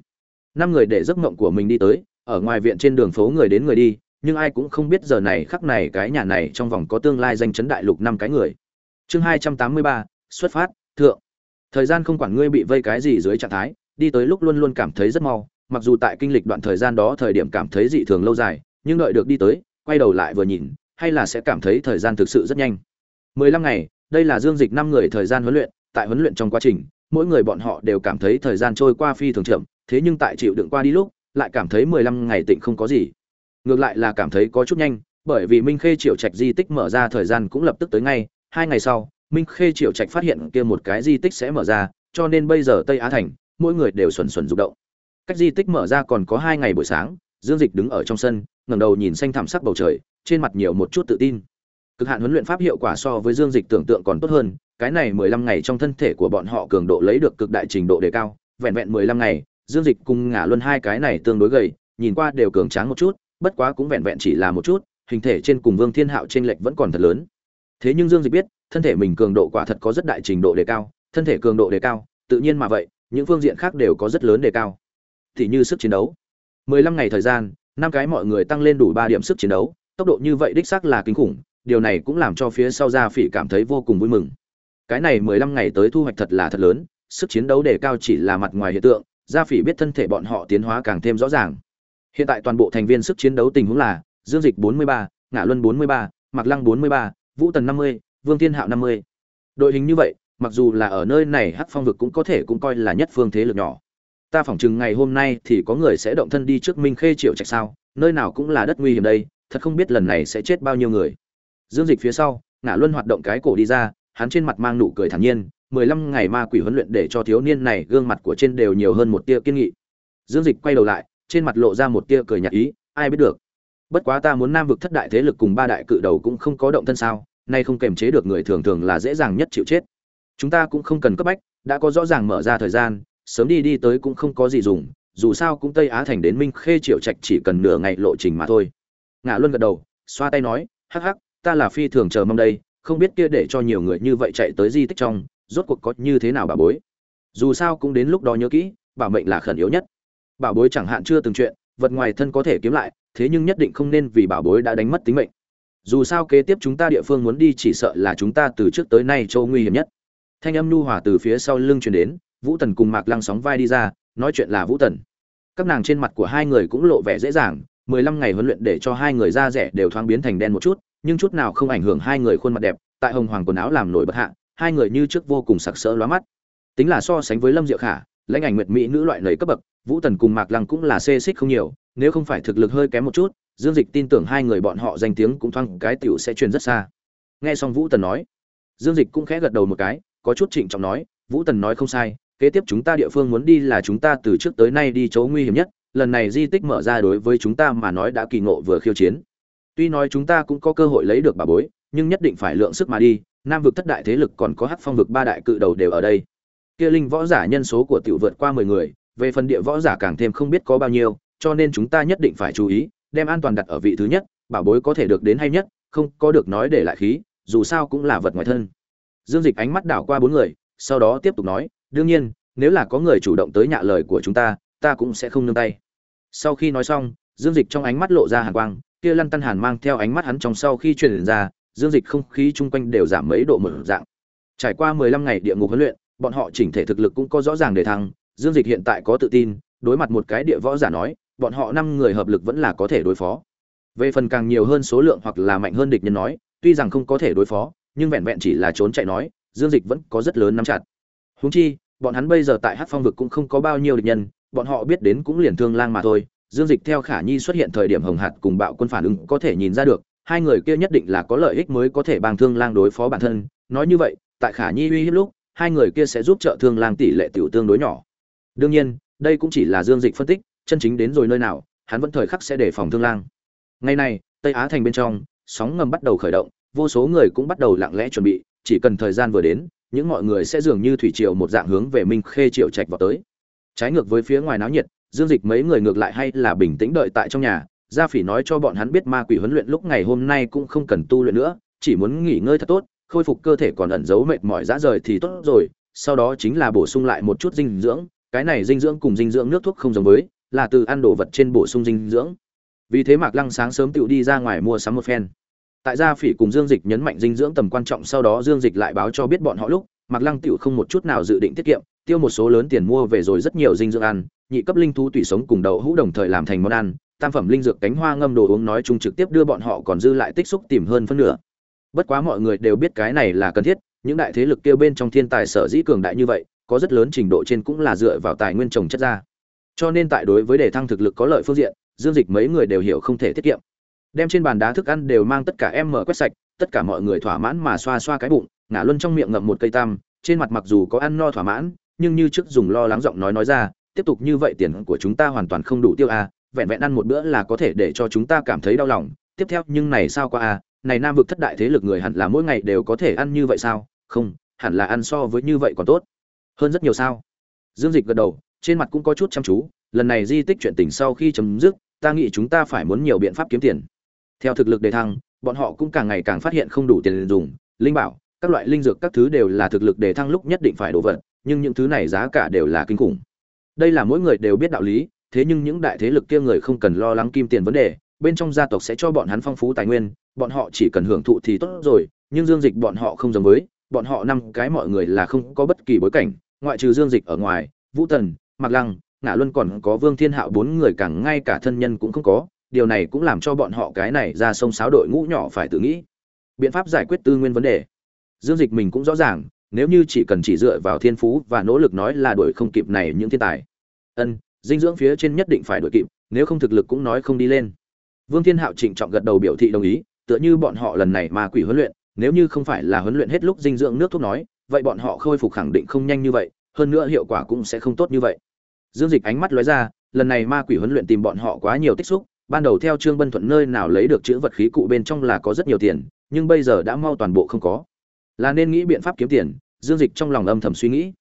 Năm người để giấc mộng của mình đi tới, ở ngoài viện trên đường phố người đến người đi nhưng ai cũng không biết giờ này khắc này cái nhà này trong vòng có tương lai danh chấn đại lục năm cái người. Chương hai trăm tám mươi ba, xuất phát, thượng. Thời gian không quản ngươi bị vây cái gì dưới trạng thái, đi tới lúc luôn luôn cảm thấy rất mau, mặc dù tại kinh lịch đoạn thời gian đó thời điểm cảm thấy dị thường lâu dài, nhưng đợi được đi tới, quay đầu lại vừa nhìn, hay là sẽ cảm thấy thời gian thực sự rất nhanh. Mười lăm ngày, đây là dương dịch năm người thời gian huấn luyện, tại huấn luyện trong quá trình, mỗi người bọn họ đều cảm thấy thời gian trôi qua phi thường chậm, thế nhưng tại chịu đựng qua đi lúc, lại cảm thấy mười lăm ngày tịnh không có gì ngược lại là cảm thấy có chút nhanh, bởi vì minh khê triệu trạch di tích mở ra thời gian cũng lập tức tới ngay, hai ngày sau, minh khê triệu trạch phát hiện kia một cái di tích sẽ mở ra, cho nên bây giờ tây á thành, mỗi người đều xuẩn xuẩn rụng động. Cách di tích mở ra còn có hai ngày buổi sáng, dương dịch đứng ở trong sân, ngẩng đầu nhìn xanh thảm sắc bầu trời, trên mặt nhiều một chút tự tin. Cực hạn huấn luyện pháp hiệu quả so với dương dịch tưởng tượng còn tốt hơn, cái này mười lăm ngày trong thân thể của bọn họ cường độ lấy được cực đại trình độ đề cao, vẹn vẹn mười lăm ngày, dương dịch cùng ngả luân hai cái này tương đối gầy, nhìn qua đều cường tráng một chút bất quá cũng vẹn vẹn chỉ là một chút, hình thể trên cùng vương thiên hạo trên lệch vẫn còn thật lớn. Thế nhưng dương dịch biết, thân thể mình cường độ quả thật có rất đại trình độ đề cao, thân thể cường độ đề cao, tự nhiên mà vậy, những phương diện khác đều có rất lớn đề cao. Thì như sức chiến đấu. 15 ngày thời gian, năm cái mọi người tăng lên đủ ba điểm sức chiến đấu, tốc độ như vậy đích xác là kinh khủng, điều này cũng làm cho phía sau gia phỉ cảm thấy vô cùng vui mừng. Cái này 15 ngày tới thu hoạch thật là thật lớn, sức chiến đấu đề cao chỉ là mặt ngoài hiện tượng, gia phỉ biết thân thể bọn họ tiến hóa càng thêm rõ ràng hiện tại toàn bộ thành viên sức chiến đấu tình huống là dương dịch 43, ngã luân 43, mặc lăng 43, vũ tần 50, vương thiên hạo 50. đội hình như vậy mặc dù là ở nơi này hắc phong vực cũng có thể cũng coi là nhất phương thế lực nhỏ. Ta phỏng chừng ngày hôm nay thì có người sẽ động thân đi trước minh khê triệu trạch sao? Nơi nào cũng là đất nguy hiểm đây thật không biết lần này sẽ chết bao nhiêu người. Dương dịch phía sau ngã luân hoạt động cái cổ đi ra hắn trên mặt mang nụ cười thản nhiên mười lăm ngày ma quỷ huấn luyện để cho thiếu niên này gương mặt của trên đều nhiều hơn một tia kiên nghị. Dương dịch quay đầu lại trên mặt lộ ra một tia cười nhạt ý, ai biết được. Bất quá ta muốn nam vực thất đại thế lực cùng ba đại cự đầu cũng không có động thân sao, nay không kềm chế được người thường thường là dễ dàng nhất chịu chết. Chúng ta cũng không cần cấp bách, đã có rõ ràng mở ra thời gian, sớm đi đi tới cũng không có gì dùng, dù sao cũng tây á thành đến minh khê triệu trạch chỉ cần nửa ngày lộ trình mà thôi. Ngã luân gật đầu, xoa tay nói, hắc hắc, ta là phi thường chờ mong đây, không biết kia để cho nhiều người như vậy chạy tới di tích trong, rốt cuộc có như thế nào bà bối? Dù sao cũng đến lúc đó nhớ kỹ, bảo mệnh là khẩn yếu nhất bảo bối chẳng hạn chưa từng chuyện, vật ngoài thân có thể kiếm lại, thế nhưng nhất định không nên vì bảo bối đã đánh mất tính mệnh. Dù sao kế tiếp chúng ta địa phương muốn đi chỉ sợ là chúng ta từ trước tới nay châu nguy hiểm nhất. Thanh âm nhu hòa từ phía sau lưng truyền đến, vũ tần cùng mạc lăng sóng vai đi ra, nói chuyện là vũ tần. Các nàng trên mặt của hai người cũng lộ vẻ dễ dàng, mười lăm ngày huấn luyện để cho hai người da rẻ đều thoáng biến thành đen một chút, nhưng chút nào không ảnh hưởng hai người khuôn mặt đẹp, tại hồng hoàng quần áo làm nổi bật hạ, hai người như trước vô cùng sặc sỡ lóa mắt. Tính là so sánh với lâm diệu khả lãnh ảnh nguyệt mỹ nữ loại lầy cấp bậc, vũ tần cùng mạc lăng cũng là xê xích không nhiều, nếu không phải thực lực hơi kém một chút, dương dịch tin tưởng hai người bọn họ danh tiếng cũng thoang cái tiểu sẽ truyền rất xa. Nghe xong vũ tần nói, dương dịch cũng khẽ gật đầu một cái, có chút trịnh trọng nói, vũ tần nói không sai, kế tiếp chúng ta địa phương muốn đi là chúng ta từ trước tới nay đi chỗ nguy hiểm nhất, lần này di tích mở ra đối với chúng ta mà nói đã kỳ ngộ vừa khiêu chiến. Tuy nói chúng ta cũng có cơ hội lấy được bà bối, nhưng nhất định phải lượng sức mà đi, nam vực thất đại thế lực còn có hắc phong vực ba đại cự đầu đều ở đây kia linh võ giả nhân số của tiểu vượt qua mười người, về phần địa võ giả càng thêm không biết có bao nhiêu, cho nên chúng ta nhất định phải chú ý, đem an toàn đặt ở vị thứ nhất, bảo bối có thể được đến hay nhất, không có được nói để lại khí, dù sao cũng là vật ngoài thân. Dương dịch ánh mắt đảo qua bốn người, sau đó tiếp tục nói, đương nhiên, nếu là có người chủ động tới nhạ lời của chúng ta ta cũng sẽ không nương tay. Sau khi nói xong, dương dịch trong ánh mắt lộ ra hàn quang, kia lăn tăn hàn mang theo ánh mắt hắn trong sau khi truyền ra, dương dịch không khí chung quanh đều giảm mấy độ mở dạng. Trải qua mười lăm ngày địa ngục huấn luyện bọn họ chỉnh thể thực lực cũng có rõ ràng để thăng, dương dịch hiện tại có tự tin, đối mặt một cái địa võ giả nói, bọn họ năm người hợp lực vẫn là có thể đối phó. Về phần càng nhiều hơn số lượng hoặc là mạnh hơn địch nhân nói, tuy rằng không có thể đối phó, nhưng vẹn vẹn chỉ là trốn chạy nói, dương dịch vẫn có rất lớn nắm chặt. Húng chi, bọn hắn bây giờ tại hát phong vực cũng không có bao nhiêu địch nhân, bọn họ biết đến cũng liền thương lang mà thôi. Dương dịch theo khả nhi xuất hiện thời điểm hồng hạt cùng bạo quân phản ứng có thể nhìn ra được, hai người kia nhất định là có lợi ích mới có thể bằng thương lang đối phó bản thân. Nói như vậy, tại khả nhi uy hiếp lúc hai người kia sẽ giúp trợ thương lang tỷ lệ tiểu tương đối nhỏ. Đương nhiên, đây cũng chỉ là dương dịch phân tích, chân chính đến rồi nơi nào, hắn vẫn thời khắc sẽ đề phòng thương lang. Ngày này, tây á thành bên trong, sóng ngầm bắt đầu khởi động, vô số người cũng bắt đầu lặng lẽ chuẩn bị, chỉ cần thời gian vừa đến, những mọi người sẽ dường như thủy triều một dạng hướng về minh khê triệu trạch vào tới. Trái ngược với phía ngoài náo nhiệt, dương dịch mấy người ngược lại hay là bình tĩnh đợi tại trong nhà, gia phỉ nói cho bọn hắn biết ma quỷ huấn luyện lúc ngày hôm nay cũng không cần tu luyện nữa, chỉ muốn nghỉ ngơi thật tốt khôi phục cơ thể còn ẩn giấu mệt mỏi dã rời thì tốt rồi, sau đó chính là bổ sung lại một chút dinh dưỡng. Cái này dinh dưỡng cùng dinh dưỡng nước thuốc không giống với, là từ ăn đồ vật trên bổ sung dinh dưỡng. Vì thế mạc lăng sáng sớm tựu đi ra ngoài mua sắm một phen. Tại gia phỉ cùng dương dịch nhấn mạnh dinh dưỡng tầm quan trọng, sau đó dương dịch lại báo cho biết bọn họ lúc, mạc lăng tựu không một chút nào dự định tiết kiệm, tiêu một số lớn tiền mua về rồi rất nhiều dinh dưỡng ăn, nhị cấp linh thú tùy sống cùng đậu hũ đồng thời làm thành món ăn, tam phẩm linh dược cánh hoa ngâm đồ uống nói chung trực tiếp đưa bọn họ còn dư lại tích xúc tìm hơn phân nửa bất quá mọi người đều biết cái này là cần thiết những đại thế lực kêu bên trong thiên tài sở dĩ cường đại như vậy có rất lớn trình độ trên cũng là dựa vào tài nguyên trồng chất ra. Cho nên tại đối với đề thăng thực lực có lợi phương diện dương dịch mấy người đều hiểu không thể tiết kiệm. Đem trên bàn đá thức ăn đều mang tất cả em mở quét sạch tất cả mọi người thỏa mãn mà xoa xoa cái bụng ngã luân trong miệng ngậm một cây tam trên mặt mặc dù có ăn no thỏa mãn nhưng như trước dùng lo lắng giọng nói nói ra tiếp tục như vậy tiền của chúng ta hoàn toàn không đủ tiêu a à, vẹn vẹn ăn một bữa là có thể để cho chúng ta cảm thấy đau lòng tiếp theo nhưng này sao qua a à, này nam vực thất đại thế lực người hẳn là mỗi ngày đều có thể ăn như vậy sao? Không, hẳn là ăn so với như vậy còn tốt. Hơn rất nhiều sao? Dương dịch gật đầu, trên mặt cũng có chút chăm chú, lần này di tích chuyện tình sau khi chấm dứt, ta nghĩ chúng ta phải muốn nhiều biện pháp kiếm tiền. Theo thực lực đề thăng, bọn họ cũng càng ngày càng phát hiện không đủ tiền dùng, linh bảo, các loại linh dược các thứ đều là thực lực đề thăng lúc nhất định phải đổ vật, nhưng những thứ này giá cả đều là kinh khủng. Đây là mỗi người đều biết đạo lý, thế nhưng những đại thế lực kia người không cần lo lắng kim tiền vấn đề bên trong gia tộc sẽ cho bọn hắn phong phú tài nguyên, bọn họ chỉ cần hưởng thụ thì tốt rồi, nhưng dương dịch bọn họ không giống với, bọn họ năm cái mọi người là không có bất kỳ bối cảnh, ngoại trừ dương dịch ở ngoài, vũ tần, mạc lăng ngã luân còn có vương thiên hạo bốn người càng ngay cả thân nhân cũng không có, điều này cũng làm cho bọn họ cái này ra sông sáo đội ngũ nhỏ phải tự nghĩ. Biện pháp giải quyết tư nguyên vấn đề. Dương dịch mình cũng rõ ràng, nếu như chỉ cần chỉ dựa vào thiên phú và nỗ lực nói là đuổi không kịp này những thiên tài. Ân, dinh dưỡng phía trên nhất định phải đuổi kịp, nếu không thực lực cũng nói không đi lên vương thiên hạo trịnh trọng gật đầu biểu thị đồng ý, tựa như bọn họ lần này mà quỷ huấn luyện, nếu như không phải là huấn luyện hết lúc dinh dưỡng nước thuốc nói, vậy bọn họ khôi phục khẳng định không nhanh như vậy, hơn nữa hiệu quả cũng sẽ không tốt như vậy. Dương dịch ánh mắt lóe ra, lần này ma quỷ huấn luyện tìm bọn họ quá nhiều tích xúc, ban đầu theo trương bân thuận nơi nào lấy được chữ vật khí cụ bên trong là có rất nhiều tiền, nhưng bây giờ đã mau toàn bộ không có. Là nên nghĩ biện pháp kiếm tiền, dương dịch trong lòng âm thầm suy nghĩ.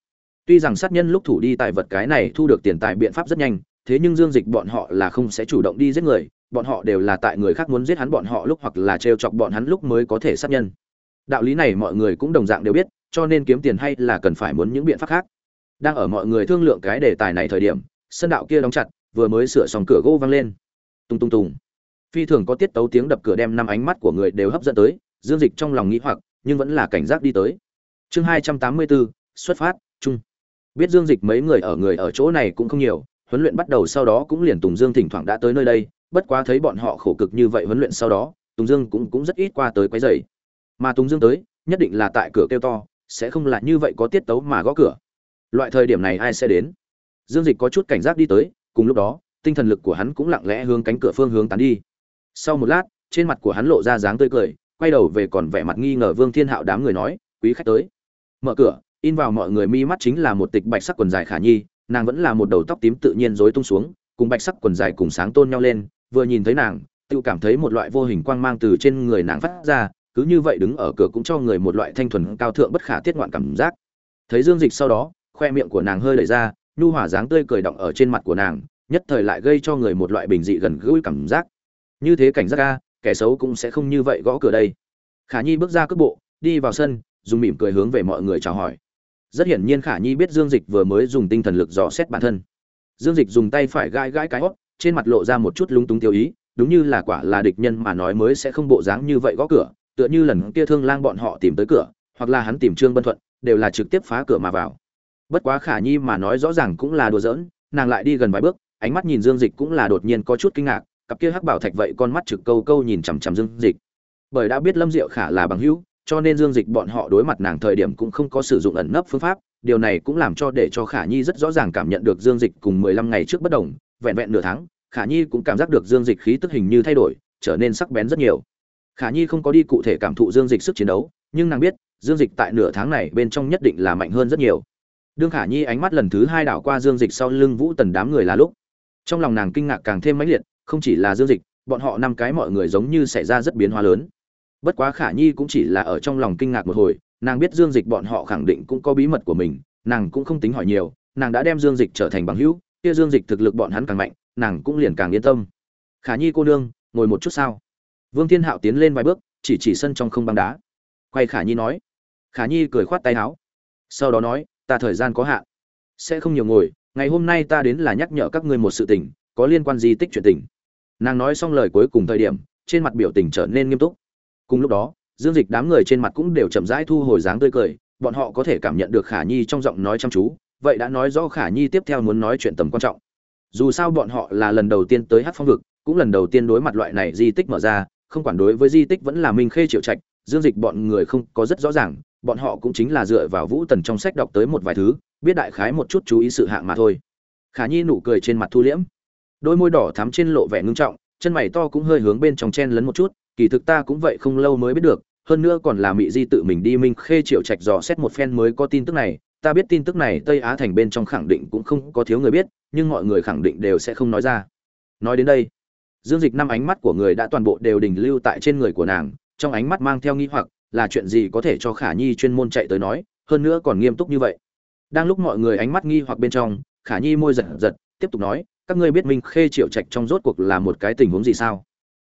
Tuy rằng sát nhân lúc thủ đi tại vật cái này thu được tiền tài biện pháp rất nhanh, thế nhưng dương dịch bọn họ là không sẽ chủ động đi giết người bọn họ đều là tại người khác muốn giết hắn bọn họ lúc hoặc là trêu chọc bọn hắn lúc mới có thể sát nhân. Đạo lý này mọi người cũng đồng dạng đều biết, cho nên kiếm tiền hay là cần phải muốn những biện pháp khác. Đang ở mọi người thương lượng cái đề tài này thời điểm, sân đạo kia đóng chặt, vừa mới sửa xong cửa gỗ vang lên. Tung tung tung phi thường có tiết tấu tiếng đập cửa đem năm ánh mắt của người đều hấp dẫn tới, dương dịch trong lòng nghĩ hoặc, nhưng vẫn là cảnh giác đi tới. Chương hai trăm tám mươi bốn xuất phát, chung. Biết dương dịch mấy người ở người ở chỗ này cũng không nhiều, huấn luyện bắt đầu sau đó cũng liền tùng dương thỉnh thoảng đã tới nơi đây bất quá thấy bọn họ khổ cực như vậy huấn luyện sau đó, tùng dương cũng cũng rất ít qua tới quấy rầy. Mà tùng dương tới, nhất định là tại cửa kêu to, sẽ không là như vậy có tiết tấu mà gõ cửa. Loại thời điểm này ai sẽ đến? Dương dịch có chút cảnh giác đi tới, cùng lúc đó, tinh thần lực của hắn cũng lặng lẽ hướng cánh cửa phương hướng tán đi. Sau một lát, trên mặt của hắn lộ ra dáng tươi cười, quay đầu về còn vẻ mặt nghi ngờ vương thiên hạo đám người nói, quý khách tới. Mở cửa, in vào mọi người mi mắt chính là một tịch bạch sắc quần dài khả nhi, nàng vẫn là một đầu tóc tím tự nhiên rối tung xuống, cùng bạch sắc quần dài cùng sáng tôn nhau lên vừa nhìn thấy nàng, tự cảm thấy một loại vô hình quang mang từ trên người nàng phát ra, cứ như vậy đứng ở cửa cũng cho người một loại thanh thuần cao thượng bất khả tiết ngoạn cảm giác. Thấy dương dịch sau đó, khoe miệng của nàng hơi đẩy ra, nhu hỏa dáng tươi cười động ở trên mặt của nàng, nhất thời lại gây cho người một loại bình dị gần gũi cảm giác. Như thế cảnh giác ca kẻ xấu cũng sẽ không như vậy gõ cửa đây. Khả nhi bước ra cước bộ, đi vào sân, dùng mỉm cười hướng về mọi người chào hỏi. Rất hiển nhiên khả nhi biết dương dịch vừa mới dùng tinh thần lực dò xét bản thân. Dương dịch dùng tay phải gãi gãi cái hót trên mặt lộ ra một chút lúng túng tiêu ý, đúng như là quả là địch nhân mà nói mới sẽ không bộ dáng như vậy gõ cửa, tựa như lần kia thương lang bọn họ tìm tới cửa, hoặc là hắn tìm trương bân thuận, đều là trực tiếp phá cửa mà vào. Bất quá khả nhi mà nói rõ ràng cũng là đùa giỡn, nàng lại đi gần vài bước, ánh mắt nhìn dương dịch cũng là đột nhiên có chút kinh ngạc, cặp kia hắc bảo thạch vậy con mắt trực câu câu nhìn chằm chằm dương dịch. Bởi đã biết lâm diệu khả là bằng hữu, cho nên dương dịch bọn họ đối mặt nàng thời điểm cũng không có sử dụng ẩn nấp phương pháp, điều này cũng làm cho để cho khả nhi rất rõ ràng cảm nhận được dương dịch cùng mười lăm ngày trước bất đồng vẹn vẹn nửa tháng, khả nhi cũng cảm giác được dương dịch khí tức hình như thay đổi, trở nên sắc bén rất nhiều. Khả nhi không có đi cụ thể cảm thụ dương dịch sức chiến đấu, nhưng nàng biết, dương dịch tại nửa tháng này bên trong nhất định là mạnh hơn rất nhiều. Đương khả nhi ánh mắt lần thứ hai đảo qua dương dịch sau lưng vũ tần đám người là lúc, trong lòng nàng kinh ngạc càng thêm mãnh liệt, không chỉ là dương dịch, bọn họ năm cái mọi người giống như xảy ra rất biến hóa lớn. Bất quá khả nhi cũng chỉ là ở trong lòng kinh ngạc một hồi, nàng biết dương dịch bọn họ khẳng định cũng có bí mật của mình, nàng cũng không tính hỏi nhiều, nàng đã đem dương dịch trở thành bằng hữu kia dương dịch thực lực bọn hắn càng mạnh, nàng cũng liền càng yên tâm. Khả nhi cô nương, ngồi một chút sao? Vương thiên hạo tiến lên vài bước, chỉ chỉ sân trong không băng đá. Quay khả nhi nói. Khả nhi cười khoát tay áo. Sau đó nói, ta thời gian có hạn, sẽ không nhiều ngồi, ngày hôm nay ta đến là nhắc nhở các ngươi một sự tình, có liên quan di tích chuyện tình. Nàng nói xong lời cuối cùng thời điểm, trên mặt biểu tình trở nên nghiêm túc. Cùng lúc đó, dương dịch đám người trên mặt cũng đều chậm rãi thu hồi dáng tươi cười, bọn họ có thể cảm nhận được khả nhi trong giọng nói chăm chú vậy đã nói rõ khả nhi tiếp theo muốn nói chuyện tầm quan trọng. Dù sao bọn họ là lần đầu tiên tới hát phong vực, cũng lần đầu tiên đối mặt loại này di tích mở ra, không quản đối với di tích vẫn là minh khê triệu trạch, dương dịch bọn người không có rất rõ ràng, bọn họ cũng chính là dựa vào vũ tần trong sách đọc tới một vài thứ, biết đại khái một chút chú ý sự hạng mà thôi. Khả nhi nụ cười trên mặt thu liễm. Đôi môi đỏ thắm trên lộ vẻ ngưng trọng, chân mày to cũng hơi hướng bên trong chen lấn một chút, kỳ thực ta cũng vậy không lâu mới biết được, hơn nữa còn là mị di tự mình đi minh khê triệu trạch dò xét một phen mới có tin tức này ta biết tin tức này tây á thành bên trong khẳng định cũng không có thiếu người biết, nhưng mọi người khẳng định đều sẽ không nói ra. Nói đến đây, dương dịch năm ánh mắt của người đã toàn bộ đều đình lưu tại trên người của nàng, trong ánh mắt mang theo nghi hoặc, là chuyện gì có thể cho khả nhi chuyên môn chạy tới nói, hơn nữa còn nghiêm túc như vậy. Đang lúc mọi người ánh mắt nghi hoặc bên trong, khả nhi môi giật giật, tiếp tục nói, các ngươi biết minh khê triệu trạch trong rốt cuộc là một cái tình huống gì sao?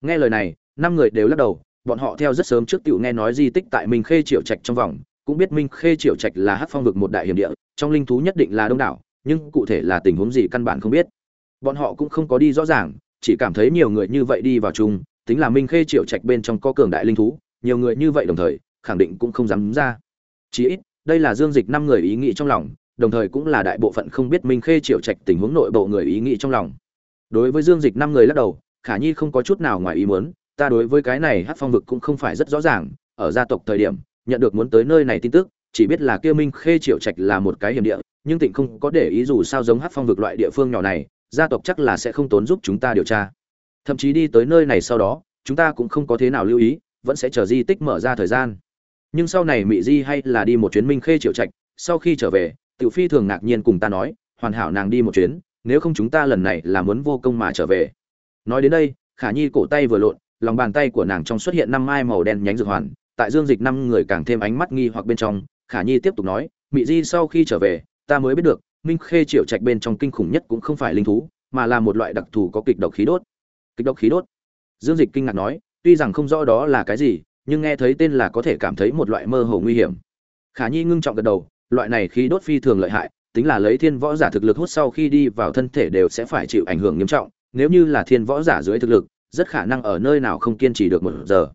Nghe lời này, năm người đều lắc đầu, bọn họ theo rất sớm trước tiểu nghe nói di tích tại minh khê triệu trạch trong vòng cũng biết minh khê triệu trạch là Hắc phong vực một đại hiểm địa, trong linh thú nhất định là đông đảo, nhưng cụ thể là tình huống gì căn bản không biết. Bọn họ cũng không có đi rõ ràng, chỉ cảm thấy nhiều người như vậy đi vào chung, tính là minh khê triệu trạch bên trong có cường đại linh thú, nhiều người như vậy đồng thời, khẳng định cũng không dám ra. Chỉ ít, đây là dương dịch năm người ý nghĩ trong lòng, đồng thời cũng là đại bộ phận không biết minh khê triệu trạch tình huống nội bộ người ý nghĩ trong lòng. Đối với dương dịch năm người lắc đầu, khả nhi không có chút nào ngoài ý muốn, ta đối với cái này Hắc phong vực cũng không phải rất rõ ràng, ở gia tộc thời điểm nhận được muốn tới nơi này tin tức, chỉ biết là kia minh khê triệu trạch là một cái hiểm địa, nhưng tịnh không có để ý dù sao giống hát phong vực loại địa phương nhỏ này, gia tộc chắc là sẽ không tốn giúp chúng ta điều tra. Thậm chí đi tới nơi này sau đó, chúng ta cũng không có thế nào lưu ý, vẫn sẽ chờ di tích mở ra thời gian. Nhưng sau này mị di hay là đi một chuyến minh khê triệu trạch, sau khi trở về, tiểu phi thường ngạc nhiên cùng ta nói, hoàn hảo nàng đi một chuyến, nếu không chúng ta lần này là muốn vô công mà trở về. Nói đến đây, khả nhi cổ tay vừa lộn, lòng bàn tay của nàng trong xuất hiện năm mai màu đen nhánh dược hoàn tại dương dịch năm người càng thêm ánh mắt nghi hoặc bên trong, khả nhi tiếp tục nói, mị di sau khi trở về, ta mới biết được, minh khê triệu trạch bên trong kinh khủng nhất cũng không phải linh thú, mà là một loại đặc thù có kịch độc khí đốt. Kịch độc khí đốt? Dương dịch kinh ngạc nói, tuy rằng không rõ đó là cái gì, nhưng nghe thấy tên là có thể cảm thấy một loại mơ hồ nguy hiểm. Khả nhi ngưng trọng gật đầu, loại này khí đốt phi thường lợi hại, tính là lấy thiên võ giả thực lực hút sau khi đi vào thân thể đều sẽ phải chịu ảnh hưởng nghiêm trọng, nếu như là thiên võ giả dưới thực lực, rất khả năng ở nơi nào không kiên trì được một giờ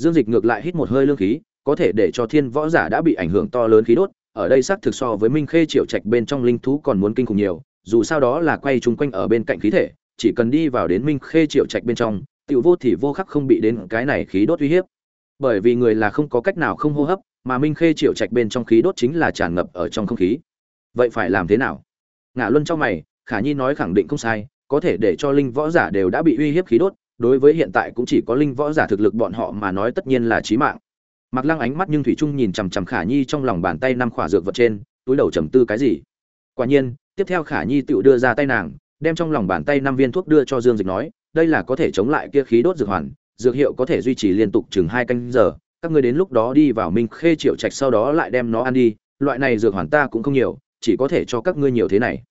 dương dịch ngược lại hít một hơi lương khí, có thể để cho thiên võ giả đã bị ảnh hưởng to lớn khí đốt, ở đây xác thực so với minh khê triệu trạch bên trong linh thú còn muốn kinh khủng nhiều, dù sao đó là quay chung quanh ở bên cạnh khí thể, chỉ cần đi vào đến minh khê triệu trạch bên trong, tiểu vô thì vô khắc không bị đến cái này khí đốt uy hiếp. Bởi vì người là không có cách nào không hô hấp, mà minh khê triệu trạch bên trong khí đốt chính là tràn ngập ở trong không khí. Vậy phải làm thế nào? Ngã luân trong mày, khả nhi nói khẳng định không sai, có thể để cho linh võ giả đều đã bị uy hiếp khí đốt đối với hiện tại cũng chỉ có linh võ giả thực lực bọn họ mà nói tất nhiên là chí mạng. Mạc lăng ánh mắt nhưng thủy trung nhìn chằm chằm khả nhi trong lòng bàn tay năm khỏa dược vật trên, túi đầu trầm tư cái gì. Quả nhiên, tiếp theo khả nhi tự đưa ra tay nàng, đem trong lòng bàn tay năm viên thuốc đưa cho dương dịch nói, đây là có thể chống lại kia khí đốt dược hoàn, dược hiệu có thể duy trì liên tục chừng hai canh giờ, các ngươi đến lúc đó đi vào minh khê triệu trạch sau đó lại đem nó ăn đi, loại này dược hoàn ta cũng không nhiều, chỉ có thể cho các ngươi nhiều thế này.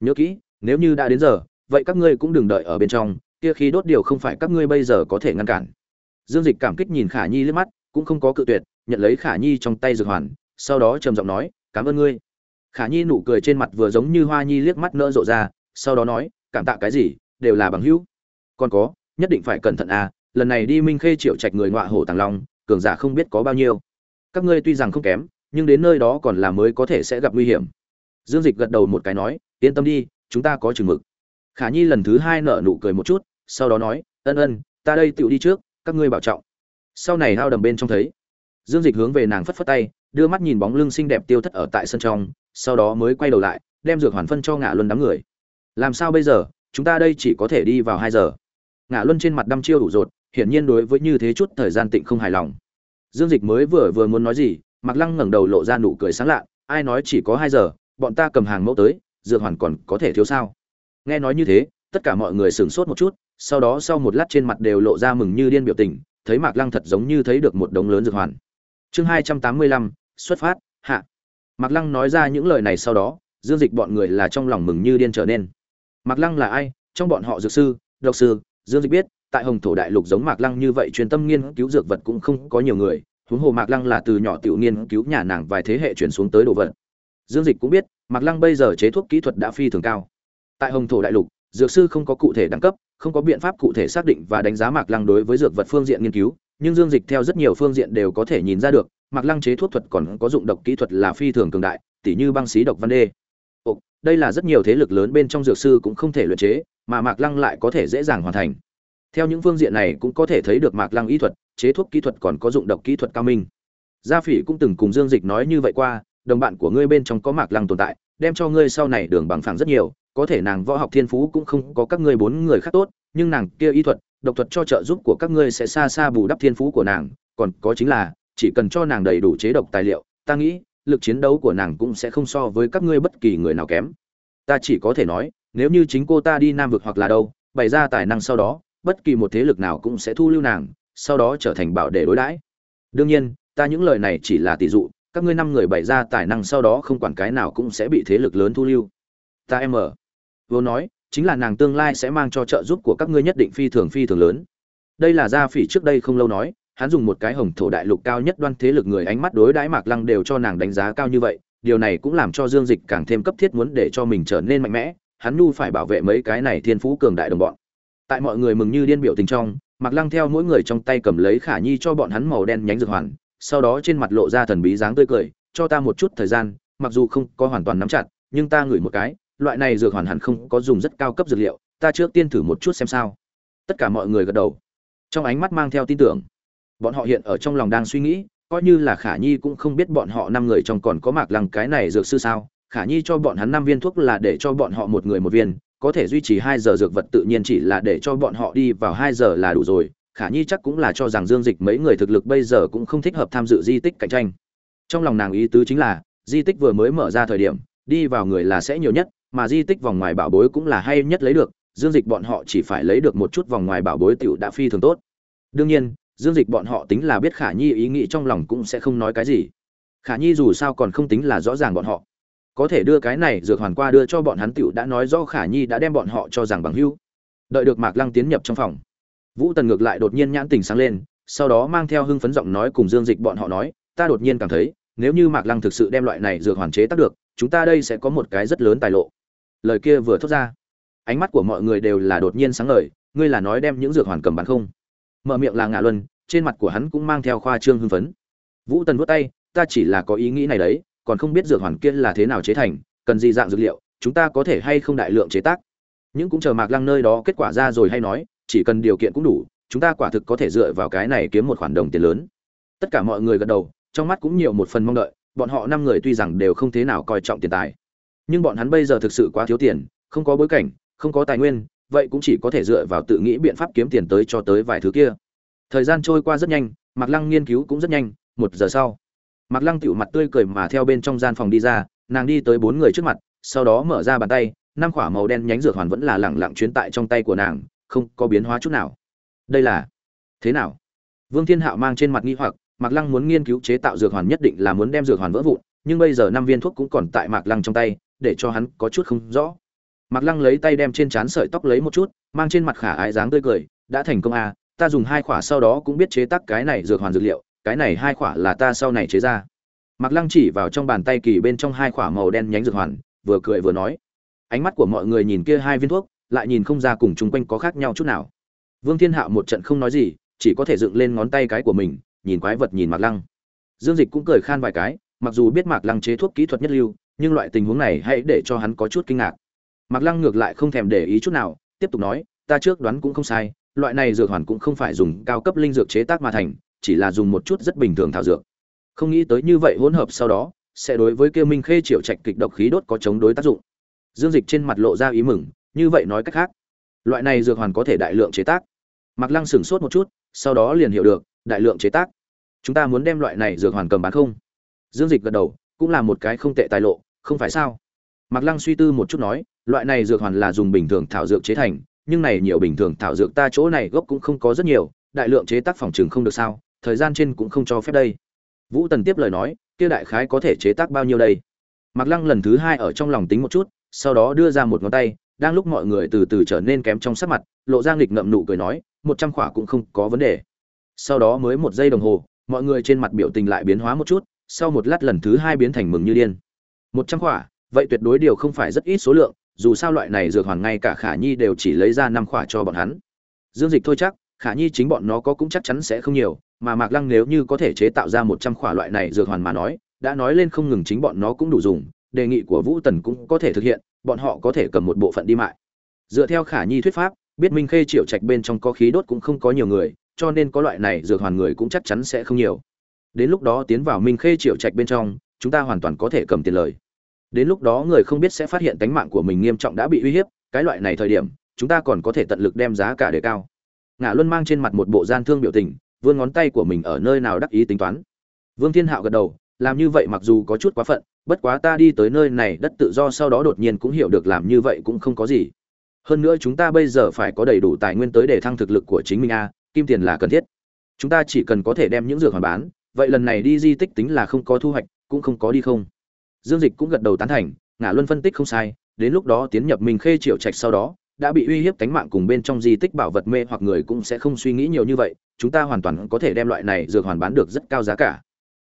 Nhớ kỹ, nếu như đã đến giờ, vậy các ngươi cũng đừng đợi ở bên trong kia khí đốt điều không phải các ngươi bây giờ có thể ngăn cản. Dương dịch cảm kích nhìn khả nhi liếc mắt, cũng không có cự tuyệt, nhận lấy khả nhi trong tay dược hoàn, sau đó trầm giọng nói, cảm ơn ngươi. Khả nhi nụ cười trên mặt vừa giống như hoa nhi liếc mắt nỡ rộ ra, sau đó nói, cảm tạ cái gì, đều là bằng hữu. Còn có, nhất định phải cẩn thận à lần này đi minh khê triệu trạch người ngọa hổ tàng long, cường giả không biết có bao nhiêu. Các ngươi tuy rằng không kém, nhưng đến nơi đó còn là mới có thể sẽ gặp nguy hiểm. Dương dịch gật đầu một cái nói, yên tâm đi, chúng ta có chừng mực khả nhi lần thứ hai nở nụ cười một chút, sau đó nói, ân ân, ta đây tựu đi trước, các ngươi bảo trọng. Sau này hao đầm bên trong thấy, dương dịch hướng về nàng phất phất tay, đưa mắt nhìn bóng lưng xinh đẹp tiêu thất ở tại sân trong, sau đó mới quay đầu lại, đem dược hoàn phân cho ngã luân đám người. Làm sao bây giờ? Chúng ta đây chỉ có thể đi vào hai giờ. Ngã luân trên mặt đăm chiêu đủ rột hiển nhiên đối với như thế chút thời gian tịnh không hài lòng. Dương dịch mới vừa vừa muốn nói gì mặc lăng ngẩng đầu lộ ra nụ cười sáng lạ, ai nói chỉ có hai giờ, bọn ta cầm hàng mẫu tới, dược hoàn còn có thể thiếu sao? Nghe nói như thế, tất cả mọi người sửng sốt một chút, sau đó sau một lát trên mặt đều lộ ra mừng như điên biểu tình, thấy mạc lăng thật giống như thấy được một đống lớn dược hoàn. Chương hai trăm tám mươi lăm, xuất phát, hạ. Mạc lăng nói ra những lời này sau đó, dương dịch bọn người là trong lòng mừng như điên trở nên. Mạc lăng là ai? Trong bọn họ dược sư, độc sư, dương dịch biết, tại hồng thổ đại lục giống mạc lăng như vậy truyền tâm nghiên cứu dược vật cũng không có nhiều người, huống hồ mạc lăng là từ nhỏ tiểu nghiên cứu nhà nàng vài thế hệ chuyển xuống tới đồ vật. Dương dịch cũng biết, mạc lăng bây giờ chế thuốc kỹ thuật đã phi thường cao tại hồng thổ đại lục dược sư không có cụ thể đẳng cấp không có biện pháp cụ thể xác định và đánh giá mạc lăng đối với dược vật phương diện nghiên cứu nhưng dương dịch theo rất nhiều phương diện đều có thể nhìn ra được mạc lăng chế thuốc thuật còn có dụng độc kỹ thuật là phi thường cường đại tỉ như băng xí độc văn đê. Ồ, đây là rất nhiều thế lực lớn bên trong dược sư cũng không thể luyện chế mà mạc lăng lại có thể dễ dàng hoàn thành. Theo những phương diện này cũng có thể thấy được mạc lăng y thuật chế thuốc kỹ thuật còn có dụng độc kỹ thuật cao minh. Gia phỉ cũng từng cùng dương dịch nói như vậy qua đồng bạn của ngươi bên trong có mạc lăng tồn tại đem cho ngươi sau này đường bằng phẳng rất nhiều có thể nàng võ học thiên phú cũng không có các ngươi bốn người khác tốt, nhưng nàng kia y thuật, độc thuật cho trợ giúp của các ngươi sẽ xa xa bù đắp thiên phú của nàng. Còn có chính là, chỉ cần cho nàng đầy đủ chế độc tài liệu, ta nghĩ, lực chiến đấu của nàng cũng sẽ không so với các ngươi bất kỳ người nào kém. Ta chỉ có thể nói, nếu như chính cô ta đi nam vực hoặc là đâu, bày ra tài năng sau đó, bất kỳ một thế lực nào cũng sẽ thu lưu nàng, sau đó trở thành bảo để đối đãi. Đương nhiên, ta những lời này chỉ là tỷ dụ, các ngươi năm người bày ra tài năng sau đó không quản cái nào cũng sẽ bị thế lực lớn thu lưu. Ta em ở vô nói, chính là nàng tương lai sẽ mang cho trợ giúp của các ngươi nhất định phi thường phi thường lớn. Đây là gia phỉ trước đây không lâu nói, hắn dùng một cái hồng thổ đại lục cao nhất đoan thế lực người ánh mắt đối đãi mạc lăng đều cho nàng đánh giá cao như vậy, điều này cũng làm cho dương dịch càng thêm cấp thiết muốn để cho mình trở nên mạnh mẽ, hắn nhu phải bảo vệ mấy cái này thiên phú cường đại đồng bọn. Tại mọi người mừng như điên biểu tình trong, mạc lăng theo mỗi người trong tay cầm lấy khả nhi cho bọn hắn màu đen nhánh dược hoàn, sau đó trên mặt lộ ra thần bí dáng tươi cười, cho ta một chút thời gian, mặc dù không có hoàn toàn nắm chặt, nhưng ta ngửi một cái loại này dược hoàn hẳn không có dùng rất cao cấp dược liệu, ta trước tiên thử một chút xem sao. Tất cả mọi người gật đầu. Trong ánh mắt mang theo tin tưởng. Bọn họ hiện ở trong lòng đang suy nghĩ, coi như là khả nhi cũng không biết bọn họ năm người trong còn có mạc lăng cái này dược sư sao. Khả nhi cho bọn hắn năm viên thuốc là để cho bọn họ một người một viên, có thể duy trì hai giờ dược vật tự nhiên chỉ là để cho bọn họ đi vào hai giờ là đủ rồi. Khả nhi chắc cũng là cho rằng dương dịch mấy người thực lực bây giờ cũng không thích hợp tham dự di tích cạnh tranh. Trong lòng nàng ý tứ chính là, di tích vừa mới mở ra thời điểm, đi vào người là sẽ nhiều nhất mà di tích vòng ngoài bảo bối cũng là hay nhất lấy được, dương dịch bọn họ chỉ phải lấy được một chút vòng ngoài bảo bối tiểu đã phi thường tốt. Đương nhiên, dương dịch bọn họ tính là biết khả nhi ý nghĩ trong lòng cũng sẽ không nói cái gì. Khả nhi dù sao còn không tính là rõ ràng bọn họ. Có thể đưa cái này dược hoàn qua đưa cho bọn hắn tiểu đã nói rõ khả nhi đã đem bọn họ cho rằng bằng hữu. đợi được mạc lăng tiến nhập trong phòng, vũ tần ngược lại đột nhiên nhãn tình sáng lên, sau đó mang theo hưng phấn giọng nói cùng dương dịch bọn họ nói, ta đột nhiên cảm thấy, nếu như mạc lăng thực sự đem loại này dược hoàn chế tác được, chúng ta đây sẽ có một cái rất lớn tài lộ lời kia vừa thốt ra. Ánh mắt của mọi người đều là đột nhiên sáng ngời, ngươi là nói đem những dược hoàn cầm bán không? Mở miệng là ngạ luân, trên mặt của hắn cũng mang theo khoa trương hưng phấn. Vũ tần vút tay, ta chỉ là có ý nghĩ này đấy, còn không biết dược hoàn kia là thế nào chế thành, cần gì dạng dược liệu, chúng ta có thể hay không đại lượng chế tác? Những cũng chờ mạc lăng nơi đó kết quả ra rồi hay nói, chỉ cần điều kiện cũng đủ, chúng ta quả thực có thể dựa vào cái này kiếm một khoản đồng tiền lớn. Tất cả mọi người gật đầu, trong mắt cũng nhiều một phần mong đợi, bọn họ năm người tuy rằng đều không thế nào coi trọng tiền tài nhưng bọn hắn bây giờ thực sự quá thiếu tiền, không có bối cảnh, không có tài nguyên, vậy cũng chỉ có thể dựa vào tự nghĩ biện pháp kiếm tiền tới cho tới vài thứ kia. Thời gian trôi qua rất nhanh, mạc lăng nghiên cứu cũng rất nhanh, một giờ sau. Mạc lăng tựu mặt tươi cười mà theo bên trong gian phòng đi ra, nàng đi tới bốn người trước mặt, sau đó mở ra bàn tay, năm khỏa màu đen nhánh dược hoàn vẫn là lẳng lặng chuyến tại trong tay của nàng, không có biến hóa chút nào. Đây là, thế nào? Vương thiên hạo mang trên mặt nghi hoặc, mạc lăng muốn nghiên cứu chế tạo dược hoàn nhất định là muốn đem dược hoàn vỡ vụn, nhưng bây giờ năm viên thuốc cũng còn tại mạc lăng trong tay để cho hắn có chút không rõ Mạc Lăng lấy tay đem trên trán sợi tóc lấy một chút, mang trên mặt khả ái dáng tươi cười, đã thành công à, ta dùng hai khỏa sau đó cũng biết chế tác cái này dược hoàn dược liệu, cái này hai khỏa là ta sau này chế ra. Mạc Lăng chỉ vào trong bàn tay kỳ bên trong hai khỏa màu đen nhánh dược hoàn, vừa cười vừa nói. Ánh mắt của mọi người nhìn kia hai viên thuốc, lại nhìn không ra cùng chung quanh có khác nhau chút nào. Vương Thiên Hạo một trận không nói gì, chỉ có thể dựng lên ngón tay cái của mình, nhìn quái vật nhìn Mạc Lăng. Dương Dịch cũng cười khan vài cái, mặc dù biết Mạc Lăng chế thuốc kỹ thuật nhất lưu, nhưng loại tình huống này hãy để cho hắn có chút kinh ngạc. Mạc Lăng ngược lại không thèm để ý chút nào, tiếp tục nói, ta trước đoán cũng không sai, loại này dược hoàn cũng không phải dùng cao cấp linh dược chế tác mà thành, chỉ là dùng một chút rất bình thường thảo dược. Không nghĩ tới như vậy hỗn hợp sau đó, sẽ đối với kia Minh Khê Triệu Trạch kịch độc khí đốt có chống đối tác dụng. Dương Dịch trên mặt lộ ra ý mừng, như vậy nói cách khác, loại này dược hoàn có thể đại lượng chế tác. Mạc Lăng sửng sốt một chút, sau đó liền hiểu được, đại lượng chế tác. Chúng ta muốn đem loại này dược hoàn cầm bán không? Dương Dịch gật đầu, cũng là một cái không tệ tài lộ, không phải sao? Mạc Lăng suy tư một chút nói, loại này dược hoàn là dùng bình thường thảo dược chế thành, nhưng này nhiều bình thường thảo dược ta chỗ này gốc cũng không có rất nhiều, đại lượng chế tác phòng trường không được sao, thời gian trên cũng không cho phép đây. Vũ Tần tiếp lời nói, kia đại khái có thể chế tác bao nhiêu đây? Mạc Lăng lần thứ hai ở trong lòng tính một chút, sau đó đưa ra một ngón tay, đang lúc mọi người từ từ trở nên kém trong sắc mặt, lộ ra nghịch ngậm nụ cười nói, một trăm khỏa cũng không có vấn đề. Sau đó mới một giây đồng hồ, mọi người trên mặt biểu tình lại biến hóa một chút, sau một lát lần thứ hai biến thành mừng như điên. Một trăm khỏa, vậy tuyệt đối điều không phải rất ít số lượng, dù sao loại này dược hoàn ngay cả Khả Nhi đều chỉ lấy ra năm khỏa cho bọn hắn. Dương Dịch thôi chắc, Khả Nhi chính bọn nó có cũng chắc chắn sẽ không nhiều, mà Mạc Lăng nếu như có thể chế tạo ra một trăm khỏa loại này dược hoàn mà nói, đã nói lên không ngừng chính bọn nó cũng đủ dùng, đề nghị của Vũ Tần cũng có thể thực hiện, bọn họ có thể cầm một bộ phận đi mại. Dựa theo Khả Nhi thuyết pháp, biết Minh Khê Triệu Trạch bên trong có khí đốt cũng không có nhiều người, cho nên có loại này dược hoàn người cũng chắc chắn sẽ không nhiều. Đến lúc đó tiến vào Minh Khê Triệu Trạch bên trong, chúng ta hoàn toàn có thể cầm tiền lời. Đến lúc đó người không biết sẽ phát hiện tính mạng của mình nghiêm trọng đã bị uy hiếp, cái loại này thời điểm, chúng ta còn có thể tận lực đem giá cả đề cao. Ngã Luân mang trên mặt một bộ gian thương biểu tình, vươn ngón tay của mình ở nơi nào đắc ý tính toán. Vương Thiên Hạo gật đầu, làm như vậy mặc dù có chút quá phận, bất quá ta đi tới nơi này đất tự do sau đó đột nhiên cũng hiểu được làm như vậy cũng không có gì. Hơn nữa chúng ta bây giờ phải có đầy đủ tài nguyên tới để thăng thực lực của chính mình a, kim tiền là cần thiết. Chúng ta chỉ cần có thể đem những dược hoàn bán, vậy lần này đi di tích tính là không có thu hoạch, cũng không có đi không. Dương Dịch cũng gật đầu tán thành, ngã luân phân tích không sai, đến lúc đó tiến nhập mình khê triệu trạch sau đó, đã bị uy hiếp cánh mạng cùng bên trong di tích bảo vật mê hoặc người cũng sẽ không suy nghĩ nhiều như vậy, chúng ta hoàn toàn có thể đem loại này dược hoàn bán được rất cao giá cả.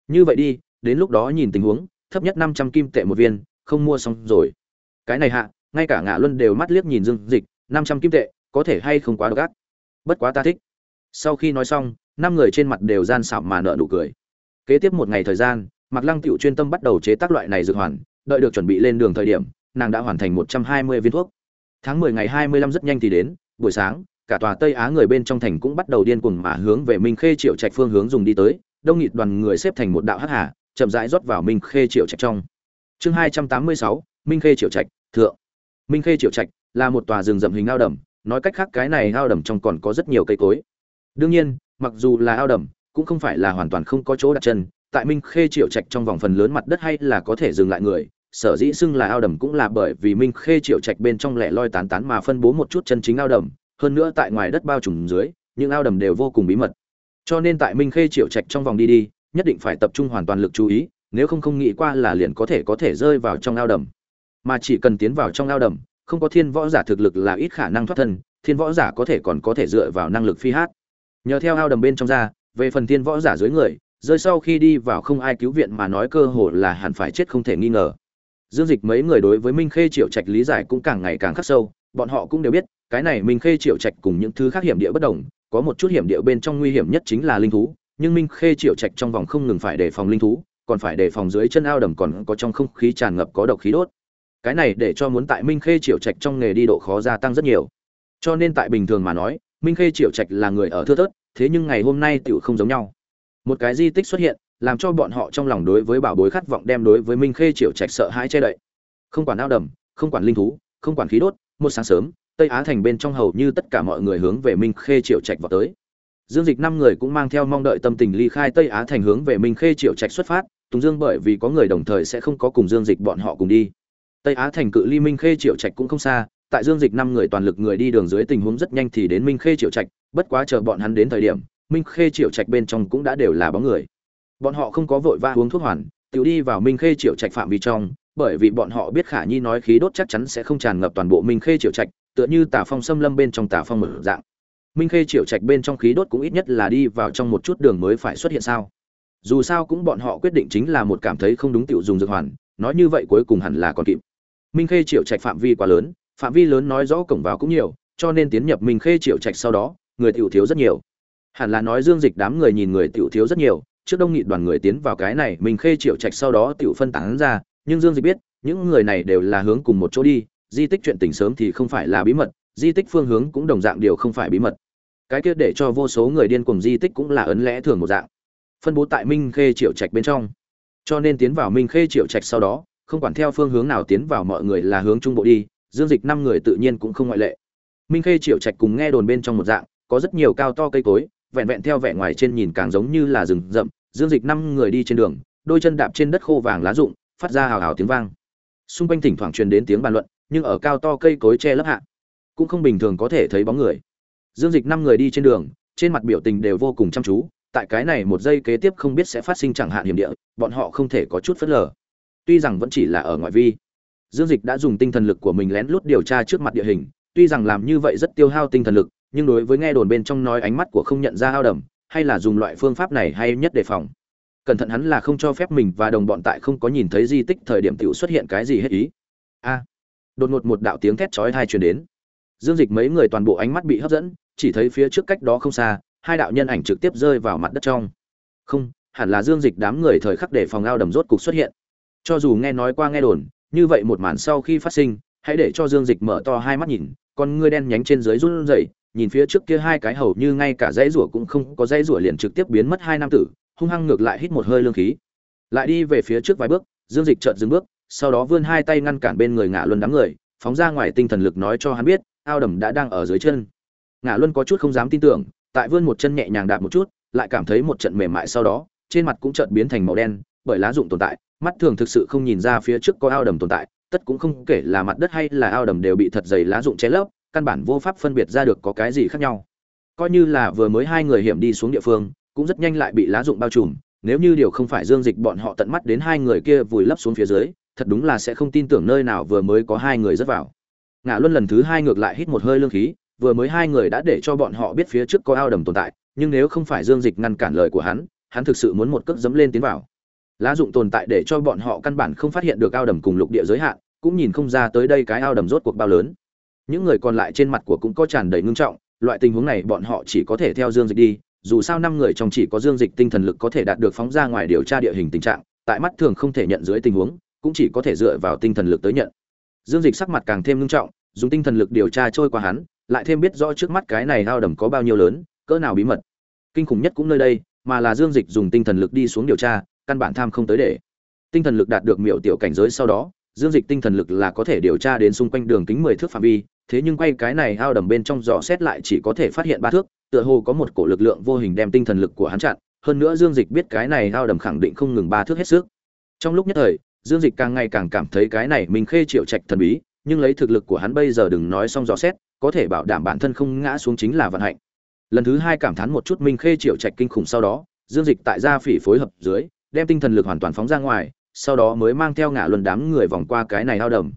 Như vậy đi, đến lúc đó nhìn tình huống, thấp nhất 500 kim tệ một viên, không mua xong rồi. Cái này hạ, ngay cả ngã luân đều mắt liếc nhìn Dương Dịch, 500 kim tệ, có thể hay không quá độc ác. Bất quá ta thích. Sau khi nói xong, năm người trên mặt đều gian sạm mà nở nụ cười. Kế tiếp một ngày thời gian, Mạc Lăng tiểu chuyên tâm bắt đầu chế tác loại này dược hoàn, đợi được chuẩn bị lên đường thời điểm, nàng đã hoàn thành 120 viên thuốc. Tháng 10 ngày 25 rất nhanh thì đến, buổi sáng, cả tòa Tây Á người bên trong thành cũng bắt đầu điên cuồng mà hướng về Minh Khê Triệu Trạch phương hướng dùng đi tới, đông nghịt đoàn người xếp thành một đạo hắc hà, chậm rãi rót vào Minh Khê Triệu Trạch trong. Chương 286, Minh Khê Triệu Trạch, thượng. Minh Khê Triệu Trạch là một tòa rừng rậm hình ao đầm, nói cách khác cái này ao đầm trong còn có rất nhiều cây cối. Đương nhiên, mặc dù là ao đầm, cũng không phải là hoàn toàn không có chỗ đặt chân, tại Minh Khê Triệu Trạch trong vòng phần lớn mặt đất hay là có thể dừng lại người, sở dĩ xưng là ao đầm cũng là bởi vì Minh Khê Triệu Trạch bên trong lẻ loi tán tán mà phân bố một chút chân chính ao đầm, hơn nữa tại ngoài đất bao trùm dưới, những ao đầm đều vô cùng bí mật. Cho nên tại Minh Khê Triệu Trạch trong vòng đi đi, nhất định phải tập trung hoàn toàn lực chú ý, nếu không không nghĩ qua là liền có thể có thể rơi vào trong ao đầm. Mà chỉ cần tiến vào trong ao đầm, không có thiên võ giả thực lực là ít khả năng thoát thân, thiên võ giả có thể còn có thể dựa vào năng lực phi hát. Nhờ theo ao đầm bên trong ra, về phần thiên võ giả dưới người, rơi sau khi đi vào không ai cứu viện mà nói cơ hồ là hẳn phải chết không thể nghi ngờ. Dương Dịch mấy người đối với Minh Khê Triệu Trạch lý giải cũng càng ngày càng khắc sâu, bọn họ cũng đều biết, cái này Minh Khê Triệu Trạch cùng những thứ khác hiểm địa bất đồng, có một chút hiểm địa bên trong nguy hiểm nhất chính là linh thú, nhưng Minh Khê Triệu Trạch trong vòng không ngừng phải đề phòng linh thú, còn phải đề phòng dưới chân ao đầm còn có trong không khí tràn ngập có độc khí đốt. Cái này để cho muốn tại Minh Khê Triệu Trạch trong nghề đi độ khó gia tăng rất nhiều. Cho nên tại bình thường mà nói, Minh Khê Triệu Trạch là người ở thưa thớt, thế nhưng ngày hôm nay tiểu không giống nhau một cái di tích xuất hiện, làm cho bọn họ trong lòng đối với bảo bối khát vọng đem đối với minh khê triệu trạch sợ hãi che đậy. Không quản ao đầm, không quản linh thú, không quản khí đốt, một sáng sớm, tây á thành bên trong hầu như tất cả mọi người hướng về minh khê triệu trạch vào tới. Dương dịch năm người cũng mang theo mong đợi tâm tình ly khai tây á thành hướng về minh khê triệu trạch xuất phát, tùng dương bởi vì có người đồng thời sẽ không có cùng dương dịch bọn họ cùng đi. Tây á thành cự ly minh khê triệu trạch cũng không xa, tại dương dịch năm người toàn lực người đi đường dưới tình huống rất nhanh thì đến minh khê triệu trạch, bất quá chờ bọn hắn đến thời điểm minh khê triệu trạch bên trong cũng đã đều là bóng người. Bọn họ không có vội va uống thuốc hoàn, tự đi vào minh khê triệu trạch phạm vi trong, bởi vì bọn họ biết khả nhi nói khí đốt chắc chắn sẽ không tràn ngập toàn bộ minh khê triều trạch, tựa như tà phong xâm lâm bên trong tà phong mở dạng. Minh khê triều trạch bên trong khí đốt cũng ít nhất là đi vào trong một chút đường mới phải xuất hiện sao. Dù sao cũng bọn họ quyết định chính là một cảm thấy không đúng tiểu dùng dược hoàn, nói như vậy cuối cùng hẳn là còn kịp. Minh khê triều trạch phạm vi quá lớn, phạm vi lớn nói rõ cổng vào cũng nhiều, cho nên tiến nhập minh khê triều trạch sau đó, người tiểu thiếu rất nhiều hẳn là nói dương dịch đám người nhìn người tiểu thiếu rất nhiều, trước đông nghị đoàn người tiến vào cái này, mình khê triệu trạch sau đó tiểu phân tán ra, nhưng dương dịch biết, những người này đều là hướng cùng một chỗ đi, di tích chuyện tình sớm thì không phải là bí mật, di tích phương hướng cũng đồng dạng điều không phải bí mật. Cái kia để cho vô số người điên cùng di tích cũng là ấn lẽ thường một dạng. Phân bố tại minh khê triệu trạch bên trong. Cho nên tiến vào minh khê triệu trạch sau đó, không quản theo phương hướng nào tiến vào mọi người là hướng trung bộ đi, dương dịch năm người tự nhiên cũng không ngoại lệ. Minh khê triệu trạch cùng nghe đồn bên trong một dạng, có rất nhiều cao to cây cối vẹn vẹn theo vẻ ngoài trên nhìn càng giống như là rừng rậm, dương dịch năm người đi trên đường, đôi chân đạp trên đất khô vàng lá rụng, phát ra hào hào tiếng vang. Xung quanh thỉnh thoảng truyền đến tiếng bàn luận, nhưng ở cao to cây cối che lấp hạ, cũng không bình thường có thể thấy bóng người. Dương dịch năm người đi trên đường, trên mặt biểu tình đều vô cùng chăm chú, tại cái này một giây kế tiếp không biết sẽ phát sinh chẳng hạn hiểm địa, bọn họ không thể có chút phớt lờ. Tuy rằng vẫn chỉ là ở ngoại vi, dương dịch đã dùng tinh thần lực của mình lén lút điều tra trước mặt địa hình, tuy rằng làm như vậy rất tiêu hao tinh thần lực nhưng đối với nghe đồn bên trong nói ánh mắt của không nhận ra hao đầm, hay là dùng loại phương pháp này hay nhất đề phòng. Cẩn thận hắn là không cho phép mình và đồng bọn tại không có nhìn thấy di tích thời điểm tiểu xuất hiện cái gì hết ý. A. Đột ngột một đạo tiếng thét chói tai truyền đến. Dương dịch mấy người toàn bộ ánh mắt bị hấp dẫn, chỉ thấy phía trước cách đó không xa, hai đạo nhân ảnh trực tiếp rơi vào mặt đất trong. Không, hẳn là dương dịch đám người thời khắc để phòng ao đầm rốt cục xuất hiện. Cho dù nghe nói qua nghe đồn, như vậy một màn sau khi phát sinh, hãy để cho dương dịch mở to hai mắt nhìn, con ngươi đen nhánh trên dưới run rẩy nhìn phía trước kia hai cái hầu như ngay cả dãy rủa cũng không có dãy rủa liền trực tiếp biến mất hai nam tử, hung hăng ngược lại hít một hơi lương khí. Lại đi về phía trước vài bước, dương dịch chợt dừng bước, sau đó vươn hai tay ngăn cản bên người ngã luân đám người, phóng ra ngoài tinh thần lực nói cho hắn biết, ao đầm đã đang ở dưới chân. Ngã luân có chút không dám tin tưởng, tại vươn một chân nhẹ nhàng đạp một chút, lại cảm thấy một trận mềm mại sau đó, trên mặt cũng chợt biến thành màu đen, bởi lá dụng tồn tại, mắt thường thực sự không nhìn ra phía trước có ao đầm tồn tại, tất cũng không kể là mặt đất hay là ao đầm đều bị thật dày lá dụng che lấp căn bản vô pháp phân biệt ra được có cái gì khác nhau. Coi như là vừa mới hai người hiểm đi xuống địa phương, cũng rất nhanh lại bị lá dụng bao trùm. Nếu như điều không phải dương dịch bọn họ tận mắt đến hai người kia vùi lấp xuống phía dưới, thật đúng là sẽ không tin tưởng nơi nào vừa mới có hai người rớt vào. Ngã luân lần thứ hai ngược lại hít một hơi lương khí, vừa mới hai người đã để cho bọn họ biết phía trước có ao đầm tồn tại, nhưng nếu không phải dương dịch ngăn cản lời của hắn hắn thực sự muốn một cước dẫm lên tiến vào. Lá dụng tồn tại để cho bọn họ căn bản không phát hiện được ao đầm cùng lục địa giới hạn, cũng nhìn không ra tới đây cái ao đầm rốt cuộc bao lớn những người còn lại trên mặt của cũng có tràn đầy ngưng trọng, loại tình huống này bọn họ chỉ có thể theo dương dịch đi, dù sao năm người trong chỉ có dương dịch tinh thần lực có thể đạt được phóng ra ngoài điều tra địa hình tình trạng, tại mắt thường không thể nhận dưới tình huống, cũng chỉ có thể dựa vào tinh thần lực tới nhận. Dương dịch sắc mặt càng thêm ngưng trọng, dùng tinh thần lực điều tra trôi qua hắn, lại thêm biết rõ trước mắt cái này hao đầm có bao nhiêu lớn, cỡ nào bí mật. Kinh khủng nhất cũng nơi đây, mà là dương dịch dùng tinh thần lực đi xuống điều tra, căn bản tham không tới để. Tinh thần lực đạt được miểu tiểu cảnh giới sau đó, dương dịch tinh thần lực là có thể điều tra đến xung quanh đường kính mười thước phạm vi thế nhưng quay cái này ao đầm bên trong dò xét lại chỉ có thể phát hiện ba thước, tựa hồ có một cổ lực lượng vô hình đem tinh thần lực của hắn chặn, hơn nữa dương dịch biết cái này ao đầm khẳng định không ngừng ba thước hết sức. Trong lúc nhất thời, dương dịch càng ngày càng cảm thấy cái này mình khê triệu trạch thần bí, nhưng lấy thực lực của hắn bây giờ đừng nói xong dò xét, có thể bảo đảm bản thân không ngã xuống chính là vận hạnh. Lần thứ hai cảm thán một chút minh khê triệu trạch kinh khủng sau đó, dương dịch tại gia phỉ phối hợp dưới, đem tinh thần lực hoàn toàn phóng ra ngoài, sau đó mới mang theo ngã luân đám người vòng qua cái này ao đầm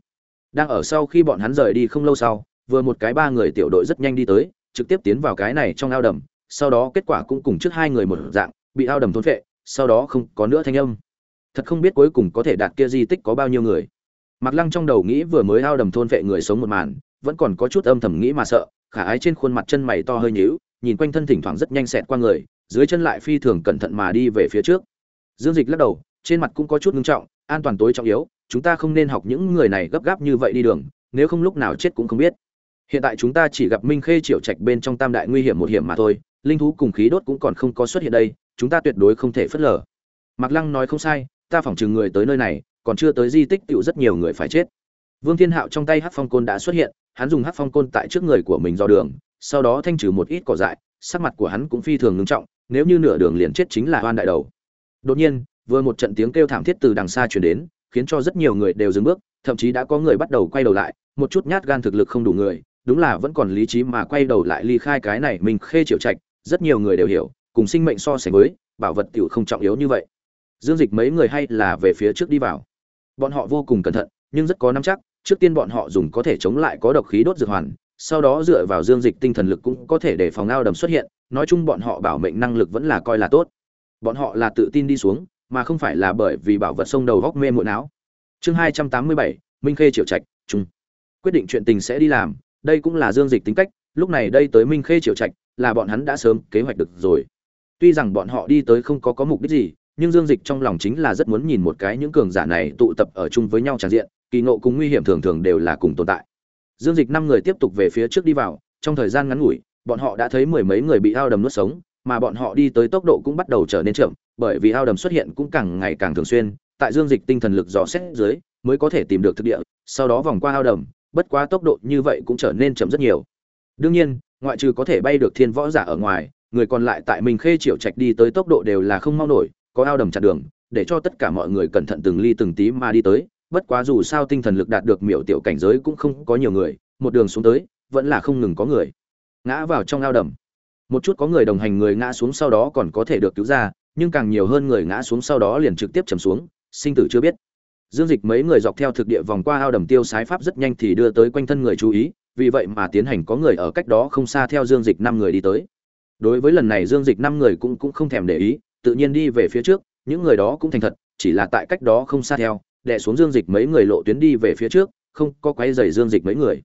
đang ở sau khi bọn hắn rời đi không lâu sau, vừa một cái ba người tiểu đội rất nhanh đi tới, trực tiếp tiến vào cái này trong ao đầm, sau đó kết quả cũng cùng trước hai người một dạng, bị ao đầm thôn phệ, sau đó không có nữa thanh âm. Thật không biết cuối cùng có thể đạt kia di tích có bao nhiêu người. Mặc lăng trong đầu nghĩ vừa mới ao đầm thôn phệ người sống một màn, vẫn còn có chút âm thầm nghĩ mà sợ, khả ái trên khuôn mặt chân mày to hơi nhíu, nhìn quanh thân thỉnh thoảng rất nhanh xẹt qua người, dưới chân lại phi thường cẩn thận mà đi về phía trước. Dương dịch lắc đầu, trên mặt cũng có chút ngưng trọng, an toàn tối trọng yếu chúng ta không nên học những người này gấp gáp như vậy đi đường, nếu không lúc nào chết cũng không biết. Hiện tại chúng ta chỉ gặp minh khê triệu trạch bên trong tam đại nguy hiểm một hiểm mà thôi, linh thú cùng khí đốt cũng còn không có xuất hiện đây, chúng ta tuyệt đối không thể phớt lờ. Mạc lăng nói không sai, ta phỏng chừng người tới nơi này, còn chưa tới di tích tựu rất nhiều người phải chết. Vương thiên hạo trong tay hát phong côn đã xuất hiện, hắn dùng hát phong côn tại trước người của mình do đường, sau đó thanh trừ một ít cỏ dại, sắc mặt của hắn cũng phi thường ngưng trọng, nếu như nửa đường liền chết chính là hoan đại đầu. Đột nhiên, vừa một trận tiếng kêu thảm thiết từ đằng xa truyền đến khiến cho rất nhiều người đều dừng bước, thậm chí đã có người bắt đầu quay đầu lại, một chút nhát gan thực lực không đủ người, đúng là vẫn còn lý trí mà quay đầu lại ly khai cái này mình khê triệu trạch, rất nhiều người đều hiểu, cùng sinh mệnh so sánh với, bảo vật tiểu không trọng yếu như vậy. Dương dịch mấy người hay là về phía trước đi vào. Bọn họ vô cùng cẩn thận, nhưng rất có nắm chắc, trước tiên bọn họ dùng có thể chống lại có độc khí đốt dược hoàn, sau đó dựa vào dương dịch tinh thần lực cũng có thể để phòng ao đầm xuất hiện, nói chung bọn họ bảo mệnh năng lực vẫn là coi là tốt. Bọn họ là tự tin đi xuống mà không phải là bởi vì bảo vật sông đầu góc mê muội não. Chương hai trăm tám mươi bảy, minh khê triệu trạch chung. quyết định chuyện tình sẽ đi làm, đây cũng là dương dịch tính cách, lúc này đây tới minh khê triệu trạch là bọn hắn đã sớm kế hoạch được rồi. Tuy rằng bọn họ đi tới không có có mục đích gì, nhưng dương dịch trong lòng chính là rất muốn nhìn một cái những cường giả này tụ tập ở chung với nhau tràn diện, kỳ ngộ cùng nguy hiểm thường thường đều là cùng tồn tại. Dương dịch năm người tiếp tục về phía trước đi vào, trong thời gian ngắn ngủi, bọn họ đã thấy mười mấy người bị ao đầm nuốt sống mà bọn họ đi tới tốc độ cũng bắt đầu trở nên chậm, bởi vì ao đầm xuất hiện cũng càng ngày càng thường xuyên, tại dương dịch tinh thần lực dò xét dưới, mới có thể tìm được thực địa, sau đó vòng qua ao đầm, bất quá tốc độ như vậy cũng trở nên chậm rất nhiều. Đương nhiên, ngoại trừ có thể bay được thiên võ giả ở ngoài, người còn lại tại mình khê triệu trạch đi tới tốc độ đều là không mau nổi, có ao đầm chặn đường, để cho tất cả mọi người cẩn thận từng ly từng tí mà đi tới, bất quá dù sao tinh thần lực đạt được miểu tiểu cảnh giới cũng không có nhiều người, một đường xuống tới, vẫn là không ngừng có người. Ngã vào trong ao đầm một chút có người đồng hành người ngã xuống sau đó còn có thể được cứu ra, nhưng càng nhiều hơn người ngã xuống sau đó liền trực tiếp chầm xuống, sinh tử chưa biết. Dương dịch mấy người dọc theo thực địa vòng qua ao đầm tiêu sái pháp rất nhanh thì đưa tới quanh thân người chú ý, vì vậy mà tiến hành có người ở cách đó không xa theo dương dịch năm người đi tới. Đối với lần này dương dịch năm người cũng cũng không thèm để ý, tự nhiên đi về phía trước, những người đó cũng thành thật, chỉ là tại cách đó không xa theo, đè xuống dương dịch mấy người lộ tuyến đi về phía trước, không có quấy dày dương dịch mấy người.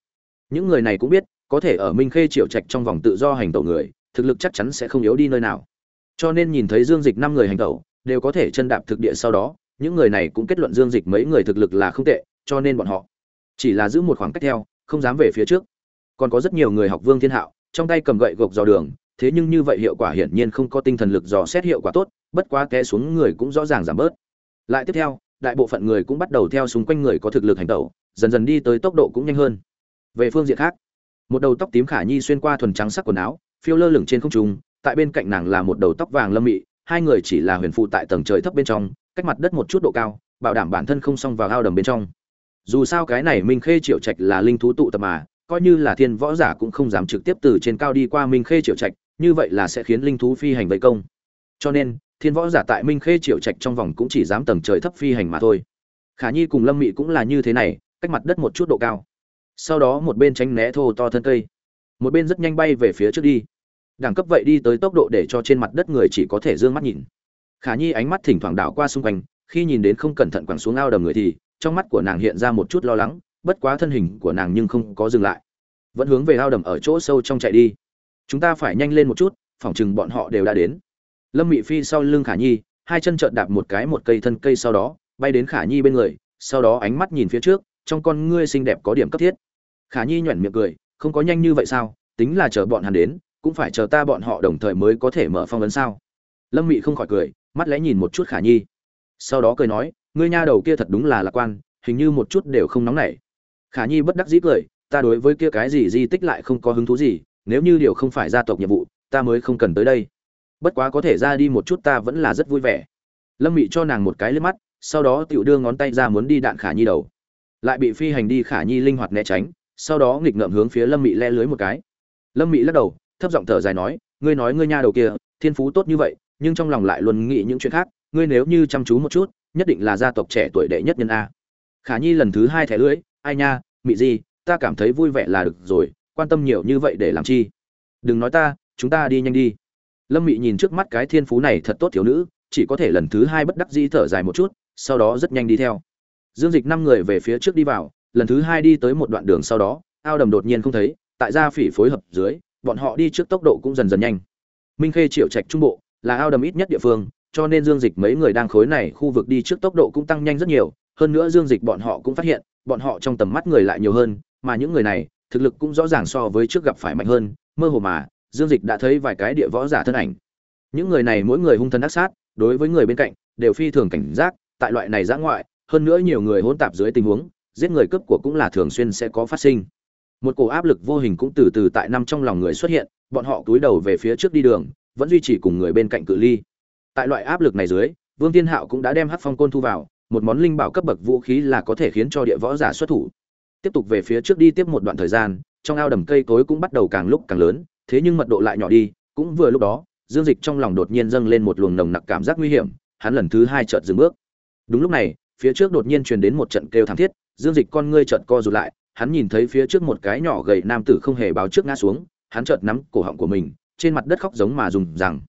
Những người này cũng biết, có thể ở minh khê triệu trạch trong vòng tự do hành tẩu người thực lực chắc chắn sẽ không yếu đi nơi nào. Cho nên nhìn thấy dương dịch năm người hành tẩu, đều có thể chân đạp thực địa sau đó, những người này cũng kết luận dương dịch mấy người thực lực là không tệ, cho nên bọn họ chỉ là giữ một khoảng cách theo, không dám về phía trước. Còn có rất nhiều người học vương thiên hạo, trong tay cầm gậy gộc dò đường, thế nhưng như vậy hiệu quả hiển nhiên không có tinh thần lực dò xét hiệu quả tốt, bất quá té xuống người cũng rõ ràng giảm bớt. Lại tiếp theo, đại bộ phận người cũng bắt đầu theo xung quanh người có thực lực hành tẩu, dần dần đi tới tốc độ cũng nhanh hơn. Về phương diện khác, một đầu tóc tím khả nhi xuyên qua thuần trắng sắc quần áo phiêu lơ lửng trên không trung, tại bên cạnh nàng là một đầu tóc vàng lâm mị, hai người chỉ là huyền phụ tại tầng trời thấp bên trong, cách mặt đất một chút độ cao, bảo đảm bản thân không xông vào ao đầm bên trong. Dù sao cái này minh khê triệu trạch là linh thú tụ tập mà, coi như là thiên võ giả cũng không dám trực tiếp từ trên cao đi qua minh khê triệu trạch, như vậy là sẽ khiến linh thú phi hành vây công. Cho nên, thiên võ giả tại minh khê triệu trạch trong vòng cũng chỉ dám tầng trời thấp phi hành mà thôi. Khả nhi cùng lâm mị cũng là như thế này, cách mặt đất một chút độ cao. Sau đó một bên tránh né thô to thân cây. Một bên rất nhanh bay về phía trước đi đẳng cấp vậy đi tới tốc độ để cho trên mặt đất người chỉ có thể d ư ơ n g mắt nhìn. Khả nhi ánh mắt thỉnh thoảng đảo qua xung quanh, khi nhìn đến không cẩn thận quẳng xuống ao đầm người thì, trong mắt của nàng hiện ra một chút lo lắng, bất quá thân hình của nàng nhưng không có dừng lại. Vẫn hướng về ao đầm ở chỗ sâu trong chạy đi. Chúng ta phải nhanh lên một chút phỏng chừng bọn họ đều đã đến. Lâm mị phi sau lưng khả nhi, hai chân trợn đạp một cái một cây thân cây sau đó, bay đến khả nhi bên người, sau đó ánh mắt nhìn phía trước, trong con ngươi xinh đẹp có điểm cấp thiết. Khả nhi nhoẻn miệng cười, không có nhanh như vậy sao? Tính là chờ bọn hắn đến cũng phải chờ ta bọn họ đồng thời mới có thể mở phong ấn sao? Lâm mị không khỏi cười, mắt lẽ nhìn một chút khả nhi. Sau đó cười nói, ngươi nha đầu kia thật đúng là lạc quan, hình như một chút đều không nóng nảy. Khả nhi bất đắc dĩ cười, ta đối với kia cái gì di tích lại không có hứng thú gì, nếu như điều không phải gia tộc nhiệm vụ, ta mới không cần tới đây. Bất quá có thể ra đi một chút ta vẫn là rất vui vẻ. Lâm mị cho nàng một cái liếc mắt, sau đó tựu đưa ngón tay ra muốn đi đạn khả nhi đầu. Lại bị phi hành đi khả nhi linh hoạt né tránh, sau đó nghịch ngợm hướng phía lâm mị le lưới một cái. Lâm mị lắc đầu thấp giọng thở dài nói ngươi nói ngươi nha đầu kia thiên phú tốt như vậy nhưng trong lòng lại luôn nghĩ những chuyện khác ngươi nếu như chăm chú một chút nhất định là gia tộc trẻ tuổi đệ nhất nhân a. Khả nhi lần thứ hai thẻ lưỡi, ai nha mị gì ta cảm thấy vui vẻ là được rồi quan tâm nhiều như vậy để làm chi? Đừng nói ta chúng ta đi nhanh đi. Lâm mị nhìn trước mắt cái thiên phú này thật tốt thiếu nữ chỉ có thể lần thứ hai bất đắc dĩ thở dài một chút sau đó rất nhanh đi theo. Dương dịch năm người về phía trước đi vào lần thứ hai đi tới một đoạn đường sau đó ao đầm đột nhiên không thấy tại gia phỉ phối hợp dưới bọn họ đi trước tốc độ cũng dần dần nhanh. Minh khê triệu trạch trung bộ là ao đầm ít nhất địa phương, cho nên dương dịch mấy người đang khối này khu vực đi trước tốc độ cũng tăng nhanh rất nhiều. Hơn nữa dương dịch bọn họ cũng phát hiện, bọn họ trong tầm mắt người lại nhiều hơn, mà những người này, thực lực cũng rõ ràng so với trước gặp phải mạnh hơn. Mơ hồ mà, dương dịch đã thấy vài cái địa võ giả thân ảnh. Những người này mỗi người hung thân ác sát, đối với người bên cạnh, đều phi thường cảnh giác, tại loại này giã ngoại, hơn nữa nhiều người hỗn tạp dưới tình huống, giết người cướp của cũng là thường xuyên sẽ có phát sinh một cổ áp lực vô hình cũng từ từ tại năm trong lòng người xuất hiện, bọn họ cúi đầu về phía trước đi đường, vẫn duy trì cùng người bên cạnh cự ly. Tại loại áp lực này dưới, vương thiên hạo cũng đã đem hát phong côn thu vào, một món linh bảo cấp bậc vũ khí là có thể khiến cho địa võ giả xuất thủ. Tiếp tục về phía trước đi tiếp một đoạn thời gian, trong ao đầm cây cối cũng bắt đầu càng lúc càng lớn, thế nhưng mật độ lại nhỏ đi, cũng vừa lúc đó, dương dịch trong lòng đột nhiên dâng lên một luồng nồng nặc cảm giác nguy hiểm, hắn lần thứ hai chợt dừng bước. Đúng lúc này, phía trước đột nhiên truyền đến một trận kêu thảm thiết, dương dịch con ngươi chợt co rụt lại hắn nhìn thấy phía trước một cái nhỏ gầy nam tử không hề báo trước ngã xuống, hắn chợt nắm cổ họng của mình, trên mặt đất khóc giống mà dùng rằng.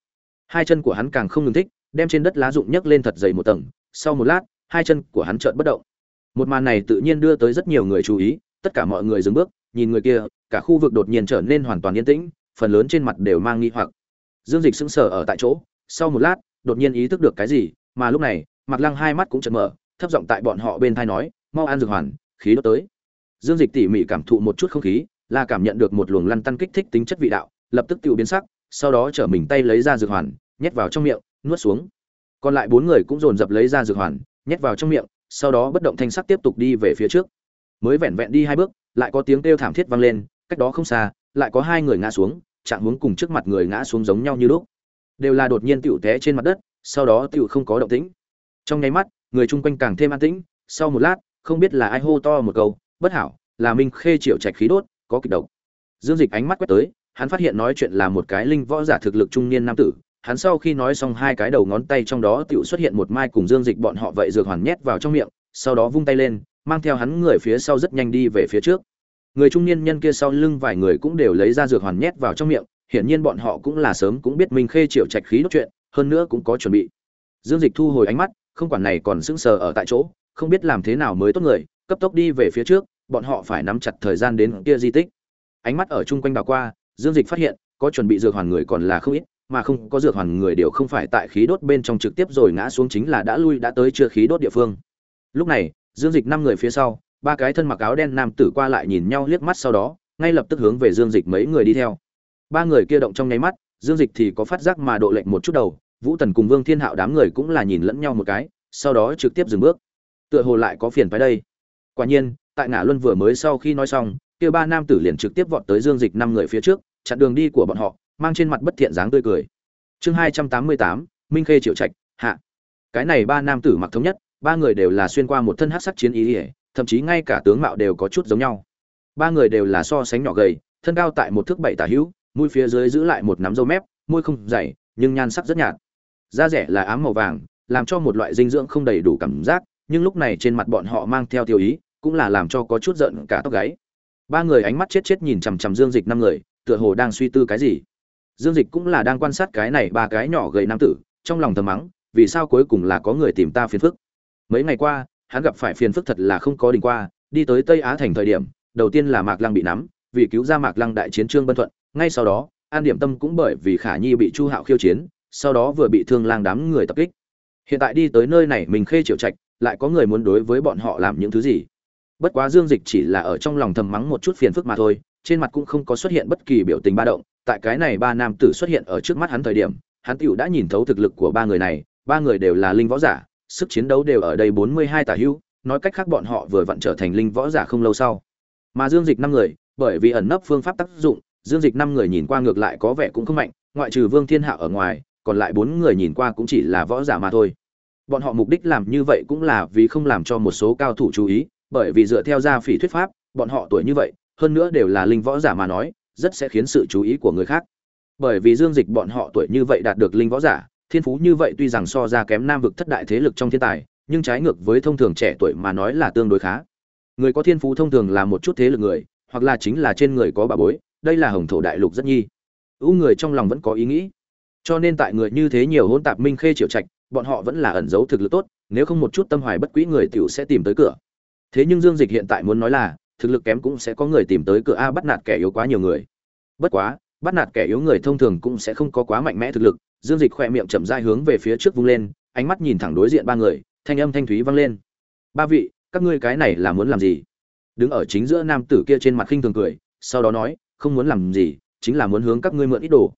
Hai chân của hắn càng không ngừng thích, đem trên đất lá rụng nhấc lên thật dày một tầng, sau một lát, hai chân của hắn chợt bất động. Một màn này tự nhiên đưa tới rất nhiều người chú ý, tất cả mọi người dừng bước, nhìn người kia, cả khu vực đột nhiên trở nên hoàn toàn yên tĩnh, phần lớn trên mặt đều mang nghi hoặc. Dương dịch sững sờ ở tại chỗ, sau một lát, đột nhiên ý thức được cái gì, mà lúc này, Mạc lăng hai mắt cũng chợt mở, thấp giọng tại bọn họ bên tai nói, mau ăn dược hoàn, khí đốt tới dương dịch tỉ mỉ cảm thụ một chút không khí, là cảm nhận được một luồng lăn tăn kích thích tính chất vị đạo, lập tức tự biến sắc, sau đó trở mình tay lấy ra dược hoàn, nhét vào trong miệng, nuốt xuống. Còn lại bốn người cũng dồn dập lấy ra dược hoàn, nhét vào trong miệng, sau đó bất động thanh sắc tiếp tục đi về phía trước. Mới vẹn vẹn đi hai bước, lại có tiếng kêu thảm thiết vang lên, cách đó không xa, lại có hai người ngã xuống, trạng hướng cùng trước mặt người ngã xuống giống nhau như lúc. Đều là đột nhiên tựu té trên mặt đất, sau đó tựu không có động tĩnh. Trong nháy mắt, người chung quanh càng thêm an tĩnh, sau một lát, không biết là ai hô to một câu bất hảo, là minh khê triệu trạch khí đốt, có kịch độc. Dương dịch ánh mắt quét tới, hắn phát hiện nói chuyện là một cái linh võ giả thực lực trung niên nam tử. Hắn sau khi nói xong hai cái đầu ngón tay trong đó tựu xuất hiện một mai cùng dương dịch bọn họ vậy dược hoàn nhét vào trong miệng, sau đó vung tay lên, mang theo hắn người phía sau rất nhanh đi về phía trước. Người trung niên nhân kia sau lưng vài người cũng đều lấy ra dược hoàn nhét vào trong miệng, hiển nhiên bọn họ cũng là sớm cũng biết minh khê triệu trạch khí đốt chuyện, hơn nữa cũng có chuẩn bị. Dương dịch thu hồi ánh mắt, không quản này còn sững sờ ở tại chỗ, không biết làm thế nào mới tốt người cấp tốc đi về phía trước, bọn họ phải nắm chặt thời gian đến kia di tích. Ánh mắt ở chung quanh đảo qua, dương dịch phát hiện, có chuẩn bị dược hoàn người còn là không ít, mà không có dược hoàn người đều không phải tại khí đốt bên trong trực tiếp rồi ngã xuống chính là đã lui, đã tới chưa khí đốt địa phương. Lúc này, dương dịch năm người phía sau, ba cái thân mặc áo đen nam tử qua lại nhìn nhau liếc mắt sau đó, ngay lập tức hướng về dương dịch mấy người đi theo. Ba người kia động trong nháy mắt, dương dịch thì có phát giác mà độ lệnh một chút đầu, vũ tần cùng vương thiên hạo đám người cũng là nhìn lẫn nhau một cái, sau đó trực tiếp dừng bước. Tựa hồ lại có phiền phải đây quả nhiên, tại ngã luân vừa mới sau khi nói xong, kia ba nam tử liền trực tiếp vọt tới dương dịch năm người phía trước, chặn đường đi của bọn họ, mang trên mặt bất thiện dáng tươi cười. Chương hai trăm tám mươi tám, minh khê triệu trạch, hạ. Cái này ba nam tử mặc thống nhất, ba người đều là xuyên qua một thân hắc sắc chiến ý ỉa thậm chí ngay cả tướng mạo đều có chút giống nhau. Ba người đều là so sánh nhỏ gầy, thân cao tại một thước bảy tả hữu, mũi phía dưới giữ lại một nắm râu mép, môi không dày, nhưng nhan sắc rất nhạt. Da rẻ là ám màu vàng, làm cho một loại dinh dưỡng không đầy đủ cảm giác, nhưng lúc này trên mặt bọn họ mang theo tiêu ý cũng là làm cho có chút giận cả tóc gáy. Ba người ánh mắt chết chết nhìn chằm chằm dương dịch năm người, tựa hồ đang suy tư cái gì. Dương dịch cũng là đang quan sát cái này ba cái nhỏ gầy nam tử, trong lòng thầm mắng, vì sao cuối cùng là có người tìm ta phiền phức? Mấy ngày qua, hắn gặp phải phiền phức thật là không có đình qua, đi tới tây á thành thời điểm, đầu tiên là mạc lăng bị nắm, vì cứu ra mạc lăng đại chiến trương bân thuận, ngay sau đó, an điểm tâm cũng bởi vì khả nhi bị chu hạo khiêu chiến, sau đó vừa bị thương lang đám người tập kích. Hiện tại đi tới nơi này mình khê triệu trạch, lại có người muốn đối với bọn họ làm những thứ gì? Bất quá dương dịch chỉ là ở trong lòng thầm mắng một chút phiền phức mà thôi, trên mặt cũng không có xuất hiện bất kỳ biểu tình ba động. Tại cái này ba nam tử xuất hiện ở trước mắt hắn thời điểm, hắn tựu đã nhìn thấu thực lực của ba người này, ba người đều là linh võ giả, sức chiến đấu đều ở đây bốn mươi hai tả hữu, nói cách khác bọn họ vừa vặn trở thành linh võ giả không lâu sau. Mà dương dịch năm người, bởi vì ẩn nấp phương pháp tác dụng, dương dịch năm người nhìn qua ngược lại có vẻ cũng không mạnh, ngoại trừ vương thiên hạo ở ngoài, còn lại bốn người nhìn qua cũng chỉ là võ giả mà thôi. Bọn họ mục đích làm như vậy cũng là vì không làm cho một số cao thủ chú ý bởi vì dựa theo gia phỉ thuyết pháp, bọn họ tuổi như vậy, hơn nữa đều là linh võ giả mà nói, rất sẽ khiến sự chú ý của người khác. Bởi vì dương dịch bọn họ tuổi như vậy đạt được linh võ giả, thiên phú như vậy tuy rằng so ra kém nam vực thất đại thế lực trong thiên tài, nhưng trái ngược với thông thường trẻ tuổi mà nói là tương đối khá. Người có thiên phú thông thường là một chút thế lực người, hoặc là chính là trên người có bà bối, đây là hồng thổ đại lục rất nhi. Ưu người trong lòng vẫn có ý nghĩ. Cho nên tại người như thế nhiều hôn tạp minh khê triệu trạch, bọn họ vẫn là ẩn giấu thực lực tốt, nếu không một chút tâm hoài bất quỹ người tiểu sẽ tìm tới cửa thế nhưng dương dịch hiện tại muốn nói là, thực lực kém cũng sẽ có người tìm tới cửa a bắt nạt kẻ yếu quá nhiều người. Bất quá, bắt nạt kẻ yếu người thông thường cũng sẽ không có quá mạnh mẽ thực lực. Dương dịch khoe miệng chậm dai hướng về phía trước vung lên, ánh mắt nhìn thẳng đối diện ba người, thanh âm thanh thúy vang lên. Ba vị, các ngươi cái này là muốn làm gì? Đứng ở chính giữa nam tử kia trên mặt khinh thường cười, sau đó nói, không muốn làm gì, chính là muốn hướng các ngươi mượn ít đồ.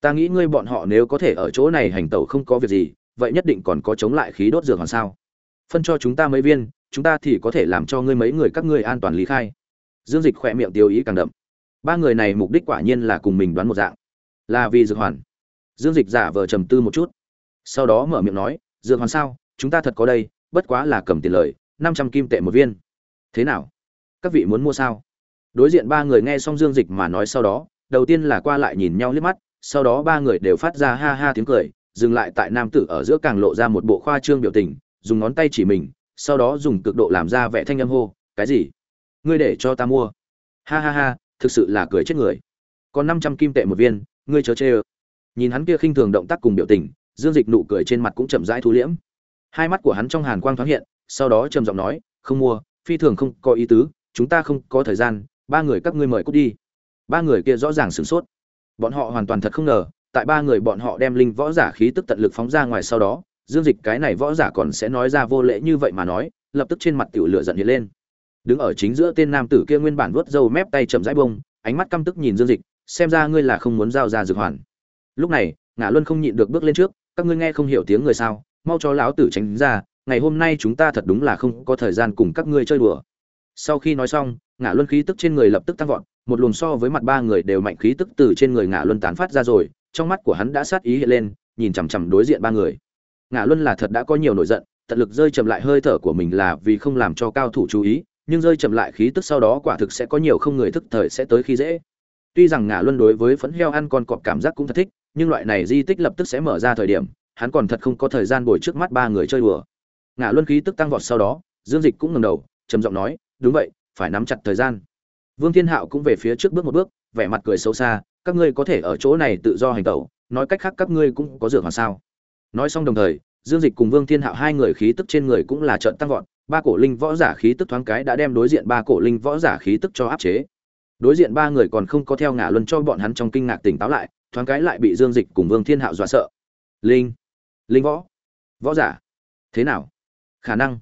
Ta nghĩ ngươi bọn họ nếu có thể ở chỗ này hành tẩu không có việc gì, vậy nhất định còn có chống lại khí đốt dược hoàn sao? Phân cho chúng ta mấy viên chúng ta thì có thể làm cho ngươi mấy người các ngươi an toàn lý khai. Dương dịch khỏe miệng tiêu ý càng đậm. Ba người này mục đích quả nhiên là cùng mình đoán một dạng. Là vì dược hoàn. Dương dịch giả vờ trầm tư một chút. Sau đó mở miệng nói, dược hoàn sao? Chúng ta thật có đây, bất quá là cầm tiền lời, năm trăm kim tệ một viên. Thế nào? Các vị muốn mua sao? Đối diện ba người nghe xong dương dịch mà nói sau đó, đầu tiên là qua lại nhìn nhau liếc mắt, sau đó ba người đều phát ra ha ha tiếng cười, dừng lại tại nam tử ở giữa càng lộ ra một bộ khoa trương biểu tình, dùng ngón tay chỉ mình sau đó dùng cực độ làm ra vẻ thanh âm hô, cái gì? Ngươi để cho ta mua? Ha ha ha, thực sự là cười chết người. Còn năm trăm kim tệ một viên, ngươi chớ chê ơ. Nhìn hắn kia khinh thường động tác cùng biểu tình, dương dịch nụ cười trên mặt cũng chậm rãi thu liễm. Hai mắt của hắn trong hàn quang thoáng hiện, sau đó trầm giọng nói, không mua, phi thường không có ý tứ, chúng ta không có thời gian, ba người các ngươi mời cút đi. Ba người kia rõ ràng sửng sốt. Bọn họ hoàn toàn thật không ngờ, tại ba người bọn họ đem linh võ giả khí tức tận lực phóng ra ngoài sau đó dương dịch cái này võ giả còn sẽ nói ra vô lễ như vậy mà nói, lập tức trên mặt tiểu lửa giận hiện lên. Đứng ở chính giữa tên nam tử kia nguyên bản vuốt râu mép tay chậm rãi bông, ánh mắt căm tức nhìn dương dịch, xem ra ngươi là không muốn giao ra dược hoàn. Lúc này ngã luân không nhịn được bước lên trước, các ngươi nghe không hiểu tiếng người sao, mau cho lão tử tránh ra, ngày hôm nay chúng ta thật đúng là không có thời gian cùng các ngươi chơi đùa. Sau khi nói xong ngã luân khí tức trên người lập tức tăng vọt, một luồng so với mặt ba người đều mạnh khí tức từ trên người ngã luân tán phát ra rồi, trong mắt của hắn đã sát ý hiện lên, nhìn chằm chằm đối diện ba người ngã luân là thật đã có nhiều nổi giận, tận lực rơi chậm lại hơi thở của mình là vì không làm cho cao thủ chú ý, nhưng rơi chậm lại khí tức sau đó quả thực sẽ có nhiều không người thức thời sẽ tới khi dễ. Tuy rằng ngã luân đối với phấn heo ăn con cọp cảm giác cũng thật thích, nhưng loại này di tích lập tức sẽ mở ra thời điểm, hắn còn thật không có thời gian bồi trước mắt ba người chơi đùa. Ngã luân khí tức tăng vọt sau đó, dương dịch cũng ngẩng đầu, trầm giọng nói, đúng vậy, phải nắm chặt thời gian. Vương thiên hạo cũng về phía trước bước một bước, vẻ mặt cười xấu xa, các ngươi có thể ở chỗ này tự do hành tẩu, nói cách khác các ngươi cũng có dược hoàn sao? Nói xong đồng thời, dương dịch cùng vương thiên hạo hai người khí tức trên người cũng là trận tăng vọt, ba cổ linh võ giả khí tức thoáng cái đã đem đối diện ba cổ linh võ giả khí tức cho áp chế. Đối diện ba người còn không có theo ngả luân cho bọn hắn trong kinh ngạc tỉnh táo lại, thoáng cái lại bị dương dịch cùng vương thiên hạo dọa sợ. Linh linh võ võ giả, thế nào? Khả năng.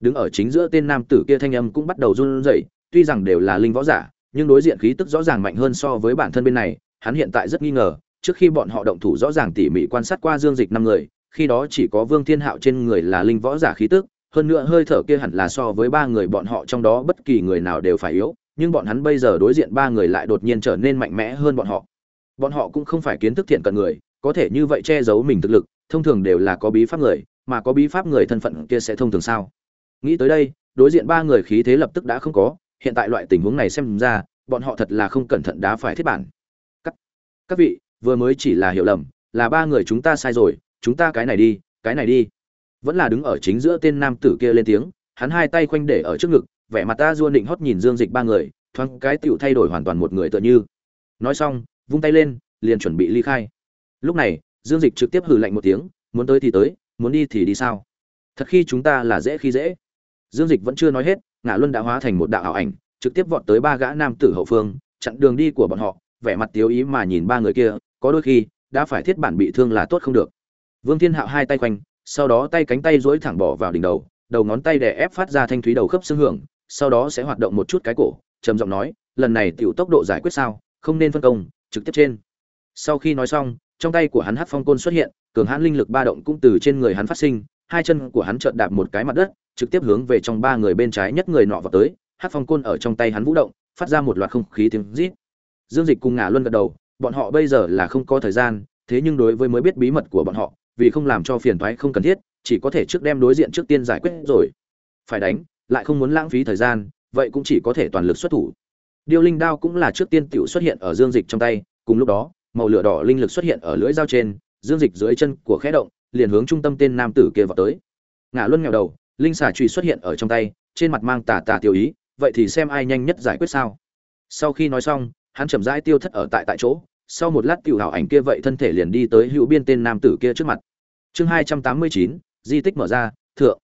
Đứng ở chính giữa tên nam tử kia thanh âm cũng bắt đầu run rẩy, tuy rằng đều là linh võ giả, nhưng đối diện khí tức rõ ràng mạnh hơn so với bản thân bên này, hắn hiện tại rất nghi ngờ trước khi bọn họ động thủ rõ ràng tỉ mỉ quan sát qua dương dịch năm người khi đó chỉ có vương thiên hạo trên người là linh võ giả khí tức hơn nữa hơi thở kia hẳn là so với ba người bọn họ trong đó bất kỳ người nào đều phải yếu nhưng bọn hắn bây giờ đối diện ba người lại đột nhiên trở nên mạnh mẽ hơn bọn họ. Bọn họ cũng không phải kiến thức thiện cận người có thể như vậy che giấu mình thực lực thông thường đều là có bí pháp người mà có bí pháp người thân phận kia sẽ thông thường sao? Nghĩ tới đây đối diện ba người khí thế lập tức đã không có hiện tại loại tình huống này xem ra bọn họ thật là không cẩn thận đá phải thiết bản. Các, các vị vừa mới chỉ là hiểu lầm, là ba người chúng ta sai rồi, chúng ta cái này đi, cái này đi. Vẫn là đứng ở chính giữa tên nam tử kia lên tiếng, hắn hai tay khoanh để ở trước ngực, vẻ mặt ta duôn định hót nhìn dương dịch ba người, thoáng cái tựu thay đổi hoàn toàn một người tựa như. Nói xong, vung tay lên, liền chuẩn bị ly khai. Lúc này, dương dịch trực tiếp hừ lạnh một tiếng, muốn tới thì tới, muốn đi thì đi sao? Thật khi chúng ta là dễ khi dễ. Dương dịch vẫn chưa nói hết ngã luân đã hóa thành một đạo ảo ảnh, trực tiếp vọt tới ba gã nam tử hậu phương, chặn đường đi của bọn họ, vẻ mặt tiếu ý mà nhìn ba người kia có đôi khi, đã phải thiết bản bị thương là tốt không được. Vương thiên hạo hai tay quanh sau đó tay cánh tay duỗi thẳng bỏ vào đỉnh đầu đầu ngón tay đè ép phát ra thanh thúy đầu khớp xương hưởng, sau đó sẽ hoạt động một chút cái cổ, trầm giọng nói, lần này tiểu tốc độ giải quyết sao, không nên phân công, trực tiếp trên. Sau khi nói xong, trong tay của hắn hát phong côn xuất hiện, cường hãn linh lực ba động cũng từ trên người hắn phát sinh, hai chân của hắn trợn đạp một cái mặt đất, trực tiếp hướng về trong ba người bên trái nhất người nọ vào tới hát phong côn ở trong tay hắn vũ động, phát ra một loạt không khí tiếng rít. Dương dịch cùng ngả luân gật đầu bọn họ bây giờ là không có thời gian, thế nhưng đối với mới biết bí mật của bọn họ, vì không làm cho phiền toái không cần thiết, chỉ có thể trước đem đối diện trước tiên giải quyết rồi. Phải đánh, lại không muốn lãng phí thời gian, vậy cũng chỉ có thể toàn lực xuất thủ. Điêu linh đao cũng là trước tiên tiểu xuất hiện ở dương dịch trong tay, cùng lúc đó, màu lửa đỏ linh lực xuất hiện ở lưỡi dao trên, dương dịch dưới chân của khẽ động, liền hướng trung tâm tên nam tử kia vào tới. Ngã luân nghèo đầu, linh xà trùy xuất hiện ở trong tay, trên mặt mang tà tà tiêu ý, vậy thì xem ai nhanh nhất giải quyết sao. Sau khi nói xong hắn chậm rãi tiêu thất ở tại tại chỗ, sau một lát tiểu hảo ảnh kia vậy thân thể liền đi tới hữu biên tên nam tử kia trước mặt. Chương hai trăm tám mươi chín, di tích mở ra, thượng.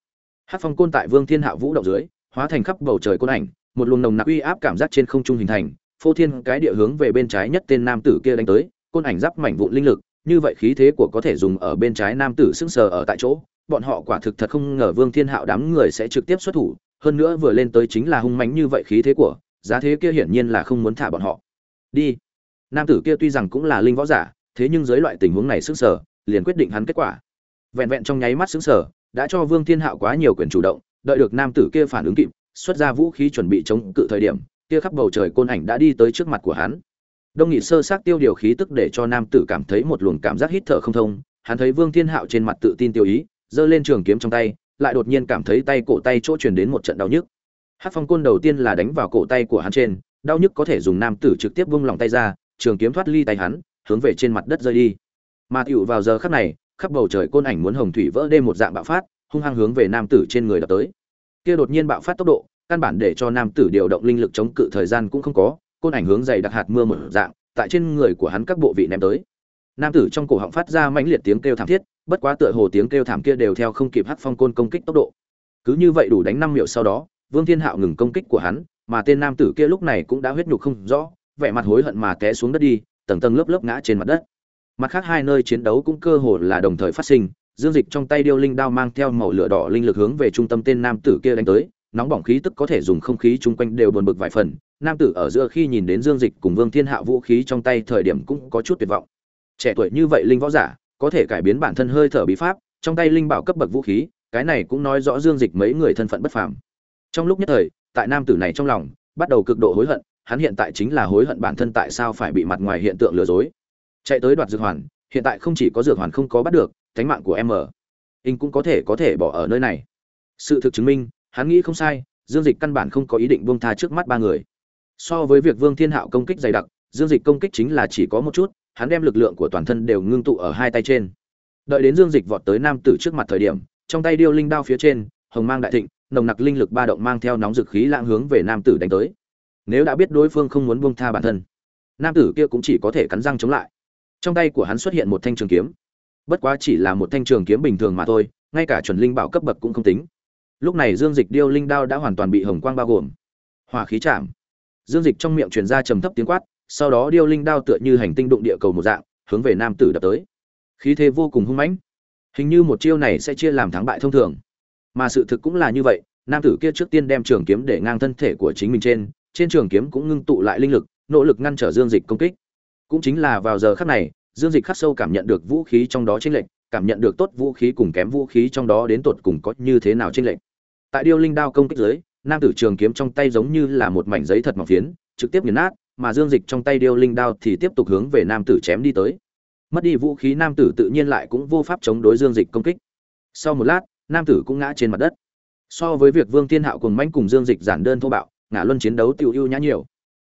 Hát phong côn tại vương thiên hạ vũ động dưới, hóa thành khắp bầu trời côn ảnh, một luồng nồng nặc uy áp cảm giác trên không trung hình thành, phô thiên cái địa hướng về bên trái nhất tên nam tử kia đánh tới, côn ảnh giáp mảnh vụn linh lực, như vậy khí thế của có thể dùng ở bên trái nam tử sững sờ ở tại chỗ, bọn họ quả thực thật không ngờ vương thiên hạo đám người sẽ trực tiếp xuất thủ, hơn nữa vừa lên tới chính là hung mãnh như vậy khí thế của, giá thế kia hiển nhiên là không muốn thả bọn họ đi. Nam tử kia tuy rằng cũng là linh võ giả, thế nhưng dưới loại tình huống này sững sờ, liền quyết định hắn kết quả. Vẹn vẹn trong nháy mắt sững sờ, đã cho vương thiên hạo quá nhiều quyền chủ động, đợi được nam tử kia phản ứng kịp, xuất ra vũ khí chuẩn bị chống cự thời điểm, kia khắp bầu trời côn ảnh đã đi tới trước mặt của hắn. Đông nghị sơ sát tiêu điều khí tức để cho nam tử cảm thấy một luồng cảm giác hít thở không thông, hắn thấy vương thiên hạo trên mặt tự tin tiêu ý, giơ lên trường kiếm trong tay, lại đột nhiên cảm thấy tay cổ tay chỗ truyền đến một trận đau nhức. Hát phong côn đầu tiên là đánh vào cổ tay của hắn trên đau nhức có thể dùng nam tử trực tiếp vung lòng tay ra, trường kiếm thoát ly tay hắn, hướng về trên mặt đất rơi đi. Mà tựu vào giờ khắc này, khắp bầu trời côn ảnh muốn hồng thủy vỡ đêm một dạng bạo phát, hung hăng hướng về nam tử trên người đập tới. Kia đột nhiên bạo phát tốc độ, căn bản để cho nam tử điều động linh lực chống cự thời gian cũng không có, côn ảnh hướng dày đặc hạt mưa một dạng, tại trên người của hắn các bộ vị ném tới. Nam tử trong cổ họng phát ra mãnh liệt tiếng kêu thảm thiết, bất quá tựa hồ tiếng kêu thảm kia đều theo không kịp hắc phong côn công kích tốc độ. Cứ như vậy đủ đánh năm miệu sau đó, vương thiên hạo ngừng công kích của hắn mà tên nam tử kia lúc này cũng đã huyết nhục không rõ, vẻ mặt hối hận mà té xuống đất đi, tầng tầng lớp lớp ngã trên mặt đất. Mặt khác hai nơi chiến đấu cũng cơ hồ là đồng thời phát sinh, dương dịch trong tay điêu linh đao mang theo màu lửa đỏ linh lực hướng về trung tâm tên nam tử kia đánh tới, nóng bỏng khí tức có thể dùng không khí chung quanh đều buồn bực vài phần, nam tử ở giữa khi nhìn đến dương dịch cùng vương thiên hạ vũ khí trong tay thời điểm cũng có chút tuyệt vọng. Trẻ tuổi như vậy linh võ giả, có thể cải biến bản thân hơi thở bí pháp, trong tay linh bảo cấp bậc vũ khí, cái này cũng nói rõ dương dịch mấy người thân phận bất phàm. Trong lúc nhất thời tại nam tử này trong lòng, bắt đầu cực độ hối hận, hắn hiện tại chính là hối hận bản thân tại sao phải bị mặt ngoài hiện tượng lừa dối. Chạy tới đoạt dược hoàn, hiện tại không chỉ có dược hoàn không có bắt được, thánh mạng của em ở. Anh cũng có thể có thể bỏ ở nơi này. Sự thực chứng minh, hắn nghĩ không sai, dương dịch căn bản không có ý định buông tha trước mắt ba người. So với việc vương thiên hạo công kích dày đặc, dương dịch công kích chính là chỉ có một chút, hắn đem lực lượng của toàn thân đều ngưng tụ ở hai tay trên. Đợi đến dương dịch vọt tới nam tử trước mặt thời điểm, trong tay điêu linh đao phía trên, hồng mang đại thịnh nồng nặc linh lực ba động mang theo nóng dực khí lãng hướng về nam tử đánh tới. Nếu đã biết đối phương không muốn buông tha bản thân, nam tử kia cũng chỉ có thể cắn răng chống lại. Trong tay của hắn xuất hiện một thanh trường kiếm. Bất quá chỉ là một thanh trường kiếm bình thường mà thôi, ngay cả chuẩn linh bảo cấp bậc cũng không tính. Lúc này dương dịch điêu linh đao đã hoàn toàn bị hồng quang bao gồm. Hỏa khí chạm. Dương dịch trong miệng truyền ra trầm thấp tiếng quát, sau đó điêu linh đao tựa như hành tinh đụng địa cầu một dạng, hướng về nam tử đập tới. Khí thế vô cùng hung mãnh. Hình như một chiêu này sẽ chia làm thắng bại thông thường mà sự thực cũng là như vậy, nam tử kia trước tiên đem trường kiếm để ngang thân thể của chính mình trên trên trường kiếm cũng ngưng tụ lại linh lực, nỗ lực ngăn trở dương dịch công kích. Cũng chính là vào giờ khắc này, dương dịch khắc sâu cảm nhận được vũ khí trong đó chênh lệch, cảm nhận được tốt vũ khí cùng kém vũ khí trong đó đến tột cùng có như thế nào chênh lệch. Tại điêu linh đao công kích dưới, nam tử trường kiếm trong tay giống như là một mảnh giấy thật mỏng phiến, trực tiếp nghiền nát, mà dương dịch trong tay điêu linh đao thì tiếp tục hướng về nam tử chém đi tới. Mất đi vũ khí, nam tử tự nhiên lại cũng vô pháp chống đối dương dịch công kích. Sau một lát nam tử cũng ngã trên mặt đất. So với việc vương thiên hạo cùng manh cùng dương dịch giản đơn thô bạo ngã luân chiến đấu tiểu ưu nhã nhiều.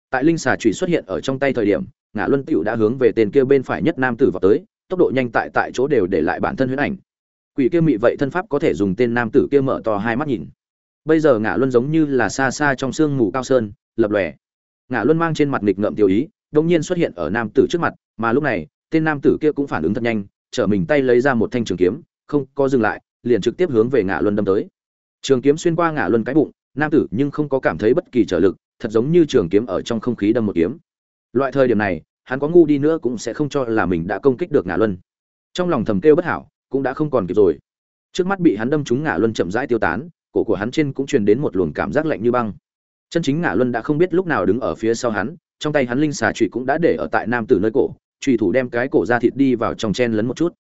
Tại linh xà trụy xuất hiện ở trong tay thời điểm ngã luân tiểu đã hướng về tên kia bên phải nhất nam tử vào tới, tốc độ nhanh tại tại chỗ đều để lại bản thân huyễn ảnh. Quỷ kia mị vậy thân pháp có thể dùng tên nam tử kia mở to hai mắt nhìn. Bây giờ ngã luân giống như là xa xa trong sương mù cao sơn, lập lòe. Ngã luân mang trên mặt nghịch ngợm tiểu ý đông nhiên xuất hiện ở nam tử trước mặt, mà lúc này, tên nam tử kia cũng phản ứng thật nhanh, trở mình tay lấy ra một thanh trường kiếm, không có dừng lại liền trực tiếp hướng về ngã luân đâm tới. Trường kiếm xuyên qua ngã luân cái bụng, nam tử nhưng không có cảm thấy bất kỳ trở lực, thật giống như trường kiếm ở trong không khí đâm một kiếm. Loại thời điểm này, hắn có ngu đi nữa cũng sẽ không cho là mình đã công kích được ngã luân. Trong lòng thầm kêu bất hảo, cũng đã không còn kịp rồi. Trước mắt bị hắn đâm trúng ngã luân chậm rãi tiêu tán, cổ của hắn trên cũng truyền đến một luồng cảm giác lạnh như băng. Chân chính ngã luân đã không biết lúc nào đứng ở phía sau hắn, trong tay hắn linh xà trụy cũng đã để ở tại nam tử nơi cổ, trùy thủ đem cái cổ ra thịt đi vào trong chen lấn một chút.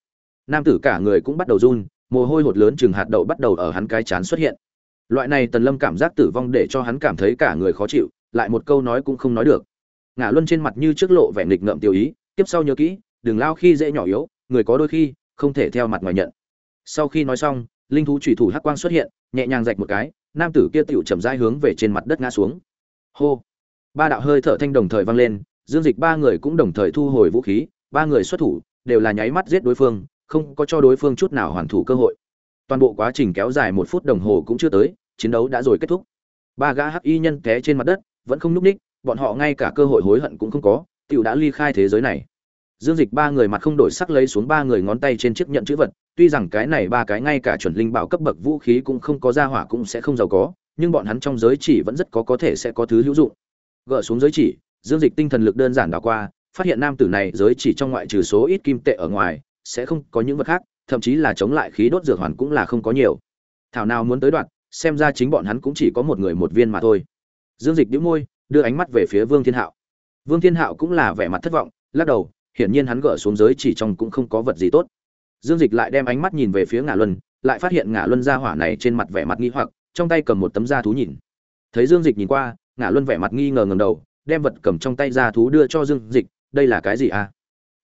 Nam tử cả người cũng bắt đầu run mồ hôi hột lớn chừng hạt đậu bắt đầu ở hắn cái chán xuất hiện. Loại này tần lâm cảm giác tử vong để cho hắn cảm thấy cả người khó chịu, lại một câu nói cũng không nói được. Ngã luân trên mặt như trước lộ vẻ nghịch ngợm tiêu ý tiếp sau nhớ kỹ, đừng lao khi dễ nhỏ yếu, người có đôi khi không thể theo mặt ngoài nhận. Sau khi nói xong, linh thú thủy thủ hắc quang xuất hiện, nhẹ nhàng rạch một cái, nam tử kia tựu chậm rãi hướng về trên mặt đất ngã xuống. Hô! Ba đạo hơi thở thanh đồng thời vang lên, dương dịch ba người cũng đồng thời thu hồi vũ khí, ba người xuất thủ, đều là nháy mắt giết đối phương không có cho đối phương chút nào hoàn thủ cơ hội. Toàn bộ quá trình kéo dài một phút đồng hồ cũng chưa tới, chiến đấu đã rồi kết thúc. Ba gã hắc y nhân té trên mặt đất, vẫn không núp ních, bọn họ ngay cả cơ hội hối hận cũng không có, tiểu đã ly khai thế giới này. Dương dịch ba người mặt không đổi sắc lấy xuống ba người ngón tay trên chiếc nhận chữ vật, tuy rằng cái này ba cái ngay cả chuẩn linh bảo cấp bậc vũ khí cũng không có ra hỏa cũng sẽ không giàu có, nhưng bọn hắn trong giới chỉ vẫn rất có có thể sẽ có thứ hữu dụng. Gỡ xuống giới chỉ, dương dịch tinh thần lực đơn giản đảo qua, phát hiện nam tử này giới chỉ trong ngoại trừ số ít kim tệ ở ngoài sẽ không có những vật khác, thậm chí là chống lại khí đốt dược hoàn cũng là không có nhiều. Thảo nào muốn tới đoạn, xem ra chính bọn hắn cũng chỉ có một người một viên mà thôi. Dương dịch đĩu môi, đưa ánh mắt về phía vương thiên hạo. Vương thiên hạo cũng là vẻ mặt thất vọng, lắc đầu, hiển nhiên hắn gỡ xuống giới chỉ trong cũng không có vật gì tốt. Dương dịch lại đem ánh mắt nhìn về phía ngã luân, lại phát hiện ngã luân gia hỏa này trên mặt vẻ mặt nghi hoặc, trong tay cầm một tấm da thú nhìn. Thấy dương dịch nhìn qua ngã luân vẻ mặt nghi ngờ ngầm đầu, đem vật cầm trong tay da thú đưa cho dương dịch, đây là cái gì à?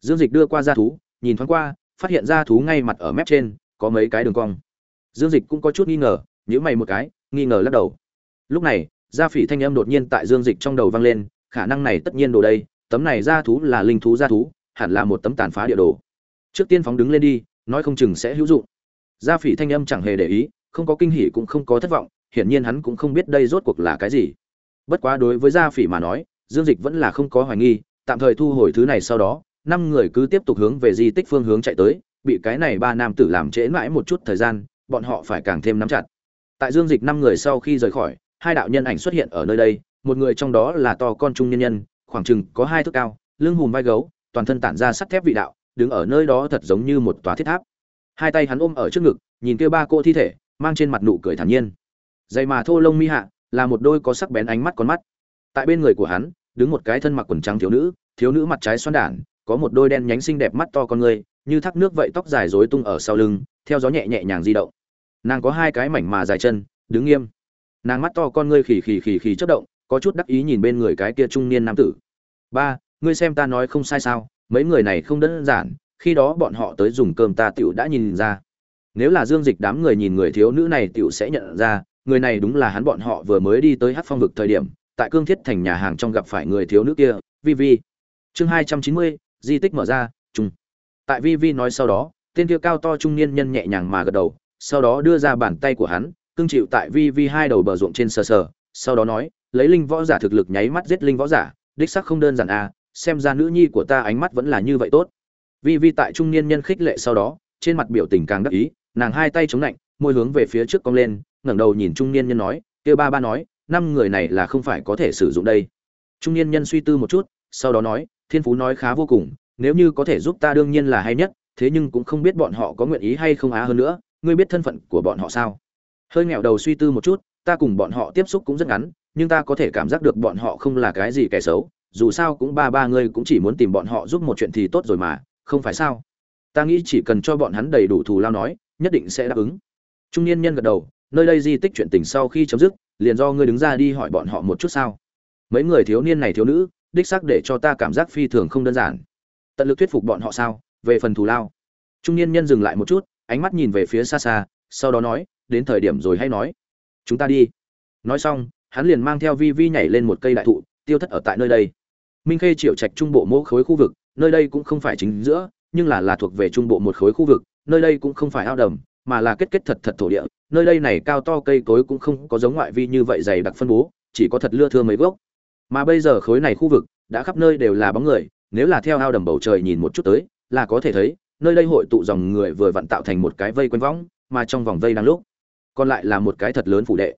Dương dịch đưa qua da thú nhìn thoáng qua, phát hiện ra thú ngay mặt ở mép trên, có mấy cái đường cong. Dương dịch cũng có chút nghi ngờ nhữ mày một cái, nghi ngờ lắc đầu. Lúc này, da phỉ thanh âm đột nhiên tại dương dịch trong đầu vang lên, khả năng này tất nhiên đồ đây, tấm này da thú là linh thú da thú, hẳn là một tấm tàn phá địa đồ. Trước tiên phóng đứng lên đi, nói không chừng sẽ hữu dụng. Da phỉ thanh âm chẳng hề để ý, không có kinh hỉ cũng không có thất vọng, hiển nhiên hắn cũng không biết đây rốt cuộc là cái gì. Bất quá đối với gia phỉ mà nói, dương dịch vẫn là không có hoài nghi, tạm thời thu hồi thứ này sau đó năm người cứ tiếp tục hướng về di tích phương hướng chạy tới, bị cái này ba nam tử làm trễ mãi một chút thời gian, bọn họ phải càng thêm nắm chặt. Tại dương dịch năm người sau khi rời khỏi, hai đạo nhân ảnh xuất hiện ở nơi đây, một người trong đó là to con trung nhân nhân, khoảng chừng có hai thước cao, lưng hùm vai gấu, toàn thân tản ra sắt thép vị đạo, đứng ở nơi đó thật giống như một tòa thiết tháp. Hai tay hắn ôm ở trước ngực, nhìn kia ba cô thi thể, mang trên mặt nụ cười thản nhiên. Dày mà thô lông mi hạ, là một đôi có sắc bén ánh mắt con mắt. Tại bên người của hắn, đứng một cái thân mặc quần trắng thiếu nữ thiếu nữ mặt trái xoan đản có một đôi đen nhánh xinh đẹp mắt to con người, như thác nước vậy tóc dài rối tung ở sau lưng, theo gió nhẹ nhẹ nhàng di động. Nàng có hai cái mảnh mà dài chân, đứng nghiêm. Nàng mắt to con ngươi khì khì khì khì chớp động, có chút đắc ý nhìn bên người cái kia trung niên nam tử. Ba, ngươi xem ta nói không sai sao? Mấy người này không đơn giản, khi đó bọn họ tới dùng cơm ta tiểu đã nhìn ra. Nếu là dương dịch đám người nhìn người thiếu nữ này tiểu sẽ nhận ra, người này đúng là hắn bọn họ vừa mới đi tới hắc phong vực thời điểm, tại cương thiết thành nhà hàng trong gặp phải người thiếu nữ kia Vv chương hai trăm chín mươi di tích mở ra chung tại vi vi nói sau đó, tên kia cao to trung niên nhân nhẹ nhàng mà gật đầu, sau đó đưa ra bàn tay của hắn, cương chịu tại vi vi hai đầu bờ ruộng trên sờ sờ, sau đó nói, lấy linh võ giả thực lực nháy mắt giết linh võ giả, đích sắc không đơn giản à xem ra nữ nhi của ta ánh mắt vẫn là như vậy tốt. Vi vi tại trung niên nhân khích lệ sau đó, trên mặt biểu tình càng đắc ý, nàng hai tay chống lạnh, môi hướng về phía trước cong lên, ngẩng đầu nhìn trung niên nhân nói kia ba ba nói, năm người này là không phải có thể sử dụng đây. Trung niên nhân suy tư một chút, sau đó nói thiên phú nói khá vô cùng, nếu như có thể giúp ta đương nhiên là hay nhất, thế nhưng cũng không biết bọn họ có nguyện ý hay không á hơn nữa, ngươi biết thân phận của bọn họ sao? Hơi nghèo đầu suy tư một chút, ta cùng bọn họ tiếp xúc cũng rất ngắn, nhưng ta có thể cảm giác được bọn họ không là cái gì kẻ xấu, dù sao cũng ba ba ngươi cũng chỉ muốn tìm bọn họ giúp một chuyện thì tốt rồi mà, không phải sao? Ta nghĩ chỉ cần cho bọn hắn đầy đủ thù lao nói, nhất định sẽ đáp ứng. Trung niên nhân gật đầu, nơi đây di tích chuyện tình sau khi chấm dứt, liền do ngươi đứng ra đi hỏi bọn họ một chút sao? Mấy người thiếu niên này thiếu nữ đích xác để cho ta cảm giác phi thường không đơn giản. Tận lực thuyết phục bọn họ sao? Về phần thù lao. Trung niên nhân dừng lại một chút, ánh mắt nhìn về phía xa xa, sau đó nói, đến thời điểm rồi hay nói. Chúng ta đi. Nói xong, hắn liền mang theo vi vi nhảy lên một cây đại thụ, tiêu thất ở tại nơi đây. Minh khê triệu trạch trung bộ mỗi khối khu vực, nơi đây cũng không phải chính giữa, nhưng là là thuộc về trung bộ một khối khu vực, nơi đây cũng không phải ao đầm, mà là kết kết thật thật thổ địa. Nơi đây này cao to cây cối cũng không có giống ngoại vi như vậy dày đặc phân bố, chỉ có thật lưa thưa mấy gốc mà bây giờ khối này khu vực, đã khắp nơi đều là bóng người, nếu là theo ao đầm bầu trời nhìn một chút tới, là có thể thấy, nơi đây hội tụ dòng người vừa vặn tạo thành một cái vây quanh võng, mà trong vòng vây đang lúc, còn lại là một cái thật lớn phủ đệ.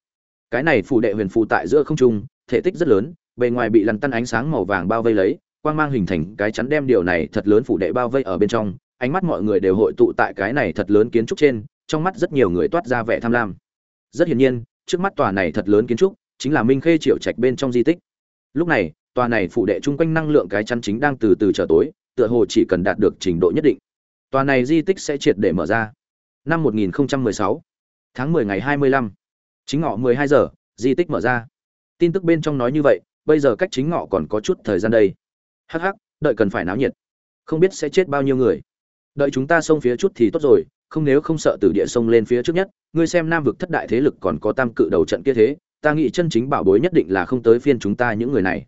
Cái này phủ đệ huyền phù tại giữa không trung, thể tích rất lớn, bề ngoài bị lằn tăn ánh sáng màu vàng bao vây lấy, quang mang hình thành cái chắn đem điều này thật lớn phủ đệ bao vây ở bên trong, ánh mắt mọi người đều hội tụ tại cái này thật lớn kiến trúc trên, trong mắt rất nhiều người toát ra vẻ tham lam. Rất hiển nhiên, trước mắt tòa này thật lớn kiến trúc, chính là minh khê triệu trạch bên trong di tích lúc này, tòa này phủ đệ chung quanh năng lượng cái chắn chính đang từ từ trở tối, tựa hồ chỉ cần đạt được trình độ nhất định. Tòa này di tích sẽ triệt để mở ra. Năm 1016 tháng 10 ngày 25 chính ngọ 12 giờ, di tích mở ra. Tin tức bên trong nói như vậy, bây giờ cách chính ngọ còn có chút thời gian đây. Hắc hắc, đợi cần phải náo nhiệt. Không biết sẽ chết bao nhiêu người. Đợi chúng ta xông phía chút thì tốt rồi, không nếu không sợ từ địa sông lên phía trước nhất, ngươi xem nam vực thất đại thế lực còn có tam cự đầu trận kia thế ta nghĩ chân chính bảo bối nhất định là không tới phiên chúng ta những người này.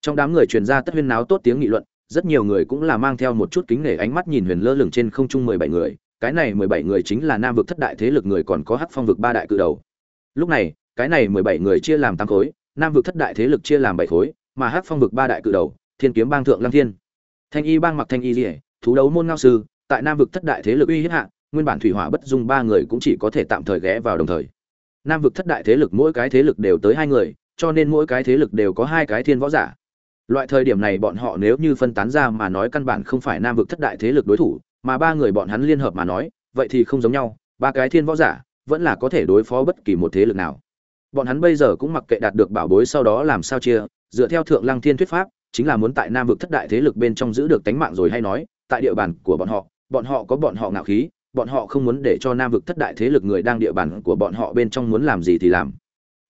Trong đám người truyền ra tất huyên náo tốt tiếng nghị luận, rất nhiều người cũng là mang theo một chút kính nể ánh mắt nhìn huyền lơ lửng trên không trung mười bảy người, cái này mười bảy người chính là nam vực thất đại thế lực người còn có hắc phong vực ba đại cự đầu. Lúc này, cái này mười bảy người chia làm tám khối, nam vực thất đại thế lực chia làm bảy khối, mà hắc phong vực ba đại cự đầu, thiên kiếm bang thượng lăng thiên. Thanh y bang mặc thanh y dỉa thú đấu môn ngao sư, tại nam vực thất đại thế lực uy hiếp hạ, nguyên bản thủy hỏa bất dung ba người cũng chỉ có thể tạm thời ghé vào đồng thời nam vực thất đại thế lực mỗi cái thế lực đều tới hai người, cho nên mỗi cái thế lực đều có hai cái thiên võ giả. Loại thời điểm này bọn họ nếu như phân tán ra mà nói căn bản không phải nam vực thất đại thế lực đối thủ, mà ba người bọn hắn liên hợp mà nói, vậy thì không giống nhau, ba cái thiên võ giả vẫn là có thể đối phó bất kỳ một thế lực nào. Bọn hắn bây giờ cũng mặc kệ đạt được bảo bối sau đó làm sao chia, dựa theo thượng lăng thiên thuyết pháp, chính là muốn tại nam vực thất đại thế lực bên trong giữ được tánh mạng rồi hay nói, tại địa bàn của bọn họ bọn họ có bọn họ ngạo khí bọn họ không muốn để cho nam vực thất đại thế lực người đang địa bàn của bọn họ bên trong muốn làm gì thì làm.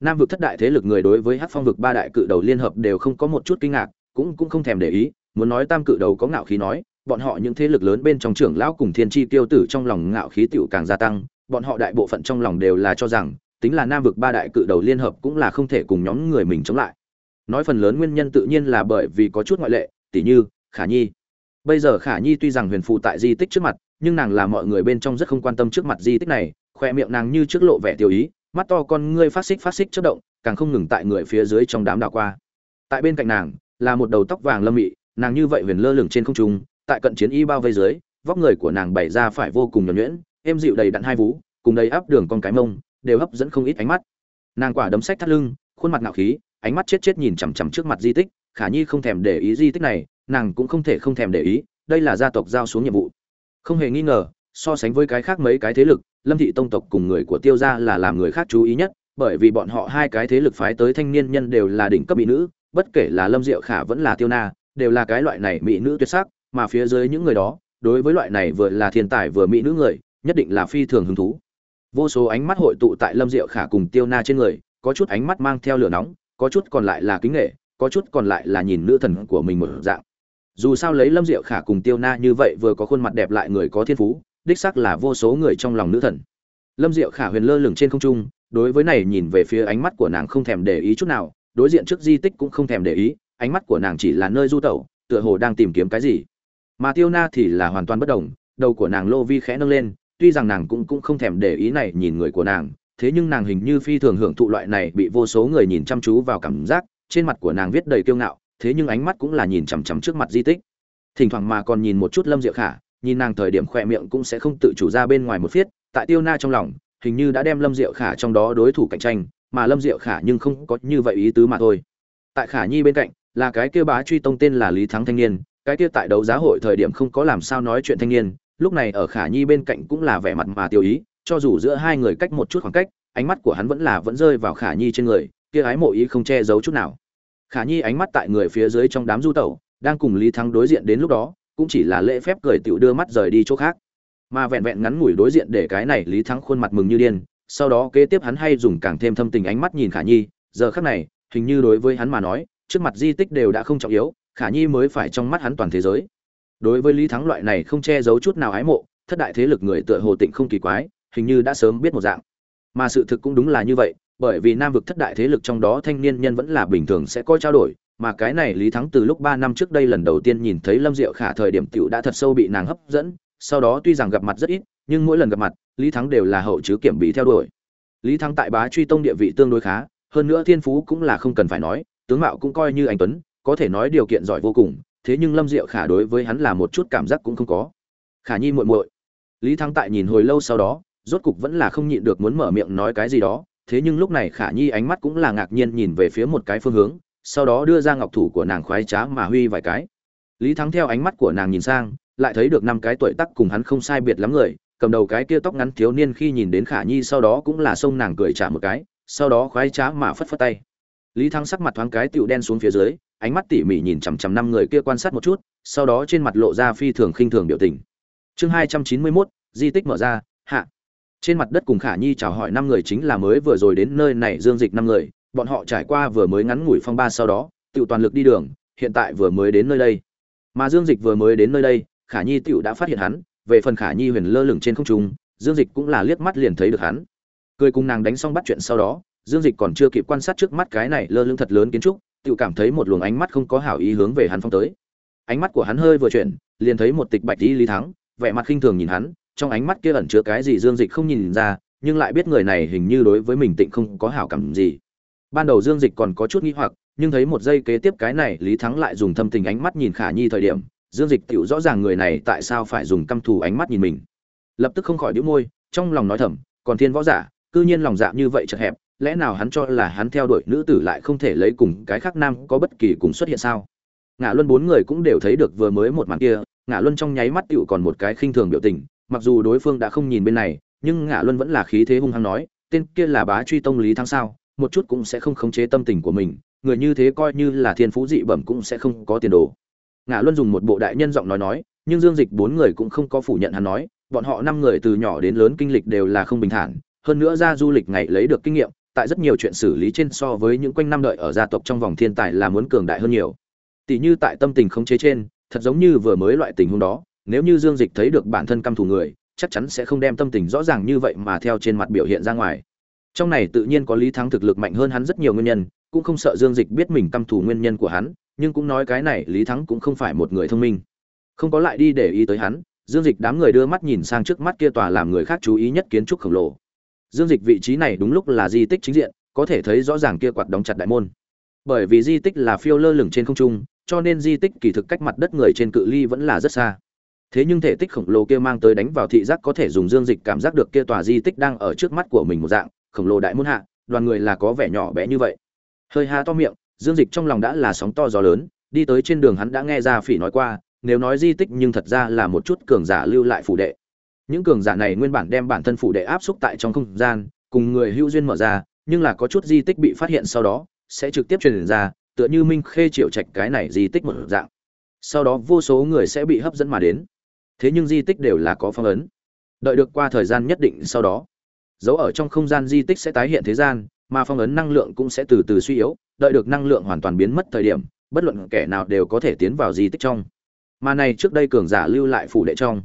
Nam vực thất đại thế lực người đối với hát phong vực ba đại cự đầu liên hợp đều không có một chút kinh ngạc, cũng cũng không thèm để ý, muốn nói tam cự đầu có ngạo khí nói, bọn họ những thế lực lớn bên trong trưởng lão cùng thiên tri tiêu tử trong lòng ngạo khí tựu càng gia tăng, bọn họ đại bộ phận trong lòng đều là cho rằng, tính là nam vực ba đại cự đầu liên hợp cũng là không thể cùng nhóm người mình chống lại. Nói phần lớn nguyên nhân tự nhiên là bởi vì có chút ngoại lệ, tỉ như, khả nhi. Bây giờ khả nhi tuy rằng huyền phụ tại di tích trước mặt nhưng nàng là mọi người bên trong rất không quan tâm trước mặt di tích này, khoe miệng nàng như trước lộ vẻ tiêu ý, mắt to con ngươi phát xích phát xích chất động, càng không ngừng tại người phía dưới trong đám đảo qua. Tại bên cạnh nàng, là một đầu tóc vàng lâm mị, nàng như vậy huyền lơ lửng trên không trung, tại cận chiến y bao vây dưới, vóc người của nàng bày ra phải vô cùng nhuẩn nhuyễn, êm dịu đầy đặn hai vú, cùng đầy áp đường con cái mông, đều hấp dẫn không ít ánh mắt. Nàng quả đấm sách thắt lưng, khuôn mặt ngạo khí, ánh mắt chết chết nhìn chằm chằm trước mặt di tích, khả nhi không thèm để ý di tích này, nàng cũng không thể không thèm để ý, đây là gia tộc giao xuống nhiệm vụ không hề nghi ngờ, so sánh với cái khác mấy cái thế lực, lâm thị tông tộc cùng người của tiêu gia là làm người khác chú ý nhất, bởi vì bọn họ hai cái thế lực phái tới thanh niên nhân đều là đỉnh cấp mỹ nữ, bất kể là lâm diệu khả vẫn là tiêu na, đều là cái loại này mỹ nữ tuyệt sắc, mà phía dưới những người đó, đối với loại này vừa là thiên tài vừa mỹ nữ người, nhất định là phi thường hứng thú. Vô số ánh mắt hội tụ tại lâm diệu khả cùng tiêu na trên người, có chút ánh mắt mang theo lửa nóng, có chút còn lại là kính nghệ có chút còn lại là nhìn nữ thần của mình một dạng dù sao lấy lâm diệu khả cùng tiêu na như vậy vừa có khuôn mặt đẹp lại người có thiên phú, đích sắc là vô số người trong lòng nữ thần. Lâm diệu khả huyền lơ lửng trên không trung, đối với này nhìn về phía ánh mắt của nàng không thèm để ý chút nào, đối diện trước di tích cũng không thèm để ý, ánh mắt của nàng chỉ là nơi du tẩu, tựa hồ đang tìm kiếm cái gì. Mà tiêu na thì là hoàn toàn bất đồng đầu của nàng lô vi khẽ nâng lên, tuy rằng nàng cũng cũng không thèm để ý này nhìn người của nàng, thế nhưng nàng hình như phi thường hưởng thụ loại này bị vô số người nhìn chăm chú vào cảm giác, trên mặt của nàng viết đầy kiêu ngạo thế nhưng ánh mắt cũng là nhìn chằm chằm trước mặt di tích. Thỉnh thoảng mà còn nhìn một chút lâm diệu khả, nhìn nàng thời điểm khỏe miệng cũng sẽ không tự chủ ra bên ngoài một phiết, tại tiêu na trong lòng, hình như đã đem lâm diệu khả trong đó đối thủ cạnh tranh, mà lâm diệu khả nhưng không có như vậy ý tứ mà thôi. Tại khả nhi bên cạnh, là cái kia bá truy tông tên là lý thắng thanh niên, cái kia tại đấu giá hội thời điểm không có làm sao nói chuyện thanh niên, lúc này ở khả nhi bên cạnh cũng là vẻ mặt mà tiêu ý, cho dù giữa hai người cách một chút khoảng cách, ánh mắt của hắn vẫn là vẫn rơi vào khả nhi trên người, kia ái mộ ý không che giấu chút nào khả nhi ánh mắt tại người phía dưới trong đám du tẩu, đang cùng lý thắng đối diện đến lúc đó, cũng chỉ là lễ phép cười tiểu đưa mắt rời đi chỗ khác. Mà vẹn vẹn ngắn ngủi đối diện để cái này lý thắng khuôn mặt mừng như điên, sau đó kế tiếp hắn hay dùng càng thêm thâm tình ánh mắt nhìn khả nhi, giờ khắc này, hình như đối với hắn mà nói, trước mặt di tích đều đã không trọng yếu, khả nhi mới phải trong mắt hắn toàn thế giới. Đối với lý thắng loại này không che giấu chút nào ái mộ, thất đại thế lực người tựa hồ tịnh không kỳ quái, hình như đã sớm biết một dạng. Mà sự thực cũng đúng là như vậy bởi vì nam vực thất đại thế lực trong đó thanh niên nhân vẫn là bình thường sẽ có trao đổi, mà cái này lý thắng từ lúc ba năm trước đây lần đầu tiên nhìn thấy lâm diệu khả thời điểm tiểu đã thật sâu bị nàng hấp dẫn, sau đó tuy rằng gặp mặt rất ít, nhưng mỗi lần gặp mặt, lý thắng đều là hậu chứ kiểm bị theo đuổi. Lý thắng tại bá truy tông địa vị tương đối khá, hơn nữa thiên phú cũng là không cần phải nói, tướng mạo cũng coi như anh tuấn, có thể nói điều kiện giỏi vô cùng, thế nhưng lâm diệu khả đối với hắn là một chút cảm giác cũng không có. Khả nhi muội muội, lý thắng tại nhìn hồi lâu sau đó, rốt cục vẫn là không nhịn được muốn mở miệng nói cái gì đó thế nhưng lúc này khả nhi ánh mắt cũng là ngạc nhiên nhìn về phía một cái phương hướng, sau đó đưa ra ngọc thủ của nàng khoái trá mà huy vài cái. Lý thắng theo ánh mắt của nàng nhìn sang, lại thấy được năm cái tuổi tác cùng hắn không sai biệt lắm người, cầm đầu cái kia tóc ngắn thiếu niên khi nhìn đến khả nhi sau đó cũng là xông nàng cười trả một cái, sau đó khoái trá mà phất phất tay. Lý thắng sắc mặt thoáng cái tựu đen xuống phía dưới, ánh mắt tỉ mỉ nhìn chằm chằm năm người kia quan sát một chút, sau đó trên mặt lộ ra phi thường khinh thường biểu tình. Chương hai trăm chín mươi mốt, di tích mở ra, hạ trên mặt đất cùng khả nhi chào hỏi năm người chính là mới vừa rồi đến nơi này dương dịch năm người, bọn họ trải qua vừa mới ngắn ngủi phong ba sau đó tự toàn lực đi đường, hiện tại vừa mới đến nơi đây. Mà dương dịch vừa mới đến nơi đây, khả nhi tựu đã phát hiện hắn, về phần khả nhi huyền lơ lửng trên không trung, dương dịch cũng là liếc mắt liền thấy được hắn. Cười cùng nàng đánh xong bắt chuyện sau đó, dương dịch còn chưa kịp quan sát trước mắt cái này lơ lửng thật lớn kiến trúc tự cảm thấy một luồng ánh mắt không có hảo ý hướng về hắn phong tới. Ánh mắt của hắn hơi vừa chuyển, liền thấy một tịch bạch đi lý thắng, vẻ mặt khinh thường nhìn hắn trong ánh mắt kia ẩn chứa cái gì dương dịch không nhìn ra, nhưng lại biết người này hình như đối với mình tịnh không có hảo cảm gì. Ban đầu dương dịch còn có chút nghi hoặc, nhưng thấy một giây kế tiếp cái này, lý thắng lại dùng thâm tình ánh mắt nhìn khả nhi thời điểm, dương dịch tiểu rõ ràng người này tại sao phải dùng căm thù ánh mắt nhìn mình. Lập tức không khỏi nhíu môi, trong lòng nói thầm, còn thiên võ giả, cư nhiên lòng dạ như vậy chật hẹp, lẽ nào hắn cho là hắn theo đuổi nữ tử lại không thể lấy cùng cái khác nam có bất kỳ cùng xuất hiện sao? Ngã luân bốn người cũng đều thấy được vừa mới một màn kia ngã luân trong nháy mắt tiểu còn một cái khinh thường biểu tình mặc dù đối phương đã không nhìn bên này, nhưng ngã luân vẫn là khí thế hung hăng nói, tên kia là bá truy tông lý thắng sao, một chút cũng sẽ không khống chế tâm tình của mình, người như thế coi như là thiên phú dị bẩm cũng sẽ không có tiền đồ. Ngã luân dùng một bộ đại nhân giọng nói nói, nhưng dương dịch bốn người cũng không có phủ nhận hắn nói, bọn họ năm người từ nhỏ đến lớn kinh lịch đều là không bình thản, hơn nữa ra du lịch ngày lấy được kinh nghiệm, tại rất nhiều chuyện xử lý trên so với những quanh năm đợi ở gia tộc trong vòng thiên tài là muốn cường đại hơn nhiều. Tỷ như tại tâm tình khống chế trên, thật giống như vừa mới loại tình huống đó nếu như dương dịch thấy được bản thân căm thù người, chắc chắn sẽ không đem tâm tình rõ ràng như vậy mà theo trên mặt biểu hiện ra ngoài. Trong này tự nhiên có lý thắng thực lực mạnh hơn hắn rất nhiều nguyên nhân, cũng không sợ dương dịch biết mình căm thù nguyên nhân của hắn, nhưng cũng nói cái này lý thắng cũng không phải một người thông minh. Không có lại đi để ý tới hắn, dương dịch đám người đưa mắt nhìn sang trước mắt kia tòa làm người khác chú ý nhất kiến trúc khổng lồ. Dương dịch vị trí này đúng lúc là di tích chính diện, có thể thấy rõ ràng kia quạt đóng chặt đại môn. Bởi vì di tích là phiêu lơ lửng trên không trung, cho nên di tích kỳ thực cách mặt đất người trên cự ly vẫn là rất xa thế nhưng thể tích khổng lồ kia mang tới đánh vào thị giác có thể dùng dương dịch cảm giác được kia tòa di tích đang ở trước mắt của mình một dạng, khổng lồ đại môn hạ, đoàn người là có vẻ nhỏ bé như vậy. Hơi há to miệng, dương dịch trong lòng đã là sóng to gió lớn, đi tới trên đường hắn đã nghe ra phỉ nói qua, nếu nói di tích nhưng thật ra là một chút cường giả lưu lại phủ đệ. Những cường giả này nguyên bản đem bản thân phủ đệ áp xúc tại trong không gian, cùng người hữu duyên mở ra, nhưng là có chút di tích bị phát hiện sau đó, sẽ trực tiếp truyền ra, tựa như minh khê triệu trạch cái này di tích một dạng. Sau đó vô số người sẽ bị hấp dẫn mà đến thế nhưng di tích đều là có phong ấn. Đợi được qua thời gian nhất định sau đó, dấu ở trong không gian di tích sẽ tái hiện thế gian, mà phong ấn năng lượng cũng sẽ từ từ suy yếu, đợi được năng lượng hoàn toàn biến mất thời điểm, bất luận kẻ nào đều có thể tiến vào di tích trong. Mà này trước đây cường giả lưu lại phủ đệ trong.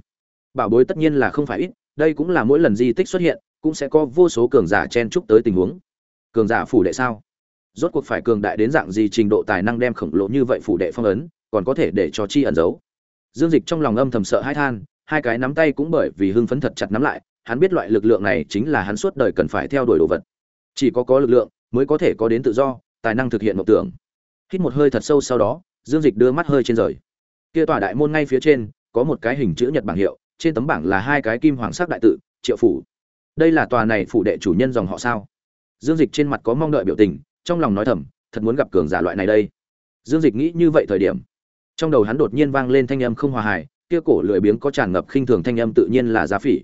Bảo bối tất nhiên là không phải ít, đây cũng là mỗi lần di tích xuất hiện, cũng sẽ có vô số cường giả chen chúc tới tình huống. Cường giả phủ đệ sao? Rốt cuộc phải cường đại đến dạng gì trình độ tài năng đem khổng lồ như vậy phủ đệ phong ấn, còn có thể để cho chi ẩn giấu? Dương dịch trong lòng âm thầm sợ hãi than, hai cái nắm tay cũng bởi vì hưng phấn thật chặt nắm lại, hắn biết loại lực lượng này chính là hắn suốt đời cần phải theo đuổi đồ vật. Chỉ có có lực lượng mới có thể có đến tự do, tài năng thực hiện mộng tưởng. Hít một hơi thật sâu sau đó, dương dịch đưa mắt hơi trên rời. Kia tòa đại môn ngay phía trên, có một cái hình chữ nhật bảng hiệu, trên tấm bảng là hai cái kim hoàng sắc đại tự, triệu phủ. Đây là tòa này phủ đệ chủ nhân dòng họ sao? Dương dịch trên mặt có mong đợi biểu tình, trong lòng nói thầm, thật muốn gặp cường giả loại này đây. Dương dịch nghĩ như vậy thời điểm trong đầu hắn đột nhiên vang lên thanh âm không hòa hài, kia cổ lười biếng có tràn ngập khinh thường thanh âm tự nhiên là giá phỉ.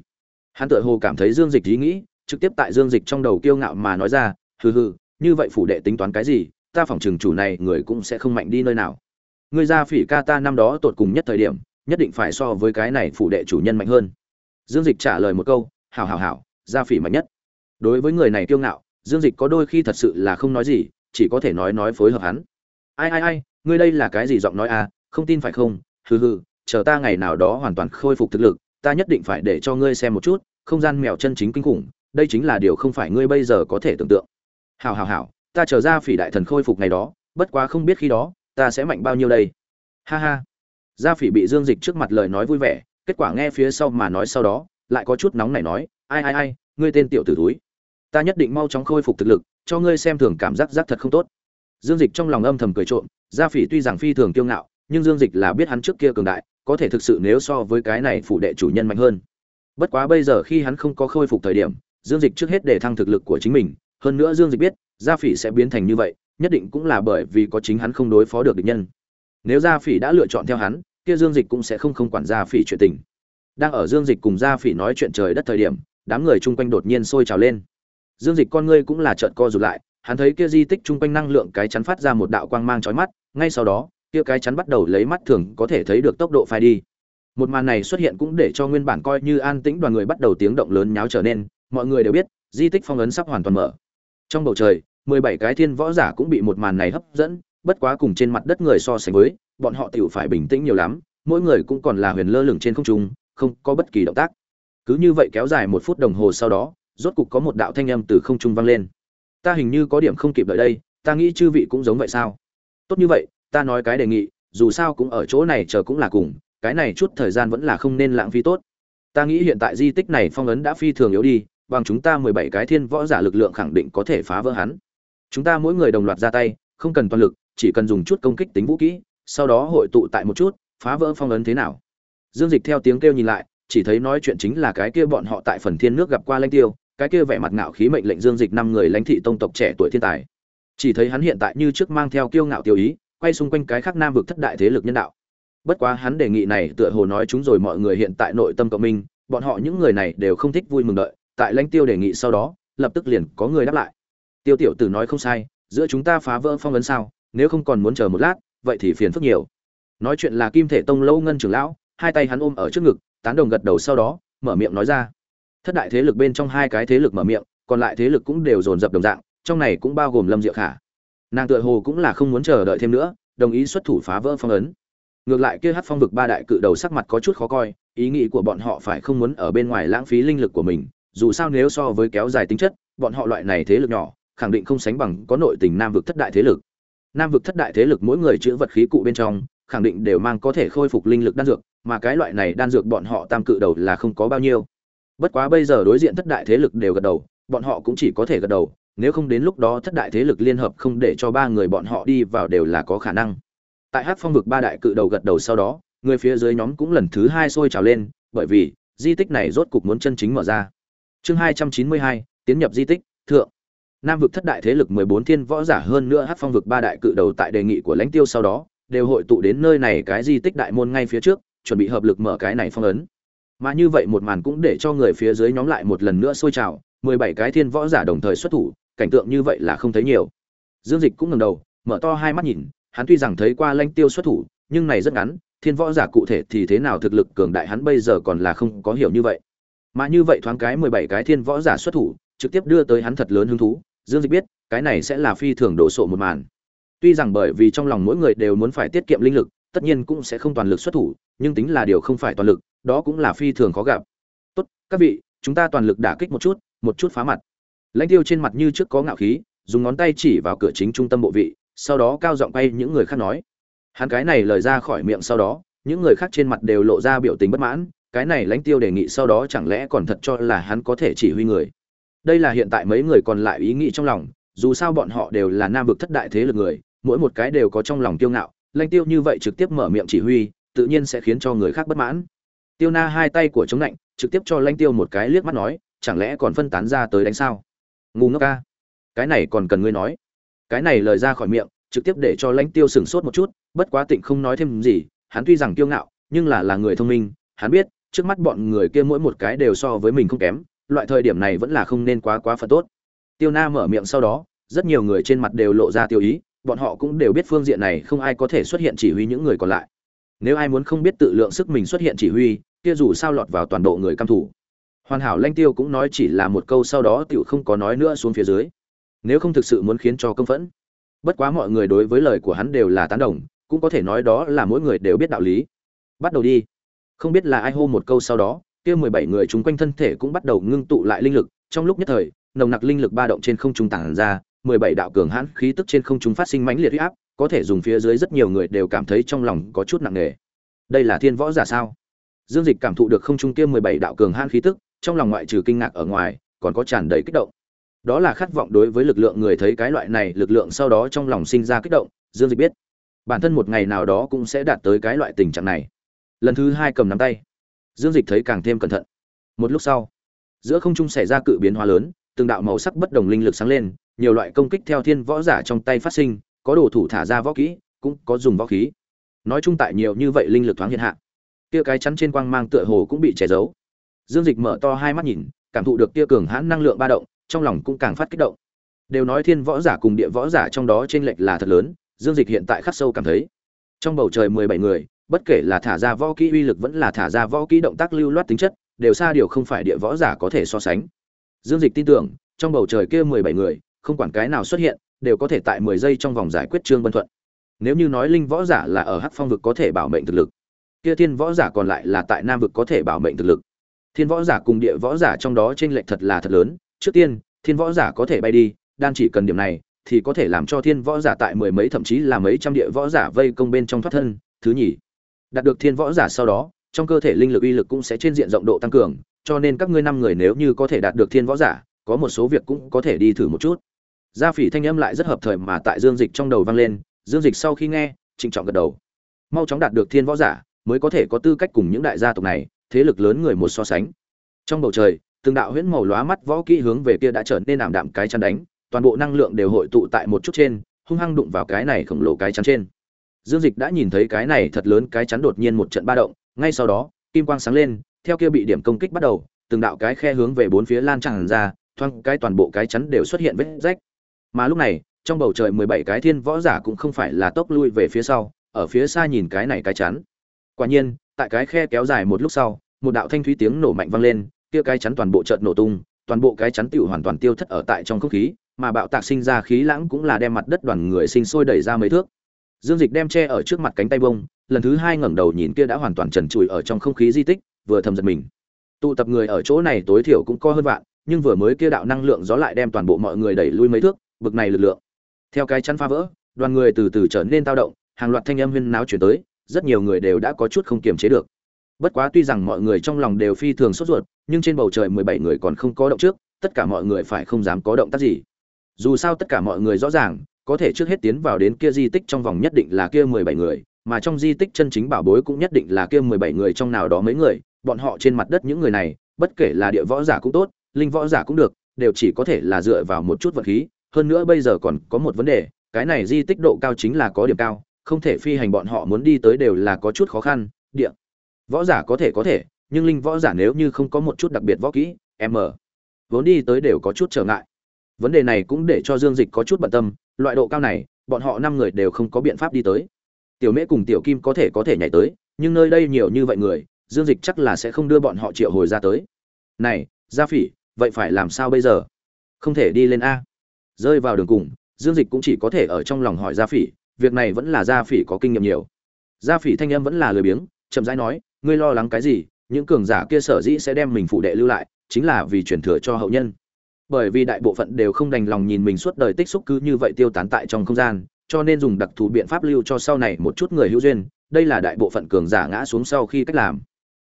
Hắn tự hồ cảm thấy dương dịch ý nghĩ, trực tiếp tại dương dịch trong đầu kiêu ngạo mà nói ra, hừ hừ, như vậy phủ đệ tính toán cái gì, ta phỏng chừng chủ này người cũng sẽ không mạnh đi nơi nào. Người gia phỉ ca ta năm đó tột cùng nhất thời điểm, nhất định phải so với cái này phủ đệ chủ nhân mạnh hơn. Dương dịch trả lời một câu, hảo hảo hảo gia phỉ mạnh nhất. Đối với người này kiêu ngạo, dương dịch có đôi khi thật sự là không nói gì, chỉ có thể nói nói phối hợp hắn. Ai ai ai, ngươi đây là cái gì giọng nói à không tin phải không? Hừ hừ, chờ ta ngày nào đó hoàn toàn khôi phục thực lực, ta nhất định phải để cho ngươi xem một chút, không gian mèo chân chính kinh khủng, đây chính là điều không phải ngươi bây giờ có thể tưởng tượng. Hào hào hào ta chờ ra phỉ đại thần khôi phục ngày đó, bất quá không biết khi đó, ta sẽ mạnh bao nhiêu đây. Ha ha. Gia phỉ bị dương dịch trước mặt lời nói vui vẻ, kết quả nghe phía sau mà nói sau đó, lại có chút nóng này nói, ai ai ai, ngươi tên tiểu tử túi ta nhất định mau chóng khôi phục thực lực, cho ngươi xem thường cảm giác giác thật không tốt. Dương dịch trong lòng âm thầm cười trộm, gia phỉ tuy rằng phi thường kiêu ngạo nhưng dương dịch là biết hắn trước kia cường đại, có thể thực sự nếu so với cái này phụ đệ chủ nhân mạnh hơn. Bất quá bây giờ khi hắn không có khôi phục thời điểm, dương dịch trước hết để thăng thực lực của chính mình, hơn nữa dương dịch biết, gia phỉ sẽ biến thành như vậy, nhất định cũng là bởi vì có chính hắn không đối phó được địch nhân. Nếu gia phỉ đã lựa chọn theo hắn, kia dương dịch cũng sẽ không không quản gia phỉ chuyện tình. Đang ở dương dịch cùng gia phỉ nói chuyện trời đất thời điểm, đám người chung quanh đột nhiên sôi trào lên. Dương dịch con ngươi cũng là trợn co rụt lại, hắn thấy kia di tích chung quanh năng lượng cái chắn phát ra một đạo quang mang chói mắt, ngay sau đó kia cái chắn bắt đầu lấy mắt thường có thể thấy được tốc độ phai đi. Một màn này xuất hiện cũng để cho nguyên bản coi như an tĩnh đoàn người bắt đầu tiếng động lớn nháo trở nên. Mọi người đều biết, di tích phong ấn sắp hoàn toàn mở. Trong bầu trời, mười bảy cái thiên võ giả cũng bị một màn này hấp dẫn, bất quá cùng trên mặt đất người so sánh với, bọn họ tiểu phải bình tĩnh nhiều lắm, mỗi người cũng còn là huyền lơ lửng trên không trung, không có bất kỳ động tác. Cứ như vậy kéo dài một phút đồng hồ sau đó, rốt cục có một đạo thanh âm từ không trung vang lên. Ta hình như có điểm không kịp đợi đây, ta nghĩ chư vị cũng giống vậy sao? Tốt như vậy ta nói cái đề nghị, dù sao cũng ở chỗ này chờ cũng là cùng, cái này chút thời gian vẫn là không nên lãng phí tốt. Ta nghĩ hiện tại di tích này phong ấn đã phi thường yếu đi, bằng chúng ta mười bảy cái thiên võ giả lực lượng khẳng định có thể phá vỡ hắn. Chúng ta mỗi người đồng loạt ra tay, không cần toàn lực, chỉ cần dùng chút công kích tính vũ kỹ, sau đó hội tụ tại một chút, phá vỡ phong ấn thế nào. Dương dịch theo tiếng kêu nhìn lại, chỉ thấy nói chuyện chính là cái kia bọn họ tại phần thiên nước gặp qua lanh tiêu, cái kia vẻ mặt ngạo khí mệnh lệnh dương dịch năm người lãnh thị tông tộc trẻ tuổi thiên tài. Chỉ thấy hắn hiện tại như trước mang theo kiêu ngạo tiêu ý quay xung quanh cái khác nam vực thất đại thế lực nhân đạo. Bất quá hắn đề nghị này tựa hồ nói chúng rồi mọi người hiện tại nội tâm cộng minh, bọn họ những người này đều không thích vui mừng đợi, tại lãnh tiêu đề nghị sau đó, lập tức liền có người đáp lại. Tiêu tiểu tử nói không sai, giữa chúng ta phá vỡ phong ấn sao, nếu không còn muốn chờ một lát, vậy thì phiền phức nhiều. Nói chuyện là kim thể tông lâu ngân trưởng lão, hai tay hắn ôm ở trước ngực, tán đồng gật đầu sau đó, mở miệng nói ra. Thất đại thế lực bên trong hai cái thế lực mở miệng, còn lại thế lực cũng đều dồn dập đồng dạng, trong này cũng bao gồm lâm diệu khả nàng tựa hồ cũng là không muốn chờ đợi thêm nữa, đồng ý xuất thủ phá vỡ phong ấn. Ngược lại kia hát phong vực ba đại cự đầu sắc mặt có chút khó coi, ý nghĩ của bọn họ phải không muốn ở bên ngoài lãng phí linh lực của mình, dù sao nếu so với kéo dài tính chất, bọn họ loại này thế lực nhỏ, khẳng định không sánh bằng có nội tình nam vực thất đại thế lực. Nam vực thất đại thế lực mỗi người chữ vật khí cụ bên trong, khẳng định đều mang có thể khôi phục linh lực đan dược, mà cái loại này đan dược bọn họ tam cự đầu là không có bao nhiêu. Bất quá bây giờ đối diện thất đại thế lực đều gật đầu, bọn họ cũng chỉ có thể gật đầu nếu không đến lúc đó thất đại thế lực liên hợp không để cho ba người bọn họ đi vào đều là có khả năng. Tại hát phong vực ba đại cự đầu gật đầu sau đó, người phía dưới nhóm cũng lần thứ hai sôi trào lên, bởi vì, di tích này rốt cục muốn chân chính mở ra. Chương hai trăm chín mươi hai, tiến nhập di tích, thượng. Nam vực thất đại thế lực mười bốn thiên võ giả hơn nữa hát phong vực ba đại cự đầu tại đề nghị của lãnh tiêu sau đó, đều hội tụ đến nơi này cái di tích đại môn ngay phía trước, chuẩn bị hợp lực mở cái này phong ấn. Mà như vậy một màn cũng để cho người phía dưới nhóm lại một lần nữa sôi trào, mười bảy cái thiên võ giả đồng thời xuất thủ cảnh tượng như vậy là không thấy nhiều. Dương dịch cũng ngẩng đầu, mở to hai mắt nhìn, hắn tuy rằng thấy qua lãnh tiêu xuất thủ, nhưng này rất ngắn, thiên võ giả cụ thể thì thế nào thực lực cường đại hắn bây giờ còn là không có hiểu như vậy. Mà như vậy thoáng cái mười bảy cái thiên võ giả xuất thủ, trực tiếp đưa tới hắn thật lớn hứng thú, dương dịch biết, cái này sẽ là phi thường đổ sộ một màn. Tuy rằng bởi vì trong lòng mỗi người đều muốn phải tiết kiệm linh lực, tất nhiên cũng sẽ không toàn lực xuất thủ, nhưng tính là điều không phải toàn lực, đó cũng là phi thường khó gặp. Tốt, các vị, chúng ta toàn lực đả kích một chút một chút phá mặt lãnh tiêu trên mặt như trước có ngạo khí, dùng ngón tay chỉ vào cửa chính trung tâm bộ vị, sau đó cao giọng bay những người khác nói. Hắn cái này lời ra khỏi miệng sau đó, những người khác trên mặt đều lộ ra biểu tình bất mãn, cái này lãnh tiêu đề nghị sau đó chẳng lẽ còn thật cho là hắn có thể chỉ huy người. Đây là hiện tại mấy người còn lại ý nghĩ trong lòng, dù sao bọn họ đều là nam vực thất đại thế lực người, mỗi một cái đều có trong lòng tiêu ngạo, lãnh tiêu như vậy trực tiếp mở miệng chỉ huy, tự nhiên sẽ khiến cho người khác bất mãn. Tiêu na hai tay của chống lạnh, trực tiếp cho lãnh tiêu một cái liếc mắt nói, chẳng lẽ còn phân tán ra tới đánh sao? Ngu ngốc ca. Cái này còn cần ngươi nói. Cái này lời ra khỏi miệng, trực tiếp để cho lãnh tiêu sửng sốt một chút, bất quá tịnh không nói thêm gì, hắn tuy rằng kiêu ngạo, nhưng là là người thông minh, hắn biết, trước mắt bọn người kia mỗi một cái đều so với mình không kém, loại thời điểm này vẫn là không nên quá quá phần tốt. Tiêu na mở miệng sau đó, rất nhiều người trên mặt đều lộ ra tiêu ý, bọn họ cũng đều biết phương diện này không ai có thể xuất hiện chỉ huy những người còn lại. Nếu ai muốn không biết tự lượng sức mình xuất hiện chỉ huy, kia dù sao lọt vào toàn bộ người căm thủ hoàn hảo lanh tiêu cũng nói chỉ là một câu sau đó tiểu không có nói nữa xuống phía dưới. Nếu không thực sự muốn khiến cho công phẫn, bất quá mọi người đối với lời của hắn đều là tán đồng, cũng có thể nói đó là mỗi người đều biết đạo lý. Bắt đầu đi. Không biết là ai hô một câu sau đó, kia mười bảy người chúng quanh thân thể cũng bắt đầu ngưng tụ lại linh lực. Trong lúc nhất thời, nồng nặc linh lực ba động trên không trung tản ra, mười bảy đạo cường hãn khí tức trên không trung phát sinh mãnh liệt uy áp, có thể dùng phía dưới rất nhiều người đều cảm thấy trong lòng có chút nặng nề. Đây là thiên võ giả sao? Dương dịch cảm thụ được không trung kia mười bảy đạo cường hãn khí tức trong lòng ngoại trừ kinh ngạc ở ngoài, còn có tràn đầy kích động. Đó là khát vọng đối với lực lượng người thấy cái loại này, lực lượng sau đó trong lòng sinh ra kích động, dương dịch biết, bản thân một ngày nào đó cũng sẽ đạt tới cái loại tình trạng này. Lần thứ hai cầm nắm tay, dương dịch thấy càng thêm cẩn thận. Một lúc sau, giữa không trung xảy ra cự biến hóa lớn, từng đạo màu sắc bất đồng linh lực sáng lên, nhiều loại công kích theo thiên võ giả trong tay phát sinh, có đồ thủ thả ra võ kỹ, cũng có dùng võ khí. Nói chung tại nhiều như vậy linh lực thoáng hiện hạ, kia cái chắn trên quang mang tựa hồ cũng bị che giấu dương dịch mở to hai mắt nhìn, cảm thụ được Tia cường hãn năng lượng ba động, trong lòng cũng càng phát kích động. Đều nói thiên võ giả cùng địa võ giả trong đó t r ê n lệch là thật lớn, dương dịch hiện tại khắc sâu cảm thấy. Trong bầu trời mười bảy người, bất kể là thả ra võ kỹ uy lực vẫn là thả ra võ kỹ động tác lưu loát tính chất, đều xa điều không phải địa võ giả có thể so sánh. Dương dịch tin tưởng, trong bầu trời kia mười bảy người, không quản cái nào xuất hiện, đều có thể tại mười giây trong vòng giải quyết trương bân thuận. Nếu như nói linh võ giả là ở hắc phong vực có thể bảo mệnh thực lực, kia thiên võ giả còn lại là tại nam vực có thể bảo mệnh thực lực thiên võ giả cùng địa võ giả trong đó t r ê n lệch thật là thật lớn. Trước tiên, thiên võ giả có thể bay đi, đan chỉ cần điểm này, thì có thể làm cho thiên võ giả tại mười mấy, thậm chí là mấy trăm địa võ giả vây công bên trong thoát thân. Thứ nhì, đạt được thiên võ giả sau đó, trong cơ thể linh lực uy lực cũng sẽ trên diện rộng độ tăng cường, cho nên các ngươi năm người nếu như có thể đạt được thiên võ giả, có một số việc cũng có thể đi thử một chút. Gia phỉ thanh âm lại rất hợp thời mà tại dương dịch trong đầu vang lên, dương dịch sau khi nghe, trịnh trọng gật đầu. Mau chóng đạt được thiên võ giả, mới có thể có tư cách cùng những đại gia tộc này thế lực lớn người một so sánh trong bầu trời từng đạo huyễn màu lóa mắt võ kỹ hướng về kia đã trở nên ảm đạm cái chắn đánh, toàn bộ năng lượng đều hội tụ tại một chút trên, hung hăng đụng vào cái này khổng lồ cái chắn trên. Dương Dịch đã nhìn thấy cái này thật lớn cái chắn đột nhiên một trận ba động, ngay sau đó, kim quang sáng lên, theo kia bị điểm công kích bắt đầu, từng đạo cái khe hướng về bốn phía lan tràn ra, thoang cái toàn bộ cái chắn đều xuất hiện vết rách. Mà lúc này, trong bầu trời 17 cái thiên võ giả cũng không phải là tốc lui về phía sau, ở phía xa nhìn cái này cái chắn. Quả nhiên, tại cái khe kéo dài một lúc sau, một đạo thanh thúy tiếng nổ mạnh vang lên, kia cái chắn toàn bộ chợt nổ tung, toàn bộ cái chắn tiểu hoàn toàn tiêu thất ở tại trong không khí, mà bạo tạc sinh ra khí lãng cũng là đem mặt đất đoàn người sinh sôi đẩy ra mấy thước. Dương Dịch đem che ở trước mặt cánh tay bông, lần thứ hai ngẩng đầu nhìn kia đã hoàn toàn trần trụi ở trong không khí di tích, vừa thầm giật mình. Tụ tập người ở chỗ này tối thiểu cũng có hơn vạn, nhưng vừa mới kia đạo năng lượng gió lại đem toàn bộ mọi người đẩy lui mấy thước, bực này lực lượng. Theo cái chắn phá vỡ, đoàn người từ từ trở nên tao động, hàng loạt thanh âm huyên náo truyền tới, rất nhiều người đều đã có chút không kiềm chế được. Bất quá tuy rằng mọi người trong lòng đều phi thường sốt ruột, nhưng trên bầu trời 17 người còn không có động trước, tất cả mọi người phải không dám có động tác gì dù sao tất cả mọi người rõ ràng có thể trước hết tiến vào đến kia di tích trong vòng nhất định là kia mười bảy người mà trong di tích chân chính bảo bối cũng nhất định là kia mười bảy người trong nào đó mấy người bọn họ trên mặt đất những người này bất kể là địa võ giả cũng tốt linh võ giả cũng được đều chỉ có thể là dựa vào một chút vật khí hơn nữa bây giờ còn có một vấn đề cái này di tích độ cao chính là có điểm cao không thể phi hành bọn họ muốn đi tới đều là có chút khó khăn, địa. Võ giả có thể có thể, nhưng linh võ giả nếu như không có một chút đặc biệt võ kỹ, m. Vốn đi tới đều có chút trở ngại. Vấn đề này cũng để cho dương dịch có chút bận tâm, loại độ cao này, bọn họ năm người đều không có biện pháp đi tới. Tiểu mễ cùng tiểu kim có thể có thể nhảy tới, nhưng nơi đây nhiều như vậy người, dương dịch chắc là sẽ không đưa bọn họ triệu hồi ra tới. Này, gia phỉ, vậy phải làm sao bây giờ? Không thể đi lên a. Rơi vào đường cùng, dương dịch cũng chỉ có thể ở trong lòng hỏi gia phỉ việc này vẫn là gia phỉ có kinh nghiệm nhiều. Gia phỉ thanh âm vẫn là lười biếng, chậm rãi nói, ngươi lo lắng cái gì? Những cường giả kia sở dĩ sẽ đem mình phụ đệ lưu lại, chính là vì truyền thừa cho hậu nhân. Bởi vì đại bộ phận đều không đành lòng nhìn mình suốt đời tích xúc cứ như vậy tiêu tán tại trong không gian, cho nên dùng đặc thù biện pháp lưu cho sau này một chút người hữu duyên, đây là đại bộ phận cường giả ngã xuống sau khi cách làm.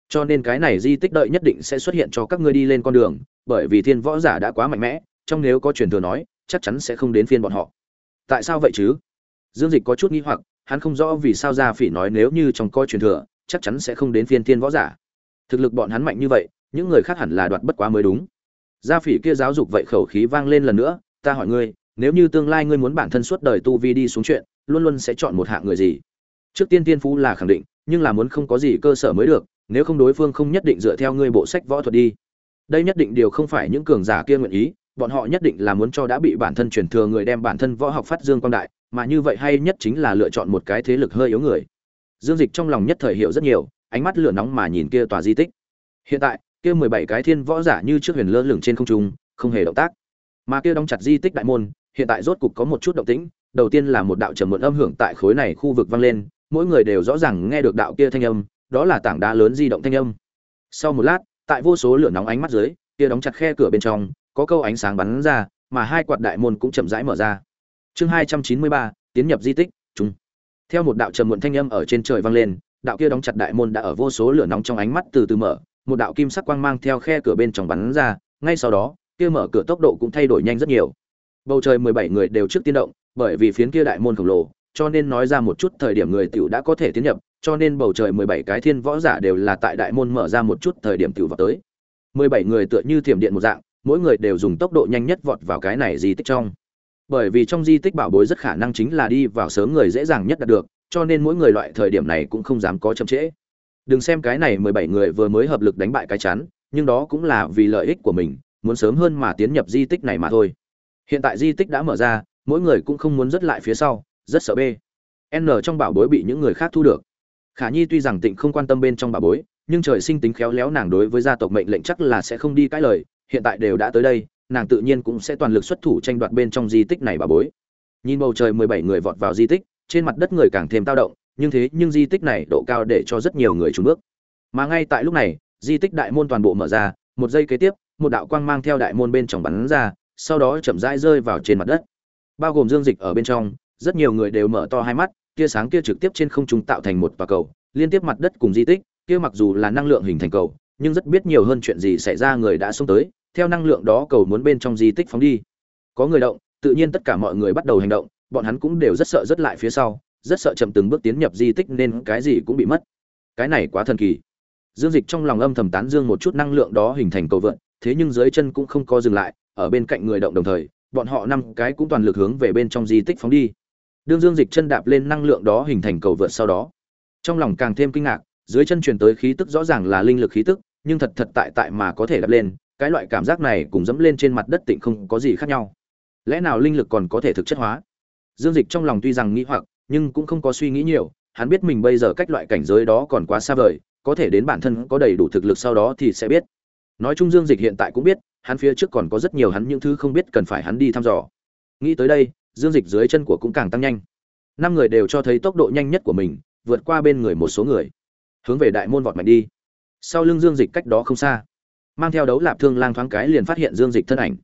Cho nên cái này di tích đợi nhất định sẽ xuất hiện cho các ngươi đi lên con đường, bởi vì thiên võ giả đã quá mạnh mẽ, trong nếu có truyền thừa nói, chắc chắn sẽ không đến phiên bọn họ. Tại sao vậy chứ? Dương dịch có chút nghi hoặc, hắn không rõ vì sao gia phỉ nói nếu như trong coi truyền thừa, chắc chắn sẽ không đến phiên thiên võ giả. Thực lực bọn hắn mạnh như vậy, những người khác hẳn là đoạt bất quá mới đúng. Gia phỉ kia giáo dục vậy khẩu khí vang lên lần nữa, ta hỏi ngươi, nếu như tương lai ngươi muốn bản thân suốt đời tu vi đi xuống chuyện, luôn luôn sẽ chọn một hạng người gì? Trước tiên tiên phú là khẳng định, nhưng là muốn không có gì cơ sở mới được, nếu không đối phương không nhất định dựa theo ngươi bộ sách võ thuật đi. Đây nhất định điều không phải những cường giả kia nguyện ý, bọn họ nhất định là muốn cho đã bị bản thân truyền thừa người đem bản thân võ học phát dương quang đại mà như vậy hay nhất chính là lựa chọn một cái thế lực hơi yếu người. Dương dịch trong lòng nhất thời hiểu rất nhiều, ánh mắt lửa nóng mà nhìn kia tòa di tích. Hiện tại, kia mười bảy cái thiên võ giả như trước huyền lơ lửng trên không trung, không hề động tác. Mà kia đóng chặt di tích đại môn, hiện tại rốt cục có một chút động tĩnh, đầu tiên là một đạo trầm muộn âm hưởng tại khối này khu vực vang lên, mỗi người đều rõ ràng nghe được đạo kia thanh âm, đó là tảng đá lớn di động thanh âm. Sau một lát, tại vô số lửa nóng ánh mắt dưới, kia đóng chặt khe cửa bên trong, có câu ánh sáng bắn ra, mà hai quạt đại môn cũng chậm rãi mở ra chương hai trăm chín mươi ba, tiến nhập di tích chúng theo một đạo trầm muộn thanh âm ở trên trời vang lên, đạo kia đóng chặt đại môn đã ở vô số lửa nóng trong ánh mắt từ từ mở, một đạo kim sắc quang mang theo khe cửa bên trong bắn ra, ngay sau đó, kia mở cửa tốc độ cũng thay đổi nhanh rất nhiều. Bầu trời mười bảy người đều trước tiên động, bởi vì phiến kia đại môn khổng lồ, cho nên nói ra một chút thời điểm người tiểu đã có thể tiến nhập, cho nên bầu trời mười bảy cái thiên võ giả đều là tại đại môn mở ra một chút thời điểm tiểu vào tới. Mười bảy người tựa như thiểm điện một dạng, mỗi người đều dùng tốc độ nhanh nhất vọt vào cái này di tích trong bởi vì trong di tích bảo bối rất khả năng chính là đi vào sớm người dễ dàng nhất đạt được, cho nên mỗi người loại thời điểm này cũng không dám có chậm trễ. Đừng xem cái này mười bảy người vừa mới hợp lực đánh bại cái chắn, nhưng đó cũng là vì lợi ích của mình, muốn sớm hơn mà tiến nhập di tích này mà thôi. Hiện tại di tích đã mở ra, mỗi người cũng không muốn dứt lại phía sau, rất sợ b n trong bảo bối bị những người khác thu được. Khả nhi tuy rằng tịnh không quan tâm bên trong bảo bối, nhưng trời sinh tính khéo léo nàng đối với gia tộc mệnh lệnh chắc là sẽ không đi cãi lời, hiện tại đều đã tới đây nàng tự nhiên cũng sẽ toàn lực xuất thủ tranh đoạt bên trong di tích này bà bối. Nhìn bầu trời mười bảy người vọt vào di tích, trên mặt đất người càng thêm tao động, nhưng thế nhưng di tích này độ cao để cho rất nhiều người trùn bước. Mà ngay tại lúc này, di tích đại môn toàn bộ mở ra, một giây kế tiếp, một đạo quang mang theo đại môn bên trong bắn ra, sau đó chậm rãi rơi vào trên mặt đất. Bao gồm dương dịch ở bên trong, rất nhiều người đều mở to hai mắt, tia sáng kia trực tiếp trên không trung tạo thành một tòa cầu, liên tiếp mặt đất cùng di tích, kia mặc dù là năng lượng hình thành cầu, nhưng rất biết nhiều hơn chuyện gì xảy ra người đã xông tới theo năng lượng đó cầu muốn bên trong di tích phóng đi. Có người động, tự nhiên tất cả mọi người bắt đầu hành động, bọn hắn cũng đều rất sợ rất lại phía sau, rất sợ chậm từng bước tiến nhập di tích nên cái gì cũng bị mất. Cái này quá thần kỳ. Dương dịch trong lòng âm thầm tán dương một chút năng lượng đó hình thành cầu vượn, thế nhưng dưới chân cũng không có dừng lại, ở bên cạnh người động đồng thời, bọn họ năm cái cũng toàn lực hướng về bên trong di tích phóng đi. Đương dương dịch chân đạp lên năng lượng đó hình thành cầu vượt sau đó, trong lòng càng thêm kinh ngạc, dưới chân truyền tới khí tức rõ ràng là linh lực khí tức, nhưng thật thật tại tại mà có thể đạp lên cái loại cảm giác này cũng dẫm lên trên mặt đất tịnh không có gì khác nhau. Lẽ nào linh lực còn có thể thực chất hóa? Dương dịch trong lòng tuy rằng nghĩ hoặc, nhưng cũng không có suy nghĩ nhiều, hắn biết mình bây giờ cách loại cảnh giới đó còn quá xa vời, có thể đến bản thân có đầy đủ thực lực sau đó thì sẽ biết. Nói chung dương dịch hiện tại cũng biết, hắn phía trước còn có rất nhiều hắn những thứ không biết cần phải hắn đi thăm dò. Nghĩ tới đây, dương dịch dưới chân của cũng càng tăng nhanh. Năm người đều cho thấy tốc độ nhanh nhất của mình, vượt qua bên người một số người. Hướng về đại môn vọt mạnh đi. Sau lưng dương dịch cách đó không xa mang theo đấu lạp thương lang thoáng cái liền phát hiện dương dịch thân ảnh.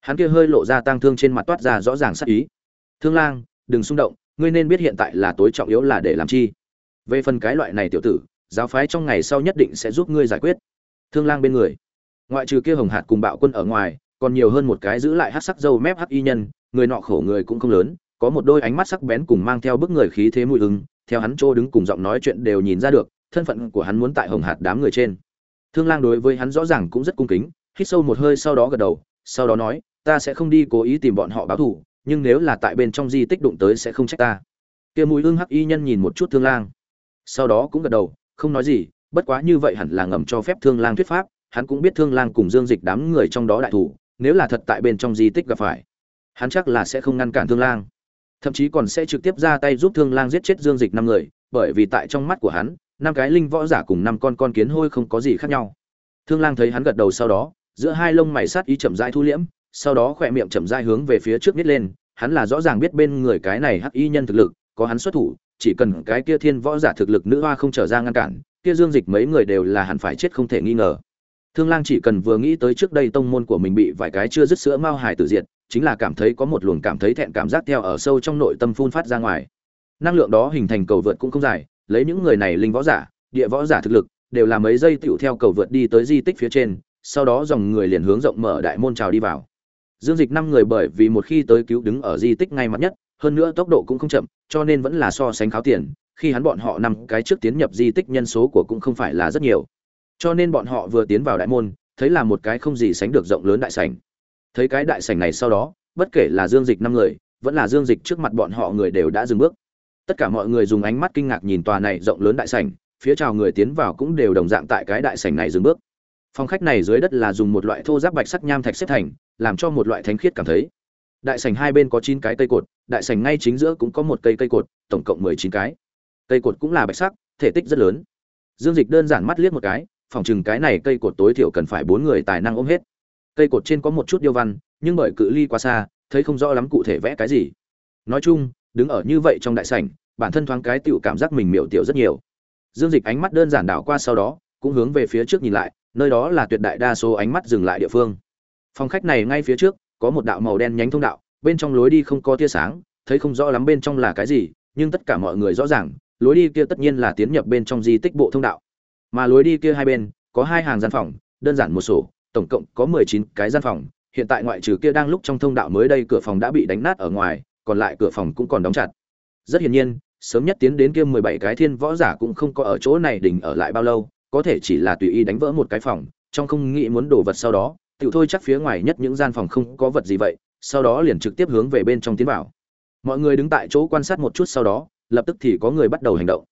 Hắn kia hơi lộ ra tang thương trên mặt toát ra rõ ràng sắc ý. Thương lang, đừng xung động, ngươi nên biết hiện tại là tối trọng yếu là để làm chi. Về phần cái loại này tiểu tử, giáo phái trong ngày sau nhất định sẽ giúp ngươi giải quyết. Thương lang bên người. Ngoại trừ kia hồng hạt cùng bạo quân ở ngoài, còn nhiều hơn một cái giữ lại hắc sắc dâu mép hắc y nhân, người nọ khổ người cũng không lớn, có một đôi ánh mắt sắc bén cùng mang theo bức người khí thế mùi ứng theo hắn chỗ đứng cùng giọng nói chuyện đều nhìn ra được, thân phận của hắn muốn tại hồng hạt đám người trên thương lang đối với hắn rõ ràng cũng rất cung kính, hít sâu một hơi sau đó gật đầu, sau đó nói, ta sẽ không đi cố ý tìm bọn họ báo thù, nhưng nếu là tại bên trong di tích đụng tới sẽ không trách ta. Kia mùi hương hắc y nhân nhìn một chút thương lang. Sau đó cũng gật đầu, không nói gì, bất quá như vậy hẳn là ngầm cho phép thương lang thuyết pháp, hắn cũng biết thương lang cùng dương dịch đám người trong đó đại thủ, nếu là thật tại bên trong di tích gặp phải, hắn chắc là sẽ không ngăn cản thương lang. Thậm chí còn sẽ trực tiếp ra tay giúp thương lang giết chết dương dịch năm người, bởi vì tại trong mắt của hắn năm cái linh võ giả cùng năm con con kiến hôi không có gì khác nhau. Thương lang thấy hắn gật đầu sau đó, giữa hai lông mày sát ý chậm rãi thu liễm, sau đó khỏe miệng chậm rãi hướng về phía trước nít lên, hắn là rõ ràng biết bên người cái này hắc y nhân thực lực, có hắn xuất thủ, chỉ cần cái kia thiên võ giả thực lực nữ hoa không trở ra ngăn cản, kia dương dịch mấy người đều là hẳn phải chết không thể nghi ngờ. Thương lang chỉ cần vừa nghĩ tới trước đây tông môn của mình bị vài cái chưa dứt sữa mao hài tử diệt, chính là cảm thấy có một luồng cảm thấy thẹn cảm giác theo ở sâu trong nội tâm phun phát ra ngoài. Năng lượng đó hình thành cầu vượt cũng không dài lấy những người này linh võ giả, địa võ giả thực lực, đều là mấy giây tựu theo cầu vượt đi tới di tích phía trên, sau đó dòng người liền hướng rộng mở đại môn trào đi vào. Dương dịch năm người bởi vì một khi tới cứu đứng ở di tích ngay mặt nhất, hơn nữa tốc độ cũng không chậm, cho nên vẫn là so sánh kháo tiền, khi hắn bọn họ nằm cái trước tiến nhập di tích nhân số của cũng không phải là rất nhiều. Cho nên bọn họ vừa tiến vào đại môn, thấy là một cái không gì sánh được rộng lớn đại sảnh. Thấy cái đại sảnh này sau đó, bất kể là dương dịch năm người, vẫn là dương dịch trước mặt bọn họ người đều đã dừng bước tất cả mọi người dùng ánh mắt kinh ngạc nhìn tòa này rộng lớn đại sảnh, phía chào người tiến vào cũng đều đồng dạng tại cái đại sảnh này dừng bước. Phòng khách này dưới đất là dùng một loại thô giáp bạch sắc nham thạch xếp thành, làm cho một loại thánh khiết cảm thấy. Đại sảnh hai bên có chín cái cây cột, đại sảnh ngay chính giữa cũng có một cây cây cột, tổng cộng mười chín cái. Cây cột cũng là bạch sắc, thể tích rất lớn. Dương dịch đơn giản mắt liếc một cái, phòng chừng cái này cây cột tối thiểu cần phải bốn người tài năng ôm hết. Cây cột trên có một chút điêu văn, nhưng bởi cự ly quá xa, thấy không rõ lắm cụ thể vẽ cái gì. Nói chung, đứng ở như vậy trong đại sảnh bản thân thoáng cái tựu cảm giác mình miểu tiểu rất nhiều. Dương dịch ánh mắt đơn giản đảo qua sau đó, cũng hướng về phía trước nhìn lại, nơi đó là tuyệt đại đa số ánh mắt dừng lại địa phương. Phòng khách này ngay phía trước, có một đạo màu đen nhánh thông đạo, bên trong lối đi không có tia sáng, thấy không rõ lắm bên trong là cái gì, nhưng tất cả mọi người rõ ràng, lối đi kia tất nhiên là tiến nhập bên trong di tích bộ thông đạo. Mà lối đi kia hai bên, có hai hàng gian phòng, đơn giản một sổ, tổng cộng có mười chín cái gian phòng, hiện tại ngoại trừ kia đang lúc trong thông đạo mới đây cửa phòng đã bị đánh nát ở ngoài, còn lại cửa phòng cũng còn đóng chặt. Rất hiển nhiên sớm nhất tiến đến kia mười bảy cái thiên võ giả cũng không có ở chỗ này đỉnh ở lại bao lâu, có thể chỉ là tùy ý đánh vỡ một cái phòng, trong không nghĩ muốn đổ vật sau đó tiểu thôi chắc phía ngoài nhất những gian phòng không có vật gì vậy, sau đó liền trực tiếp hướng về bên trong tiến vào. Mọi người đứng tại chỗ quan sát một chút sau đó, lập tức thì có người bắt đầu hành động.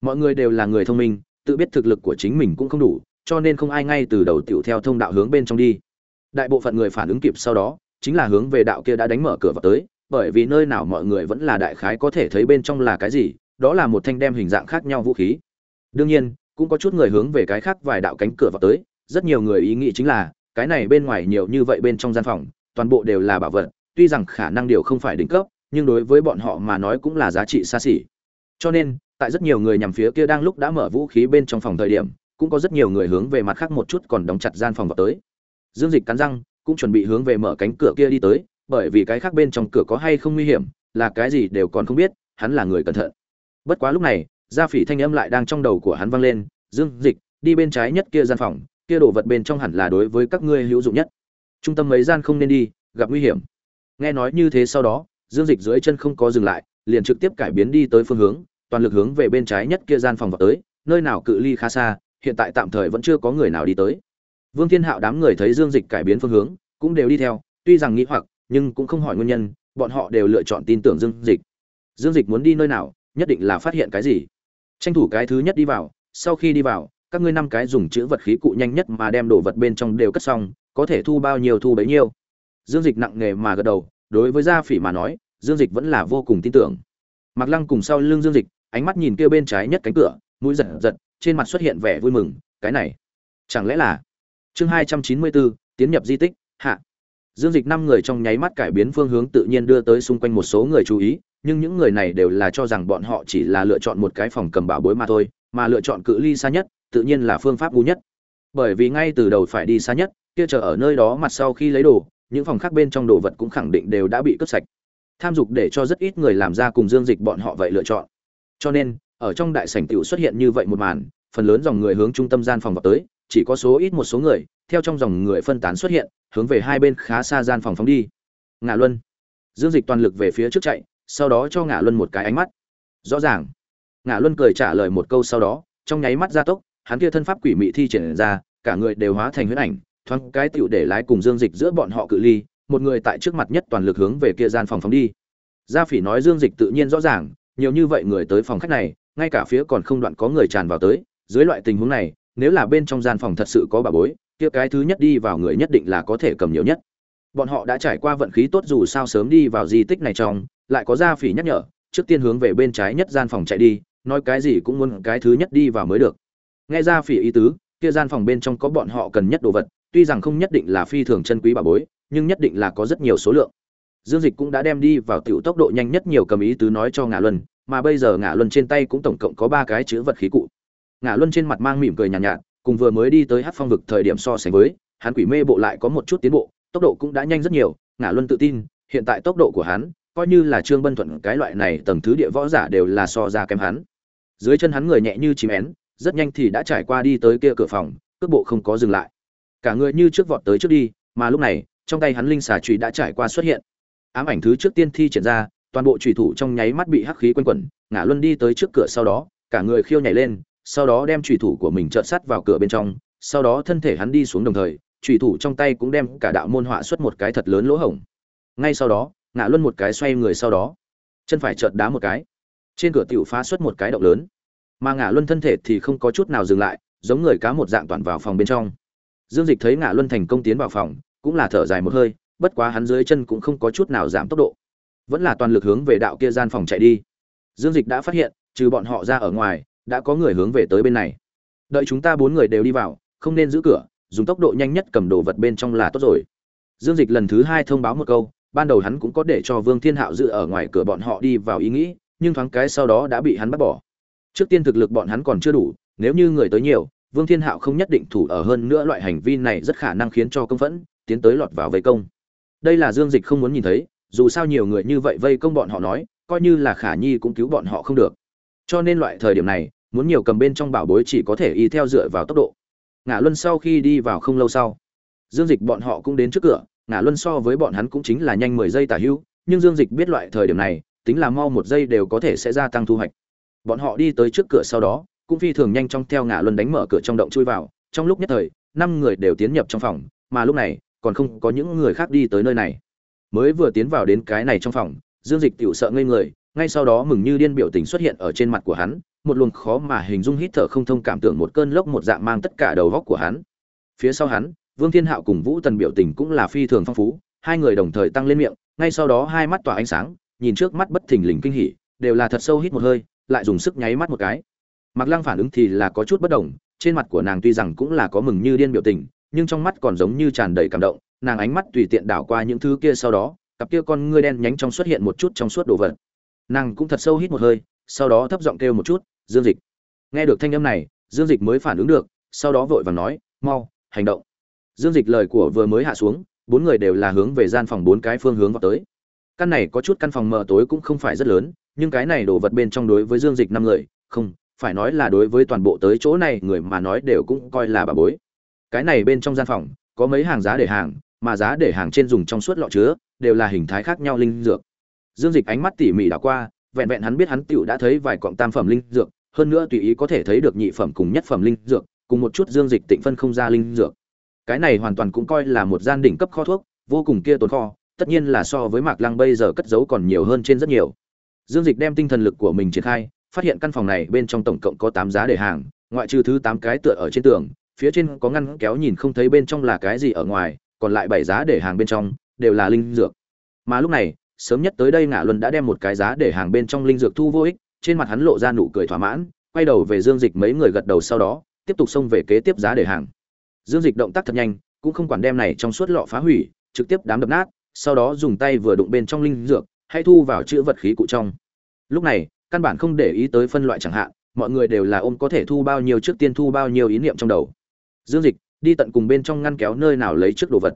Mọi người đều là người thông minh, tự biết thực lực của chính mình cũng không đủ, cho nên không ai ngay từ đầu tiểu theo thông đạo hướng bên trong đi. Đại bộ phận người phản ứng kịp sau đó, chính là hướng về đạo kia đã đánh mở cửa vào tới bởi vì nơi nào mọi người vẫn là đại khái có thể thấy bên trong là cái gì, đó là một thanh đem hình dạng khác nhau vũ khí. Đương nhiên, cũng có chút người hướng về cái khác vài đạo cánh cửa vào tới, rất nhiều người ý nghĩ chính là, cái này bên ngoài nhiều như vậy bên trong gian phòng, toàn bộ đều là bảo vật, tuy rằng khả năng điều không phải đỉnh cấp, nhưng đối với bọn họ mà nói cũng là giá trị xa xỉ. Cho nên, tại rất nhiều người nhằm phía kia đang lúc đã mở vũ khí bên trong phòng thời điểm, cũng có rất nhiều người hướng về mặt khác một chút còn đóng chặt gian phòng vào tới. Dương dịch cắn răng, cũng chuẩn bị hướng về mở cánh cửa kia đi tới bởi vì cái khác bên trong cửa có hay không nguy hiểm, là cái gì đều còn không biết, hắn là người cẩn thận. Bất quá lúc này, gia phỉ thanh âm lại đang trong đầu của hắn vang lên, dương, dịch, đi bên trái nhất kia gian phòng, kia đồ vật bên trong hẳn là đối với các ngươi hữu dụng nhất. Trung tâm mấy gian không nên đi, gặp nguy hiểm. Nghe nói như thế sau đó, dương dịch dưới chân không có dừng lại, liền trực tiếp cải biến đi tới phương hướng, toàn lực hướng về bên trái nhất kia gian phòng vào tới, nơi nào cự ly khá xa, hiện tại tạm thời vẫn chưa có người nào đi tới. Vương thiên hạo đám người thấy dương dịch cải biến phương hướng, cũng đều đi theo, tuy rằng nghĩ hoặc nhưng cũng không hỏi nguyên nhân, bọn họ đều lựa chọn tin tưởng dương dịch. Dương dịch muốn đi nơi nào, nhất định là phát hiện cái gì. Tranh thủ cái thứ nhất đi vào, sau khi đi vào, các ngươi năm cái dùng chữ vật khí cụ nhanh nhất mà đem đồ vật bên trong đều cất xong, có thể thu bao nhiêu thu bấy nhiêu. Dương dịch nặng nề mà gật đầu, đối với gia phỉ mà nói, dương dịch vẫn là vô cùng tin tưởng. Mặc lăng cùng sau lưng dương dịch, ánh mắt nhìn kia bên trái nhất cánh cửa, mũi giật giật, trên mặt xuất hiện vẻ vui mừng, cái này, chẳng lẽ là chương hai trăm chín mươi bốn tiến nhập di tích, hạ dương dịch năm người trong nháy mắt cải biến phương hướng tự nhiên đưa tới xung quanh một số người chú ý, nhưng những người này đều là cho rằng bọn họ chỉ là lựa chọn một cái phòng cầm bảo bối mà thôi, mà lựa chọn cự ly xa nhất, tự nhiên là phương pháp ngu nhất. Bởi vì ngay từ đầu phải đi xa nhất, kia chờ ở nơi đó mặt sau khi lấy đồ, những phòng khác bên trong đồ vật cũng khẳng định đều đã bị cướp sạch. Tham dục để cho rất ít người làm ra cùng dương dịch bọn họ vậy lựa chọn. Cho nên, ở trong đại sảnh tiểu xuất hiện như vậy một màn, phần lớn dòng người hướng trung tâm gian phòng vào tới, chỉ có số ít một số người theo trong dòng người phân tán xuất hiện, hướng về hai bên khá xa gian phòng phóng đi. Ngạ luân. Dương dịch toàn lực về phía trước chạy, sau đó cho ngạ luân một cái ánh mắt. Rõ ràng. Ngạ luân cười trả lời một câu sau đó, trong nháy mắt gia tốc, hắn kia thân pháp quỷ mị thi triển ra, cả người đều hóa thành huyết ảnh, thoáng cái tựu để lái cùng dương dịch giữa bọn họ cự ly, một người tại trước mặt nhất toàn lực hướng về kia gian phòng phóng đi. Gia phỉ nói dương dịch tự nhiên rõ ràng, nhiều như vậy người tới phòng khách này, ngay cả phía còn không đoạn có người tràn vào tới, dưới loại tình huống này, nếu là bên trong gian phòng thật sự có bà bối kia cái thứ nhất đi vào người nhất định là có thể cầm nhiều nhất. Bọn họ đã trải qua vận khí tốt dù sao sớm đi vào di tích này trong lại có gia phỉ nhắc nhở trước tiên hướng về bên trái nhất gian phòng chạy đi nói cái gì cũng muốn cái thứ nhất đi vào mới được. Nghe gia phỉ ý tứ kia gian phòng bên trong có bọn họ cần nhất đồ vật tuy rằng không nhất định là phi thường chân quý bà bối nhưng nhất định là có rất nhiều số lượng. Dương dịch cũng đã đem đi vào tiểu tốc độ nhanh nhất nhiều cầm ý tứ nói cho ngã luân mà bây giờ ngã luân trên tay cũng tổng cộng có ba cái chữ vật khí cụ. Ngã luân trên mặt mang mỉm cười nhàn nhạt, nhạt cùng vừa mới đi tới hát phong vực thời điểm so sánh với, hắn quỷ mê bộ lại có một chút tiến bộ, tốc độ cũng đã nhanh rất nhiều ngã luân tự tin, hiện tại tốc độ của hắn, coi như là trương bân thuận cái loại này tầng thứ địa võ giả đều là so ra kém hắn. Dưới chân hắn người nhẹ như chim én, rất nhanh thì đã trải qua đi tới kia cửa phòng, cước bộ không có dừng lại. Cả người như trước vọt tới trước đi, mà lúc này, trong tay hắn linh xà trụy đã trải qua xuất hiện. Ám ảnh thứ trước tiên thi triển ra, toàn bộ trùy thủ trong nháy mắt bị hắc khí quanh quẩn ngã luân đi tới trước cửa sau đó, cả người khiêu nhảy lên sau đó đem trùy thủ của mình trợn sắt vào cửa bên trong, sau đó thân thể hắn đi xuống đồng thời, trùy thủ trong tay cũng đem cả đạo môn họa xuất một cái thật lớn lỗ hổng. Ngay sau đó ngã luân một cái xoay người sau đó, chân phải chợt đá một cái, trên cửa tiểu phá xuất một cái động lớn. Mà ngã luân thân thể thì không có chút nào dừng lại, giống người cá một dạng toàn vào phòng bên trong. Dương dịch thấy ngã luân thành công tiến vào phòng, cũng là thở dài một hơi, bất quá hắn dưới chân cũng không có chút nào giảm tốc độ. Vẫn là toàn lực hướng về đạo kia gian phòng chạy đi. Dương dịch đã phát hiện, trừ bọn họ ra ở ngoài đã có người hướng về tới bên này. Đợi chúng ta bốn người đều đi vào, không nên giữ cửa, dùng tốc độ nhanh nhất cầm đồ vật bên trong là tốt rồi. Dương dịch lần thứ hai thông báo một câu, ban đầu hắn cũng có để cho vương thiên hạo giữ ở ngoài cửa bọn họ đi vào ý nghĩ, nhưng thoáng cái sau đó đã bị hắn bắt bỏ. Trước tiên thực lực bọn hắn còn chưa đủ, nếu như người tới nhiều, vương thiên hạo không nhất định thủ ở hơn nữa loại hành vi này rất khả năng khiến cho công phẫn, tiến tới lọt vào vây công. Đây là dương dịch không muốn nhìn thấy, dù sao nhiều người như vậy vây công bọn họ nói, coi như là khả nhi cũng cứu bọn họ không được. Cho nên loại thời điểm này muốn nhiều cầm bên trong bảo bối chỉ có thể y theo dựa vào tốc độ. Ngã luân sau khi đi vào không lâu sau, dương dịch bọn họ cũng đến trước cửa ngã luân so với bọn hắn cũng chính là nhanh mười giây tả hữu, nhưng dương dịch biết loại thời điểm này, tính là mau một giây đều có thể sẽ gia tăng thu hoạch. Bọn họ đi tới trước cửa sau đó, cũng phi thường nhanh trong theo ngã luân đánh mở cửa trong động chui vào, trong lúc nhất thời, năm người đều tiến nhập trong phòng, mà lúc này, còn không có những người khác đi tới nơi này. Mới vừa tiến vào đến cái này trong phòng, dương dịch tựu sợ ngây người, ngay sau đó mừng như điên biểu tình xuất hiện ở trên mặt của hắn một luồng khó mà hình dung hít thở không thông cảm tưởng một cơn lốc một dạng mang tất cả đầu góc của hắn. Phía sau hắn, vương thiên hạo cùng vũ tần biểu tình cũng là phi thường phong phú, hai người đồng thời tăng lên miệng, ngay sau đó hai mắt tỏa ánh sáng, nhìn trước mắt bất thình lình kinh hỉ, đều là thật sâu hít một hơi, lại dùng sức nháy mắt một cái. Mặc lăng phản ứng thì là có chút bất đồng, trên mặt của nàng tuy rằng cũng là có mừng như điên biểu tình, nhưng trong mắt còn giống như tràn đầy cảm động, nàng ánh mắt tùy tiện đảo qua những thứ kia sau đó, cặp kia con ngươi đen nhánh trong xuất hiện một chút trong suốt đồ vật. Nàng cũng thật sâu hít một hơi, sau đó thấp giọng kêu một chút dương dịch. Nghe được thanh âm này, dương dịch mới phản ứng được, sau đó vội vàng nói, mau, hành động. Dương dịch lời của vừa mới hạ xuống, bốn người đều là hướng về gian phòng bốn cái phương hướng vào tới. Căn này có chút căn phòng mờ tối cũng không phải rất lớn, nhưng cái này đồ vật bên trong đối với dương dịch năm người, không, phải nói là đối với toàn bộ tới chỗ này người mà nói đều cũng coi là bà bối. Cái này bên trong gian phòng, có mấy hàng giá để hàng, mà giá để hàng trên dùng trong suốt lọ chứa, đều là hình thái khác nhau linh dược. Dương dịch ánh mắt tỉ mỉ đảo qua vẹn vẹn hắn biết hắn tựu đã thấy vài cọng tam phẩm linh dược, hơn nữa tùy ý có thể thấy được nhị phẩm cùng nhất phẩm linh dược, cùng một chút dương dịch tịnh phân không ra linh dược. Cái này hoàn toàn cũng coi là một gian đỉnh cấp kho thuốc, vô cùng kia tồn kho, tất nhiên là so với mạc lăng bây giờ cất giấu còn nhiều hơn trên rất nhiều. Dương dịch đem tinh thần lực của mình triển khai, phát hiện căn phòng này bên trong tổng cộng có tám giá để hàng, ngoại trừ thứ tám cái tựa ở trên tường, phía trên có ngăn kéo nhìn không thấy bên trong là cái gì ở ngoài, còn lại bảy giá để hàng bên trong đều là linh dược. Mà lúc này sớm nhất tới đây ngã luân đã đem một cái giá để hàng bên trong linh dược thu vô ích, trên mặt hắn lộ ra nụ cười thỏa mãn, quay đầu về dương dịch mấy người gật đầu sau đó, tiếp tục xông về kế tiếp giá để hàng. Dương dịch động tác thật nhanh, cũng không quản đem này trong suốt lọ phá hủy, trực tiếp đám đập nát, sau đó dùng tay vừa đụng bên trong linh dược, hay thu vào chữ vật khí cụ trong. Lúc này, căn bản không để ý tới phân loại chẳng hạn, mọi người đều là ôm có thể thu bao nhiêu trước tiên thu bao nhiêu ý niệm trong đầu. Dương dịch, đi tận cùng bên trong ngăn kéo nơi nào lấy trước đồ vật.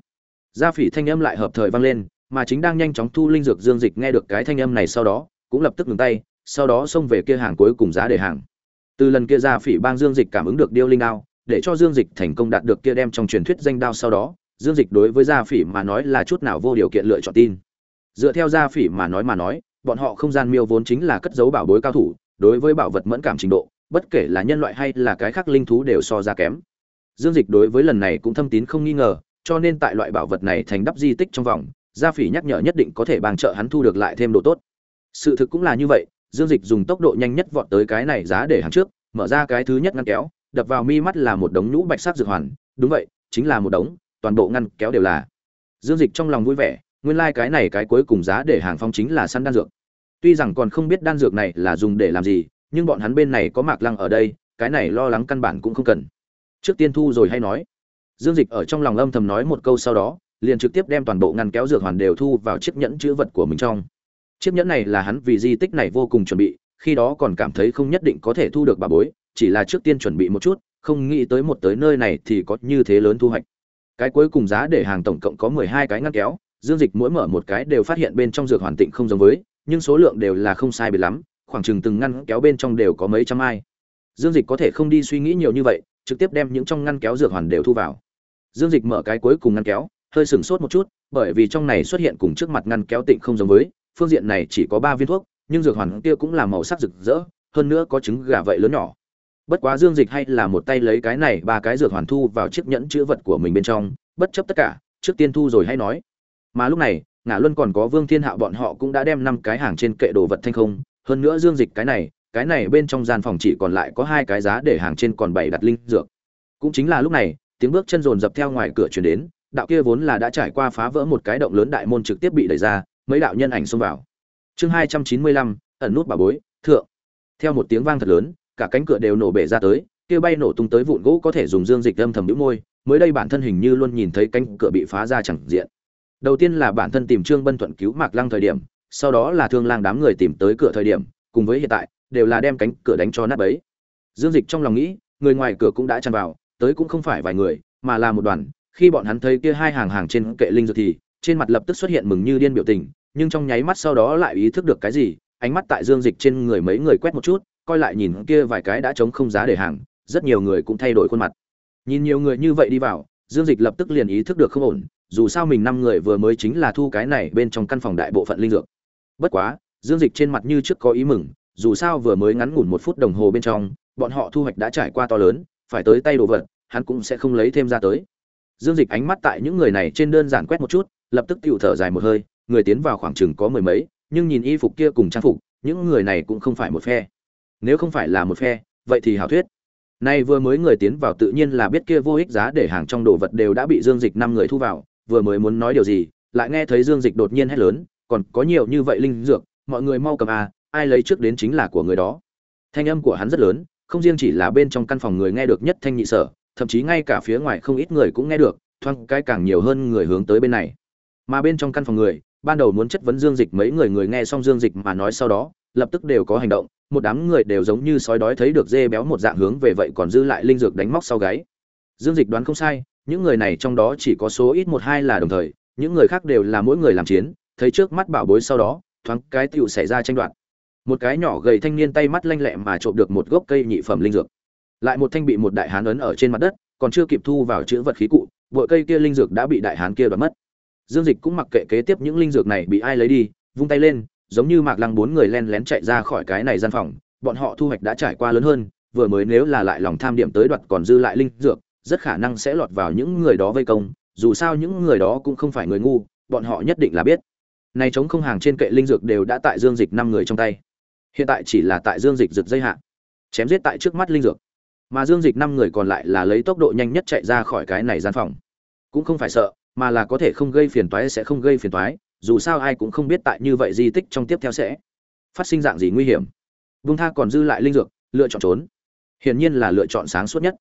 Gia phỉ thanh âm lại hợp thời vang lên mà chính đang nhanh chóng thu linh dược dương dịch nghe được cái thanh âm này sau đó cũng lập tức ngừng tay sau đó xông về kia hàng cuối cùng giá để hàng từ lần kia ra phỉ bang dương dịch cảm ứng được điêu linh đao để cho Dương Dịch thành công đạt được kia đem trong truyền thuyết danh đao sau đó, Dương Dịch đối với Gia Phỉ mà nói là chút nào vô điều kiện lựa chọn tin. Dựa theo Gia Phỉ mà nói mà nói, bọn họ không gian miêu vốn chính là cất giấu bảo bối cao thủ, đối với bảo vật mẫn cảm trình độ, bất kể là nhân loại hay là cái khác linh thú đều so ra kém. Dương Dịch đối với lần này cũng thâm tín không nghi ngờ, cho nên tại loại bảo vật này thành đắp di tích trong vòng, Gia Phỉ nhắc nhở nhất định có thể bàn trợ hắn thu được lại thêm đồ tốt. Sự thực cũng là như vậy, Dương Dịch dùng tốc độ nhanh nhất vọt tới cái này giá để hàng trước, mở ra cái thứ nhất ngăn kéo, đập vào mi mắt là một đống nhũ bạch sắc dược hoàn, đúng vậy, chính là một đống, toàn bộ ngăn kéo đều là. Dương Dịch trong lòng vui vẻ, nguyên lai cái này cái cuối cùng giá để hàng phong chính là săn đan dược. Tuy rằng còn không biết đan dược này là dùng để làm gì, nhưng bọn hắn bên này có Mạc Lăng ở đây, cái này lo lắng căn bản cũng không cần. Trước tiên thu rồi hay nói. Dương Dịch ở trong lòng âm thầm nói một câu sau đó, liền trực tiếp đem toàn bộ ngăn kéo dược hoàn đều thu vào chiếc nhẫn chứa vật của mình trong. Chiếc nhẫn này là hắn vì di tích này vô cùng chuẩn bị, khi đó còn cảm thấy không nhất định có thể thu được bà bối, chỉ là trước tiên chuẩn bị một chút, không nghĩ tới một tới nơi này thì có như thế lớn thu hoạch. Cái cuối cùng giá để hàng tổng cộng có 12 cái ngăn kéo, Dương Dịch mỗi mở một cái đều phát hiện bên trong dược hoàn tịnh không giống với, nhưng số lượng đều là không sai biệt lắm, khoảng chừng từng ngăn kéo bên trong đều có mấy trăm ai. Dương Dịch có thể không đi suy nghĩ nhiều như vậy, trực tiếp đem những trong ngăn kéo dược hoàn đều thu vào. Dương Dịch mở cái cuối cùng ngăn kéo, hơi sửng sốt một chút, bởi vì trong này xuất hiện cùng trước mặt ngăn kéo tịnh không giống với, phương diện này chỉ có 3 viên thuốc, nhưng dược hoàn kia cũng là màu sắc rực rỡ, hơn nữa có trứng gà vậy lớn nhỏ. Bất quá Dương Dịch hay là một tay lấy cái này ba cái dược hoàn thu vào chiếc nhẫn chứa vật của mình bên trong, bất chấp tất cả, trước tiên thu rồi hay nói. Mà lúc này, ngã luân còn có vương thiên hạo bọn họ cũng đã đem năm cái hàng trên kệ đồ vật thanh không hơn nữa dương dịch cái này cái này bên trong gian phòng chỉ còn lại có hai cái giá để hàng trên còn bảy đặt linh dược cũng chính là lúc này tiếng bước chân rồn dập theo ngoài cửa chuyển đến đạo kia vốn là đã trải qua phá vỡ một cái động lớn đại môn trực tiếp bị đẩy ra, mấy đạo nhân ảnh xông vào. Chương hai trăm chín mươi lăm, ẩn nút bà bối, thượng. Theo một tiếng vang thật lớn, cả cánh cửa đều nổ bể ra tới, kia bay nổ tung tới vụn gỗ có thể dùng dương dịch âm thầm nhíu môi, mới đây bản thân hình như luôn nhìn thấy cánh cửa bị phá ra chẳng diện. Đầu tiên là bản thân tìm trương bân thuận cứu mạc lăng thời điểm, sau đó là thương lang đám người tìm tới cửa thời điểm, cùng với hiện tại, đều là đem cánh cửa đánh cho nát bấy. Dương dịch trong lòng nghĩ, người ngoài cửa cũng đã tràn vào, tới cũng không phải vài người, mà là một đoàn khi bọn hắn thấy kia hai hàng hàng trên kệ linh dược thì, trên mặt lập tức xuất hiện mừng như điên biểu tình, nhưng trong nháy mắt sau đó lại ý thức được cái gì, ánh mắt tại dương dịch trên người mấy người quét một chút, coi lại nhìn kia vài cái đã chống không giá để hàng, rất nhiều người cũng thay đổi khuôn mặt. Nhìn nhiều người như vậy đi vào, dương dịch lập tức liền ý thức được không ổn, dù sao mình năm người vừa mới chính là thu cái này bên trong căn phòng đại bộ phận linh dược. Bất quá, dương dịch trên mặt như trước có ý mừng, dù sao vừa mới ngắn ngủn một phút đồng hồ bên trong, bọn họ thu hoạch đã trải qua to lớn, phải tới tay đồ vật, hắn cũng sẽ không lấy thêm ra tới dương dịch ánh mắt tại những người này trên đơn giản quét một chút, lập tức tiểu thở dài một hơi, người tiến vào khoảng chừng có mười mấy, nhưng nhìn y phục kia cùng trang phục, những người này cũng không phải một phe. Nếu không phải là một phe, vậy thì hảo thuyết. Nay vừa mới người tiến vào tự nhiên là biết kia vô ích giá để hàng trong đồ vật đều đã bị dương dịch năm người thu vào, vừa mới muốn nói điều gì, lại nghe thấy dương dịch đột nhiên hét lớn, còn có nhiều như vậy linh dược, mọi người mau cầm à ai lấy trước đến chính là của người đó. Thanh âm của hắn rất lớn, không riêng chỉ là bên trong căn phòng người nghe được nhất thanh nhị sở thậm chí ngay cả phía ngoài không ít người cũng nghe được, thoáng cái càng nhiều hơn người hướng tới bên này. Mà bên trong căn phòng người, ban đầu muốn chất vấn dương dịch mấy người người nghe xong dương dịch mà nói sau đó, lập tức đều có hành động, một đám người đều giống như sói đói thấy được dê béo một dạng hướng về vậy còn dư lại linh dược đánh móc sau gáy. Dương dịch đoán không sai, những người này trong đó chỉ có số ít một hai là đồng thời, những người khác đều là mỗi người làm chiến, thấy trước mắt bảo bối sau đó, thoáng cái tựu xảy ra tranh đoạt. Một cái nhỏ gầy thanh niên tay mắt lanh lẹ mà trộm được một gốc cây nhị phẩm linh dược lại một thanh bị một đại hán ấn ở trên mặt đất, còn chưa kịp thu vào chữ vật khí cụ, bội cây kia linh dược đã bị đại hán kia đoạt mất. Dương dịch cũng mặc kệ kế tiếp những linh dược này bị ai lấy đi, vung tay lên, giống như mạc lăng bốn người len lén chạy ra khỏi cái này gian phòng, bọn họ thu hoạch đã trải qua lớn hơn, vừa mới nếu là lại lòng tham điểm tới đoạt còn dư lại linh dược, rất khả năng sẽ lọt vào những người đó vây công, dù sao những người đó cũng không phải người ngu, bọn họ nhất định là biết. Này chống không hàng trên kệ linh dược đều đã tại dương dịch năm người trong tay. Hiện tại chỉ là tại dương dịch rực dây hạ, chém giết tại trước mắt linh dược mà dương dịch năm người còn lại là lấy tốc độ nhanh nhất chạy ra khỏi cái này gian phòng. Cũng không phải sợ, mà là có thể không gây phiền toái sẽ không gây phiền toái, dù sao ai cũng không biết tại như vậy di tích trong tiếp theo sẽ phát sinh dạng gì nguy hiểm. Vương tha còn dư lại linh dược, lựa chọn trốn. Hiển nhiên là lựa chọn sáng suốt nhất.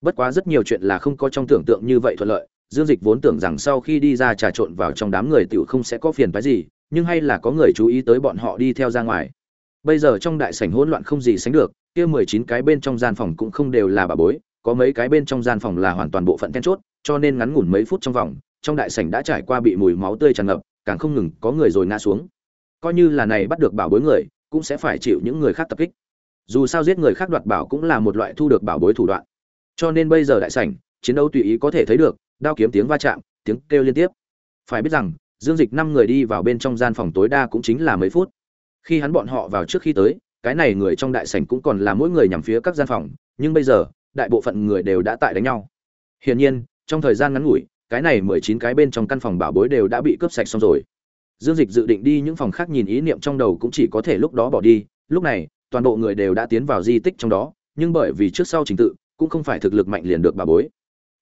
Bất quá rất nhiều chuyện là không có trong tưởng tượng như vậy thuận lợi, dương dịch vốn tưởng rằng sau khi đi ra trà trộn vào trong đám người tiểu không sẽ có phiền phái gì, nhưng hay là có người chú ý tới bọn họ đi theo ra ngoài bây giờ trong đại sảnh hỗn loạn không gì sánh được, kia mười chín cái bên trong gian phòng cũng không đều là bà bối, có mấy cái bên trong gian phòng là hoàn toàn bộ phận then chốt, cho nên ngắn ngủn mấy phút trong vòng, trong đại sảnh đã trải qua bị mùi máu tươi tràn ngập, càng không ngừng có người rồi ngã xuống. Coi như là này bắt được bảo bối người, cũng sẽ phải chịu những người khác tập kích. Dù sao giết người khác đoạt bảo cũng là một loại thu được bảo bối thủ đoạn. Cho nên bây giờ đại sảnh, chiến đấu tùy ý có thể thấy được, đao kiếm tiếng va chạm, tiếng kêu liên tiếp. Phải biết rằng, dương dịch năm người đi vào bên trong gian phòng tối đa cũng chính là mấy phút khi hắn bọn họ vào trước khi tới, cái này người trong đại sảnh cũng còn là mỗi người nhằm phía các gian phòng, nhưng bây giờ, đại bộ phận người đều đã tại đánh nhau. Hiển nhiên, trong thời gian ngắn ngủi, cái này mười chín cái bên trong căn phòng bảo bối đều đã bị cướp sạch xong rồi. Dương dịch dự định đi những phòng khác nhìn ý niệm trong đầu cũng chỉ có thể lúc đó bỏ đi, lúc này, toàn bộ người đều đã tiến vào di tích trong đó, nhưng bởi vì trước sau trình tự, cũng không phải thực lực mạnh liền được bà bối.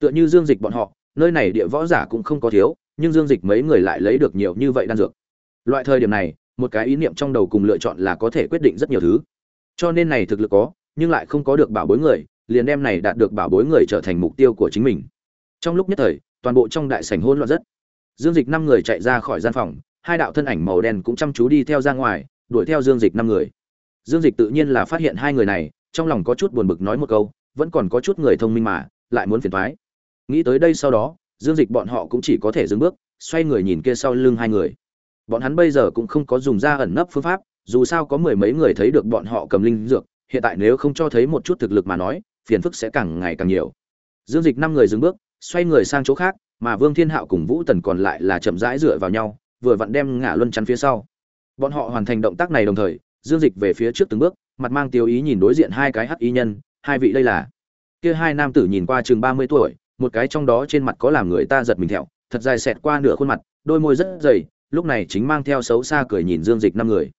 Tựa như dương dịch bọn họ, nơi này địa võ giả cũng không có thiếu, nhưng dương dịch mấy người lại lấy được nhiều như vậy đan dược. Loại thời điểm này một cái ý niệm trong đầu cùng lựa chọn là có thể quyết định rất nhiều thứ. Cho nên này thực lực có, nhưng lại không có được bảo bối người, liền đem này đạt được bảo bối người trở thành mục tiêu của chính mình. Trong lúc nhất thời, toàn bộ trong đại sảnh hỗn loạn rất. Dương dịch năm người chạy ra khỏi gian phòng, hai đạo thân ảnh màu đen cũng chăm chú đi theo ra ngoài, đuổi theo dương dịch năm người. Dương dịch tự nhiên là phát hiện hai người này, trong lòng có chút buồn bực nói một câu, vẫn còn có chút người thông minh mà, lại muốn phiền thoái nghĩ tới đây sau đó, dương dịch bọn họ cũng chỉ có thể dừng bước, xoay người nhìn kia sau lưng hai người bọn hắn bây giờ cũng không có dùng ra ẩn nấp phương pháp, dù sao có mười mấy người thấy được bọn họ cầm linh dược, hiện tại nếu không cho thấy một chút thực lực mà nói, phiền phức sẽ càng ngày càng nhiều. Dương dịch năm người dừng bước, xoay người sang chỗ khác, mà vương thiên hạo cùng vũ tần còn lại là chậm rãi dựa vào nhau, vừa vặn đem ngã luân chắn phía sau. Bọn họ hoàn thành động tác này đồng thời, dương dịch về phía trước từng bước, mặt mang tiêu ý nhìn đối diện hai cái hắc y nhân, hai vị đây là. Kia hai nam tử nhìn qua chừng ba mươi tuổi, một cái trong đó trên mặt có làm người ta giật mình thẹo, thật dài xẹt qua nửa khuôn mặt, đôi môi rất dày lúc này chính mang theo xấu xa cười nhìn dương dịch năm người.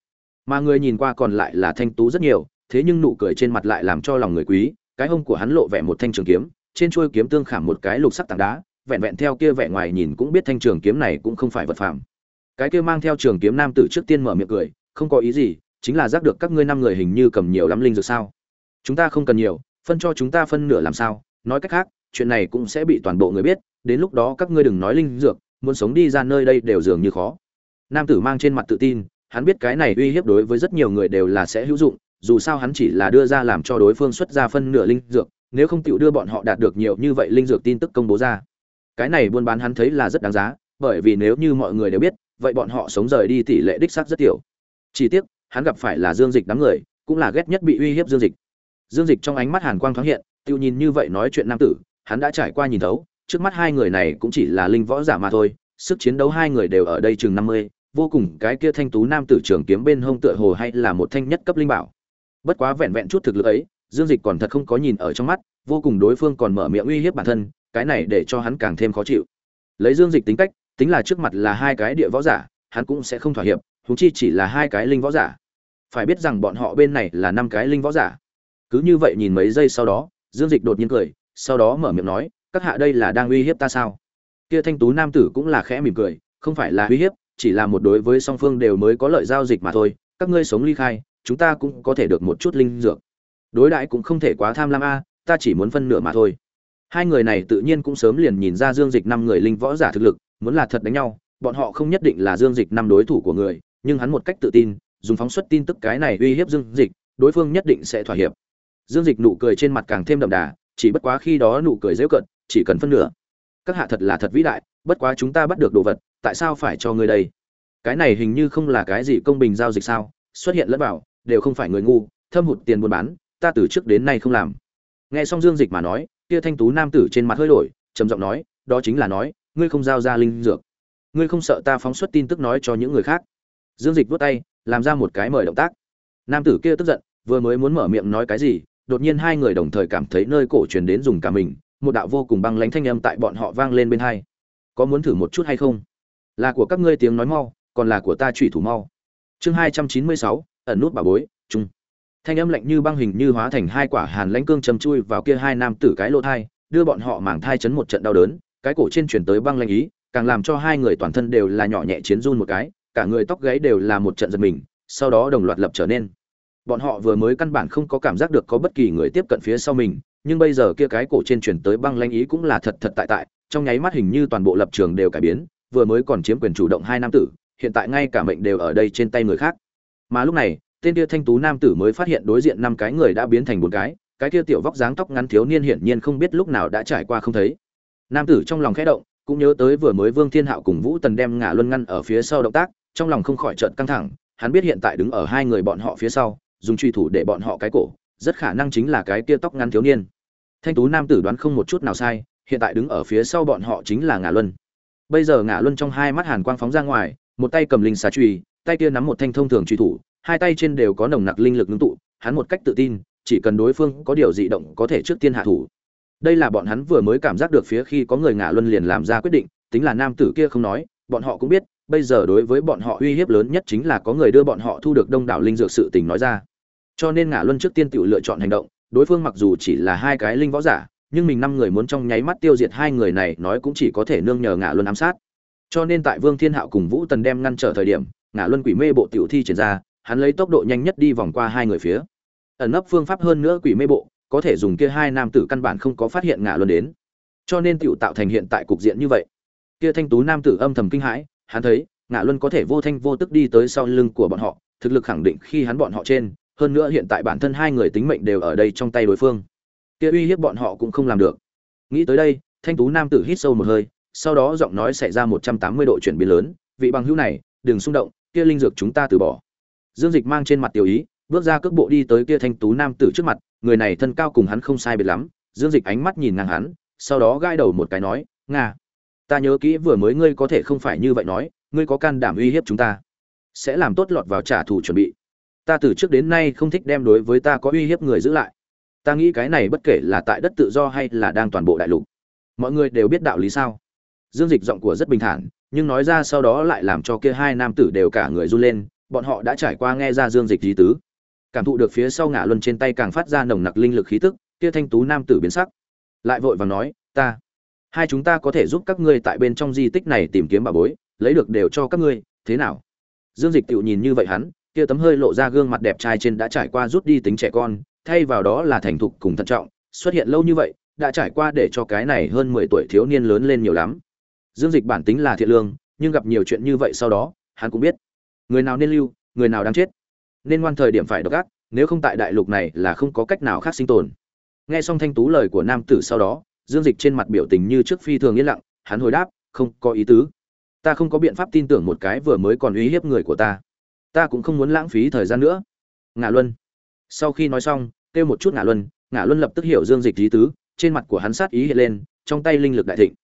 Mà người nhìn qua còn lại là thanh tú rất nhiều, thế nhưng nụ cười trên mặt lại làm cho lòng người quý, cái hông của hắn lộ vẻ một thanh trường kiếm, trên chuôi kiếm tương khảm một cái lục sắc tảng đá, vẹn vẹn theo kia vẻ ngoài nhìn cũng biết thanh trường kiếm này cũng không phải vật phàm. Cái kia mang theo trường kiếm nam tử trước tiên mở miệng cười, không có ý gì, chính là giác được các ngươi năm người hình như cầm nhiều lắm linh dược sao. Chúng ta không cần nhiều, phân cho chúng ta phân nửa làm sao, nói cách khác, chuyện này cũng sẽ bị toàn bộ người biết, đến lúc đó các ngươi đừng nói linh dược muốn sống đi ra nơi đây đều dường như khó. Nam tử mang trên mặt tự tin, hắn biết cái này uy hiếp đối với rất nhiều người đều là sẽ hữu dụng, dù sao hắn chỉ là đưa ra làm cho đối phương xuất ra phân nửa linh dược, nếu không chịu đưa bọn họ đạt được nhiều như vậy linh dược tin tức công bố ra. Cái này buôn bán hắn thấy là rất đáng giá, bởi vì nếu như mọi người đều biết, vậy bọn họ sống rời đi tỷ lệ đích xác rất tiểu. Chỉ tiếc, hắn gặp phải là dương dịch đám người, cũng là ghét nhất bị uy hiếp dương dịch. Dương dịch trong ánh mắt hàn quang thoáng hiện tiêu nhìn như vậy nói chuyện nam tử, hắn đã trải qua nhìn thấu trước mắt hai người này cũng chỉ là linh võ giả mà thôi, sức chiến đấu hai người đều ở đây chừng năm mươi, vô cùng cái kia thanh tú nam tử trường kiếm bên hông tựa hồ hay là một thanh nhất cấp linh bảo. Bất quá vẹn vẹn chút thực lực ấy, dương dịch còn thật không có nhìn ở trong mắt, vô cùng đối phương còn mở miệng uy hiếp bản thân, cái này để cho hắn càng thêm khó chịu. Lấy dương dịch tính cách, tính là trước mặt là hai cái địa võ giả, hắn cũng sẽ không thỏa hiệp, huống chi chỉ là hai cái linh võ giả. Phải biết rằng bọn họ bên này là năm cái linh võ giả. Cứ như vậy nhìn mấy giây sau đó, dương dịch đột nhiên cười, sau đó mở miệng nói các hạ đây là đang uy hiếp ta sao? Kia thanh tú nam tử cũng là khẽ mỉm cười, không phải là uy hiếp, chỉ là một đối với song phương đều mới có lợi giao dịch mà thôi, các ngươi sống ly khai, chúng ta cũng có thể được một chút linh dược. Đối đãi cũng không thể quá tham lam a à, ta chỉ muốn phân nửa mà thôi. Hai người này tự nhiên cũng sớm liền nhìn ra dương dịch năm người linh võ giả thực lực, muốn là thật đánh nhau, bọn họ không nhất định là dương dịch năm đối thủ của người, nhưng hắn một cách tự tin, dùng phóng xuất tin tức cái này uy hiếp dương dịch, đối phương nhất định sẽ thỏa hiệp. Dương dịch nụ cười trên mặt càng thêm đậm đà, chỉ bất quá khi đó nụ cười dễ cận chỉ cần phân nửa. Các hạ thật là thật vĩ đại, bất quá chúng ta bắt được đồ vật, tại sao phải cho ngươi đây? Cái này hình như không là cái gì công bình giao dịch sao? Xuất hiện lẫn bảo đều không phải người ngu, thâm hụt tiền buôn bán, ta từ trước đến nay không làm. Nghe xong dương dịch mà nói, kia thanh tú nam tử trên mặt hơi đổi, trầm giọng nói, đó chính là nói, ngươi không giao ra linh dược. Ngươi không sợ ta phóng xuất tin tức nói cho những người khác? Dương dịch vút tay, làm ra một cái mời động tác. Nam tử kia tức giận, vừa mới muốn mở miệng nói cái gì, đột nhiên hai người đồng thời cảm thấy nơi cổ truyền đến dùng cả mình một đạo vô cùng băng lánh thanh âm tại bọn họ vang lên bên hai. Có muốn thử một chút hay không? Là của các ngươi tiếng nói mau, còn là của ta trụy thủ mau. Chương hai trăm chín mươi sáu, ẩn nút bà bối trung thanh âm lạnh như băng hình như hóa thành hai quả hàn lãnh cương chầm chui vào kia hai nam tử cái lỗ thai, đưa bọn họ mảng thai chấn một trận đau đớn, cái cổ trên chuyển tới băng lanh ý, càng làm cho hai người toàn thân đều là nhỏ nhẹ chiến run một cái, cả người tóc gáy đều là một trận giật mình, sau đó đồng loạt lập trở nên. Bọn họ vừa mới căn bản không có cảm giác được có bất kỳ người tiếp cận phía sau mình nhưng bây giờ kia cái cổ trên chuyển tới băng lanh ý cũng là thật thật tại tại, trong nháy mắt hình như toàn bộ lập trường đều cải biến, vừa mới còn chiếm quyền chủ động hai nam tử, hiện tại ngay cả mệnh đều ở đây trên tay người khác. Mà lúc này, tên kia thanh tú nam tử mới phát hiện đối diện năm cái người đã biến thành một cái cái kia tiểu vóc dáng tóc ngắn thiếu niên hiển nhiên không biết lúc nào đã trải qua không thấy. Nam tử trong lòng khẽ động, cũng nhớ tới vừa mới vương thiên hạo cùng vũ tần đem ngả luân ngăn ở phía sau động tác, trong lòng không khỏi trợn căng thẳng, hắn biết hiện tại đứng ở hai người bọn họ phía sau, dùng truy thủ để bọn họ cái cổ rất khả năng chính là cái kia tóc ngắn thiếu niên. Thanh tú nam tử đoán không một chút nào sai, hiện tại đứng ở phía sau bọn họ chính là ngã luân. Bây giờ ngã luân trong hai mắt hàn quang phóng ra ngoài, một tay cầm linh xà truy tay kia nắm một thanh thông thường truy thủ, hai tay trên đều có nồng nặc linh lực ngưng tụ, hắn một cách tự tin, chỉ cần đối phương có điều dị động có thể trước tiên hạ thủ. Đây là bọn hắn vừa mới cảm giác được phía khi có người ngã luân liền làm ra quyết định, tính là nam tử kia không nói, bọn họ cũng biết, bây giờ đối với bọn họ uy hiếp lớn nhất chính là có người đưa bọn họ thu được đông đảo linh dược sự tình nói ra cho nên ngã luân trước tiên tự lựa chọn hành động, đối phương mặc dù chỉ là hai cái linh võ giả, nhưng mình năm người muốn trong nháy mắt tiêu diệt hai người này nói cũng chỉ có thể nương nhờ ngã luân ám sát. Cho nên tại vương thiên hạo cùng vũ tần đem ngăn trở thời điểm ngã luân quỷ mê bộ tiểu thi triển ra, hắn lấy tốc độ nhanh nhất đi vòng qua hai người phía. Ẩn nấp phương pháp hơn nữa quỷ mê bộ, có thể dùng kia hai nam tử căn bản không có phát hiện ngã luân đến. Cho nên tiểu tạo thành hiện tại cục diện như vậy. Kia thanh tú nam tử âm thầm kinh hãi, hắn thấy ngã luân có thể vô thanh vô tức đi tới sau lưng của bọn họ, thực lực khẳng định khi hắn bọn họ trên hơn nữa hiện tại bản thân hai người tính mệnh đều ở đây trong tay đối phương. Kia uy hiếp bọn họ cũng không làm được. Nghĩ tới đây, thanh tú nam tử hít sâu một hơi, sau đó giọng nói xảy ra một trăm tám mươi độ chuyển biến lớn, vị bằng hữu này, đừng xung động, kia linh dược chúng ta từ bỏ. Dương dịch mang trên mặt tiểu ý, bước ra cước bộ đi tới kia thanh tú nam tử trước mặt, người này thân cao cùng hắn không sai biệt lắm. Dương dịch ánh mắt nhìn ngang hắn, sau đó gãi đầu một cái nói, nga, ta nhớ kỹ vừa mới ngươi có thể không phải như vậy nói, ngươi có can đảm uy hiếp chúng ta, sẽ làm tốt lọt vào trả thù chuẩn bị ta từ trước đến nay không thích đem đối với ta có uy hiếp người giữ lại. Ta nghĩ cái này bất kể là tại đất tự do hay là đang toàn bộ đại lục. Mọi người đều biết đạo lý sao? Dương dịch giọng của rất bình thản, nhưng nói ra sau đó lại làm cho kia hai nam tử đều cả người run lên, bọn họ đã trải qua nghe ra dương dịch lý tứ. Cảm thụ được phía sau ngã luân trên tay càng phát ra nồng nặc linh lực khí tức, kia thanh tú nam tử biến sắc. Lại vội vàng nói, ta, hai chúng ta có thể giúp các ngươi tại bên trong di tích này tìm kiếm bà bối, lấy được đều cho các ngươi, thế nào? Dương dịch tự nhìn như vậy hắn kia tấm hơi lộ ra gương mặt đẹp trai trên đã trải qua rút đi tính trẻ con, thay vào đó là thành thục cùng thận trọng, xuất hiện lâu như vậy, đã trải qua để cho cái này hơn mười tuổi thiếu niên lớn lên nhiều lắm. Dương dịch bản tính là thiện lương, nhưng gặp nhiều chuyện như vậy sau đó, hắn cũng biết. Người nào nên lưu, người nào đang chết. Nên ngoan thời điểm phải độc ác, nếu không tại đại lục này là không có cách nào khác sinh tồn. Nghe xong thanh tú lời của nam tử sau đó, dương dịch trên mặt biểu tình như trước phi thường yên lặng, hắn hồi đáp, không có ý tứ. Ta không có biện pháp tin tưởng một cái vừa mới còn uy hiếp người của ta ta cũng không muốn lãng phí thời gian nữa. Ngạ luân. Sau khi nói xong, kêu một chút ngạ luân ngạ luân lập tức hiểu dương dịch ý tứ, trên mặt của hắn sát ý hiện lên, trong tay linh lực đại thịnh.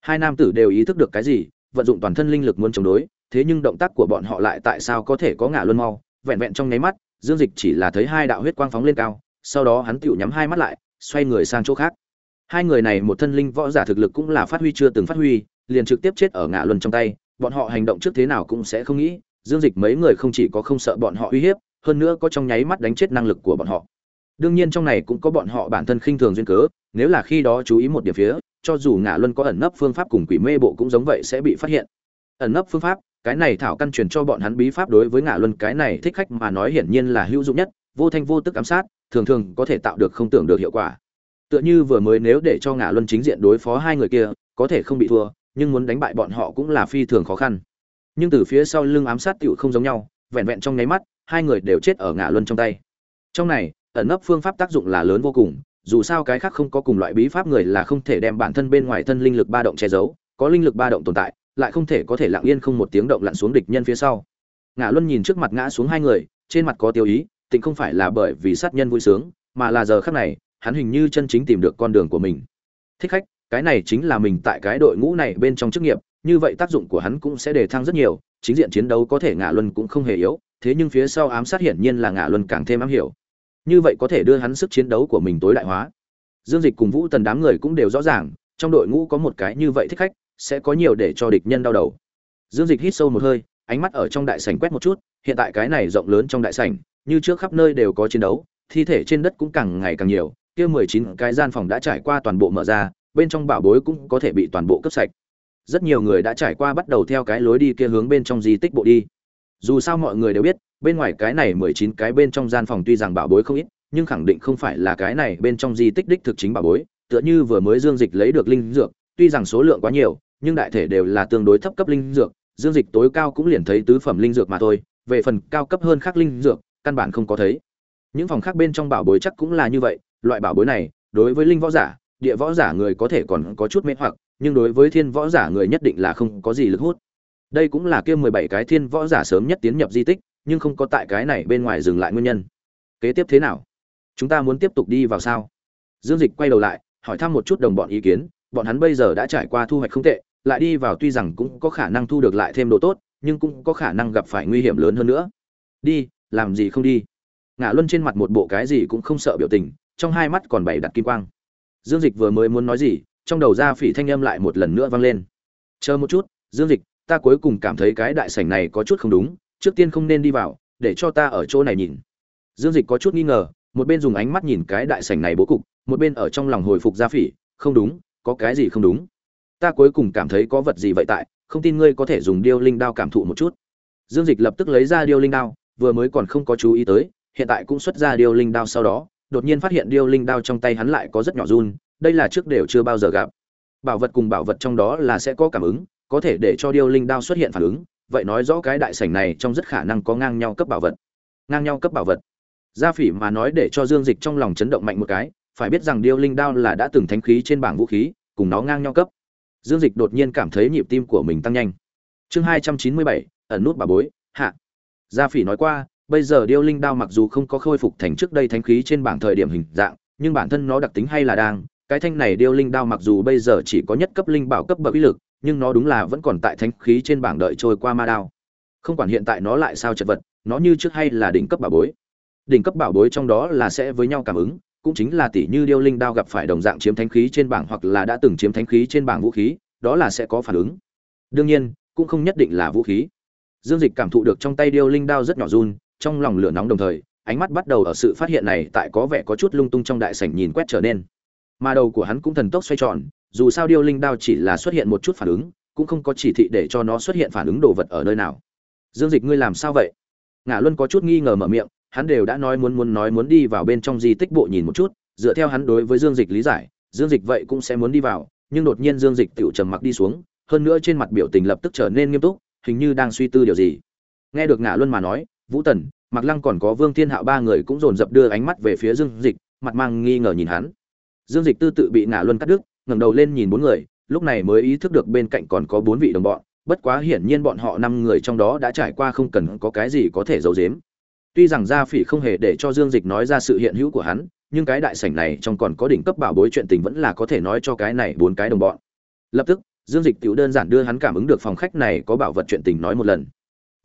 Hai nam tử đều ý thức được cái gì, vận dụng toàn thân linh lực muốn chống đối, thế nhưng động tác của bọn họ lại tại sao có thể có ngạ luân mau? Vẹn vẹn trong nháy mắt, dương dịch chỉ là thấy hai đạo huyết quang phóng lên cao, sau đó hắn tựu nhắm hai mắt lại, xoay người sang chỗ khác. Hai người này một thân linh võ giả thực lực cũng là phát huy chưa từng phát huy, liền trực tiếp chết ở ngã luân trong tay, bọn họ hành động trước thế nào cũng sẽ không nghĩ dương dịch mấy người không chỉ có không sợ bọn họ uy hiếp, hơn nữa có trong nháy mắt đánh chết năng lực của bọn họ. Đương nhiên trong này cũng có bọn họ bản thân khinh thường duyên cớ, nếu là khi đó chú ý một điểm phía, cho dù ngã luân có ẩn nấp phương pháp cùng quỷ mê bộ cũng giống vậy sẽ bị phát hiện. Ẩn nấp phương pháp, cái này thảo căn truyền cho bọn hắn bí pháp đối với ngã luân, cái này thích khách mà nói hiển nhiên là hữu dụng nhất, vô thanh vô tức ám sát, thường thường có thể tạo được không tưởng được hiệu quả. Tựa như vừa mới nếu để cho ngã luân chính diện đối phó hai người kia, có thể không bị thua, nhưng muốn đánh bại bọn họ cũng là phi thường khó khăn nhưng từ phía sau lưng ám sát tựu không giống nhau, vẹn vẹn trong nháy mắt, hai người đều chết ở ngã luân trong tay. Trong này, ẩn nấp phương pháp tác dụng là lớn vô cùng, dù sao cái khác không có cùng loại bí pháp người là không thể đem bản thân bên ngoài thân linh lực ba động che giấu, có linh lực ba động tồn tại, lại không thể có thể lặng yên không một tiếng động lặn xuống địch nhân phía sau. Ngã luân nhìn trước mặt ngã xuống hai người, trên mặt có tiêu ý tịnh không phải là bởi vì sát nhân vui sướng, mà là giờ khắc này, hắn hình như chân chính tìm được con đường của mình. Thích khách, cái này chính là mình tại cái đội ngũ này bên trong chức nghiệp như vậy tác dụng của hắn cũng sẽ đề thăng rất nhiều, chính diện chiến đấu có thể ngạ luân cũng không hề yếu, thế nhưng phía sau ám sát hiển nhiên là ngạ luân càng thêm ám hiểu. Như vậy có thể đưa hắn sức chiến đấu của mình tối đại hóa. Dương dịch cùng vũ tần đám người cũng đều rõ ràng, trong đội ngũ có một cái như vậy thích khách, sẽ có nhiều để cho địch nhân đau đầu. Dương dịch hít sâu một hơi, ánh mắt ở trong đại sảnh quét một chút, hiện tại cái này rộng lớn trong đại sảnh, như trước khắp nơi đều có chiến đấu, thi thể trên đất cũng càng ngày càng nhiều, kia mười chín cái gian phòng đã trải qua toàn bộ mở ra, bên trong bảo bối cũng có thể bị toàn bộ cấp sạch rất nhiều người đã trải qua bắt đầu theo cái lối đi kia hướng bên trong di tích bộ đi. Dù sao mọi người đều biết, bên ngoài cái này mười chín cái bên trong gian phòng tuy rằng bảo bối không ít, nhưng khẳng định không phải là cái này bên trong di tích đích thực chính bảo bối, tựa như vừa mới dương dịch lấy được linh dược, tuy rằng số lượng quá nhiều, nhưng đại thể đều là tương đối thấp cấp linh dược, dương dịch tối cao cũng liền thấy tứ phẩm linh dược mà thôi, về phần cao cấp hơn khác linh dược, căn bản không có thấy. Những phòng khác bên trong bảo bối chắc cũng là như vậy, loại bảo bối này, đối với linh võ giả địa võ giả người có thể còn có chút mê hoặc, nhưng đối với thiên võ giả người nhất định là không có gì lực hút. Đây cũng là kia mười bảy cái thiên võ giả sớm nhất tiến nhập di tích, nhưng không có tại cái này bên ngoài dừng lại nguyên nhân. Kế tiếp thế nào? Chúng ta muốn tiếp tục đi vào sao? Dương dịch quay đầu lại, hỏi thăm một chút đồng bọn ý kiến, bọn hắn bây giờ đã trải qua thu hoạch không tệ, lại đi vào tuy rằng cũng có khả năng thu được lại thêm đồ tốt, nhưng cũng có khả năng gặp phải nguy hiểm lớn hơn nữa. Đi, làm gì không đi? Ngã luân trên mặt một bộ cái gì cũng không sợ biểu tình, trong hai mắt còn bảy đặt kim quang dương dịch vừa mới muốn nói gì, trong đầu ra phỉ thanh âm lại một lần nữa vang lên. Chờ một chút, dương dịch, ta cuối cùng cảm thấy cái đại sảnh này có chút không đúng, trước tiên không nên đi vào, để cho ta ở chỗ này nhìn. Dương dịch có chút nghi ngờ, một bên dùng ánh mắt nhìn cái đại sảnh này bố cục, một bên ở trong lòng hồi phục Ra phỉ, không đúng, có cái gì không đúng? Ta cuối cùng cảm thấy có vật gì vậy tại, không tin ngươi có thể dùng điêu linh đao cảm thụ một chút. Dương dịch lập tức lấy ra điêu linh đao, vừa mới còn không có chú ý tới, hiện tại cũng xuất ra điêu linh đao sau đó đột nhiên phát hiện điêu linh đao trong tay hắn lại có rất nhỏ run, đây là trước đều chưa bao giờ gặp. Bảo vật cùng bảo vật trong đó là sẽ có cảm ứng, có thể để cho điêu linh đao xuất hiện phản ứng, vậy nói rõ cái đại sảnh này trong rất khả năng có ngang nhau cấp bảo vật. Ngang nhau cấp bảo vật. Gia phỉ mà nói để cho dương dịch trong lòng chấn động mạnh một cái, phải biết rằng điêu linh đao là đã từng thánh khí trên bảng vũ khí, cùng nó ngang nhau cấp. Dương dịch đột nhiên cảm thấy nhịp tim của mình tăng nhanh. Chương hai trăm chín mươi bảy, ẩn nút bà bối, hạ. Gia phỉ nói qua bây giờ điêu linh đao mặc dù không có khôi phục thành trước đây thánh khí trên bảng thời điểm hình dạng, nhưng bản thân nó đặc tính hay là đang, cái thanh này điêu linh đao mặc dù bây giờ chỉ có nhất cấp linh bảo cấp bậc uy lực, nhưng nó đúng là vẫn còn tại thánh khí trên bảng đợi trôi qua ma đao. Không quản hiện tại nó lại sao chật vật, nó như trước hay là đỉnh cấp bảo bối. Đỉnh cấp bảo bối trong đó là sẽ với nhau cảm ứng, cũng chính là tỷ như điêu linh đao gặp phải đồng dạng chiếm thánh khí trên bảng hoặc là đã từng chiếm thánh khí trên bảng vũ khí, đó là sẽ có phản ứng. Đương nhiên, cũng không nhất định là vũ khí. Dương dịch cảm thụ được trong tay điêu linh đao rất nhỏ run trong lòng lửa nóng đồng thời, ánh mắt bắt đầu ở sự phát hiện này tại có vẻ có chút lung tung trong đại sảnh nhìn quét trở nên. Mà đầu của hắn cũng thần tốc xoay tròn, dù sao điêu linh đao chỉ là xuất hiện một chút phản ứng, cũng không có chỉ thị để cho nó xuất hiện phản ứng đồ vật ở nơi nào. Dương dịch ngươi làm sao vậy? Ngã luân có chút nghi ngờ mở miệng, hắn đều đã nói muốn muốn nói muốn đi vào bên trong di tích bộ nhìn một chút, dựa theo hắn đối với dương dịch lý giải, dương dịch vậy cũng sẽ muốn đi vào, nhưng đột nhiên dương dịch tựu trầm mặc đi xuống, hơn nữa trên mặt biểu tình lập tức trở nên nghiêm túc, hình như đang suy tư điều gì. Nghe được ngã luân mà nói vũ tần mặc lăng còn có vương thiên hạo ba người cũng dồn dập đưa ánh mắt về phía dương dịch, mặt mang nghi ngờ nhìn hắn. Dương dịch tư tự bị ngã luân cắt đứt, ngẩng đầu lên nhìn bốn người, lúc này mới ý thức được bên cạnh còn có bốn vị đồng bọn, bất quá hiển nhiên bọn họ năm người trong đó đã trải qua không cần có cái gì có thể giấu giếm. Tuy rằng gia phỉ không hề để cho dương dịch nói ra sự hiện hữu của hắn, nhưng cái đại sảnh này trong còn có đỉnh cấp bảo bối chuyện tình vẫn là có thể nói cho cái này bốn cái đồng bọn. Lập tức, dương dịch tiểu đơn giản đưa hắn cảm ứng được phòng khách này có bảo vật chuyện tình nói một lần.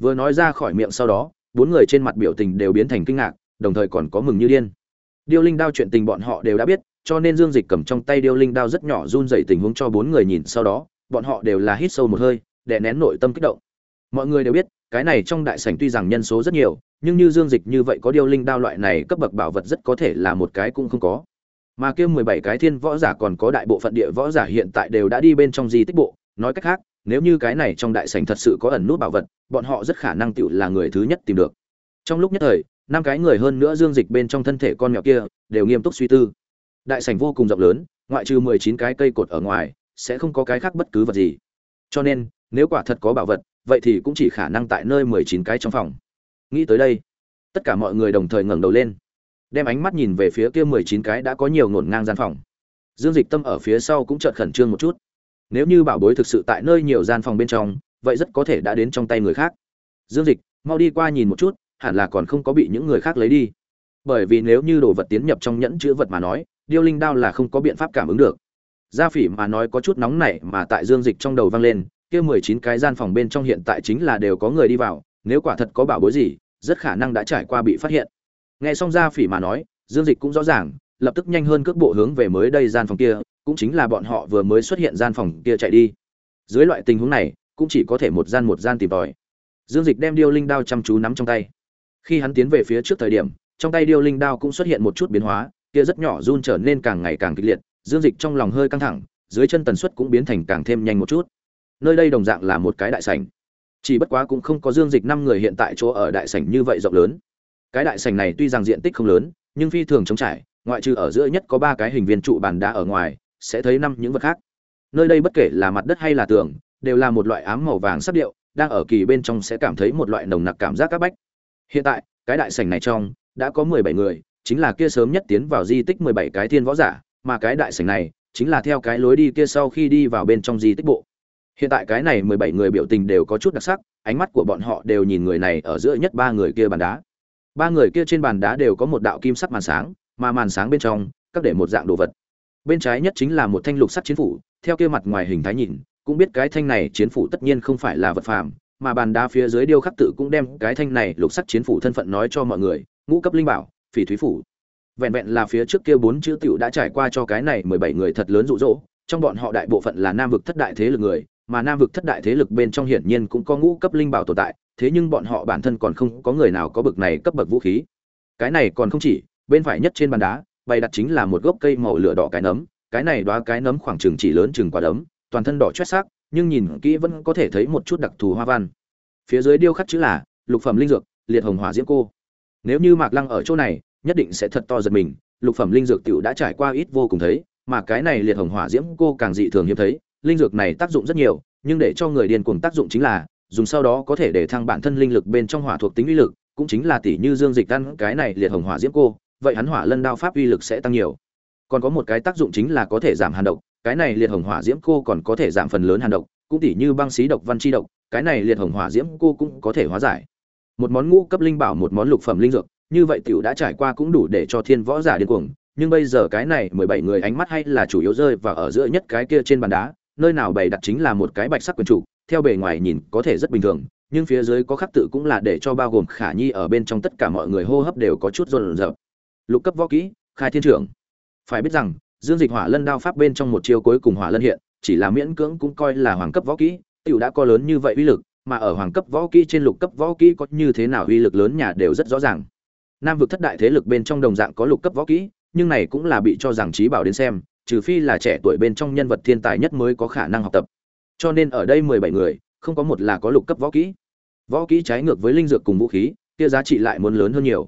Vừa nói ra khỏi miệng sau đó bốn người trên mặt biểu tình đều biến thành kinh ngạc, đồng thời còn có mừng như điên. Điêu linh đao chuyện tình bọn họ đều đã biết, cho nên dương dịch cầm trong tay điêu linh đao rất nhỏ run dậy tình huống cho bốn người nhìn sau đó, bọn họ đều là hít sâu một hơi để nén nội tâm kích động. Mọi người đều biết, cái này trong đại sảnh tuy rằng nhân số rất nhiều, nhưng như dương dịch như vậy có điêu linh đao loại này cấp bậc bảo vật rất có thể là một cái cũng không có. Mà kia mười bảy cái thiên võ giả còn có đại bộ phận địa võ giả hiện tại đều đã đi bên trong di tích bộ, nói cách khác nếu như cái này trong đại sảnh thật sự có ẩn nút bảo vật, bọn họ rất khả năng tiểu là người thứ nhất tìm được. Trong lúc nhất thời, năm cái người hơn nữa dương dịch bên trong thân thể con mèo kia đều nghiêm túc suy tư. Đại sảnh vô cùng rộng lớn, ngoại trừ mười chín cái cây cột ở ngoài, sẽ không có cái khác bất cứ vật gì. Cho nên, nếu quả thật có bảo vật, vậy thì cũng chỉ khả năng tại nơi mười chín cái trong phòng. Nghĩ tới đây, tất cả mọi người đồng thời ngẩng đầu lên, đem ánh mắt nhìn về phía kia mười chín cái đã có nhiều ngổn ngang gian phòng. Dương dịch tâm ở phía sau cũng chợt khẩn trương một chút nếu như bảo bối thực sự tại nơi nhiều gian phòng bên trong, vậy rất có thể đã đến trong tay người khác. Dương dịch, mau đi qua nhìn một chút, hẳn là còn không có bị những người khác lấy đi. Bởi vì nếu như đồ vật tiến nhập trong nhẫn chữ vật mà nói, điêu linh đao là không có biện pháp cảm ứng được. Gia phỉ mà nói có chút nóng nảy mà tại dương dịch trong đầu vang lên, kia mười chín cái gian phòng bên trong hiện tại chính là đều có người đi vào, nếu quả thật có bảo bối gì, rất khả năng đã trải qua bị phát hiện. Nghe xong gia phỉ mà nói, dương dịch cũng rõ ràng lập tức nhanh hơn cước bộ hướng về mới đây gian phòng kia, cũng chính là bọn họ vừa mới xuất hiện gian phòng kia chạy đi. Dưới loại tình huống này, cũng chỉ có thể một gian một gian tìm tòi. Dương dịch đem điêu linh đao chăm chú nắm trong tay. Khi hắn tiến về phía trước thời điểm, trong tay điêu linh đao cũng xuất hiện một chút biến hóa, kia rất nhỏ run trở nên càng ngày càng kịch liệt, dương dịch trong lòng hơi căng thẳng, dưới chân tần suất cũng biến thành càng thêm nhanh một chút. Nơi đây đồng dạng là một cái đại sảnh. Chỉ bất quá cũng không có dương dịch năm người hiện tại chỗ ở đại sảnh như vậy rộng lớn. Cái đại sảnh này tuy rằng diện tích không lớn, nhưng phi thường trống trải ngoại trừ ở giữa nhất có ba cái hình viên trụ bàn đá ở ngoài, sẽ thấy năm những vật khác. Nơi đây bất kể là mặt đất hay là tường, đều là một loại ám màu vàng sắc điệu, đang ở kỳ bên trong sẽ cảm thấy một loại nồng nặc cảm giác các bách. Hiện tại, cái đại sảnh này trong, đã có mười bảy người, chính là kia sớm nhất tiến vào di tích mười bảy cái thiên võ giả, mà cái đại sảnh này, chính là theo cái lối đi kia sau khi đi vào bên trong di tích bộ. Hiện tại cái này mười bảy người biểu tình đều có chút đặc sắc, ánh mắt của bọn họ đều nhìn người này ở giữa nhất ba người kia bàn đá. Ba người kia trên bàn đá đều có một đạo kim sắc màn sáng mà màn sáng bên trong, các để một dạng đồ vật. Bên trái nhất chính là một thanh lục sắt chiến phủ, theo kia mặt ngoài hình thái nhìn, cũng biết cái thanh này chiến phủ tất nhiên không phải là vật phàm, mà bàn đá phía dưới điêu khắc tự cũng đem cái thanh này lục sắt chiến phủ thân phận nói cho mọi người, ngũ cấp linh bảo, phỉ thúy phủ. Vẹn vẹn là phía trước kia bốn chữ tiểu đã trải qua cho cái này mười bảy người thật lớn rụ rỗ, trong bọn họ đại bộ phận là nam vực thất đại thế lực người, mà nam vực thất đại thế lực bên trong hiển nhiên cũng có ngũ cấp linh bảo tồn tại, thế nhưng bọn họ bản thân còn không có người nào có bực này cấp bậc vũ khí. Cái này còn không chỉ bên phải nhất trên bàn đá, bày đặt chính là một gốc cây màu lửa đỏ cái nấm. Cái này đoá cái nấm khoảng chừng chỉ lớn chừng quả đấm, toàn thân đỏ chót sắc, nhưng nhìn kỹ vẫn có thể thấy một chút đặc thù hoa văn. Phía dưới điêu khắc chữ là lục phẩm linh dược, liệt hồng hỏa diễm cô. Nếu như mạc lăng ở chỗ này, nhất định sẽ thật to giật mình, lục phẩm linh dược tiểu đã trải qua ít vô cùng thấy, mà cái này liệt hồng hỏa diễm cô càng dị thường hiếm thấy, linh dược này tác dụng rất nhiều, nhưng để cho người điên cuồng tác dụng chính là, dùng sau đó có thể để thăng bản thân linh lực bên trong hỏa thuộc tính uy lực, cũng chính là tỷ như dương dịch ăn cái này liệt hồng hỏa diễm cô vậy hắn hỏa lân đao pháp uy lực sẽ tăng nhiều. Còn có một cái tác dụng chính là có thể giảm hàn độc, cái này liệt hồng hỏa diễm cô còn có thể giảm phần lớn hàn độc, cũng tỷ như băng xí độc, văn chi độc, cái này liệt hồng hỏa diễm cô cũng có thể hóa giải. Một món ngũ cấp linh bảo, một món lục phẩm linh dược, như vậy tiểu đã trải qua cũng đủ để cho thiên võ giả điên cuồng, nhưng bây giờ cái này mười bảy người ánh mắt hay là chủ yếu rơi vào ở giữa nhất cái kia trên bàn đá, nơi nào bày đặt chính là một cái bạch sắc quyền chủ, theo bề ngoài nhìn có thể rất bình thường, nhưng phía dưới có khắc tự cũng là để cho bao gồm khả nhi ở bên trong tất cả mọi người hô hấp đều có chút run rợn lục cấp võ kỹ, khai thiên trưởng. Phải biết rằng, dương dịch hỏa lân đao pháp bên trong một chiêu cuối cùng hỏa lân hiện, chỉ là miễn cưỡng cũng coi là hoàng cấp võ kỹ, tiểu đã có lớn như vậy uy lực, mà ở hoàng cấp võ kỹ trên lục cấp võ kỹ có như thế nào uy lực lớn nhà đều rất rõ ràng. Nam vực thất đại thế lực bên trong đồng dạng có lục cấp võ kỹ, nhưng này cũng là bị cho rằng trí bảo đến xem, trừ phi là trẻ tuổi bên trong nhân vật thiên tài nhất mới có khả năng học tập. Cho nên ở đây mười bảy người, không có một là có lục cấp võ kỹ. Võ kỹ trái ngược với linh dược cùng vũ khí, kia giá trị lại muốn lớn hơn nhiều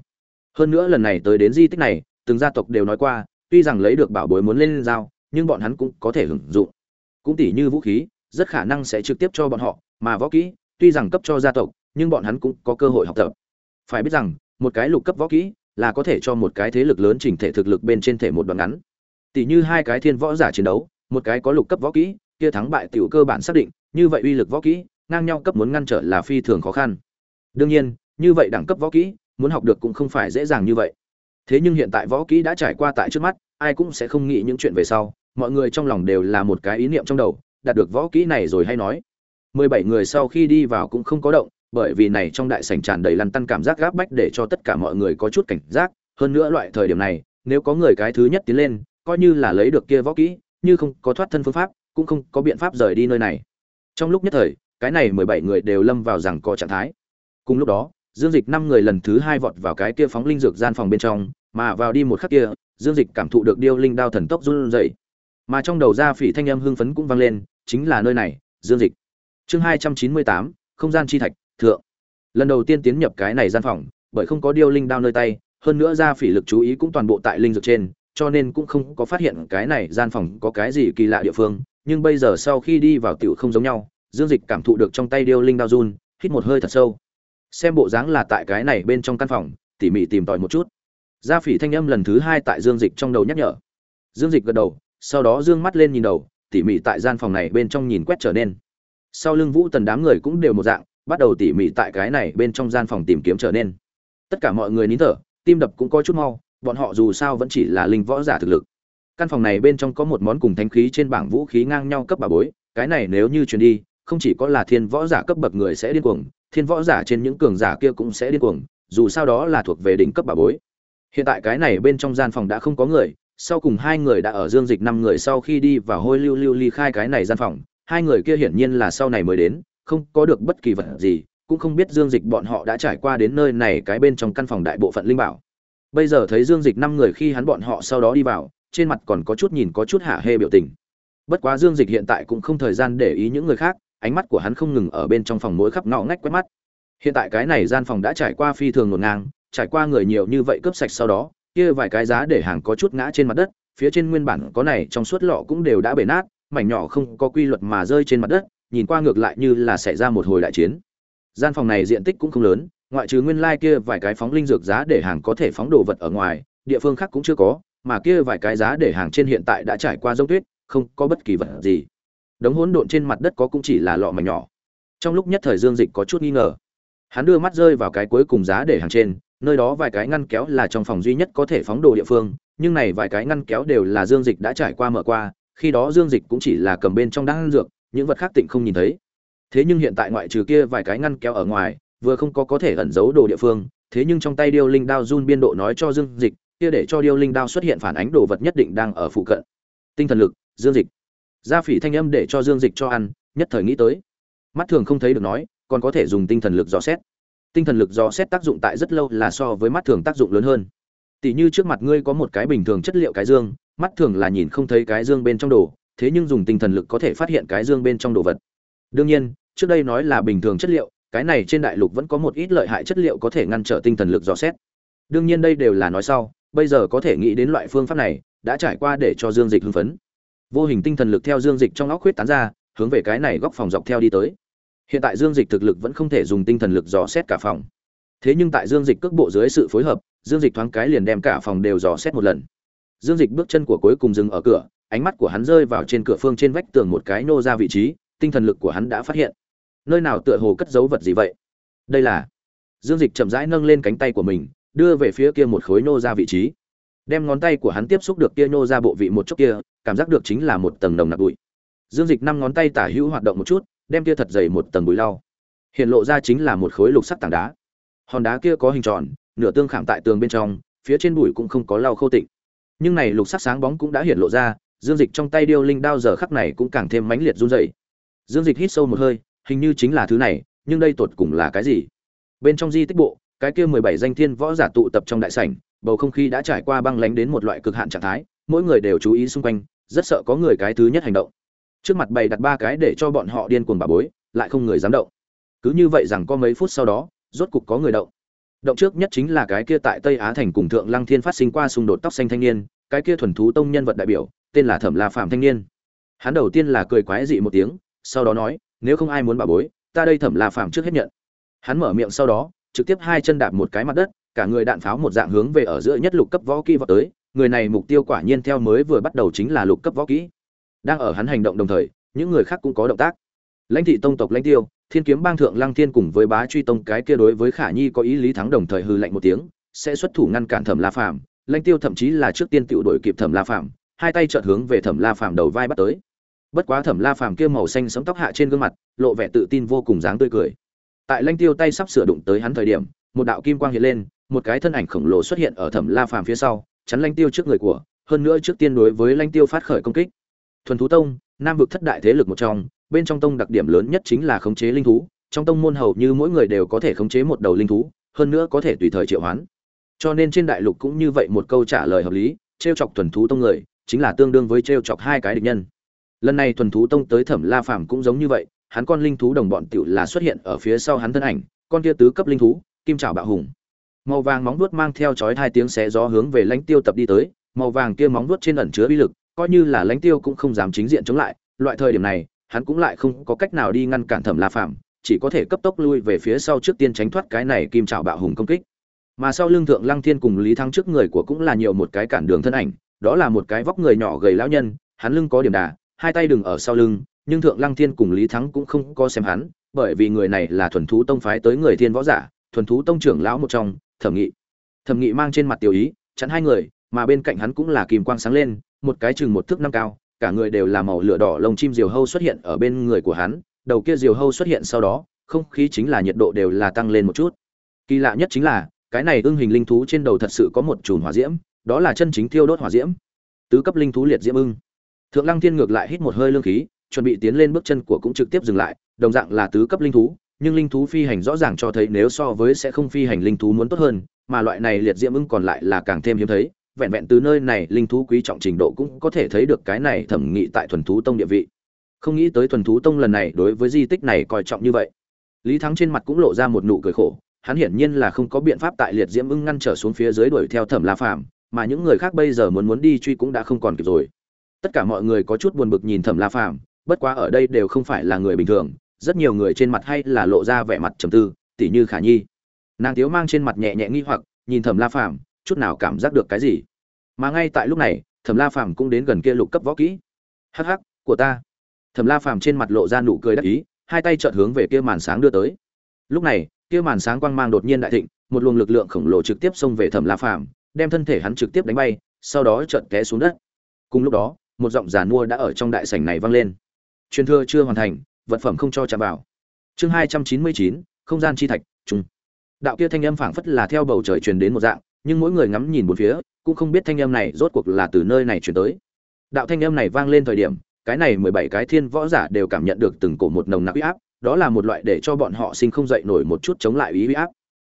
hơn nữa lần này tới đến di tích này, từng gia tộc đều nói qua, tuy rằng lấy được bảo bối muốn lên giao, nhưng bọn hắn cũng có thể hưởng dụng. Cũng tỷ như vũ khí, rất khả năng sẽ trực tiếp cho bọn họ, mà võ kỹ, tuy rằng cấp cho gia tộc, nhưng bọn hắn cũng có cơ hội học tập. Phải biết rằng, một cái lục cấp võ kỹ là có thể cho một cái thế lực lớn chỉnh thể thực lực bên trên thể một đoạn ngắn. Tỷ như hai cái thiên võ giả chiến đấu, một cái có lục cấp võ kỹ, kia thắng bại tiểu cơ bản xác định, như vậy uy lực võ kỹ, ngang nhau cấp muốn ngăn trở là phi thường khó khăn. Đương nhiên, như vậy đẳng cấp võ kỹ muốn học được cũng không phải dễ dàng như vậy. Thế nhưng hiện tại võ kỹ đã trải qua tại trước mắt, ai cũng sẽ không nghĩ những chuyện về sau, mọi người trong lòng đều là một cái ý niệm trong đầu, đạt được võ kỹ này rồi hay nói. Mười bảy người sau khi đi vào cũng không có động, bởi vì này trong đại sảnh tràn đầy lăn tăn cảm giác gáp bách để cho tất cả mọi người có chút cảnh giác. Hơn nữa loại thời điểm này, nếu có người cái thứ nhất tiến lên, coi như là lấy được kia võ kỹ, như không có thoát thân phương pháp, cũng không có biện pháp rời đi nơi này. Trong lúc nhất thời, cái này mười bảy người đều lâm vào rằng có trạng thái. Cùng lúc đó dương dịch năm người lần thứ hai vọt vào cái kia phóng linh dược gian phòng bên trong, mà vào đi một khắc kia, dương dịch cảm thụ được điêu linh đao thần tốc run rẩy. Mà trong đầu ra phỉ thanh âm hưng phấn cũng vang lên, chính là nơi này, dương dịch. Chương hai trăm chín mươi tám, không gian chi thạch, thượng. Lần đầu tiên tiến nhập cái này gian phòng, bởi không có điêu linh đao nơi tay, hơn nữa ra phỉ lực chú ý cũng toàn bộ tại linh dược trên, cho nên cũng không có phát hiện cái này gian phòng có cái gì kỳ lạ địa phương. Nhưng bây giờ sau khi đi vào tiểu không giống nhau, dương dịch cảm thụ được trong tay điêu linh đao run, hít một hơi thật sâu xem bộ dáng là tại cái này bên trong căn phòng, tỉ mỉ tìm tòi một chút. Gia phỉ thanh âm lần thứ hai tại dương dịch trong đầu nhắc nhở. Dương dịch gật đầu, sau đó dương mắt lên nhìn đầu, tỉ mỉ tại gian phòng này bên trong nhìn quét trở nên. Sau lưng vũ tần đám người cũng đều một dạng, bắt đầu tỉ mỉ tại cái này bên trong gian phòng tìm kiếm trở nên. Tất cả mọi người nín thở, tim đập cũng có chút mau, bọn họ dù sao vẫn chỉ là linh võ giả thực lực. Căn phòng này bên trong có một món cùng thanh khí trên bảng vũ khí ngang nhau cấp bà bối, cái này nếu như truyền đi không chỉ có là thiên võ giả cấp bậc người sẽ điên cuồng, thiên võ giả trên những cường giả kia cũng sẽ điên cuồng, dù sao đó là thuộc về đỉnh cấp bà bối. Hiện tại cái này bên trong gian phòng đã không có người, sau cùng hai người đã ở dương dịch năm người sau khi đi và hôi lưu lưu ly khai cái này gian phòng, hai người kia hiển nhiên là sau này mới đến, không có được bất kỳ vật gì, cũng không biết dương dịch bọn họ đã trải qua đến nơi này cái bên trong căn phòng đại bộ phận linh bảo. Bây giờ thấy dương dịch năm người khi hắn bọn họ sau đó đi vào, trên mặt còn có chút nhìn có chút hạ hê biểu tình. Bất quá dương dịch hiện tại cũng không thời gian để ý những người khác ánh mắt của hắn không ngừng ở bên trong phòng mỗi khắp ngõ ngách quét mắt. Hiện tại cái này gian phòng đã trải qua phi thường ngổn ngang, trải qua người nhiều như vậy cướp sạch sau đó, kia vài cái giá để hàng có chút ngã trên mặt đất, phía trên nguyên bản có này, trong suốt lọ cũng đều đã bể nát, mảnh nhỏ không có quy luật mà rơi trên mặt đất, nhìn qua ngược lại như là xảy ra một hồi đại chiến. Gian phòng này diện tích cũng không lớn, ngoại trừ nguyên lai kia vài cái phóng linh dược giá để hàng có thể phóng đồ vật ở ngoài, địa phương khác cũng chưa có, mà kia vài cái giá để hàng trên hiện tại đã trải qua dốc tuyết, không có bất kỳ vật gì đống hỗn độn trên mặt đất có cũng chỉ là lọ mảnh nhỏ. Trong lúc nhất thời dương dịch có chút nghi ngờ. Hắn đưa mắt rơi vào cái cuối cùng giá để hàng trên, nơi đó vài cái ngăn kéo là trong phòng duy nhất có thể phóng đồ địa phương, nhưng này vài cái ngăn kéo đều là dương dịch đã trải qua mở qua, khi đó dương dịch cũng chỉ là cầm bên trong đang dược, những vật khác tịnh không nhìn thấy. Thế nhưng hiện tại ngoại trừ kia vài cái ngăn kéo ở ngoài, vừa không có có thể ẩn giấu đồ địa phương, thế nhưng trong tay điêu linh đao run biên độ nói cho dương dịch, kia để cho điêu linh đao xuất hiện phản ánh đồ vật nhất định đang ở phụ cận. Tinh thần lực, dương dịch gia phỉ thanh âm để cho dương dịch cho ăn, nhất thời nghĩ tới. Mắt thường không thấy được nói, còn có thể dùng tinh thần lực dò xét. Tinh thần lực dò xét tác dụng tại rất lâu là so với mắt thường tác dụng lớn hơn. Tỷ như trước mặt ngươi có một cái bình thường chất liệu cái dương, mắt thường là nhìn không thấy cái dương bên trong đồ, thế nhưng dùng tinh thần lực có thể phát hiện cái dương bên trong đồ vật. Đương nhiên, trước đây nói là bình thường chất liệu, cái này trên đại lục vẫn có một ít lợi hại chất liệu có thể ngăn trở tinh thần lực dò xét. Đương nhiên đây đều là nói sau, bây giờ có thể nghĩ đến loại phương pháp này, đã trải qua để cho dương dịch hưng phấn vô hình tinh thần lực theo dương dịch trong óc huyết tán ra, hướng về cái này góc phòng dọc theo đi tới. Hiện tại dương dịch thực lực vẫn không thể dùng tinh thần lực dò xét cả phòng. Thế nhưng tại dương dịch cước bộ dưới sự phối hợp, dương dịch thoáng cái liền đem cả phòng đều dò xét một lần. Dương dịch bước chân của cuối cùng dừng ở cửa, ánh mắt của hắn rơi vào trên cửa phương trên vách tường một cái nô ra vị trí, tinh thần lực của hắn đã phát hiện. Nơi nào tựa hồ cất giấu vật gì vậy? Đây là dương dịch chậm rãi nâng lên cánh tay của mình, đưa về phía kia một khối nô ra vị trí. Đem ngón tay của hắn tiếp xúc được kia nô ra bộ vị một chút kia cảm giác được chính là một tầng đồng nặc bụi. Dương dịch năm ngón tay tả hữu hoạt động một chút, đem kia thật dày một tầng bụi lau. Hiện lộ ra chính là một khối lục sắc tảng đá. Hòn đá kia có hình tròn, nửa tương khảm tại tường bên trong, phía trên bụi cũng không có lau khô tịnh. Nhưng này lục sắc sáng bóng cũng đã hiện lộ ra, dương dịch trong tay điêu linh đao giờ khắc này cũng càng thêm mãnh liệt run rẩy. Dương dịch hít sâu một hơi, hình như chính là thứ này, nhưng đây tột cùng là cái gì? Bên trong di tích bộ, cái kia mười bảy danh thiên võ giả tụ tập trong đại sảnh, bầu không khí đã trải qua băng lánh đến một loại cực hạn trạng thái, mỗi người đều chú ý xung quanh rất sợ có người cái thứ nhất hành động. Trước mặt bày đặt ba cái để cho bọn họ điên cuồng bà bối, lại không người dám động. Cứ như vậy rằng có mấy phút sau đó, rốt cục có người động. Động trước nhất chính là cái kia tại tây á thành cùng thượng lăng thiên phát sinh qua xung đột tóc xanh thanh niên, cái kia thuần thú tông nhân vật đại biểu, tên là thẩm la phạm thanh niên. Hắn đầu tiên là cười quái dị một tiếng, sau đó nói, nếu không ai muốn bà bối, ta đây thẩm la phạm trước hết nhận. Hắn mở miệng sau đó, trực tiếp hai chân đạp một cái mặt đất, cả người đạn pháo một dạng hướng về ở giữa nhất lục cấp võ kỹ vào tới người này mục tiêu quả nhiên theo mới vừa bắt đầu chính là lục cấp võ kỹ. Đang ở hắn hành động đồng thời, những người khác cũng có động tác. Lãnh thị tông tộc lãnh tiêu, thiên kiếm bang thượng lăng thiên cùng với bá truy tông cái kia đối với khả nhi có ý lý thắng đồng thời hư lạnh một tiếng, sẽ xuất thủ ngăn cản thẩm la phạm lãnh tiêu thậm chí là trước tiên tự đội kịp thẩm la phạm hai tay chợt hướng về thẩm la phạm đầu vai bắt tới. Bất quá thẩm la phạm kia màu xanh sẫm tóc hạ trên gương mặt, lộ vẻ tự tin vô cùng dáng tươi cười. Tại lãnh tiêu tay sắp sửa đụng tới hắn thời điểm, một đạo kim quang hiện lên, một cái thân ảnh khổng lồ xuất hiện ở thẩm la phạm phía sau chắn lãnh tiêu trước người của, hơn nữa trước tiên đối với lãnh tiêu phát khởi công kích. Thuần thú tông, nam vực thất đại thế lực một trong, bên trong tông đặc điểm lớn nhất chính là khống chế linh thú, trong tông môn hầu như mỗi người đều có thể khống chế một đầu linh thú, hơn nữa có thể tùy thời triệu hoán. Cho nên trên đại lục cũng như vậy một câu trả lời hợp lý, trêu chọc thuần thú tông người, chính là tương đương với trêu chọc hai cái địch nhân. Lần này thuần thú tông tới thẩm la phàm cũng giống như vậy, hắn con linh thú đồng bọn tựu là xuất hiện ở phía sau hắn thân ảnh, con kia tứ cấp linh thú, kim trảo bạo hùng màu vàng móng vuốt mang theo chói hai tiếng xé gió hướng về lãnh tiêu tập đi tới, màu vàng kia móng vuốt trên ẩn chứa uy lực, coi như là lãnh tiêu cũng không dám chính diện chống lại, loại thời điểm này, hắn cũng lại không có cách nào đi ngăn cản thẩm la phạm chỉ có thể cấp tốc lui về phía sau trước tiên tránh thoát cái này kim trào bạo hùng công kích. Mà sau lưng thượng lăng thiên cùng lý thắng trước người của cũng là nhiều một cái cản đường thân ảnh, đó là một cái vóc người nhỏ gầy lão nhân, hắn lưng có điểm đà, hai tay đừng ở sau lưng, nhưng thượng lăng thiên cùng lý thắng cũng không có xem hắn, bởi vì người này là thuần thú tông phái tới người thiên võ giả, thuần thú tông trưởng lão một trong thẩm nghị. Thẩm nghị mang trên mặt tiểu ý, chặn hai người, mà bên cạnh hắn cũng là kìm quang sáng lên, một cái chừng một thước năm cao, cả người đều là màu lửa đỏ lông chim diều hâu xuất hiện ở bên người của hắn, đầu kia diều hâu xuất hiện sau đó, không khí chính là nhiệt độ đều là tăng lên một chút. Kỳ lạ nhất chính là, cái này ưng hình linh thú trên đầu thật sự có một chùm hỏa diễm, đó là chân chính thiêu đốt hỏa diễm. Tứ cấp linh thú liệt diễm ưng. Thượng lăng thiên ngược lại hít một hơi lương khí, chuẩn bị tiến lên bước chân của cũng trực tiếp dừng lại, đồng dạng là tứ cấp linh thú nhưng linh thú phi hành rõ ràng cho thấy nếu so với sẽ không phi hành linh thú muốn tốt hơn, mà loại này liệt diễm ưng còn lại là càng thêm hiếm thấy, vẹn vẹn từ nơi này linh thú quý trọng trình độ cũng có thể thấy được cái này thẩm nghị tại thuần thú tông địa vị. Không nghĩ tới thuần thú tông lần này đối với di tích này coi trọng như vậy. Lý thắng trên mặt cũng lộ ra một nụ cười khổ, hắn hiển nhiên là không có biện pháp tại liệt diễm ưng ngăn trở xuống phía dưới đuổi theo thẩm la phàm, mà những người khác bây giờ muốn muốn đi truy cũng đã không còn kịp rồi. Tất cả mọi người có chút buồn bực nhìn thẩm la phàm, bất quá ở đây đều không phải là người bình thường rất nhiều người trên mặt hay là lộ ra vẻ mặt trầm tư, tỉ như khả nhi. Nàng tiếu mang trên mặt nhẹ nhẹ nghi hoặc, nhìn thẩm la phàm, chút nào cảm giác được cái gì? Mà ngay tại lúc này, thẩm la phàm cũng đến gần kia lục cấp võ kỹ. Hắc hắc, của ta. Thẩm la phàm trên mặt lộ ra nụ cười đắc ý, hai tay chợt hướng về kia màn sáng đưa tới. Lúc này, kia màn sáng quang mang đột nhiên đại thịnh, một luồng lực lượng khổng lồ trực tiếp xông về thẩm la phàm, đem thân thể hắn trực tiếp đánh bay, sau đó chợt té xuống đất. Cùng lúc đó, một giọng giàn mua đã ở trong đại sảnh này vang lên. Truyền thừa chưa hoàn thành vật phẩm không cho chạm vào. Chương hai trăm chín mươi chín, không gian chi thạch trung đạo kia thanh âm phảng phất là theo bầu trời truyền đến một dạng, nhưng mỗi người ngắm nhìn bốn phía, cũng không biết thanh âm này rốt cuộc là từ nơi này truyền tới. Đạo thanh âm này vang lên thời điểm, cái này mười bảy cái thiên võ giả đều cảm nhận được từng cổ một nồng nặc uy áp, đó là một loại để cho bọn họ sinh không dậy nổi một chút chống lại ý uy áp.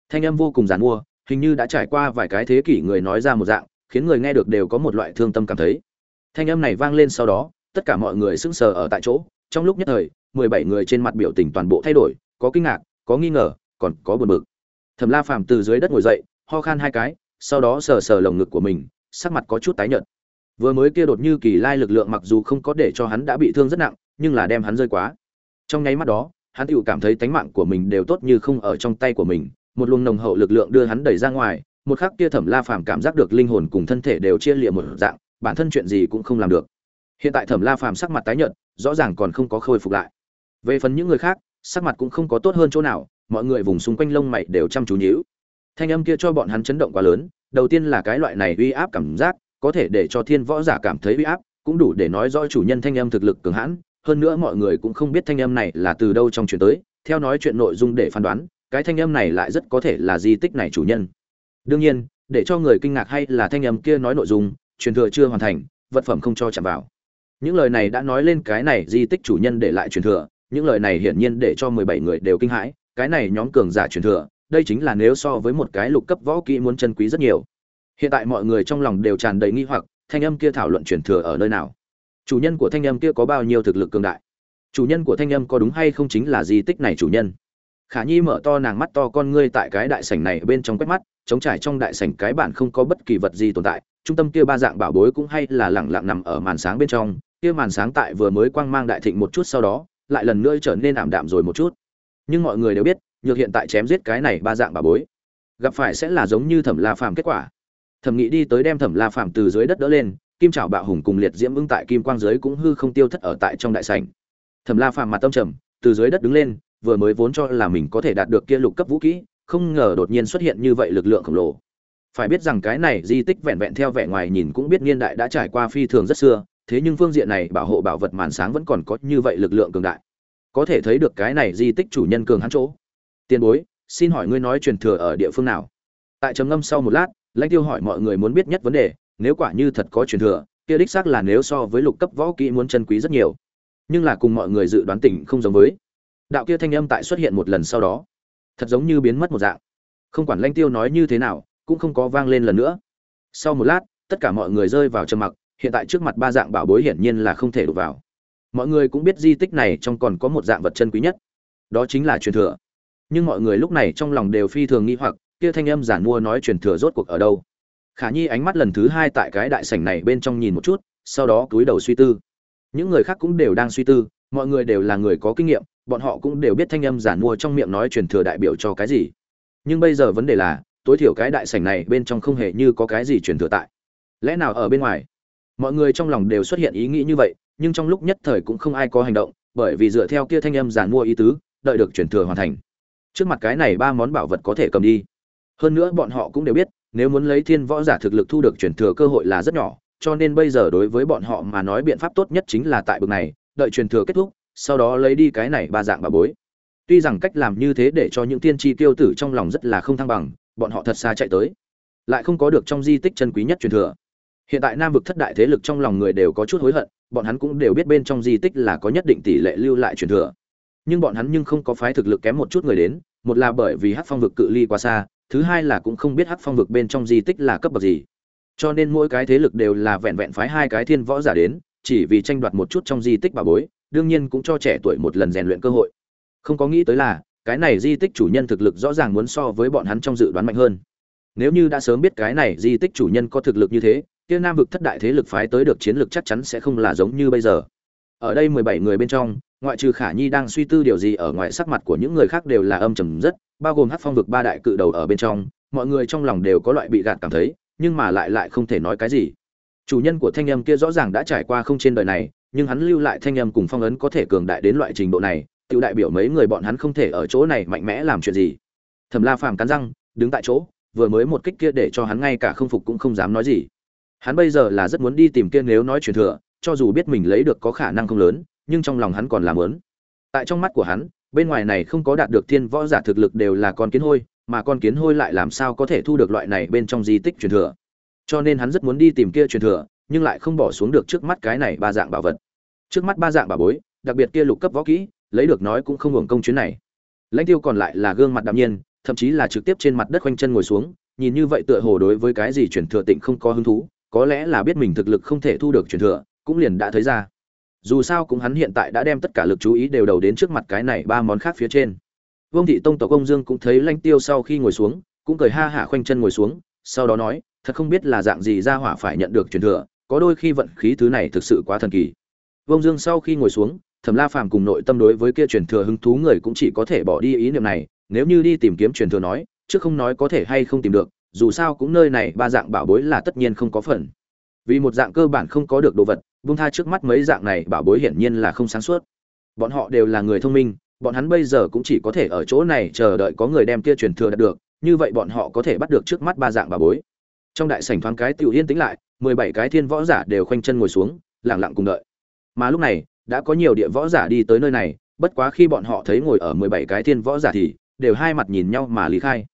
Thanh âm vô cùng giàn mua, hình như đã trải qua vài cái thế kỷ người nói ra một dạng, khiến người nghe được đều có một loại thương tâm cảm thấy. Thanh âm này vang lên sau đó, tất cả mọi người sững sờ ở tại chỗ, trong lúc nhất thời mười bảy người trên mặt biểu tình toàn bộ thay đổi, có kinh ngạc, có nghi ngờ, còn có buồn bực. Thẩm la phàm từ dưới đất ngồi dậy, ho khan hai cái, sau đó sờ sờ lồng ngực của mình, sắc mặt có chút tái nhợt. Vừa mới kia đột như kỳ lai lực lượng mặc dù không có để cho hắn đã bị thương rất nặng, nhưng là đem hắn rơi quá. Trong nháy mắt đó, hắn tự cảm thấy tánh mạng của mình đều tốt như không ở trong tay của mình, một luồng nồng hậu lực lượng đưa hắn đẩy ra ngoài, một khắc kia thẩm la phàm cảm giác được linh hồn cùng thân thể đều chia liệm một dạng, bản thân chuyện gì cũng không làm được. Hiện tại thẩm la phàm sắc mặt tái nhợt, rõ ràng còn không có khôi phục lại về phần những người khác, sắc mặt cũng không có tốt hơn chỗ nào, mọi người vùng xung quanh lông mày đều chăm chú nhíu. Thanh âm kia cho bọn hắn chấn động quá lớn, đầu tiên là cái loại này uy áp cảm giác, có thể để cho thiên võ giả cảm thấy uy áp, cũng đủ để nói rõ chủ nhân thanh âm thực lực cường hãn, hơn nữa mọi người cũng không biết thanh âm này là từ đâu trong chuyện tới, theo nói chuyện nội dung để phán đoán, cái thanh âm này lại rất có thể là di tích này chủ nhân. Đương nhiên, để cho người kinh ngạc hay là thanh âm kia nói nội dung, truyền thừa chưa hoàn thành, vật phẩm không cho chạm vào. Những lời này đã nói lên cái này di tích chủ nhân để lại truyền thừa những lời này hiển nhiên để cho mười bảy người đều kinh hãi, cái này nhóm cường giả truyền thừa, đây chính là nếu so với một cái lục cấp võ kỹ muốn chân quý rất nhiều. Hiện tại mọi người trong lòng đều tràn đầy nghi hoặc, thanh âm kia thảo luận truyền thừa ở nơi nào? Chủ nhân của thanh âm kia có bao nhiêu thực lực cường đại? Chủ nhân của thanh âm có đúng hay không chính là di tích này chủ nhân? Khả nhi mở to nàng mắt to con ngươi tại cái đại sảnh này bên trong quét mắt chống trải trong đại sảnh cái bản không có bất kỳ vật gì tồn tại, trung tâm kia ba dạng bảo bối cũng hay là lẳng lặng nằm ở màn sáng bên trong, kia màn sáng tại vừa mới quang mang đại thịnh một chút sau đó lại lần nữa trở nên ảm đạm rồi một chút. Nhưng mọi người đều biết, nhược hiện tại chém giết cái này ba dạng bà bối. Gặp phải sẽ là giống như thẩm la phàm kết quả. Thẩm nghị đi tới đem thẩm la phàm từ dưới đất đỡ lên, kim trảo bạo hùng cùng liệt diễm ưng tại kim quang dưới cũng hư không tiêu thất ở tại trong đại sảnh. Thẩm la phàm mặt tâm trầm, từ dưới đất đứng lên, vừa mới vốn cho là mình có thể đạt được kia lục cấp vũ kỹ, không ngờ đột nhiên xuất hiện như vậy lực lượng khổng lồ. Phải biết rằng cái này di tích vẹn vẹn theo vẻ ngoài nhìn cũng biết niên đại đã trải qua phi thường rất xưa thế nhưng phương diện này bảo hộ bảo vật màn sáng vẫn còn có như vậy lực lượng cường đại. Có thể thấy được cái này di tích chủ nhân cường hắn chỗ. Tiền bối, xin hỏi ngươi nói truyền thừa ở địa phương nào? Tại trầm ngâm sau một lát, lãnh tiêu hỏi mọi người muốn biết nhất vấn đề, nếu quả như thật có truyền thừa, kia đích xác là nếu so với lục cấp võ kỹ muốn chân quý rất nhiều. Nhưng là cùng mọi người dự đoán tỉnh không giống với. Đạo kia thanh âm tại xuất hiện một lần sau đó, thật giống như biến mất một dạng. Không quản lãnh tiêu nói như thế nào, cũng không có vang lên lần nữa. Sau một lát, tất cả mọi người rơi vào trầm mặc hiện tại trước mặt ba dạng bảo bối hiển nhiên là không thể đụng vào. Mọi người cũng biết di tích này trong còn có một dạng vật chân quý nhất. Đó chính là truyền thừa. Nhưng mọi người lúc này trong lòng đều phi thường nghi hoặc, kia thanh âm giản mua nói truyền thừa rốt cuộc ở đâu? Khả nhi ánh mắt lần thứ hai tại cái đại sảnh này bên trong nhìn một chút, sau đó cúi đầu suy tư. Những người khác cũng đều đang suy tư, mọi người đều là người có kinh nghiệm, bọn họ cũng đều biết thanh âm giản mua trong miệng nói truyền thừa đại biểu cho cái gì. Nhưng bây giờ vấn đề là, tối thiểu cái đại sảnh này bên trong không hề như có cái gì truyền thừa tại. Lẽ nào ở bên ngoài? Mọi người trong lòng đều xuất hiện ý nghĩ như vậy, nhưng trong lúc nhất thời cũng không ai có hành động, bởi vì dựa theo kia thanh âm giản mua ý tứ, đợi được truyền thừa hoàn thành. Trước mặt cái này ba món bảo vật có thể cầm đi. Hơn nữa bọn họ cũng đều biết, nếu muốn lấy thiên võ giả thực lực thu được truyền thừa cơ hội là rất nhỏ, cho nên bây giờ đối với bọn họ mà nói biện pháp tốt nhất chính là tại bực này, đợi truyền thừa kết thúc, sau đó lấy đi cái này ba dạng bà bối. Tuy rằng cách làm như thế để cho những tiên tri tiêu tử trong lòng rất là không thăng bằng, bọn họ thật xa chạy tới. Lại không có được trong di tích chân quý nhất truyền thừa hiện tại nam vực thất đại thế lực trong lòng người đều có chút hối hận, bọn hắn cũng đều biết bên trong di tích là có nhất định tỷ lệ lưu lại truyền thừa. Nhưng bọn hắn nhưng không có phái thực lực kém một chút người đến, một là bởi vì hát phong vực cự ly quá xa, thứ hai là cũng không biết hát phong vực bên trong di tích là cấp bậc gì. Cho nên mỗi cái thế lực đều là vẹn vẹn phái hai cái thiên võ giả đến, chỉ vì tranh đoạt một chút trong di tích bà bối, đương nhiên cũng cho trẻ tuổi một lần rèn luyện cơ hội. Không có nghĩ tới là, cái này di tích chủ nhân thực lực rõ ràng muốn so với bọn hắn trong dự đoán mạnh hơn. Nếu như đã sớm biết cái này di tích chủ nhân có thực lực như thế kia nam vực thất đại thế lực phái tới được chiến lược chắc chắn sẽ không là giống như bây giờ. Ở đây mười bảy người bên trong, ngoại trừ khả nhi đang suy tư điều gì ở ngoài sắc mặt của những người khác đều là âm trầm rất, bao gồm hát phong vực ba đại cự đầu ở bên trong, mọi người trong lòng đều có loại bị gạt cảm thấy, nhưng mà lại lại không thể nói cái gì. Chủ nhân của thanh âm kia rõ ràng đã trải qua không trên đời này, nhưng hắn lưu lại thanh âm cùng phong ấn có thể cường đại đến loại trình độ này tự đại biểu mấy người bọn hắn không thể ở chỗ này mạnh mẽ làm chuyện gì. Thẩm la phàm cắn răng, đứng tại chỗ, vừa mới một kích kia để cho hắn ngay cả không phục cũng không dám nói gì hắn bây giờ là rất muốn đi tìm kia nếu nói truyền thừa, cho dù biết mình lấy được có khả năng không lớn, nhưng trong lòng hắn còn làm lớn tại trong mắt của hắn, bên ngoài này không có đạt được thiên võ giả thực lực đều là con kiến hôi, mà con kiến hôi lại làm sao có thể thu được loại này bên trong di tích truyền thừa. Cho nên hắn rất muốn đi tìm kia truyền thừa, nhưng lại không bỏ xuống được trước mắt cái này ba dạng bảo vật. Trước mắt ba dạng bảo bối, đặc biệt kia lục cấp võ kỹ, lấy được nói cũng không hưởng công chuyến này. Lãnh tiêu còn lại là gương mặt đạm nhiên, thậm chí là trực tiếp trên mặt đất quanh chân ngồi xuống, nhìn như vậy tựa hồ đối với cái gì truyền thừa tịnh không có hứng thú có lẽ là biết mình thực lực không thể thu được truyền thừa, cũng liền đã thấy ra. Dù sao cũng hắn hiện tại đã đem tất cả lực chú ý đều đầu đến trước mặt cái này ba món khác phía trên. Vương thị tông tộc ông dương cũng thấy lanh tiêu sau khi ngồi xuống, cũng cười ha hả khoanh chân ngồi xuống, sau đó nói, thật không biết là dạng gì ra hỏa phải nhận được truyền thừa, có đôi khi vận khí thứ này thực sự quá thần kỳ. Vương dương sau khi ngồi xuống, thẩm la phàm cùng nội tâm đối với kia truyền thừa hứng thú người cũng chỉ có thể bỏ đi ý niệm này, nếu như đi tìm kiếm truyền thừa nói chứ không nói có thể hay không tìm được dù sao cũng nơi này ba dạng bảo bối là tất nhiên không có phần. Vì một dạng cơ bản không có được đồ vật bung tha trước mắt mấy dạng này bảo bối hiển nhiên là không sáng suốt. Bọn họ đều là người thông minh, bọn hắn bây giờ cũng chỉ có thể ở chỗ này chờ đợi có người đem kia truyền thừa đạt được, như vậy bọn họ có thể bắt được trước mắt ba dạng bảo bối. Trong đại sảnh thoáng cái tiểu yên tĩnh lại, mười bảy cái thiên võ giả đều khoanh chân ngồi xuống, lặng lặng cùng đợi. Mà lúc này, đã có nhiều địa võ giả đi tới nơi này, bất quá khi bọn họ thấy ngồi ở mười bảy cái thiên võ giả thì, đều hai mặt nhìn nhau mà lý khai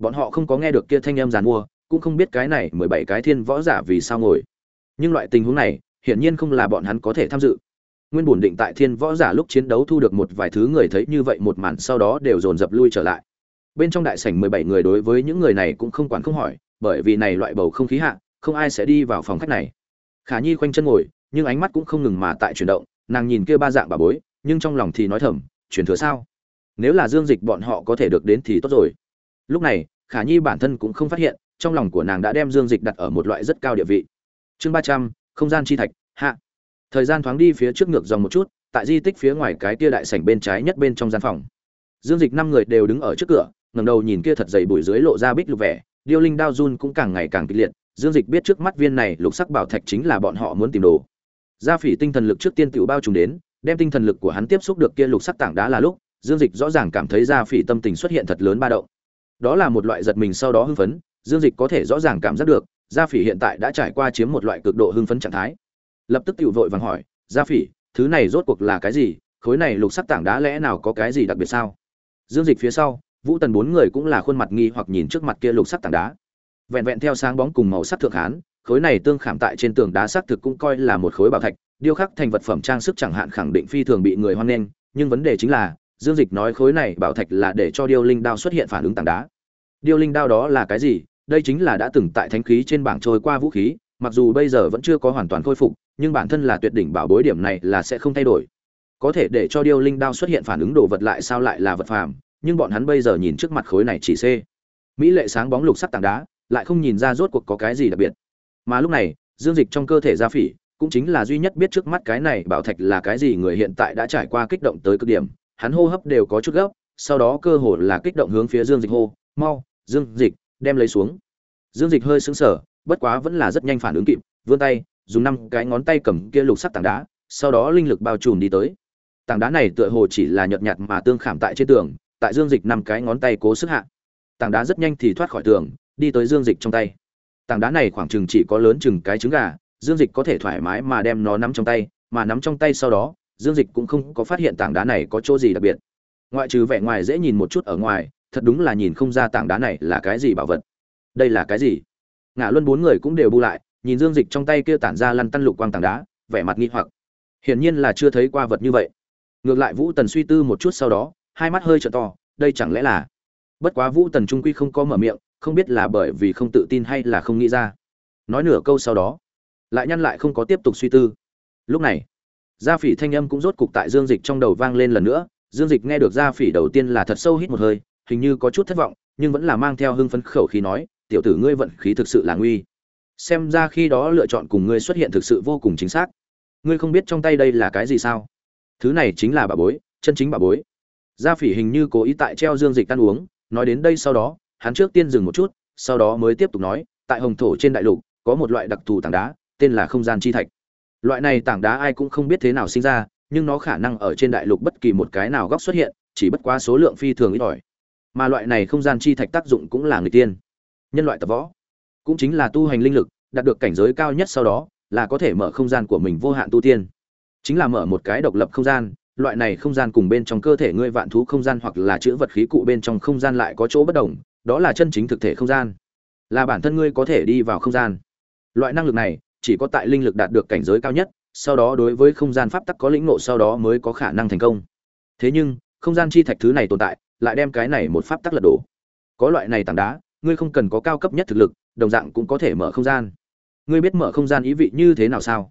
bọn họ không có nghe được kia thanh âm giàn mua, cũng không biết cái này mười bảy cái thiên võ giả vì sao ngồi. Nhưng loại tình huống này, hiển nhiên không là bọn hắn có thể tham dự. Nguyên bổn định tại thiên võ giả lúc chiến đấu thu được một vài thứ người thấy như vậy một màn sau đó đều dồn dập lui trở lại. Bên trong đại sảnh mười bảy người đối với những người này cũng không quản không hỏi, bởi vì này loại bầu không khí hạ, không ai sẽ đi vào phòng khách này. Khả nhi khoanh chân ngồi, nhưng ánh mắt cũng không ngừng mà tại chuyển động, nàng nhìn kia ba dạng bà bối, nhưng trong lòng thì nói thầm, chuyển thừa sao? Nếu là dương dịch bọn họ có thể được đến thì tốt rồi lúc này, khả nhi bản thân cũng không phát hiện, trong lòng của nàng đã đem dương dịch đặt ở một loại rất cao địa vị. Chương ba trăm, không gian chi thạch, hạ. Thời gian thoáng đi phía trước ngược dòng một chút, tại di tích phía ngoài cái kia đại sảnh bên trái nhất bên trong gian phòng. Dương dịch năm người đều đứng ở trước cửa, ngẩng đầu nhìn kia thật dày bụi dưới lộ ra bích lục vẻ, điêu linh đao run cũng càng ngày càng kịch liệt. Dương dịch biết trước mắt viên này lục sắc bảo thạch chính là bọn họ muốn tìm đồ. Gia phỉ tinh thần lực trước tiên tiểu bao trùm đến, đem tinh thần lực của hắn tiếp xúc được kia lục sắc tảng đá là lúc, dương dịch rõ ràng cảm thấy gia phỉ tâm tình xuất hiện thật lớn ba động đó là một loại giật mình sau đó hưng phấn, dương dịch có thể rõ ràng cảm giác được, gia phỉ hiện tại đã trải qua chiếm một loại cực độ hưng phấn trạng thái. Lập tức tự vội vàng hỏi, gia phỉ, thứ này rốt cuộc là cái gì? Khối này lục sắc tảng đá lẽ nào có cái gì đặc biệt sao? Dương dịch phía sau, vũ tần bốn người cũng là khuôn mặt nghi hoặc nhìn trước mặt kia lục sắc tảng đá. Vẹn vẹn theo sáng bóng cùng màu sắc thượng hán, khối này tương khảm tại trên tường đá xác thực cũng coi là một khối bảo thạch, điêu khắc thành vật phẩm trang sức chẳng hạn khẳng định phi thường bị người hoan nghênh, nhưng vấn đề chính là dương dịch nói khối này bảo thạch là để cho điêu linh đao xuất hiện phản ứng tảng đá. Điêu linh đao đó là cái gì? Đây chính là đã từng tại thánh khí trên bảng trôi qua vũ khí, mặc dù bây giờ vẫn chưa có hoàn toàn khôi phục, nhưng bản thân là tuyệt đỉnh bảo bối điểm này là sẽ không thay đổi. Có thể để cho điêu linh đao xuất hiện phản ứng đồ vật lại sao lại là vật phàm, nhưng bọn hắn bây giờ nhìn trước mặt khối này chỉ c mỹ lệ sáng bóng lục sắc tảng đá, lại không nhìn ra rốt cuộc có cái gì đặc biệt. Mà lúc này, dương dịch trong cơ thể gia phỉ, cũng chính là duy nhất biết trước mắt cái này bảo thạch là cái gì người hiện tại đã trải qua kích động tới cực điểm hắn hô hấp đều có chút gấp, sau đó cơ hồ là kích động hướng phía dương dịch hô, mau, dương dịch, đem lấy xuống. Dương dịch hơi sững sờ, bất quá vẫn là rất nhanh phản ứng kịp, vươn tay, dùng năm cái ngón tay cầm kia lục sắc tảng đá, sau đó linh lực bao trùm đi tới. Tảng đá này tựa hồ chỉ là nhợt nhạt mà tương khảm tại trên tường, tại dương dịch năm cái ngón tay cố sức hạ. Tảng đá rất nhanh thì thoát khỏi tường, đi tới dương dịch trong tay. Tảng đá này khoảng chừng chỉ có lớn chừng cái trứng gà, dương dịch có thể thoải mái mà đem nó nắm trong tay, mà nắm trong tay sau đó dương dịch cũng không có phát hiện tảng đá này có chỗ gì đặc biệt. Ngoại trừ vẻ ngoài dễ nhìn một chút ở ngoài, thật đúng là nhìn không ra tảng đá này là cái gì bảo vật. Đây là cái gì? Ngã luân bốn người cũng đều bu lại, nhìn dương dịch trong tay kia tản ra lăn tăn lục quang tảng đá, vẻ mặt nghi hoặc. Hiển nhiên là chưa thấy qua vật như vậy. Ngược lại vũ tần suy tư một chút sau đó, hai mắt hơi t to, đây chẳng lẽ là? Bất quá vũ tần trung quy không có mở miệng, không biết là bởi vì không tự tin hay là không nghĩ ra. Nói nửa câu sau đó, lại nhăn lại không có tiếp tục suy tư. Lúc này gia phỉ thanh âm cũng rốt cục tại dương dịch trong đầu vang lên lần nữa. Dương dịch nghe được gia phỉ đầu tiên là thật sâu hít một hơi, hình như có chút thất vọng, nhưng vẫn là mang theo hưng phấn khẩu khí nói, tiểu tử ngươi vận khí thực sự là nguy. Xem ra khi đó lựa chọn cùng ngươi xuất hiện thực sự vô cùng chính xác. Ngươi không biết trong tay đây là cái gì sao? Thứ này chính là bà bối, chân chính bà bối. Gia phỉ hình như cố ý tại treo dương dịch ăn uống, nói đến đây sau đó, hắn trước tiên dừng một chút, sau đó mới tiếp tục nói, tại hồng thổ trên đại lục, có một loại đặc thù tảng đá, tên là không gian chi thạch loại này tảng đá ai cũng không biết thế nào sinh ra, nhưng nó khả năng ở trên đại lục bất kỳ một cái nào góc xuất hiện, chỉ bất quá số lượng phi thường ít ỏi. Mà loại này không gian chi thạch tác dụng cũng là người tiên. Nhân loại tập võ cũng chính là tu hành linh lực, đạt được cảnh giới cao nhất sau đó, là có thể mở không gian của mình vô hạn tu tiên. Chính là mở một cái độc lập không gian, loại này không gian cùng bên trong cơ thể ngươi vạn thú không gian hoặc là chữ vật khí cụ bên trong không gian lại có chỗ bất đồng, đó là chân chính thực thể không gian. Là bản thân ngươi có thể đi vào không gian. Loại năng lực này chỉ có tại linh lực đạt được cảnh giới cao nhất, sau đó đối với không gian pháp tắc có lĩnh ngộ sau đó mới có khả năng thành công. Thế nhưng, không gian chi thạch thứ này tồn tại, lại đem cái này một pháp tắc lật đổ. Có loại này tảng đá, ngươi không cần có cao cấp nhất thực lực, đồng dạng cũng có thể mở không gian. Ngươi biết mở không gian ý vị như thế nào sao?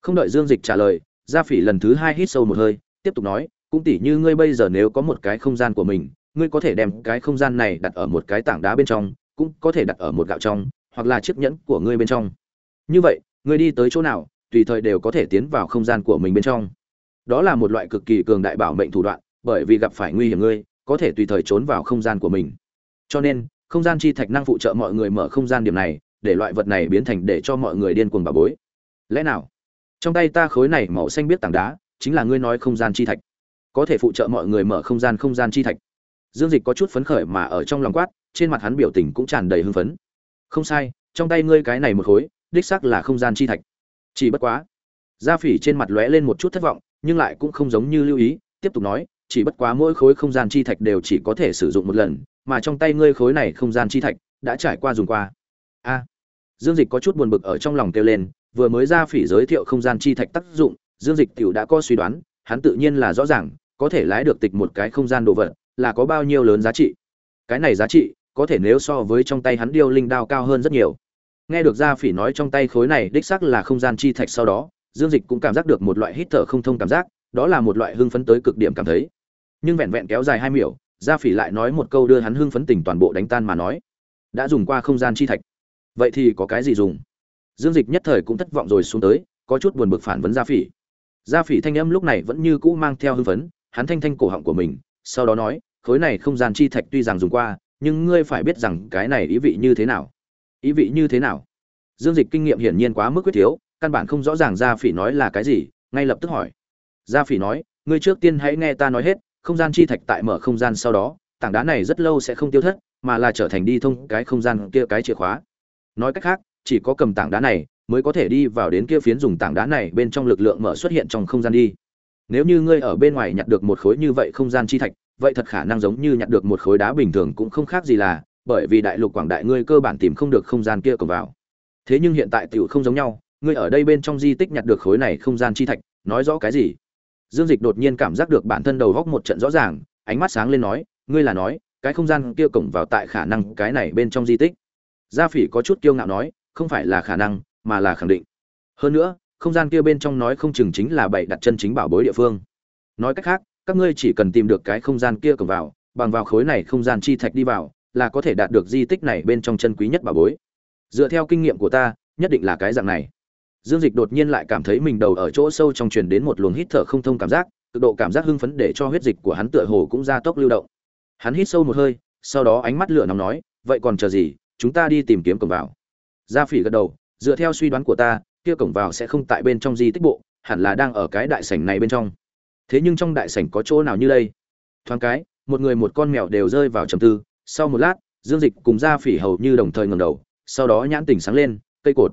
Không đợi dương dịch trả lời, gia phỉ lần thứ hai hít sâu một hơi, tiếp tục nói, cũng tỉ như ngươi bây giờ nếu có một cái không gian của mình, ngươi có thể đem cái không gian này đặt ở một cái tảng đá bên trong, cũng có thể đặt ở một gạo trong, hoặc là chiếc nhẫn của ngươi bên trong. Như vậy ngươi đi tới chỗ nào, tùy thời đều có thể tiến vào không gian của mình bên trong. Đó là một loại cực kỳ cường đại bảo mệnh thủ đoạn, bởi vì gặp phải nguy hiểm ngươi, có thể tùy thời trốn vào không gian của mình. Cho nên, không gian chi thạch năng phụ trợ mọi người mở không gian điểm này, để loại vật này biến thành để cho mọi người điên cuồng bà bối. Lẽ nào? Trong tay ta khối này màu xanh biết tảng đá, chính là ngươi nói không gian chi thạch. Có thể phụ trợ mọi người mở không gian không gian chi thạch. Dương dịch có chút phấn khởi mà ở trong lòng quát, trên mặt hắn biểu tình cũng tràn đầy hưng phấn. Không sai, trong tay ngươi cái này một khối đích xác là không gian chi thạch. Chỉ bất quá, gia phỉ trên mặt lóe lên một chút thất vọng, nhưng lại cũng không giống như lưu ý, tiếp tục nói, chỉ bất quá mỗi khối không gian chi thạch đều chỉ có thể sử dụng một lần, mà trong tay ngươi khối này không gian chi thạch đã trải qua dùng qua. A. Dương dịch có chút buồn bực ở trong lòng kêu lên, vừa mới ra phỉ giới thiệu không gian chi thạch tác dụng, dương dịch tiểu đã có suy đoán, hắn tự nhiên là rõ ràng, có thể lái được tịch một cái không gian đồ vật, là có bao nhiêu lớn giá trị. Cái này giá trị, có thể nếu so với trong tay hắn điêu linh đao cao hơn rất nhiều nghe được gia phỉ nói trong tay khối này, đích xác là không gian chi thạch sau đó, dương dịch cũng cảm giác được một loại hít thở không thông cảm giác, đó là một loại hưng phấn tới cực điểm cảm thấy. Nhưng vẹn vẹn kéo dài hai miểu, gia phỉ lại nói một câu đưa hắn hưng phấn tình toàn bộ đánh tan mà nói. Đã dùng qua không gian chi thạch. Vậy thì có cái gì dùng? Dương dịch nhất thời cũng thất vọng rồi xuống tới, có chút buồn bực phản vấn gia phỉ. Gia phỉ thanh âm lúc này vẫn như cũ mang theo hưng phấn, hắn thanh thanh cổ họng của mình, sau đó nói, khối này không gian chi thạch tuy rằng dùng qua, nhưng ngươi phải biết rằng cái này ý vị như thế nào ý vị như thế nào? Dương dịch kinh nghiệm hiển nhiên quá mức quyết thiếu, căn bản không rõ ràng gia phỉ nói là cái gì, ngay lập tức hỏi. Gia phỉ nói, ngươi trước tiên hãy nghe ta nói hết, không gian chi thạch tại mở không gian sau đó, tảng đá này rất lâu sẽ không tiêu thất, mà là trở thành đi thông cái không gian kia cái chìa khóa. Nói cách khác, chỉ có cầm tảng đá này mới có thể đi vào đến kia phiến dùng tảng đá này bên trong lực lượng mở xuất hiện trong không gian đi. Nếu như ngươi ở bên ngoài nhặt được một khối như vậy không gian chi thạch, vậy thật khả năng giống như nhặt được một khối đá bình thường cũng không khác gì là bởi vì đại lục quảng đại ngươi cơ bản tìm không được không gian kia cổng vào. Thế nhưng hiện tại tiểu không giống nhau, ngươi ở đây bên trong di tích nhặt được khối này không gian chi thạch, nói rõ cái gì? Dương dịch đột nhiên cảm giác được bản thân đầu góc một trận rõ ràng, ánh mắt sáng lên nói, ngươi là nói, cái không gian kia cổng vào tại khả năng cái này bên trong di tích. Gia phỉ có chút kiêu ngạo nói, không phải là khả năng, mà là khẳng định. Hơn nữa, không gian kia bên trong nói không chừng chính là bảy đặt chân chính bảo bối địa phương. Nói cách khác, các ngươi chỉ cần tìm được cái không gian kia cổng vào, bằng vào khối này không gian chi thạch đi vào là có thể đạt được di tích này bên trong chân quý nhất bảo bối. Dựa theo kinh nghiệm của ta, nhất định là cái dạng này. Dương dịch đột nhiên lại cảm thấy mình đầu ở chỗ sâu trong truyền đến một luồng hít thở không thông cảm giác, cực độ cảm giác hưng phấn để cho huyết dịch của hắn tựa hồ cũng gia tốc lưu động. Hắn hít sâu một hơi, sau đó ánh mắt lửa nóng nói, vậy còn chờ gì? Chúng ta đi tìm kiếm cổng vào. Gia phỉ gật đầu, dựa theo suy đoán của ta, kia cổng vào sẽ không tại bên trong di tích bộ, hẳn là đang ở cái đại sảnh này bên trong. Thế nhưng trong đại sảnh có chỗ nào như đây? Thoáng cái, một người một con mèo đều rơi vào trầm tư sau một lát, dương dịch cùng gia phỉ hầu như đồng thời ngầm đầu, sau đó nhãn tỉnh sáng lên, cây cột.